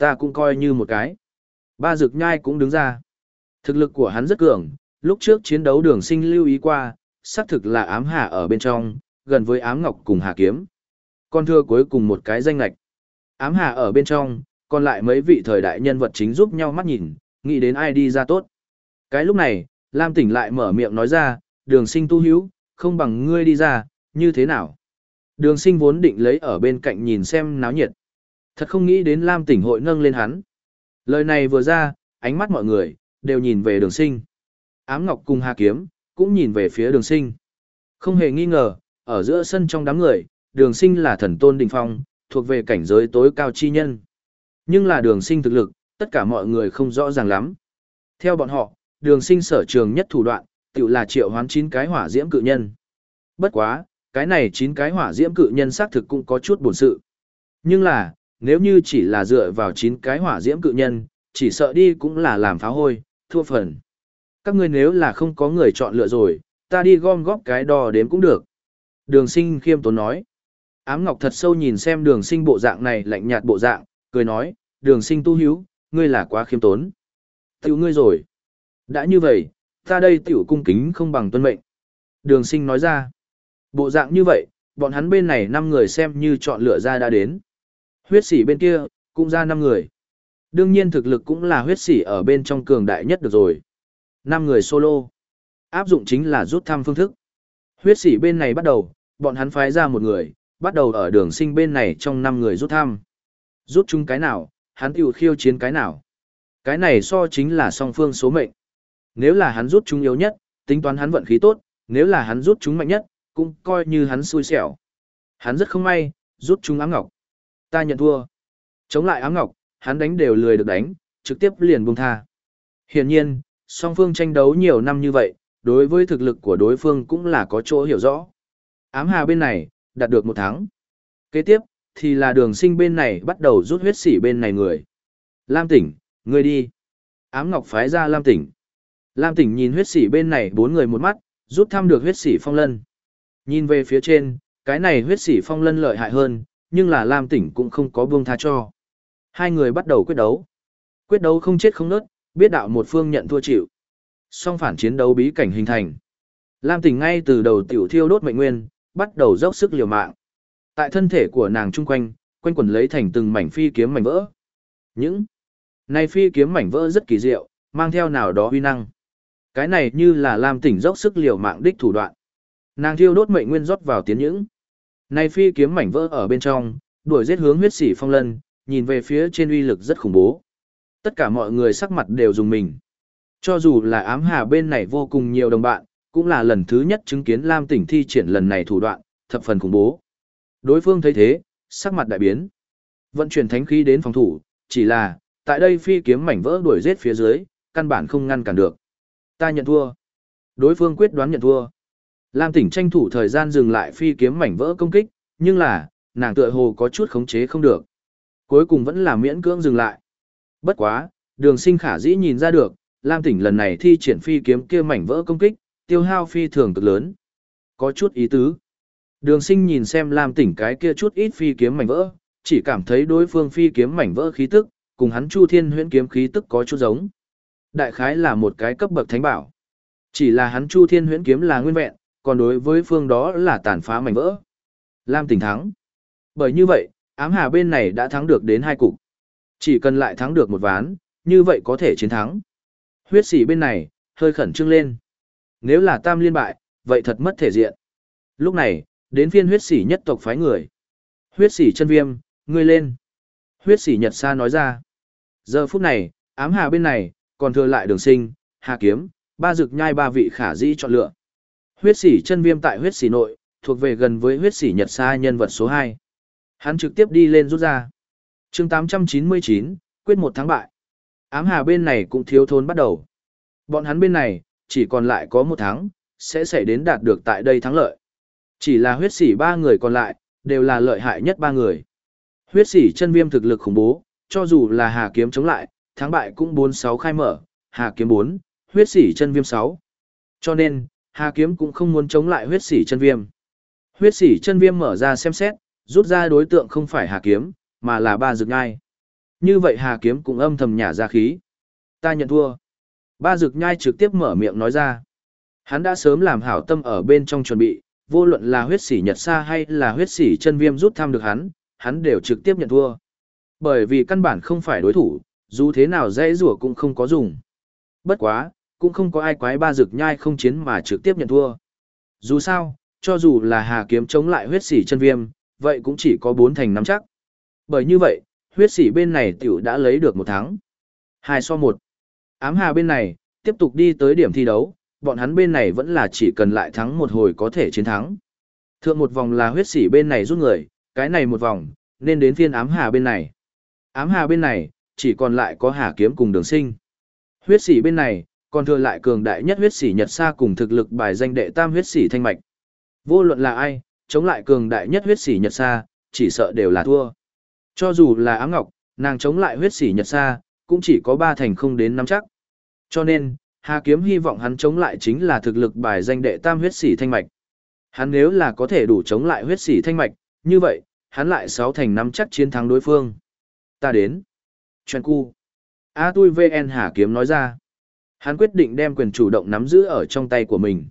Ta cũng coi như một cái. Ba dực nhai cũng đứng ra. Thực lực của hắn rất cường, lúc trước chiến đấu đường sinh lưu ý qua, xác thực là ám hà ở bên trong, gần với ám ngọc cùng hà kiếm. Con thưa cuối cùng một cái danh lạch. Ám hà ở bên trong, còn lại mấy vị thời đại nhân vật chính giúp nhau mắt nhìn, nghĩ đến ai đi ra tốt. Cái lúc này, Lam tỉnh lại mở miệng nói ra, đường sinh tu hữu, không bằng ngươi đi ra, như thế nào? Đường sinh vốn định lấy ở bên cạnh nhìn xem náo nhiệt. Thật không nghĩ đến Lam tỉnh hội nâng lên hắn. Lời này vừa ra, ánh mắt mọi người, đều nhìn về đường sinh. Ám Ngọc cùng Hà Kiếm, cũng nhìn về phía đường sinh. Không hề nghi ngờ, ở giữa sân trong đám người, đường sinh là thần tôn đỉnh phong, thuộc về cảnh giới tối cao chi nhân. Nhưng là đường sinh thực lực, tất cả mọi người không rõ ràng lắm. Theo bọn họ, đường sinh sở trường nhất thủ đoạn, tự là triệu hoán chín cái hỏa diễm cự nhân. Bất quá, cái này chín cái hỏa diễm cự nhân xác thực cũng có chút buồn sự. Nhưng là, nếu như chỉ là dựa vào chín cái hỏa diễm cự nhân, chỉ sợ đi cũng là làm phá hôi, thua phần. Các ngươi nếu là không có người chọn lựa rồi, ta đi gom góp cái đo đếm cũng được. Đường sinh khiêm tốn nói. Ám Ngọc thật sâu nhìn xem đường sinh bộ dạng này lạnh nhạt bộ dạng, cười nói, đường sinh tu hiếu, ngươi là quá khiêm tốn. Tiểu ngươi rồi. Đã như vậy, ta đây tiểu cung kính không bằng tuân mệnh. Đường sinh nói ra. Bộ dạng như vậy, bọn hắn bên này 5 người xem như chọn lựa ra đã đến. Huyết sỉ bên kia, cũng ra 5 người. Đương nhiên thực lực cũng là huyết sỉ ở bên trong cường đại nhất được rồi. 5 người solo. Áp dụng chính là rút thăm phương thức. Huyết sĩ bên này bắt đầu, bọn hắn phái ra một người, bắt đầu ở đường sinh bên này trong 5 người rút thăm. Rút chung cái nào, hắn tiểu khiêu chiến cái nào. Cái này so chính là song phương số mệnh. Nếu là hắn rút chúng yếu nhất, tính toán hắn vận khí tốt, nếu là hắn rút chúng mạnh nhất, cũng coi như hắn xui xẻo. Hắn rất không may, rút chúng ám ngọc. Ta nhận thua. Chống lại ám ngọc, hắn đánh đều lười được đánh, trực tiếp liền buông tha. Hiển nhiên, song phương tranh đấu nhiều năm như vậy, đối với thực lực của đối phương cũng là có chỗ hiểu rõ. Ám hà bên này, đạt được một thắng. Kế tiếp, thì là đường sinh bên này bắt đầu rút huyết sỉ bên này người. Lam tỉnh, người đi. Ám ngọc phái ra Lam tỉnh. Lam tỉnh nhìn huyết sỉ bên này bốn người một mắt, rút thăm được huyết sỉ phong lân. Nhìn về phía trên, cái này huyết sỉ phong lân lợi hại hơn, nhưng là Lam tỉnh cũng không có buông tha cho. Hai người bắt đầu quyết đấu. Quyết đấu không chết không nớt, biết đạo một phương nhận thua chịu. Song phản chiến đấu bí cảnh hình thành. Lam tỉnh ngay từ đầu tiểu thiêu đốt mệnh nguyên, bắt đầu dốc sức liều mạng. Tại thân thể của nàng chung quanh, quanh quần lấy thành từng mảnh phi kiếm mảnh vỡ. Những này phi kiếm mảnh vỡ rất kỳ diệu, mang theo nào đó uy năng. Cái này như là Lam tỉnh dốc sức liều mạng đích thủ đoạn. Nàng thiêu đốt mệnh nguyên rót vào tiến những. Này phi kiếm mảnh vỡ ở bên trong, đuổi giết hướng huyết sĩ phong lân, nhìn về phía trên uy lực rất khủng bố. Tất cả mọi người sắc mặt đều dùng mình. Cho dù là ám hà bên này vô cùng nhiều đồng bạn, cũng là lần thứ nhất chứng kiến Lam tỉnh thi triển lần này thủ đoạn, thập phần khủng bố. Đối phương thấy thế, sắc mặt đại biến. Vận chuyển thánh khí đến phòng thủ, chỉ là, tại đây phi kiếm mảnh vỡ đuổi giết phía dưới, căn bản không ngăn cản được. Ta nhận thua. Đối phương quyết đoán nhận thua. Lam tỉnh tranh thủ thời gian dừng lại phi kiếm mảnh vỡ công kích, nhưng là, nàng tựa hồ có chút khống chế không được. Cuối cùng vẫn là miễn cưỡng dừng lại. Bất quá, đường sinh khả dĩ nhìn ra được, Lam tỉnh lần này thi triển phi kiếm kia mảnh vỡ công kích, tiêu hao phi thường cực lớn. Có chút ý tứ. Đường sinh nhìn xem Lam tỉnh cái kia chút ít phi kiếm mảnh vỡ, chỉ cảm thấy đối phương phi kiếm mảnh vỡ khí tức, cùng hắn Chu Thiên huyễn kiếm khí tức có chút giống. Đại khái là một cái cấp bậc thánh bảo. Chỉ là hắn Chu Thiên huyễn kiếm là nguyên vẹn, còn đối với phương đó là tàn phá mảnh vỡ. Lam tỉnh thắng. Bởi như vậy, ám hà bên này đã thắng được đến hai cục. Chỉ cần lại thắng được một ván, như vậy có thể chiến thắng. Huyết sĩ bên này, hơi khẩn trương lên. Nếu là tam liên bại, vậy thật mất thể diện. Lúc này, đến phiên huyết sĩ nhất tộc phái người. Huyết sĩ chân viêm, ngươi lên. Huyết sĩ nhật sa nói ra. Giờ phút này, ám hà bên này, còn thừa lại đường sinh, hà kiếm, ba dực nhai ba vị khả dĩ chọn lựa. Huyết Sỉ chân viêm tại huyết Sỉ nội, thuộc về gần với huyết Sỉ nhật sa nhân vật số 2. Hắn trực tiếp đi lên rút ra. chương 899, quyết một thắng bại. Ám hà bên này cũng thiếu thốn bắt đầu. Bọn hắn bên này, chỉ còn lại có một tháng, sẽ xảy đến đạt được tại đây thắng lợi. Chỉ là huyết Sỉ ba người còn lại, đều là lợi hại nhất ba người. Huyết Sỉ chân viêm thực lực khủng bố, cho dù là hà kiếm chống lại, thắng bại cũng 4-6 khai mở, hà kiếm 4, huyết Sỉ chân viêm 6. Cho nên, hà kiếm cũng không muốn chống lại huyết sĩ chân viêm. Huyết sĩ chân viêm mở ra xem xét, rút ra đối tượng không phải hà kiếm, mà là ba dược nhai. Như vậy hà kiếm cũng âm thầm nhả ra khí. Ta nhận thua. Ba dược nhai trực tiếp mở miệng nói ra. Hắn đã sớm làm hảo tâm ở bên trong chuẩn bị, vô luận là huyết sỉ nhật xa hay là huyết sỉ chân viêm rút thăm được hắn, hắn đều trực tiếp nhận thua. Bởi vì căn bản không phải đối thủ, dù thế nào dễ rủa cũng không có dùng. Bất quá, cũng không có ai quái ba dược nhai không chiến mà trực tiếp nhận thua. Dù sao, cho dù là hà kiếm chống lại huyết sỉ chân viêm, vậy cũng chỉ có bốn thành nắm chắc. Bởi như vậy, huyết sỉ bên này tiểu đã lấy được một thắng. Hai so một. Ám hà bên này, tiếp tục đi tới điểm thi đấu, bọn hắn bên này vẫn là chỉ cần lại thắng một hồi có thể chiến thắng. Thượng một vòng là huyết sỉ bên này rút người, cái này một vòng, nên đến phiên ám hà bên này. Ám hà bên này, chỉ còn lại có hà kiếm cùng đường sinh. Huyết sỉ bên này, còn thừa lại cường đại nhất huyết sỉ nhật sa cùng thực lực bài danh đệ tam huyết sỉ thanh mạch. Vô luận là ai, chống lại cường đại nhất huyết sỉ nhật sa, chỉ sợ đều là thua. Cho dù là ám ngọc, nàng chống lại huyết sỉ nhật sa, cũng chỉ có ba thành không đến năm chắc. Cho nên, Hà Kiếm hy vọng hắn chống lại chính là thực lực bài danh đệ tam huyết sỉ thanh mạch. Hắn nếu là có thể đủ chống lại huyết sỉ thanh mạch, như vậy, hắn lại sáu thành năm chắc chiến thắng đối phương. Ta đến. Chuyện cu. A tui VN Hà Kiếm nói ra. Hắn quyết định đem quyền chủ động nắm giữ ở trong tay của mình.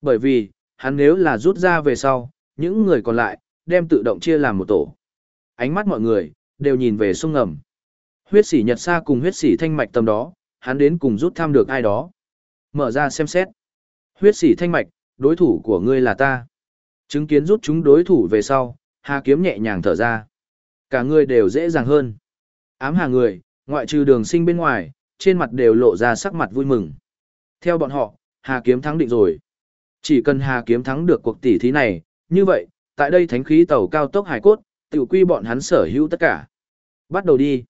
Bởi vì, hắn nếu là rút ra về sau, những người còn lại, đem tự động chia làm một tổ. Ánh mắt mọi người, đều nhìn về sông ngầm. Huyết sỉ nhật sa cùng huyết sỉ thanh mạch tầm đó, hắn đến cùng rút tham được ai đó. Mở ra xem xét. Huyết sỉ thanh mạch, đối thủ của ngươi là ta. Chứng kiến rút chúng đối thủ về sau, Hà Kiếm nhẹ nhàng thở ra. Cả người đều dễ dàng hơn. Ám hà người, ngoại trừ đường sinh bên ngoài, trên mặt đều lộ ra sắc mặt vui mừng. Theo bọn họ, Hà Kiếm thắng định rồi. Chỉ cần Hà Kiếm thắng được cuộc tỷ thí này, như vậy, tại đây thánh khí tàu cao tốc hải cốt, tiểu quy bọn hắn sở hữu tất cả. Bắt đầu đi.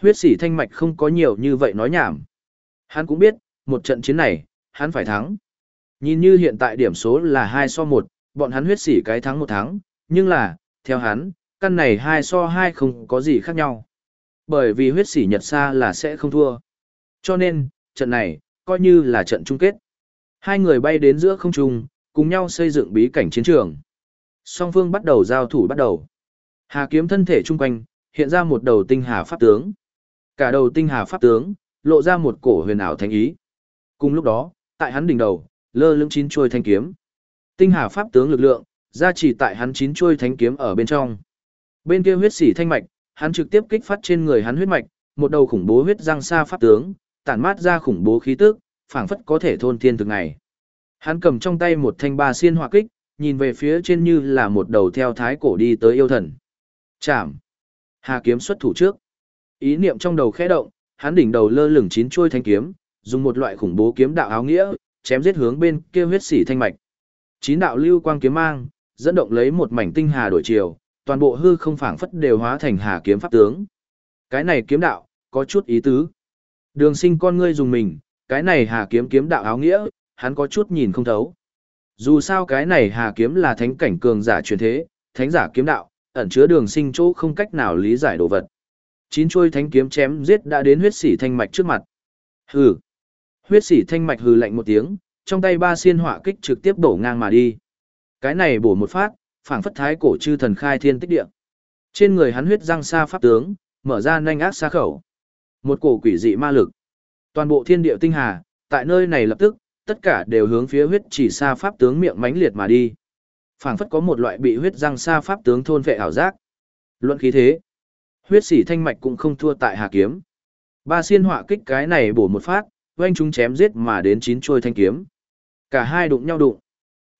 Huyết sĩ thanh mạch không có nhiều như vậy nói nhảm. Hắn cũng biết, một trận chiến này, hắn phải thắng. Nhìn như hiện tại điểm số là 2 so 1, bọn hắn huyết sĩ cái thắng một thắng, nhưng là, theo hắn, căn này 2 so 2 không có gì khác nhau. Bởi vì huyết sĩ nhật xa là sẽ không thua. Cho nên, trận này, coi như là trận chung kết. Hai người bay đến giữa không trung, cùng nhau xây dựng bí cảnh chiến trường. Song phương bắt đầu giao thủ bắt đầu. Hà kiếm thân thể chung quanh, hiện ra một đầu tinh hà pháp tướng. Cả đầu tinh hà pháp tướng, lộ ra một cổ huyền ảo thánh ý. Cùng lúc đó, tại hắn đỉnh đầu, lơ lưng chín chuôi thanh kiếm. Tinh hà pháp tướng lực lượng, ra chỉ tại hắn chín chuôi thanh kiếm ở bên trong. Bên kia huyết sỉ thanh mạch, hắn trực tiếp kích phát trên người hắn huyết mạch, một đầu khủng bố huyết răng xa pháp tướng, tản mát ra khủng bố khí tức, phảng phất có thể thôn thiên từng ngày. Hắn cầm trong tay một thanh ba xiên hỏa kích, nhìn về phía trên như là một đầu theo thái cổ đi tới yêu thần. Chạm. Hà kiếm xuất thủ trước. Ý niệm trong đầu khẽ động, hắn đỉnh đầu lơ lửng chín chuôi thanh kiếm, dùng một loại khủng bố kiếm đạo áo nghĩa, chém giết hướng bên kia huyết sĩ thanh mạch. Chín đạo lưu quang kiếm mang, dẫn động lấy một mảnh tinh hà đổi chiều, toàn bộ hư không phảng phất đều hóa thành hà kiếm pháp tướng. Cái này kiếm đạo, có chút ý tứ. Đường sinh con ngươi dùng mình, cái này hà kiếm kiếm đạo áo nghĩa, hắn có chút nhìn không thấu. Dù sao cái này hà kiếm là thánh cảnh cường giả truyền thế, thánh giả kiếm đạo, ẩn chứa đường sinh chỗ không cách nào lý giải đồ vật. Chín chuôi thánh kiếm chém giết đã đến huyết sỉ thanh mạch trước mặt. Hừ. Huyết sỉ thanh mạch hừ lạnh một tiếng, trong tay ba xiên hỏa kích trực tiếp đổ ngang mà đi. Cái này bổ một phát, phảng phất thái cổ chư thần khai thiên tích địa. Trên người hắn huyết răng xa pháp tướng, mở ra nhanh ác xa khẩu. Một cổ quỷ dị ma lực. Toàn bộ thiên địa tinh hà, tại nơi này lập tức, tất cả đều hướng phía huyết chỉ xa pháp tướng miệng mãnh liệt mà đi. Phảng phất có một loại bị huyết răng xa pháp tướng thôn vệ ảo giác. Luận khí thế, huyết sĩ thanh mạch cũng không thua tại Hà kiếm. Ba xiên họa kích cái này bổ một phát, oanh chúng chém giết mà đến chín trôi thanh kiếm. Cả hai đụng nhau đụng.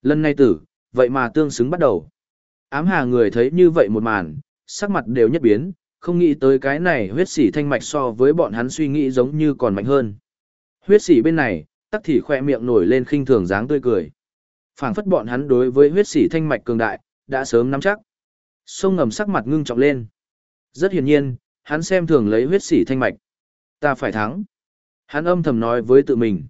Lần này tử, vậy mà tương xứng bắt đầu. Ám hà người thấy như vậy một màn, sắc mặt đều nhất biến, không nghĩ tới cái này huyết sỉ thanh mạch so với bọn hắn suy nghĩ giống như còn mạnh hơn. Huyết sỉ bên này, tắc thì khoe miệng nổi lên khinh thường dáng tươi cười. phảng phất bọn hắn đối với huyết sỉ thanh mạch cường đại, đã sớm nắm chắc. Sông ngầm sắc mặt ngưng trọng lên. Rất hiển nhiên, hắn xem thường lấy huyết sỉ thanh mạch. Ta phải thắng. Hắn âm thầm nói với tự mình.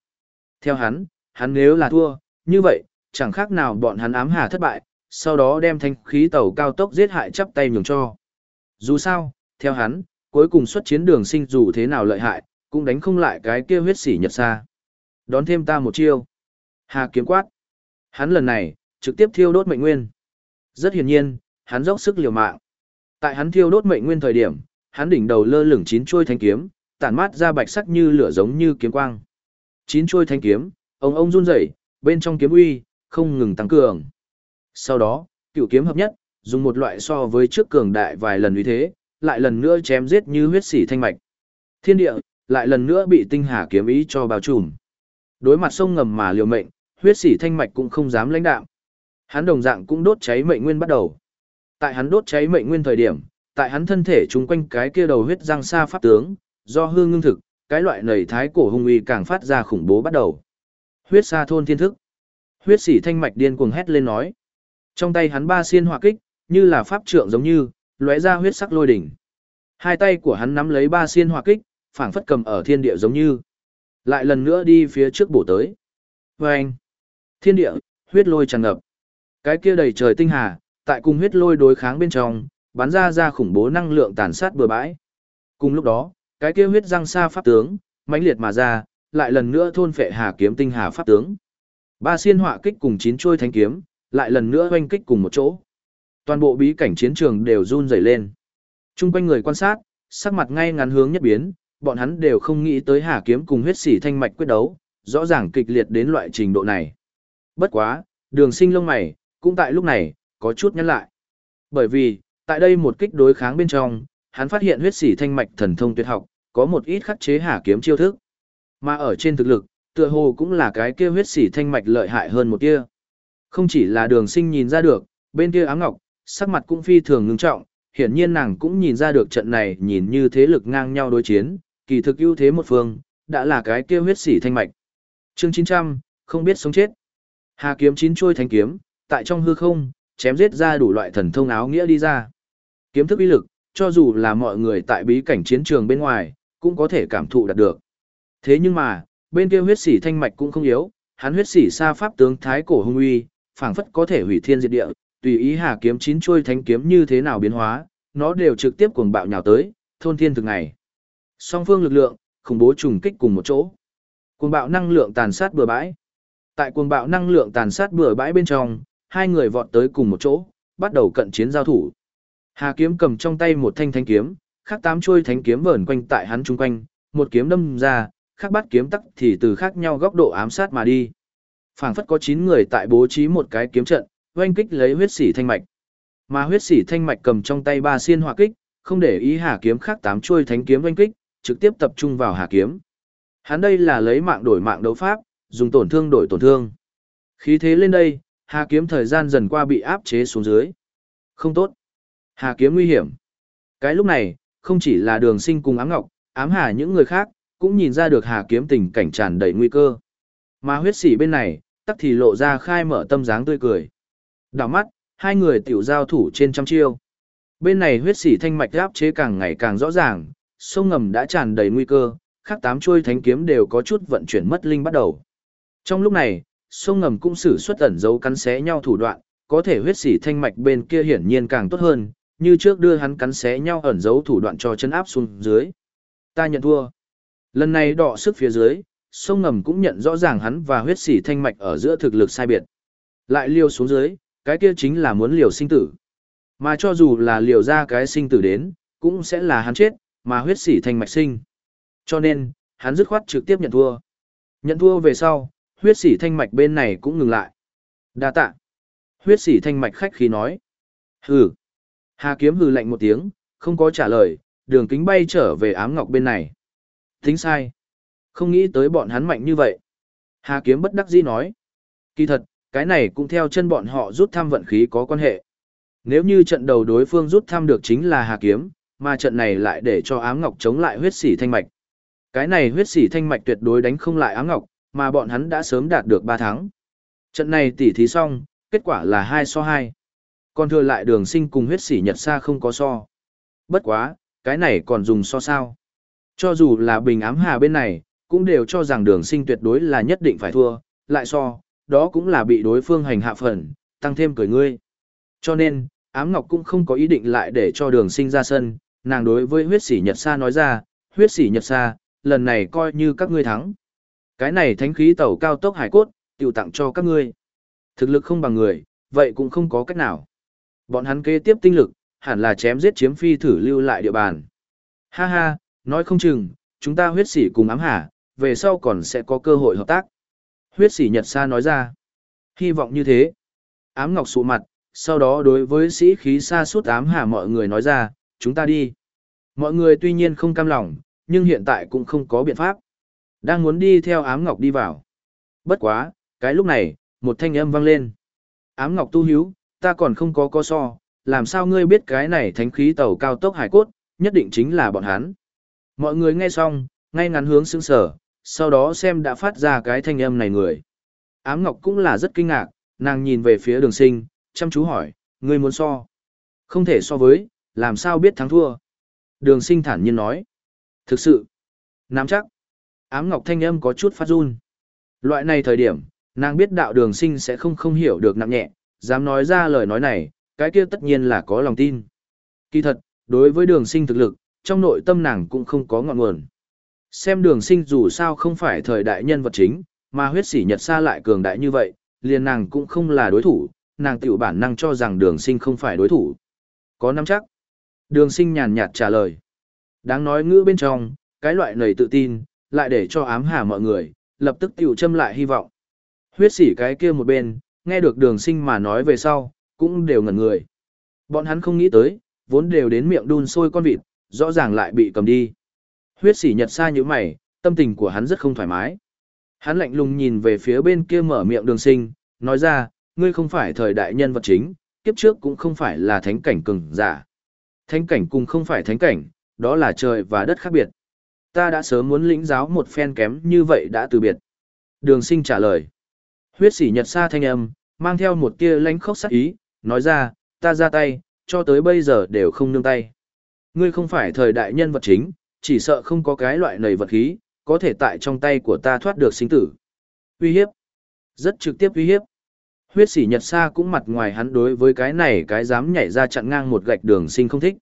Theo hắn, hắn nếu là thua, như vậy, chẳng khác nào bọn hắn ám hà thất bại, sau đó đem thanh khí tàu cao tốc giết hại chắp tay nhường cho. Dù sao, theo hắn, cuối cùng xuất chiến đường sinh dù thế nào lợi hại, cũng đánh không lại cái kia huyết sỉ nhật xa. Đón thêm ta một chiêu. Hà kiếm quát. Hắn lần này, trực tiếp thiêu đốt mệnh nguyên. Rất hiển nhiên, hắn dốc sức liều mạng. Tại hắn thiêu đốt mệnh nguyên thời điểm, hắn đỉnh đầu lơ lửng chín chuôi thanh kiếm, tản mát ra bạch sắc như lửa giống như kiếm quang. Chín chuôi thanh kiếm, ông ông run rẩy, bên trong kiếm uy không ngừng tăng cường. Sau đó, cựu kiếm hợp nhất, dùng một loại so với trước cường đại vài lần uy thế, lại lần nữa chém giết như huyết sỉ thanh mạch. Thiên địa lại lần nữa bị tinh hà kiếm ý cho bao trùm. Đối mặt sông ngầm mà liều mệnh, huyết sỉ thanh mạch cũng không dám lãnh đạm. Hắn đồng dạng cũng đốt cháy mệnh nguyên bắt đầu. Tại hắn đốt cháy mệnh nguyên thời điểm, tại hắn thân thể chúng quanh cái kia đầu huyết răng xa pháp tướng, do hương ngưng thực, cái loại nầy thái cổ hung uy càng phát ra khủng bố bắt đầu. Huyết xa thôn thiên thức. Huyết sỉ thanh mạch điên cuồng hét lên nói. Trong tay hắn ba xiên hỏa kích, như là pháp trượng giống như, lóe ra huyết sắc lôi đỉnh. Hai tay của hắn nắm lấy ba xiên hỏa kích, phảng phất cầm ở thiên địa giống như. Lại lần nữa đi phía trước bổ tới. Và anh, thiên địa, huyết lôi tràn ngập. Cái kia đầy trời tinh hà, tại cùng huyết lôi đối kháng bên trong, bắn ra ra khủng bố năng lượng tàn sát bừa bãi. Cùng lúc đó, cái kia huyết răng xa pháp tướng, mãnh liệt mà ra, lại lần nữa thôn phệ hà kiếm tinh hà pháp tướng. Ba xiên hỏa kích cùng chín trôi thánh kiếm, lại lần nữa hoanh kích cùng một chỗ. Toàn bộ bí cảnh chiến trường đều run rẩy lên. Trung quanh người quan sát, sắc mặt ngay ngắn hướng nhất biến, bọn hắn đều không nghĩ tới Hà Kiếm cùng huyết sĩ thanh mạch quyết đấu, rõ ràng kịch liệt đến loại trình độ này. Bất quá, đường sinh lông mày, cũng tại lúc này, có chút nhăn lại. Bởi vì, tại đây một kích đối kháng bên trong, hắn phát hiện huyết sĩ thanh mạch thần thông tuyệt học, có một ít khắc chế Hà Kiếm chiêu thức. Mà ở trên thực lực, tựa hồ cũng là cái kia huyết sĩ thanh mạch lợi hại hơn một kia. Không chỉ là đường sinh nhìn ra được, bên kia ám ngọc, sắc mặt cũng phi thường ngưng trọng, hiển nhiên nàng cũng nhìn ra được trận này nhìn như thế lực ngang nhau đối chiến, kỳ thực ưu thế một phương, đã là cái kia huyết sỉ thanh mạch. chương 900, không biết sống chết. Hà kiếm chín trôi thanh kiếm, tại trong hư không, chém giết ra đủ loại thần thông áo nghĩa đi ra. Kiếm thức uy lực, cho dù là mọi người tại bí cảnh chiến trường bên ngoài, cũng có thể cảm thụ đạt được. Thế nhưng mà, bên kia huyết sỉ thanh mạch cũng không yếu, hắn huyết sỉ sa pháp tướng thái cổ hung uy, phảng phất có thể hủy thiên diệt địa, tùy ý Hà kiếm chín chuôi thánh kiếm như thế nào biến hóa, nó đều trực tiếp cuồng bạo nhào tới, thôn thiên thực ngày. Song phương lực lượng, khủng bố trùng kích cùng một chỗ. Cuồng bạo năng lượng tàn sát bừa bãi. Tại cuồng bạo năng lượng tàn sát bừa bãi bên trong, hai người vọt tới cùng một chỗ, bắt đầu cận chiến giao thủ. Hà kiếm cầm trong tay một thanh thanh kiếm, khác tám chuôi thánh kiếm vờn quanh tại hắn chung quanh, một kiếm đâm ra, khác bắt kiếm tắc thì từ khác nhau góc độ ám sát mà đi. Phảng phất có 9 người tại bố trí một cái kiếm trận, oanh kích lấy huyết sỉ thanh mạch. Mà huyết sỉ thanh mạch cầm trong tay ba xiên hỏa kích, không để ý hà kiếm khác tám chuôi thánh kiếm oanh kích, trực tiếp tập trung vào hà kiếm. Hắn đây là lấy mạng đổi mạng đấu pháp, dùng tổn thương đổi tổn thương. Khí thế lên đây, hà kiếm thời gian dần qua bị áp chế xuống dưới. Không tốt. Hà kiếm nguy hiểm. Cái lúc này, không chỉ là đường sinh cùng ám ngọc, ám hà những người khác, cũng nhìn ra được hà kiếm tình cảnh tràn đầy nguy cơ. Mà huyết sỉ bên này, tắc thì lộ ra khai mở tâm dáng tươi cười. Đảo mắt, hai người tiểu giao thủ trên trăm chiêu. Bên này huyết sỉ thanh mạch áp chế càng ngày càng rõ ràng, sông ngầm đã tràn đầy nguy cơ, khác tám chuôi thánh kiếm đều có chút vận chuyển mất linh bắt đầu. Trong lúc này, sông ngầm cũng sử xuất ẩn dấu cắn xé nhau thủ đoạn, có thể huyết sỉ thanh mạch bên kia hiển nhiên càng tốt hơn, như trước đưa hắn cắn xé nhau ẩn dấu thủ đoạn cho chân áp xuống dưới. Ta nhận thua. Lần này đọ sức phía dưới, sông ngầm cũng nhận rõ ràng hắn và huyết sỉ thanh mạch ở giữa thực lực sai biệt. Lại liêu xuống dưới, cái kia chính là muốn liều sinh tử. Mà cho dù là liều ra cái sinh tử đến, cũng sẽ là hắn chết, mà huyết sỉ thanh mạch sinh. Cho nên, hắn dứt khoát trực tiếp nhận thua. Nhận thua về sau, huyết sỉ thanh mạch bên này cũng ngừng lại. đa tạ. Huyết sỉ thanh mạch khách khí nói. Hừ. Hà kiếm hừ lạnh một tiếng, không có trả lời, đường kính bay trở về ám ngọc bên này. Tính sai. Không nghĩ tới bọn hắn mạnh như vậy. Hà kiếm bất đắc dĩ nói. Kỳ thật, cái này cũng theo chân bọn họ rút thăm vận khí có quan hệ. Nếu như trận đầu đối phương rút thăm được chính là Hà kiếm, mà trận này lại để cho ám ngọc chống lại huyết sỉ thanh mạch. Cái này huyết sỉ thanh mạch tuyệt đối đánh không lại ám ngọc, mà bọn hắn đã sớm đạt được 3 thắng. Trận này tỉ thí xong, kết quả là 2 so 2. Còn thừa lại đường sinh cùng huyết sỉ nhật xa không có so. Bất quá, cái này còn dùng so sao. Cho dù là bình ám hà bên này, cũng đều cho rằng đường sinh tuyệt đối là nhất định phải thua, lại so, đó cũng là bị đối phương hành hạ phần, tăng thêm cười ngươi. Cho nên, ám ngọc cũng không có ý định lại để cho đường sinh ra sân, nàng đối với huyết sỉ nhật sa nói ra, huyết sỉ nhật sa, lần này coi như các ngươi thắng. Cái này thánh khí tàu cao tốc hải cốt, tiểu tặng cho các ngươi. Thực lực không bằng người, vậy cũng không có cách nào. Bọn hắn kế tiếp tinh lực, hẳn là chém giết chiếm phi thử lưu lại địa bàn. Ha ha, nói không chừng, chúng ta huyết sỉ cùng ám hà, về sau còn sẽ có cơ hội hợp tác. Huyết sỉ Nhật Sa nói ra. Hy vọng như thế. Ám Ngọc sụ mặt, sau đó đối với sĩ khí xa suốt ám hà mọi người nói ra, chúng ta đi. Mọi người tuy nhiên không cam lòng, nhưng hiện tại cũng không có biện pháp. Đang muốn đi theo ám Ngọc đi vào. Bất quá, cái lúc này, một thanh âm vang lên. Ám Ngọc tu hiếu, ta còn không có co so, làm sao ngươi biết cái này thánh khí tàu cao tốc hải cốt, nhất định chính là bọn hắn. Mọi người nghe xong, ngay ngắn hướng sững sở, sau đó xem đã phát ra cái thanh âm này người. Ám Ngọc cũng là rất kinh ngạc, nàng nhìn về phía đường sinh, chăm chú hỏi, ngươi muốn so. Không thể so với, làm sao biết thắng thua. Đường sinh thản nhiên nói. Thực sự, nắm chắc. Ám Ngọc thanh âm có chút phát run. Loại này thời điểm, nàng biết đạo đường sinh sẽ không không hiểu được nặng nhẹ, dám nói ra lời nói này, cái kia tất nhiên là có lòng tin. Kỳ thật, đối với đường sinh thực lực, trong nội tâm nàng cũng không có ngọn nguồn. Xem đường sinh dù sao không phải thời đại nhân vật chính, mà huyết sỉ nhật Sa lại cường đại như vậy, liền nàng cũng không là đối thủ, nàng tiểu bản năng cho rằng đường sinh không phải đối thủ. Có nắm chắc. Đường sinh nhàn nhạt trả lời. Đáng nói ngữ bên trong, cái loại nầy tự tin, lại để cho ám hà mọi người, lập tức tiểu châm lại hy vọng. Huyết sỉ cái kia một bên, nghe được đường sinh mà nói về sau, cũng đều ngẩn người. Bọn hắn không nghĩ tới, vốn đều đến miệng đun sôi con vịt, rõ ràng lại bị cầm đi. Huyết sỉ nhật xa như mày, tâm tình của hắn rất không thoải mái. Hắn lạnh lùng nhìn về phía bên kia mở miệng đường sinh, nói ra, ngươi không phải thời đại nhân vật chính, kiếp trước cũng không phải là thánh cảnh cường giả. Thánh cảnh cùng không phải thánh cảnh, đó là trời và đất khác biệt. Ta đã sớm muốn lĩnh giáo một phen kém như vậy đã từ biệt. Đường sinh trả lời. Huyết sỉ nhật xa thanh âm, mang theo một tia lánh khốc sắc ý, nói ra, ta ra tay, cho tới bây giờ đều không nương tay. Ngươi không phải thời đại nhân vật chính, chỉ sợ không có cái loại nầy vật khí, có thể tại trong tay của ta thoát được sinh tử. Uy hiếp. Rất trực tiếp uy hiếp. Huyết sỉ nhật xa cũng mặt ngoài hắn đối với cái này cái dám nhảy ra chặn ngang một gạch đường sinh không thích.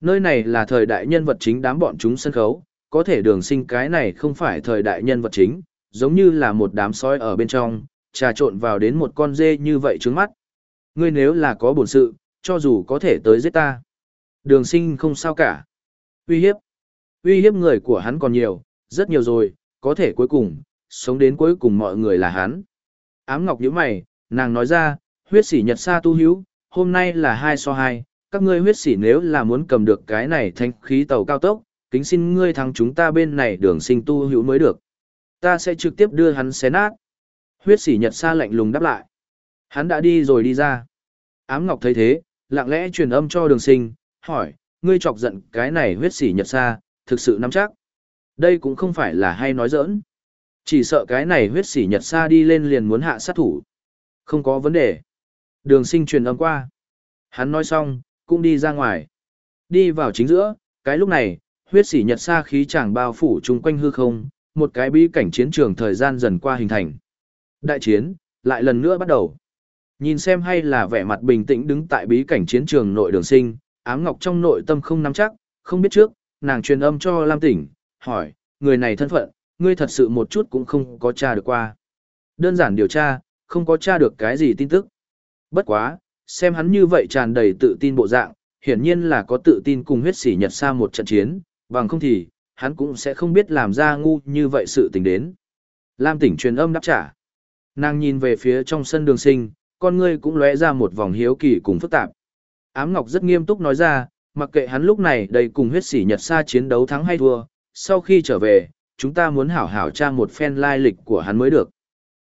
Nơi này là thời đại nhân vật chính đám bọn chúng sân khấu, có thể đường sinh cái này không phải thời đại nhân vật chính, giống như là một đám sói ở bên trong, trà trộn vào đến một con dê như vậy trước mắt. Ngươi nếu là có bổn sự, cho dù có thể tới giết ta. Đường sinh không sao cả. Uy hiếp. Uy hiếp người của hắn còn nhiều, rất nhiều rồi, có thể cuối cùng, sống đến cuối cùng mọi người là hắn. Ám ngọc nhíu mày, nàng nói ra, huyết sỉ nhật sa tu hữu, hôm nay là hai so hai, các ngươi huyết sỉ nếu là muốn cầm được cái này thanh khí tàu cao tốc, kính xin ngươi thắng chúng ta bên này đường sinh tu hữu mới được. Ta sẽ trực tiếp đưa hắn xé nát. Huyết sỉ nhật sa lạnh lùng đáp lại. Hắn đã đi rồi đi ra. Ám Ngọc thấy thế, lặng lẽ truyền âm cho đường sinh, hỏi, ngươi chọc giận cái này huyết sỉ nhật sa, thực sự nắm chắc. Đây cũng không phải là hay nói giỡn. Chỉ sợ cái này huyết sỉ nhật sa đi lên liền muốn hạ sát thủ. Không có vấn đề. Đường sinh truyền âm qua. Hắn nói xong, cũng đi ra ngoài. Đi vào chính giữa, cái lúc này, huyết sỉ nhật sa khí chàng bao phủ chung quanh hư không, một cái bí cảnh chiến trường thời gian dần qua hình thành. Đại chiến, lại lần nữa bắt đầu. Nhìn xem hay là vẻ mặt bình tĩnh đứng tại bí cảnh chiến trường nội đường sinh, ám ngọc trong nội tâm không nắm chắc, không biết trước, nàng truyền âm cho Lam Tỉnh, hỏi, người này thân phận, ngươi thật sự một chút cũng không có tra được qua. Đơn giản điều tra, không có tra được cái gì tin tức. Bất quá, xem hắn như vậy tràn đầy tự tin bộ dạng, hiển nhiên là có tự tin cùng huyết sỉ nhật xa một trận chiến, bằng không thì, hắn cũng sẽ không biết làm ra ngu như vậy sự tình đến. Lam tỉnh truyền âm đáp trả. Nàng nhìn về phía trong sân đường sinh, con ngươi cũng lóe ra một vòng hiếu kỳ cùng phức tạp. Ám Ngọc rất nghiêm túc nói ra, mặc kệ hắn lúc này đây cùng huyết sỉ nhật xa chiến đấu thắng hay thua, sau khi trở về, chúng ta muốn hảo hảo tra một phen lai lịch của hắn mới được.